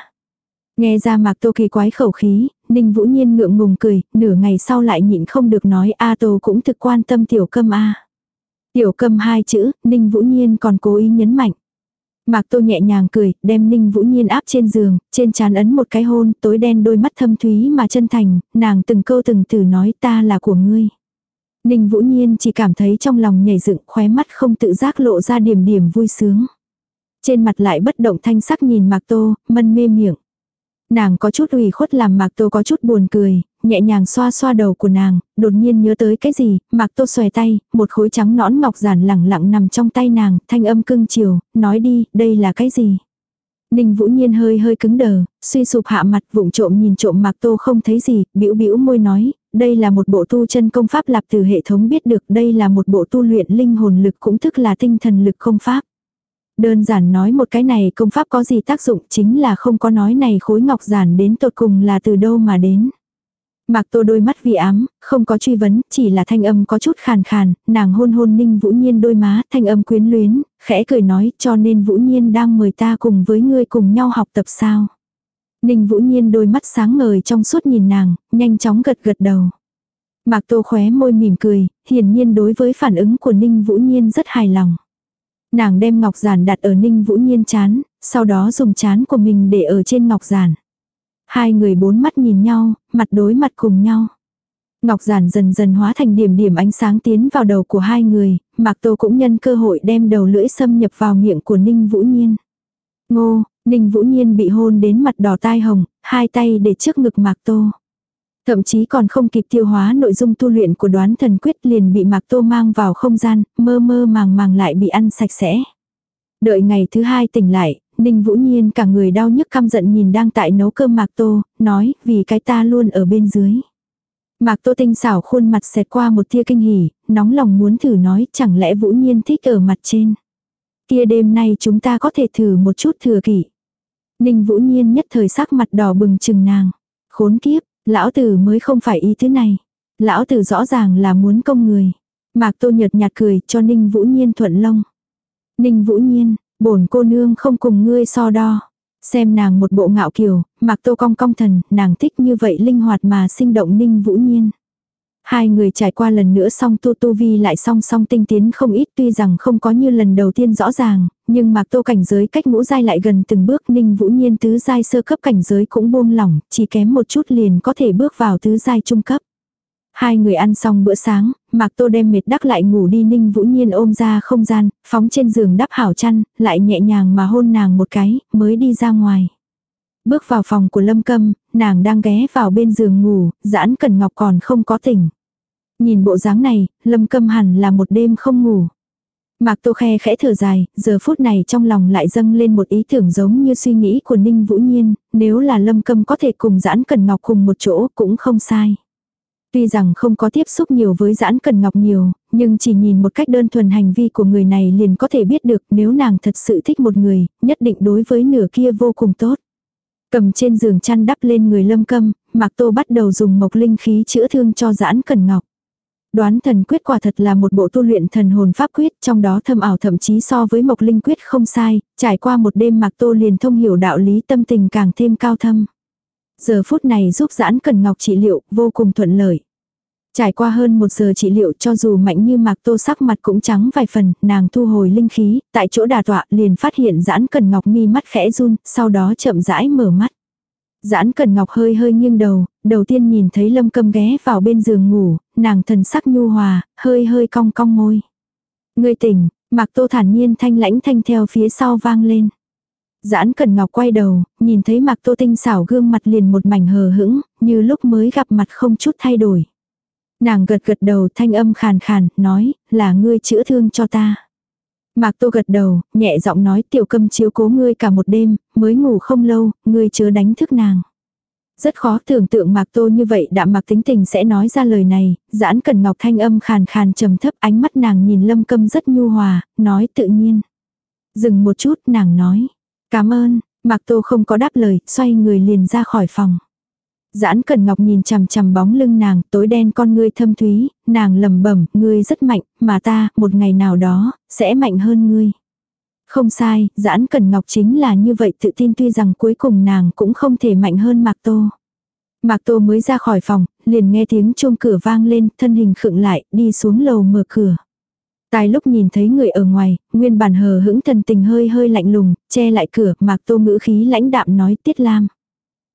Nghe ra Mạc Tô kỳ quái khẩu khí, Ninh Vũ Nhiên ngượng ngùng cười, nửa ngày sau lại nhịn không được nói A Tô cũng thực quan tâm tiểu câm A. Tiểu câm hai chữ, Ninh Vũ Nhiên còn cố ý nhấn mạnh. Mạc Tô nhẹ nhàng cười, đem Ninh Vũ Nhiên áp trên giường, trên trán ấn một cái hôn, tối đen đôi mắt thâm thúy mà chân thành, nàng từng câu từng từ nói ta là của ngươi. Ninh Vũ Nhiên chỉ cảm thấy trong lòng nhảy dựng khóe mắt không tự giác lộ ra điểm điểm vui sướng. Trên mặt lại bất động thanh sắc nhìn Mạc Tô, mân mê miệng. Nàng có chút ủy khuất làm Mạc Tô có chút buồn cười, nhẹ nhàng xoa xoa đầu của nàng, đột nhiên nhớ tới cái gì, Mạc Tô xòe tay, một khối trắng nõn ngọc giản lẳng lặng nằm trong tay nàng, thanh âm cưng chiều, nói đi, đây là cái gì? Ninh Vũ Nhiên hơi hơi cứng đờ, suy sụp hạ mặt vụng trộm nhìn trộm Mạc Tô không thấy gì, bĩu bĩu môi nói, đây là một bộ tu chân công pháp lạp từ hệ thống biết được, đây là một bộ tu luyện linh hồn lực cũng tức là tinh thần lực công pháp. Đơn giản nói một cái này công pháp có gì tác dụng chính là không có nói này khối ngọc giản đến tột cùng là từ đâu mà đến. Mạc Tô đôi mắt vì ám, không có truy vấn, chỉ là thanh âm có chút khàn khàn, nàng hôn hôn Ninh Vũ Nhiên đôi má, thanh âm quyến luyến, khẽ cười nói cho nên Vũ Nhiên đang mời ta cùng với ngươi cùng nhau học tập sao. Ninh Vũ Nhiên đôi mắt sáng ngời trong suốt nhìn nàng, nhanh chóng gật gật đầu. Mạc Tô khóe môi mỉm cười, hiển nhiên đối với phản ứng của Ninh Vũ Nhiên rất hài lòng. Nàng đem ngọc giản đặt ở Ninh Vũ Nhiên chán, sau đó dùng chán của mình để ở trên ngọc giản. Hai người bốn mắt nhìn nhau, mặt đối mặt cùng nhau. Ngọc giản dần dần hóa thành điểm điểm ánh sáng tiến vào đầu của hai người, Mạc Tô cũng nhân cơ hội đem đầu lưỡi xâm nhập vào miệng của Ninh Vũ Nhiên. Ngô, Ninh Vũ Nhiên bị hôn đến mặt đỏ tai hồng, hai tay để trước ngực Mạc Tô. Thậm chí còn không kịp tiêu hóa nội dung tu luyện của đoán thần quyết liền bị Mạc Tô mang vào không gian, mơ mơ màng màng lại bị ăn sạch sẽ. Đợi ngày thứ hai tỉnh lại, Ninh Vũ Nhiên cả người đau nhức căm giận nhìn đang tại nấu cơm Mạc Tô, nói vì cái ta luôn ở bên dưới. Mạc Tô tinh xảo khuôn mặt xẹt qua một tia kinh hỉ, nóng lòng muốn thử nói chẳng lẽ Vũ Nhiên thích ở mặt trên. Kia đêm nay chúng ta có thể thử một chút thừa kỷ. Ninh Vũ Nhiên nhất thời sắc mặt đỏ bừng chừng nàng. Khốn kiếp, lão tử mới không phải ý thứ này. Lão tử rõ ràng là muốn công người. Mạc Tô nhợt nhạt cười cho Ninh Vũ Nhiên thuận lông. Ninh Vũ Nhiên, bổn cô nương không cùng ngươi so đo. Xem nàng một bộ ngạo kiều, mặc Tô cong cong thần, nàng thích như vậy linh hoạt mà sinh động Ninh Vũ Nhiên. Hai người trải qua lần nữa song tu tu vi lại song song tinh tiến không ít tuy rằng không có như lần đầu tiên rõ ràng, nhưng mạc tô cảnh giới cách ngũ giai lại gần từng bước ninh vũ nhiên tứ giai sơ cấp cảnh giới cũng buông lỏng, chỉ kém một chút liền có thể bước vào tứ giai trung cấp. Hai người ăn xong bữa sáng, Mạc Tô đem mệt đắc lại ngủ đi Ninh Vũ Nhiên ôm ra không gian, phóng trên giường đắp hảo chăn, lại nhẹ nhàng mà hôn nàng một cái, mới đi ra ngoài. Bước vào phòng của Lâm Câm, nàng đang ghé vào bên giường ngủ, giãn cần ngọc còn không có tỉnh. Nhìn bộ dáng này, Lâm Câm hẳn là một đêm không ngủ. Mạc Tô Khe khẽ thở dài, giờ phút này trong lòng lại dâng lên một ý tưởng giống như suy nghĩ của Ninh Vũ Nhiên, nếu là Lâm Câm có thể cùng Giãn Cần Ngọc cùng một chỗ cũng không sai. Tuy rằng không có tiếp xúc nhiều với Giãn Cần Ngọc nhiều, nhưng chỉ nhìn một cách đơn thuần hành vi của người này liền có thể biết được nếu nàng thật sự thích một người, nhất định đối với nửa kia vô cùng tốt. Cầm trên giường chăn đắp lên người Lâm Câm, Mạc Tô bắt đầu dùng mộc linh khí chữa thương cho Giãn Cần Ngọc. Đoán thần quyết quả thật là một bộ tu luyện thần hồn pháp quyết, trong đó thâm ảo thậm chí so với mộc linh quyết không sai, trải qua một đêm mạc tô liền thông hiểu đạo lý tâm tình càng thêm cao thâm. Giờ phút này giúp giãn cần ngọc trị liệu, vô cùng thuận lợi. Trải qua hơn một giờ trị liệu cho dù mạnh như mạc tô sắc mặt cũng trắng vài phần, nàng thu hồi linh khí, tại chỗ đà tọa liền phát hiện giãn cần ngọc mi mắt khẽ run, sau đó chậm rãi mở mắt. Giãn Cần Ngọc hơi hơi nghiêng đầu, đầu tiên nhìn thấy Lâm Câm ghé vào bên giường ngủ, nàng thần sắc nhu hòa, hơi hơi cong cong môi. Ngươi tỉnh, Mạc Tô thản nhiên thanh lãnh thanh theo phía sau vang lên. Giãn Cần Ngọc quay đầu, nhìn thấy Mạc Tô tinh xảo gương mặt liền một mảnh hờ hững, như lúc mới gặp mặt không chút thay đổi. Nàng gật gật đầu thanh âm khàn khàn, nói, là ngươi chữa thương cho ta. Mạc Tô gật đầu, nhẹ giọng nói tiểu câm chiếu cố ngươi cả một đêm, mới ngủ không lâu, ngươi chớ đánh thức nàng. Rất khó tưởng tượng Mạc Tô như vậy đã Mạc tính tình sẽ nói ra lời này, giãn cần ngọc thanh âm khàn khàn trầm thấp ánh mắt nàng nhìn lâm câm rất nhu hòa, nói tự nhiên. Dừng một chút nàng nói, cảm ơn, Mạc Tô không có đáp lời, xoay người liền ra khỏi phòng. Giãn Cần Ngọc nhìn chằm chằm bóng lưng nàng, tối đen con ngươi thâm thúy, nàng lầm bẩm, ngươi rất mạnh, mà ta, một ngày nào đó, sẽ mạnh hơn ngươi. Không sai, Giãn Cần Ngọc chính là như vậy tự tin tuy rằng cuối cùng nàng cũng không thể mạnh hơn Mạc Tô. Mạc Tô mới ra khỏi phòng, liền nghe tiếng chuông cửa vang lên, thân hình khựng lại, đi xuống lầu mở cửa. Tài lúc nhìn thấy người ở ngoài, nguyên bản hờ hững thần tình hơi hơi lạnh lùng, che lại cửa, Mạc Tô ngữ khí lãnh đạm nói Tiết Lam.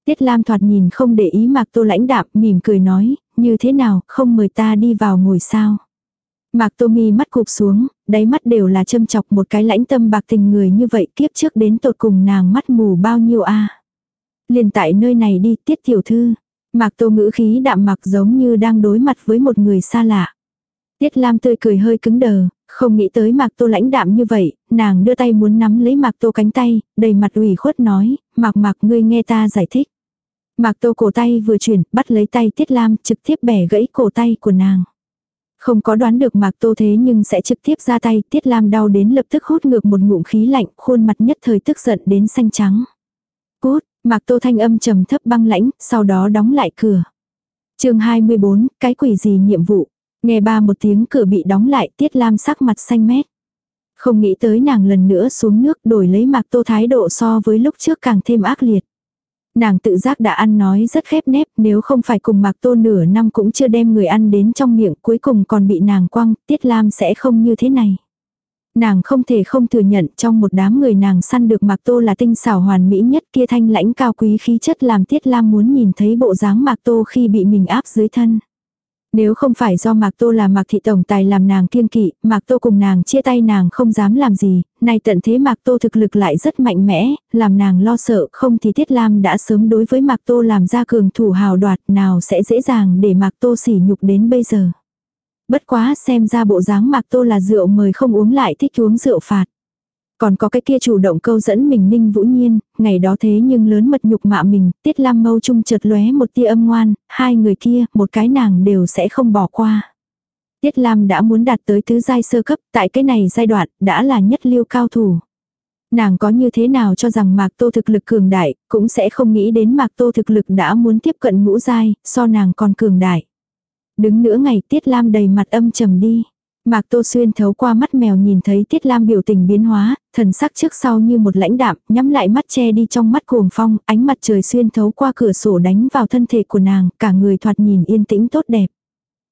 Tiết Lam thoạt nhìn không để ý Mạc Tô lãnh đạm, mỉm cười nói, như thế nào, không mời ta đi vào ngồi sao. Mạc Tô mi mắt cụp xuống, đáy mắt đều là châm chọc một cái lãnh tâm bạc tình người như vậy kiếp trước đến tột cùng nàng mắt mù bao nhiêu a Liền tại nơi này đi tiết tiểu thư. Mạc Tô ngữ khí đạm mặc giống như đang đối mặt với một người xa lạ. Tiết Lam tươi cười hơi cứng đờ, không nghĩ tới Mạc Tô lãnh đạm như vậy, nàng đưa tay muốn nắm lấy Mạc Tô cánh tay, đầy mặt ủy khuất nói, Mạc Mạc ngươi nghe ta giải thích. Mạc Tô cổ tay vừa chuyển, bắt lấy tay Tiết Lam, trực tiếp bẻ gãy cổ tay của nàng. Không có đoán được Mạc Tô thế nhưng sẽ trực tiếp ra tay, Tiết Lam đau đến lập tức hút ngược một ngụm khí lạnh, khuôn mặt nhất thời tức giận đến xanh trắng. Cút, Mạc Tô thanh âm trầm thấp băng lãnh, sau đó đóng lại cửa. chương 24, cái quỷ gì nhiệm vụ. Nghe ba một tiếng cửa bị đóng lại, Tiết Lam sắc mặt xanh mét. Không nghĩ tới nàng lần nữa xuống nước đổi lấy Mạc Tô thái độ so với lúc trước càng thêm ác liệt. Nàng tự giác đã ăn nói rất khép nép nếu không phải cùng Mạc Tô nửa năm cũng chưa đem người ăn đến trong miệng cuối cùng còn bị nàng quăng, Tiết Lam sẽ không như thế này. Nàng không thể không thừa nhận trong một đám người nàng săn được Mạc Tô là tinh xảo hoàn mỹ nhất kia thanh lãnh cao quý khí chất làm Tiết Lam muốn nhìn thấy bộ dáng Mạc Tô khi bị mình áp dưới thân. Nếu không phải do Mạc Tô là Mạc Thị Tổng Tài làm nàng kiêng kỵ, Mạc Tô cùng nàng chia tay nàng không dám làm gì, nay tận thế Mạc Tô thực lực lại rất mạnh mẽ, làm nàng lo sợ không thì Tiết Lam đã sớm đối với Mạc Tô làm ra cường thủ hào đoạt nào sẽ dễ dàng để Mạc Tô sỉ nhục đến bây giờ. Bất quá xem ra bộ dáng Mạc Tô là rượu mời không uống lại thích uống rượu phạt. Còn có cái kia chủ động câu dẫn mình ninh vũ nhiên, ngày đó thế nhưng lớn mật nhục mạ mình, tiết lam mâu trung chợt lóe một tia âm ngoan, hai người kia, một cái nàng đều sẽ không bỏ qua. Tiết Lam đã muốn đạt tới thứ giai sơ cấp, tại cái này giai đoạn, đã là nhất lưu cao thủ. Nàng có như thế nào cho rằng Mạc Tô thực lực cường đại, cũng sẽ không nghĩ đến Mạc Tô thực lực đã muốn tiếp cận ngũ giai, so nàng còn cường đại. Đứng nửa ngày Tiết Lam đầy mặt âm trầm đi. Mạc Tô Xuyên thấu qua mắt mèo nhìn thấy Tiết Lam biểu tình biến hóa, thần sắc trước sau như một lãnh đạm, nhắm lại mắt che đi trong mắt cuồng phong, ánh mặt trời xuyên thấu qua cửa sổ đánh vào thân thể của nàng, cả người thoạt nhìn yên tĩnh tốt đẹp.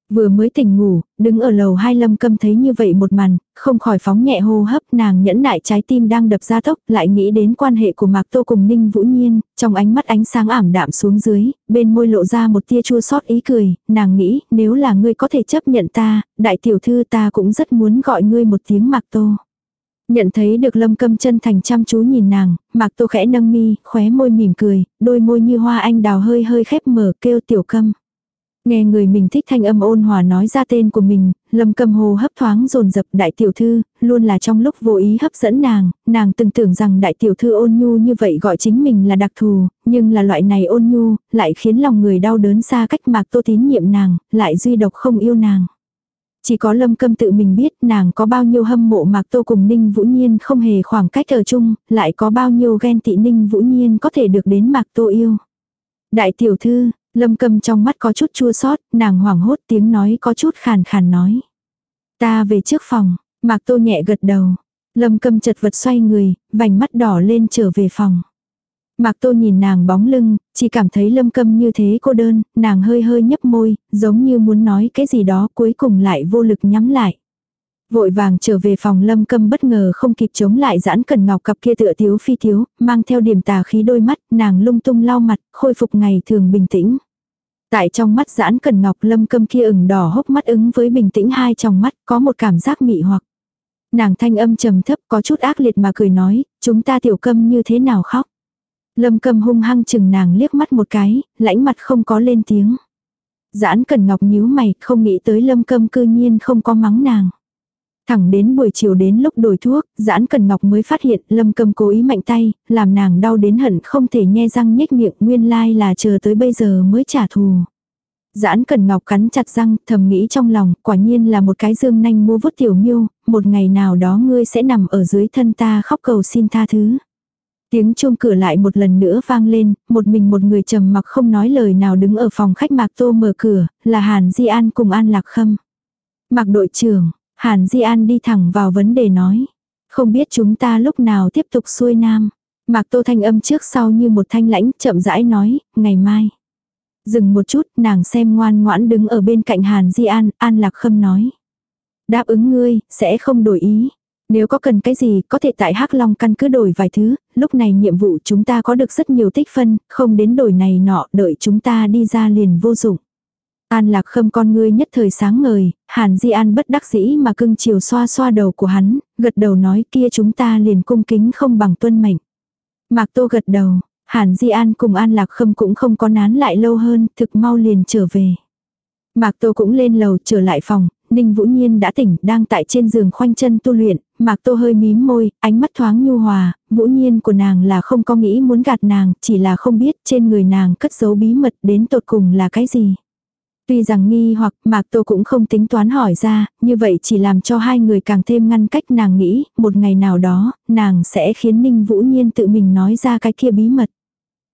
Vừa mới tỉnh ngủ, đứng ở lầu hai lâm câm thấy như vậy một màn, không khỏi phóng nhẹ hô hấp nàng nhẫn nại trái tim đang đập ra tốc, lại nghĩ đến quan hệ của Mạc Tô cùng Ninh Vũ Nhiên, trong ánh mắt ánh sáng ảm đạm xuống dưới, bên môi lộ ra một tia chua xót ý cười, nàng nghĩ nếu là ngươi có thể chấp nhận ta, đại tiểu thư ta cũng rất muốn gọi ngươi một tiếng Mạc Tô. Nhận thấy được lâm câm chân thành chăm chú nhìn nàng, mạc tô khẽ nâng mi, khóe môi mỉm cười, đôi môi như hoa anh đào hơi hơi khép mở kêu tiểu câm. Nghe người mình thích thanh âm ôn hòa nói ra tên của mình, lâm cầm hồ hấp thoáng dồn dập đại tiểu thư, luôn là trong lúc vô ý hấp dẫn nàng, nàng từng tưởng rằng đại tiểu thư ôn nhu như vậy gọi chính mình là đặc thù, nhưng là loại này ôn nhu, lại khiến lòng người đau đớn xa cách mạc tô tín nhiệm nàng, lại duy độc không yêu nàng. Chỉ có lâm câm tự mình biết nàng có bao nhiêu hâm mộ mạc tô cùng ninh vũ nhiên không hề khoảng cách ở chung, lại có bao nhiêu ghen tị ninh vũ nhiên có thể được đến mạc tô yêu. Đại tiểu thư, Lâm cầm trong mắt có chút chua sót, nàng hoảng hốt tiếng nói có chút khàn khàn nói. Ta về trước phòng, Mạc Tô nhẹ gật đầu. Lâm cầm chật vật xoay người, vành mắt đỏ lên trở về phòng. Mạc Tô nhìn nàng bóng lưng, chỉ cảm thấy lâm câm như thế cô đơn, nàng hơi hơi nhấp môi, giống như muốn nói cái gì đó cuối cùng lại vô lực nhắm lại. Vội vàng trở về phòng lâm câm bất ngờ không kịp chống lại giãn cần ngọc cặp kia tựa thiếu phi thiếu, mang theo điểm tà khí đôi mắt, nàng lung tung lau mặt, khôi phục ngày thường bình tĩnh. Tại trong mắt giãn cần ngọc lâm câm kia ửng đỏ hốc mắt ứng với bình tĩnh hai trong mắt, có một cảm giác mị hoặc. Nàng thanh âm trầm thấp có chút ác liệt mà cười nói, chúng ta tiểu câm như thế nào khóc. Lâm câm hung hăng chừng nàng liếc mắt một cái, lãnh mặt không có lên tiếng. Giãn cần ngọc nhíu mày, không nghĩ tới lâm câm cư nhiên không có mắng nàng. Thẳng đến buổi chiều đến lúc đổi thuốc, giãn cần ngọc mới phát hiện lâm cầm cố ý mạnh tay, làm nàng đau đến hận không thể nhe răng nhếch miệng nguyên lai là chờ tới bây giờ mới trả thù. Giãn cần ngọc cắn chặt răng, thầm nghĩ trong lòng, quả nhiên là một cái dương nanh mua vút tiểu miêu, một ngày nào đó ngươi sẽ nằm ở dưới thân ta khóc cầu xin tha thứ. Tiếng chuông cửa lại một lần nữa vang lên, một mình một người trầm mặc không nói lời nào đứng ở phòng khách Mạc Tô mở cửa, là Hàn Di An cùng An Lạc Khâm. Mạc đội trưởng, Hàn Di An đi thẳng vào vấn đề nói. Không biết chúng ta lúc nào tiếp tục xuôi nam. Mạc Tô thanh âm trước sau như một thanh lãnh chậm rãi nói, ngày mai. Dừng một chút, nàng xem ngoan ngoãn đứng ở bên cạnh Hàn Di An, An Lạc Khâm nói. Đáp ứng ngươi, sẽ không đổi ý. Nếu có cần cái gì, có thể tại Hắc Long căn cứ đổi vài thứ, lúc này nhiệm vụ chúng ta có được rất nhiều tích phân, không đến đổi này nọ, đợi chúng ta đi ra liền vô dụng. An lạc khâm con ngươi nhất thời sáng ngời, hàn di an bất đắc dĩ mà cưng chiều xoa xoa đầu của hắn, gật đầu nói kia chúng ta liền cung kính không bằng tuân mệnh. Mạc tô gật đầu, hàn di an cùng an lạc khâm cũng không có nán lại lâu hơn, thực mau liền trở về. Mạc tô cũng lên lầu trở lại phòng, Ninh Vũ Nhiên đã tỉnh, đang tại trên giường khoanh chân tu luyện, Mạc Tô hơi mím môi, ánh mắt thoáng nhu hòa, Vũ Nhiên của nàng là không có nghĩ muốn gạt nàng, chỉ là không biết trên người nàng cất giấu bí mật đến tột cùng là cái gì. Tuy rằng nghi hoặc Mạc Tô cũng không tính toán hỏi ra, như vậy chỉ làm cho hai người càng thêm ngăn cách nàng nghĩ, một ngày nào đó, nàng sẽ khiến Ninh Vũ Nhiên tự mình nói ra cái kia bí mật.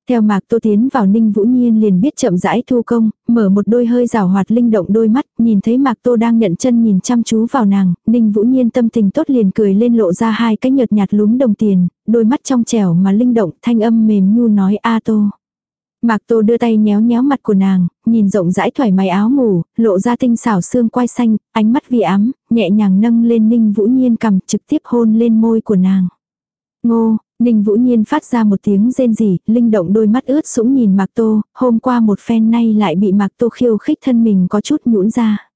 Theo Mạc Tô tiến vào Ninh Vũ Nhiên liền biết chậm rãi thu công, mở một đôi hơi rào hoạt linh động đôi mắt, nhìn thấy Mạc Tô đang nhận chân nhìn chăm chú vào nàng, Ninh Vũ Nhiên tâm tình tốt liền cười lên lộ ra hai cái nhợt nhạt lúm đồng tiền, đôi mắt trong trẻo mà linh động, thanh âm mềm nhu nói A Tô. Mạc Tô đưa tay nhéo nhéo mặt của nàng, nhìn rộng rãi thoải mái áo ngủ, lộ ra tinh xảo xương quai xanh, ánh mắt vi ám, nhẹ nhàng nâng lên Ninh Vũ Nhiên cầm trực tiếp hôn lên môi của nàng. Ngô, Ninh Vũ Nhiên phát ra một tiếng rên rỉ, linh động đôi mắt ướt sũng nhìn Mạc Tô, hôm qua một phen nay lại bị Mạc Tô khiêu khích thân mình có chút nhũn ra.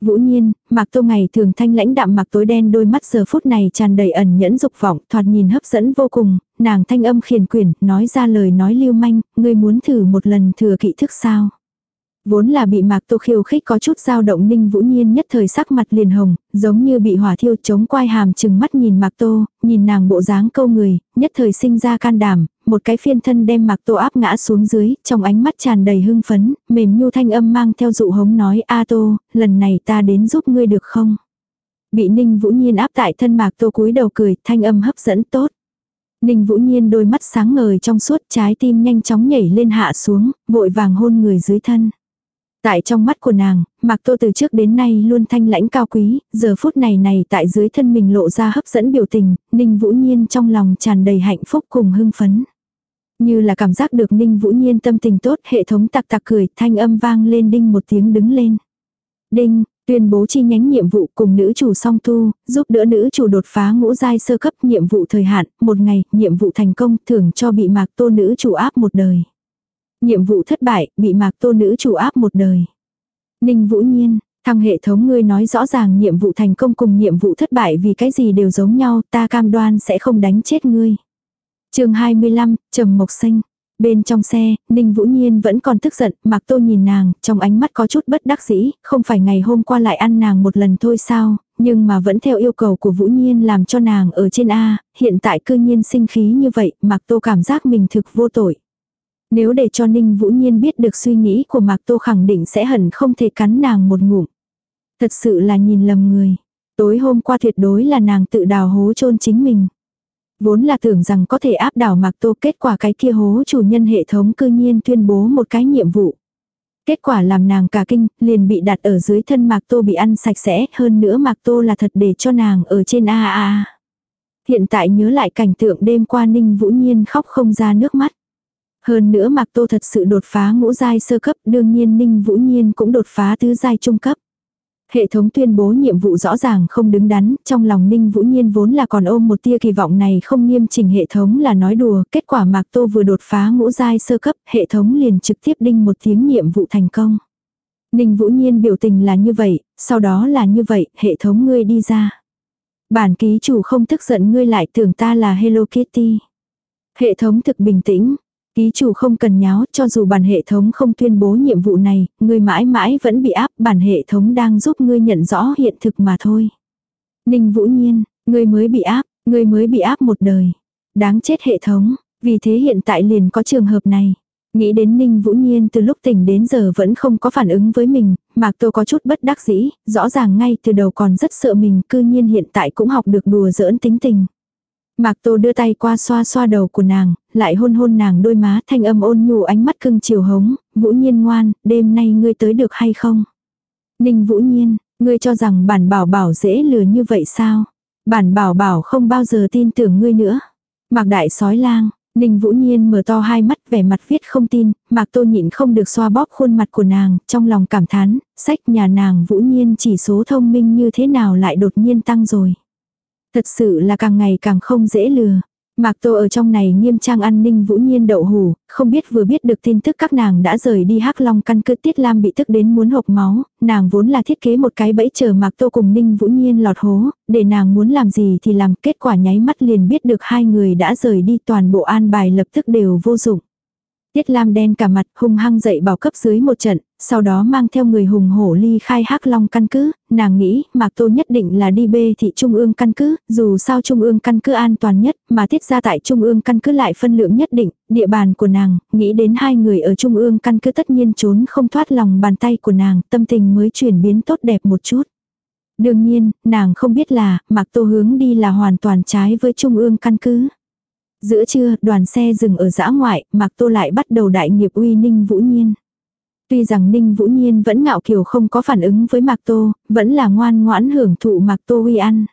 Vũ nhiên, Mạc Tô ngày thường thanh lãnh đạm mặc tối đen đôi mắt giờ phút này tràn đầy ẩn nhẫn dục vọng, thoạt nhìn hấp dẫn vô cùng, nàng thanh âm khiển quyển, nói ra lời nói lưu manh, ngươi muốn thử một lần thừa kỵ thức sao. Vốn là bị Mạc Tô khiêu khích có chút dao động ninh vũ nhiên nhất thời sắc mặt liền hồng, giống như bị hỏa thiêu chống quai hàm chừng mắt nhìn Mạc Tô, nhìn nàng bộ dáng câu người, nhất thời sinh ra can đảm, một cái phiên thân đem Mạc Tô áp ngã xuống dưới, trong ánh mắt tràn đầy hưng phấn, mềm nhu thanh âm mang theo dụ hống nói A Tô, lần này ta đến giúp ngươi được không? Bị Ninh Vũ Nhiên áp tại thân Mạc Tô cúi đầu cười, thanh âm hấp dẫn tốt. Ninh Vũ Nhiên đôi mắt sáng ngời trong suốt trái tim nhanh chóng nhảy lên hạ xuống, vội vàng hôn người dưới thân. Tại trong mắt của nàng, Mạc Tô từ trước đến nay luôn thanh lãnh cao quý, giờ phút này này tại dưới thân mình lộ ra hấp dẫn biểu tình, Ninh Vũ Nhiên trong lòng tràn đầy hạnh phúc cùng hưng phấn. Như là cảm giác được Ninh Vũ Nhiên tâm tình tốt, hệ thống tặc tặc cười, thanh âm vang lên đinh một tiếng đứng lên. Đinh, tuyên bố chi nhánh nhiệm vụ cùng nữ chủ song tu, giúp đỡ nữ chủ đột phá ngũ giai sơ cấp nhiệm vụ thời hạn, một ngày, nhiệm vụ thành công, thưởng cho bị mạc tô nữ chủ áp một đời. Nhiệm vụ thất bại, bị mạc tô nữ chủ áp một đời. Ninh Vũ Nhiên, Thăng hệ thống ngươi nói rõ ràng nhiệm vụ thành công cùng nhiệm vụ thất bại vì cái gì đều giống nhau, ta cam đoan sẽ không đánh chết ngươi. chương 25, Trầm Mộc Sinh. Bên trong xe, Ninh Vũ Nhiên vẫn còn tức giận, Mạc Tô nhìn nàng, trong ánh mắt có chút bất đắc dĩ, không phải ngày hôm qua lại ăn nàng một lần thôi sao, nhưng mà vẫn theo yêu cầu của Vũ Nhiên làm cho nàng ở trên A, hiện tại cư nhiên sinh khí như vậy, Mạc Tô cảm giác mình thực vô tội. Nếu để cho Ninh Vũ Nhiên biết được suy nghĩ của Mạc Tô khẳng định sẽ hẳn không thể cắn nàng một ngụm. Thật sự là nhìn lầm người. Tối hôm qua tuyệt đối là nàng tự đào hố chôn chính mình. Vốn là tưởng rằng có thể áp đảo Mạc Tô kết quả cái kia hố chủ nhân hệ thống cư nhiên tuyên bố một cái nhiệm vụ. Kết quả làm nàng cả kinh, liền bị đặt ở dưới thân Mạc Tô bị ăn sạch sẽ, hơn nữa Mạc Tô là thật để cho nàng ở trên A A A. Hiện tại nhớ lại cảnh tượng đêm qua Ninh Vũ Nhiên khóc không ra nước mắt. Hơn nữa Mạc Tô thật sự đột phá ngũ giai sơ cấp, đương nhiên Ninh Vũ Nhiên cũng đột phá tứ giai trung cấp. Hệ thống tuyên bố nhiệm vụ rõ ràng không đứng đắn, trong lòng Ninh Vũ Nhiên vốn là còn ôm một tia kỳ vọng này không nghiêm chỉnh hệ thống là nói đùa, kết quả Mạc Tô vừa đột phá ngũ giai sơ cấp, hệ thống liền trực tiếp đinh một tiếng nhiệm vụ thành công. Ninh Vũ Nhiên biểu tình là như vậy, sau đó là như vậy, hệ thống ngươi đi ra. Bản ký chủ không tức giận ngươi lại tưởng ta là Hello Kitty. Hệ thống thực bình tĩnh, Ký chủ không cần nháo, cho dù bản hệ thống không tuyên bố nhiệm vụ này, ngươi mãi mãi vẫn bị áp, bản hệ thống đang giúp ngươi nhận rõ hiện thực mà thôi. Ninh Vũ Nhiên, ngươi mới bị áp, ngươi mới bị áp một đời. Đáng chết hệ thống, vì thế hiện tại liền có trường hợp này. Nghĩ đến Ninh Vũ Nhiên từ lúc tỉnh đến giờ vẫn không có phản ứng với mình, Mạc Tô có chút bất đắc dĩ, rõ ràng ngay từ đầu còn rất sợ mình, cư nhiên hiện tại cũng học được đùa giỡn tính tình. Mạc Tô đưa tay qua xoa xoa đầu của nàng, lại hôn hôn nàng đôi má thanh âm ôn nhu ánh mắt cưng chiều hống, Vũ Nhiên ngoan, đêm nay ngươi tới được hay không? Ninh Vũ Nhiên, ngươi cho rằng bản bảo bảo dễ lừa như vậy sao? Bản bảo bảo không bao giờ tin tưởng ngươi nữa. Mạc Đại sói lang, Ninh Vũ Nhiên mở to hai mắt vẻ mặt viết không tin, Mạc Tô nhịn không được xoa bóp khuôn mặt của nàng, trong lòng cảm thán, sách nhà nàng Vũ Nhiên chỉ số thông minh như thế nào lại đột nhiên tăng rồi. Thật sự là càng ngày càng không dễ lừa. Mạc Tô ở trong này nghiêm trang an ninh vũ nhiên đậu hủ, không biết vừa biết được tin tức các nàng đã rời đi hắc long căn cứ Tiết Lam bị tức đến muốn hộc máu, nàng vốn là thiết kế một cái bẫy chờ Mạc Tô cùng ninh vũ nhiên lọt hố, để nàng muốn làm gì thì làm kết quả nháy mắt liền biết được hai người đã rời đi toàn bộ an bài lập tức đều vô dụng. Tiết Lam đen cả mặt hung hăng dậy bảo cấp dưới một trận, sau đó mang theo người hùng hổ ly khai hắc long căn cứ, nàng nghĩ Mạc Tô nhất định là đi bê thị trung ương căn cứ, dù sao trung ương căn cứ an toàn nhất, mà tiết ra tại trung ương căn cứ lại phân lượng nhất định, địa bàn của nàng, nghĩ đến hai người ở trung ương căn cứ tất nhiên trốn không thoát lòng bàn tay của nàng, tâm tình mới chuyển biến tốt đẹp một chút. Đương nhiên, nàng không biết là, Mạc Tô hướng đi là hoàn toàn trái với trung ương căn cứ. Giữa trưa, đoàn xe dừng ở giã ngoại, Mạc Tô lại bắt đầu đại nghiệp uy Ninh Vũ Nhiên. Tuy rằng Ninh Vũ Nhiên vẫn ngạo kiều không có phản ứng với Mạc Tô, vẫn là ngoan ngoãn hưởng thụ Mạc Tô uy ăn.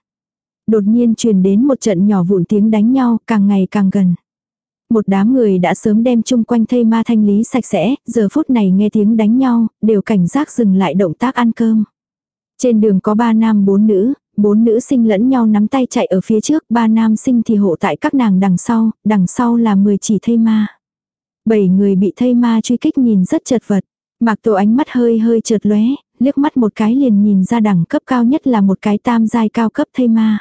Đột nhiên truyền đến một trận nhỏ vụn tiếng đánh nhau, càng ngày càng gần. Một đám người đã sớm đem chung quanh thây ma thanh lý sạch sẽ, giờ phút này nghe tiếng đánh nhau, đều cảnh giác dừng lại động tác ăn cơm. Trên đường có ba nam bốn nữ, bốn nữ sinh lẫn nhau nắm tay chạy ở phía trước, ba nam sinh thì hộ tại các nàng đằng sau, đằng sau là 10 chỉ thây ma. Bảy người bị thây ma truy kích nhìn rất chật vật. Mạc tổ ánh mắt hơi hơi chợt lóe, liếc mắt một cái liền nhìn ra đẳng cấp cao nhất là một cái tam giai cao cấp thây ma.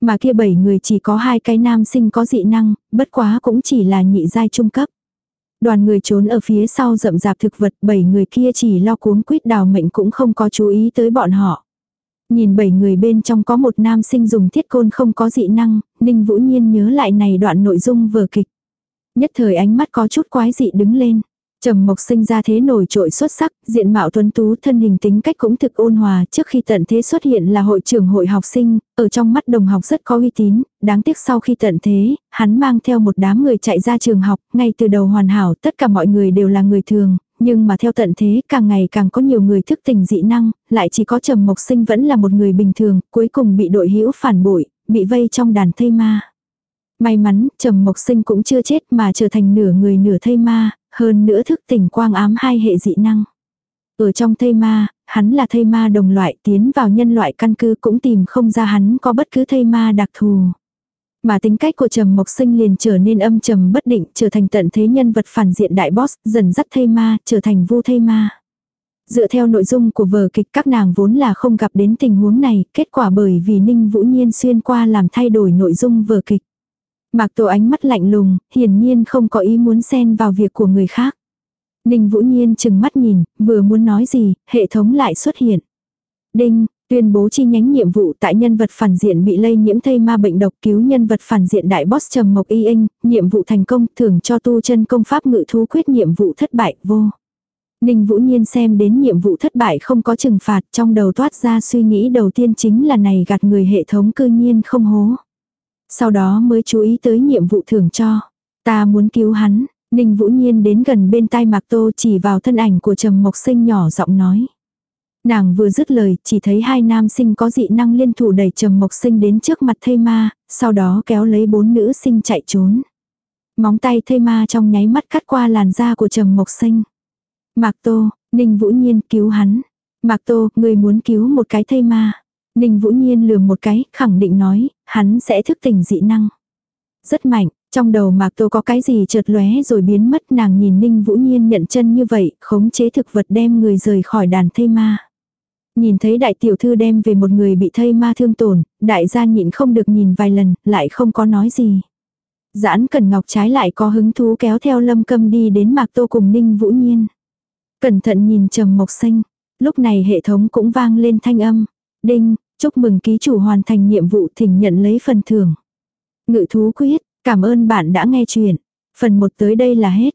Mà kia bảy người chỉ có hai cái nam sinh có dị năng, bất quá cũng chỉ là nhị giai trung cấp. Đoàn người trốn ở phía sau rậm rạp thực vật, bảy người kia chỉ lo cuống quýt đào mệnh cũng không có chú ý tới bọn họ. Nhìn bảy người bên trong có một nam sinh dùng thiết côn không có dị năng, Ninh Vũ Nhiên nhớ lại này đoạn nội dung vừa kịch. Nhất thời ánh mắt có chút quái dị đứng lên. Trầm Mộc sinh ra thế nổi trội xuất sắc, diện mạo tuấn tú thân hình tính cách cũng thực ôn hòa, trước khi tận thế xuất hiện là hội trưởng hội học sinh, ở trong mắt đồng học rất có uy tín, đáng tiếc sau khi tận thế, hắn mang theo một đám người chạy ra trường học, ngay từ đầu hoàn hảo, tất cả mọi người đều là người thường, nhưng mà theo tận thế càng ngày càng có nhiều người thức tỉnh dị năng, lại chỉ có Trầm Mộc Sinh vẫn là một người bình thường, cuối cùng bị đội hữu phản bội, bị vây trong đàn thây ma. May mắn, Trầm Mộc Sinh cũng chưa chết mà trở thành nửa người nửa thây ma, hơn nữa thức tỉnh quang ám hai hệ dị năng. Ở trong thây ma, hắn là thây ma đồng loại tiến vào nhân loại căn cứ cũng tìm không ra hắn có bất cứ thây ma đặc thù. Mà tính cách của Trầm Mộc Sinh liền trở nên âm trầm bất định, trở thành tận thế nhân vật phản diện đại boss, dần dắt thây ma, trở thành vu thây ma. Dựa theo nội dung của vở kịch các nàng vốn là không gặp đến tình huống này, kết quả bởi vì Ninh Vũ Nhiên xuyên qua làm thay đổi nội dung vở kịch. Mạc tổ ánh mắt lạnh lùng, hiển nhiên không có ý muốn xen vào việc của người khác. Ninh Vũ Nhiên chừng mắt nhìn, vừa muốn nói gì, hệ thống lại xuất hiện. Đinh, tuyên bố chi nhánh nhiệm vụ tại nhân vật phản diện bị lây nhiễm thây ma bệnh độc cứu nhân vật phản diện đại boss trầm mộc y anh, nhiệm vụ thành công thưởng cho tu chân công pháp ngự thú quyết nhiệm vụ thất bại vô. Ninh Vũ Nhiên xem đến nhiệm vụ thất bại không có trừng phạt trong đầu toát ra suy nghĩ đầu tiên chính là này gạt người hệ thống cư nhiên không hố. Sau đó mới chú ý tới nhiệm vụ thưởng cho. Ta muốn cứu hắn, Ninh Vũ Nhiên đến gần bên tai Mạc Tô chỉ vào thân ảnh của Trầm Mộc Sinh nhỏ giọng nói. Nàng vừa dứt lời, chỉ thấy hai nam sinh có dị năng liên thủ đẩy Trầm Mộc Sinh đến trước mặt thây ma, sau đó kéo lấy bốn nữ sinh chạy trốn. Móng tay thây ma trong nháy mắt cắt qua làn da của Trầm Mộc Sinh. Mạc Tô, Ninh Vũ Nhiên cứu hắn. Mạc Tô, người muốn cứu một cái thây ma. Ninh Vũ Nhiên lườm một cái, khẳng định nói, hắn sẽ thức tỉnh dị năng. Rất mạnh, trong đầu Mạc Tô có cái gì chợt lóe rồi biến mất nàng nhìn Ninh Vũ Nhiên nhận chân như vậy, khống chế thực vật đem người rời khỏi đàn thây ma. Nhìn thấy đại tiểu thư đem về một người bị thây ma thương tổn, đại gia nhịn không được nhìn vài lần, lại không có nói gì. Giãn Cần Ngọc trái lại có hứng thú kéo theo Lâm Câm đi đến Mạc Tô cùng Ninh Vũ Nhiên. Cẩn thận nhìn Trầm Mộc Xanh, lúc này hệ thống cũng vang lên thanh âm. Đinh, chúc mừng ký chủ hoàn thành nhiệm vụ thỉnh nhận lấy phần thưởng. Ngự thú quyết, cảm ơn bạn đã nghe chuyện. Phần 1 tới đây là hết.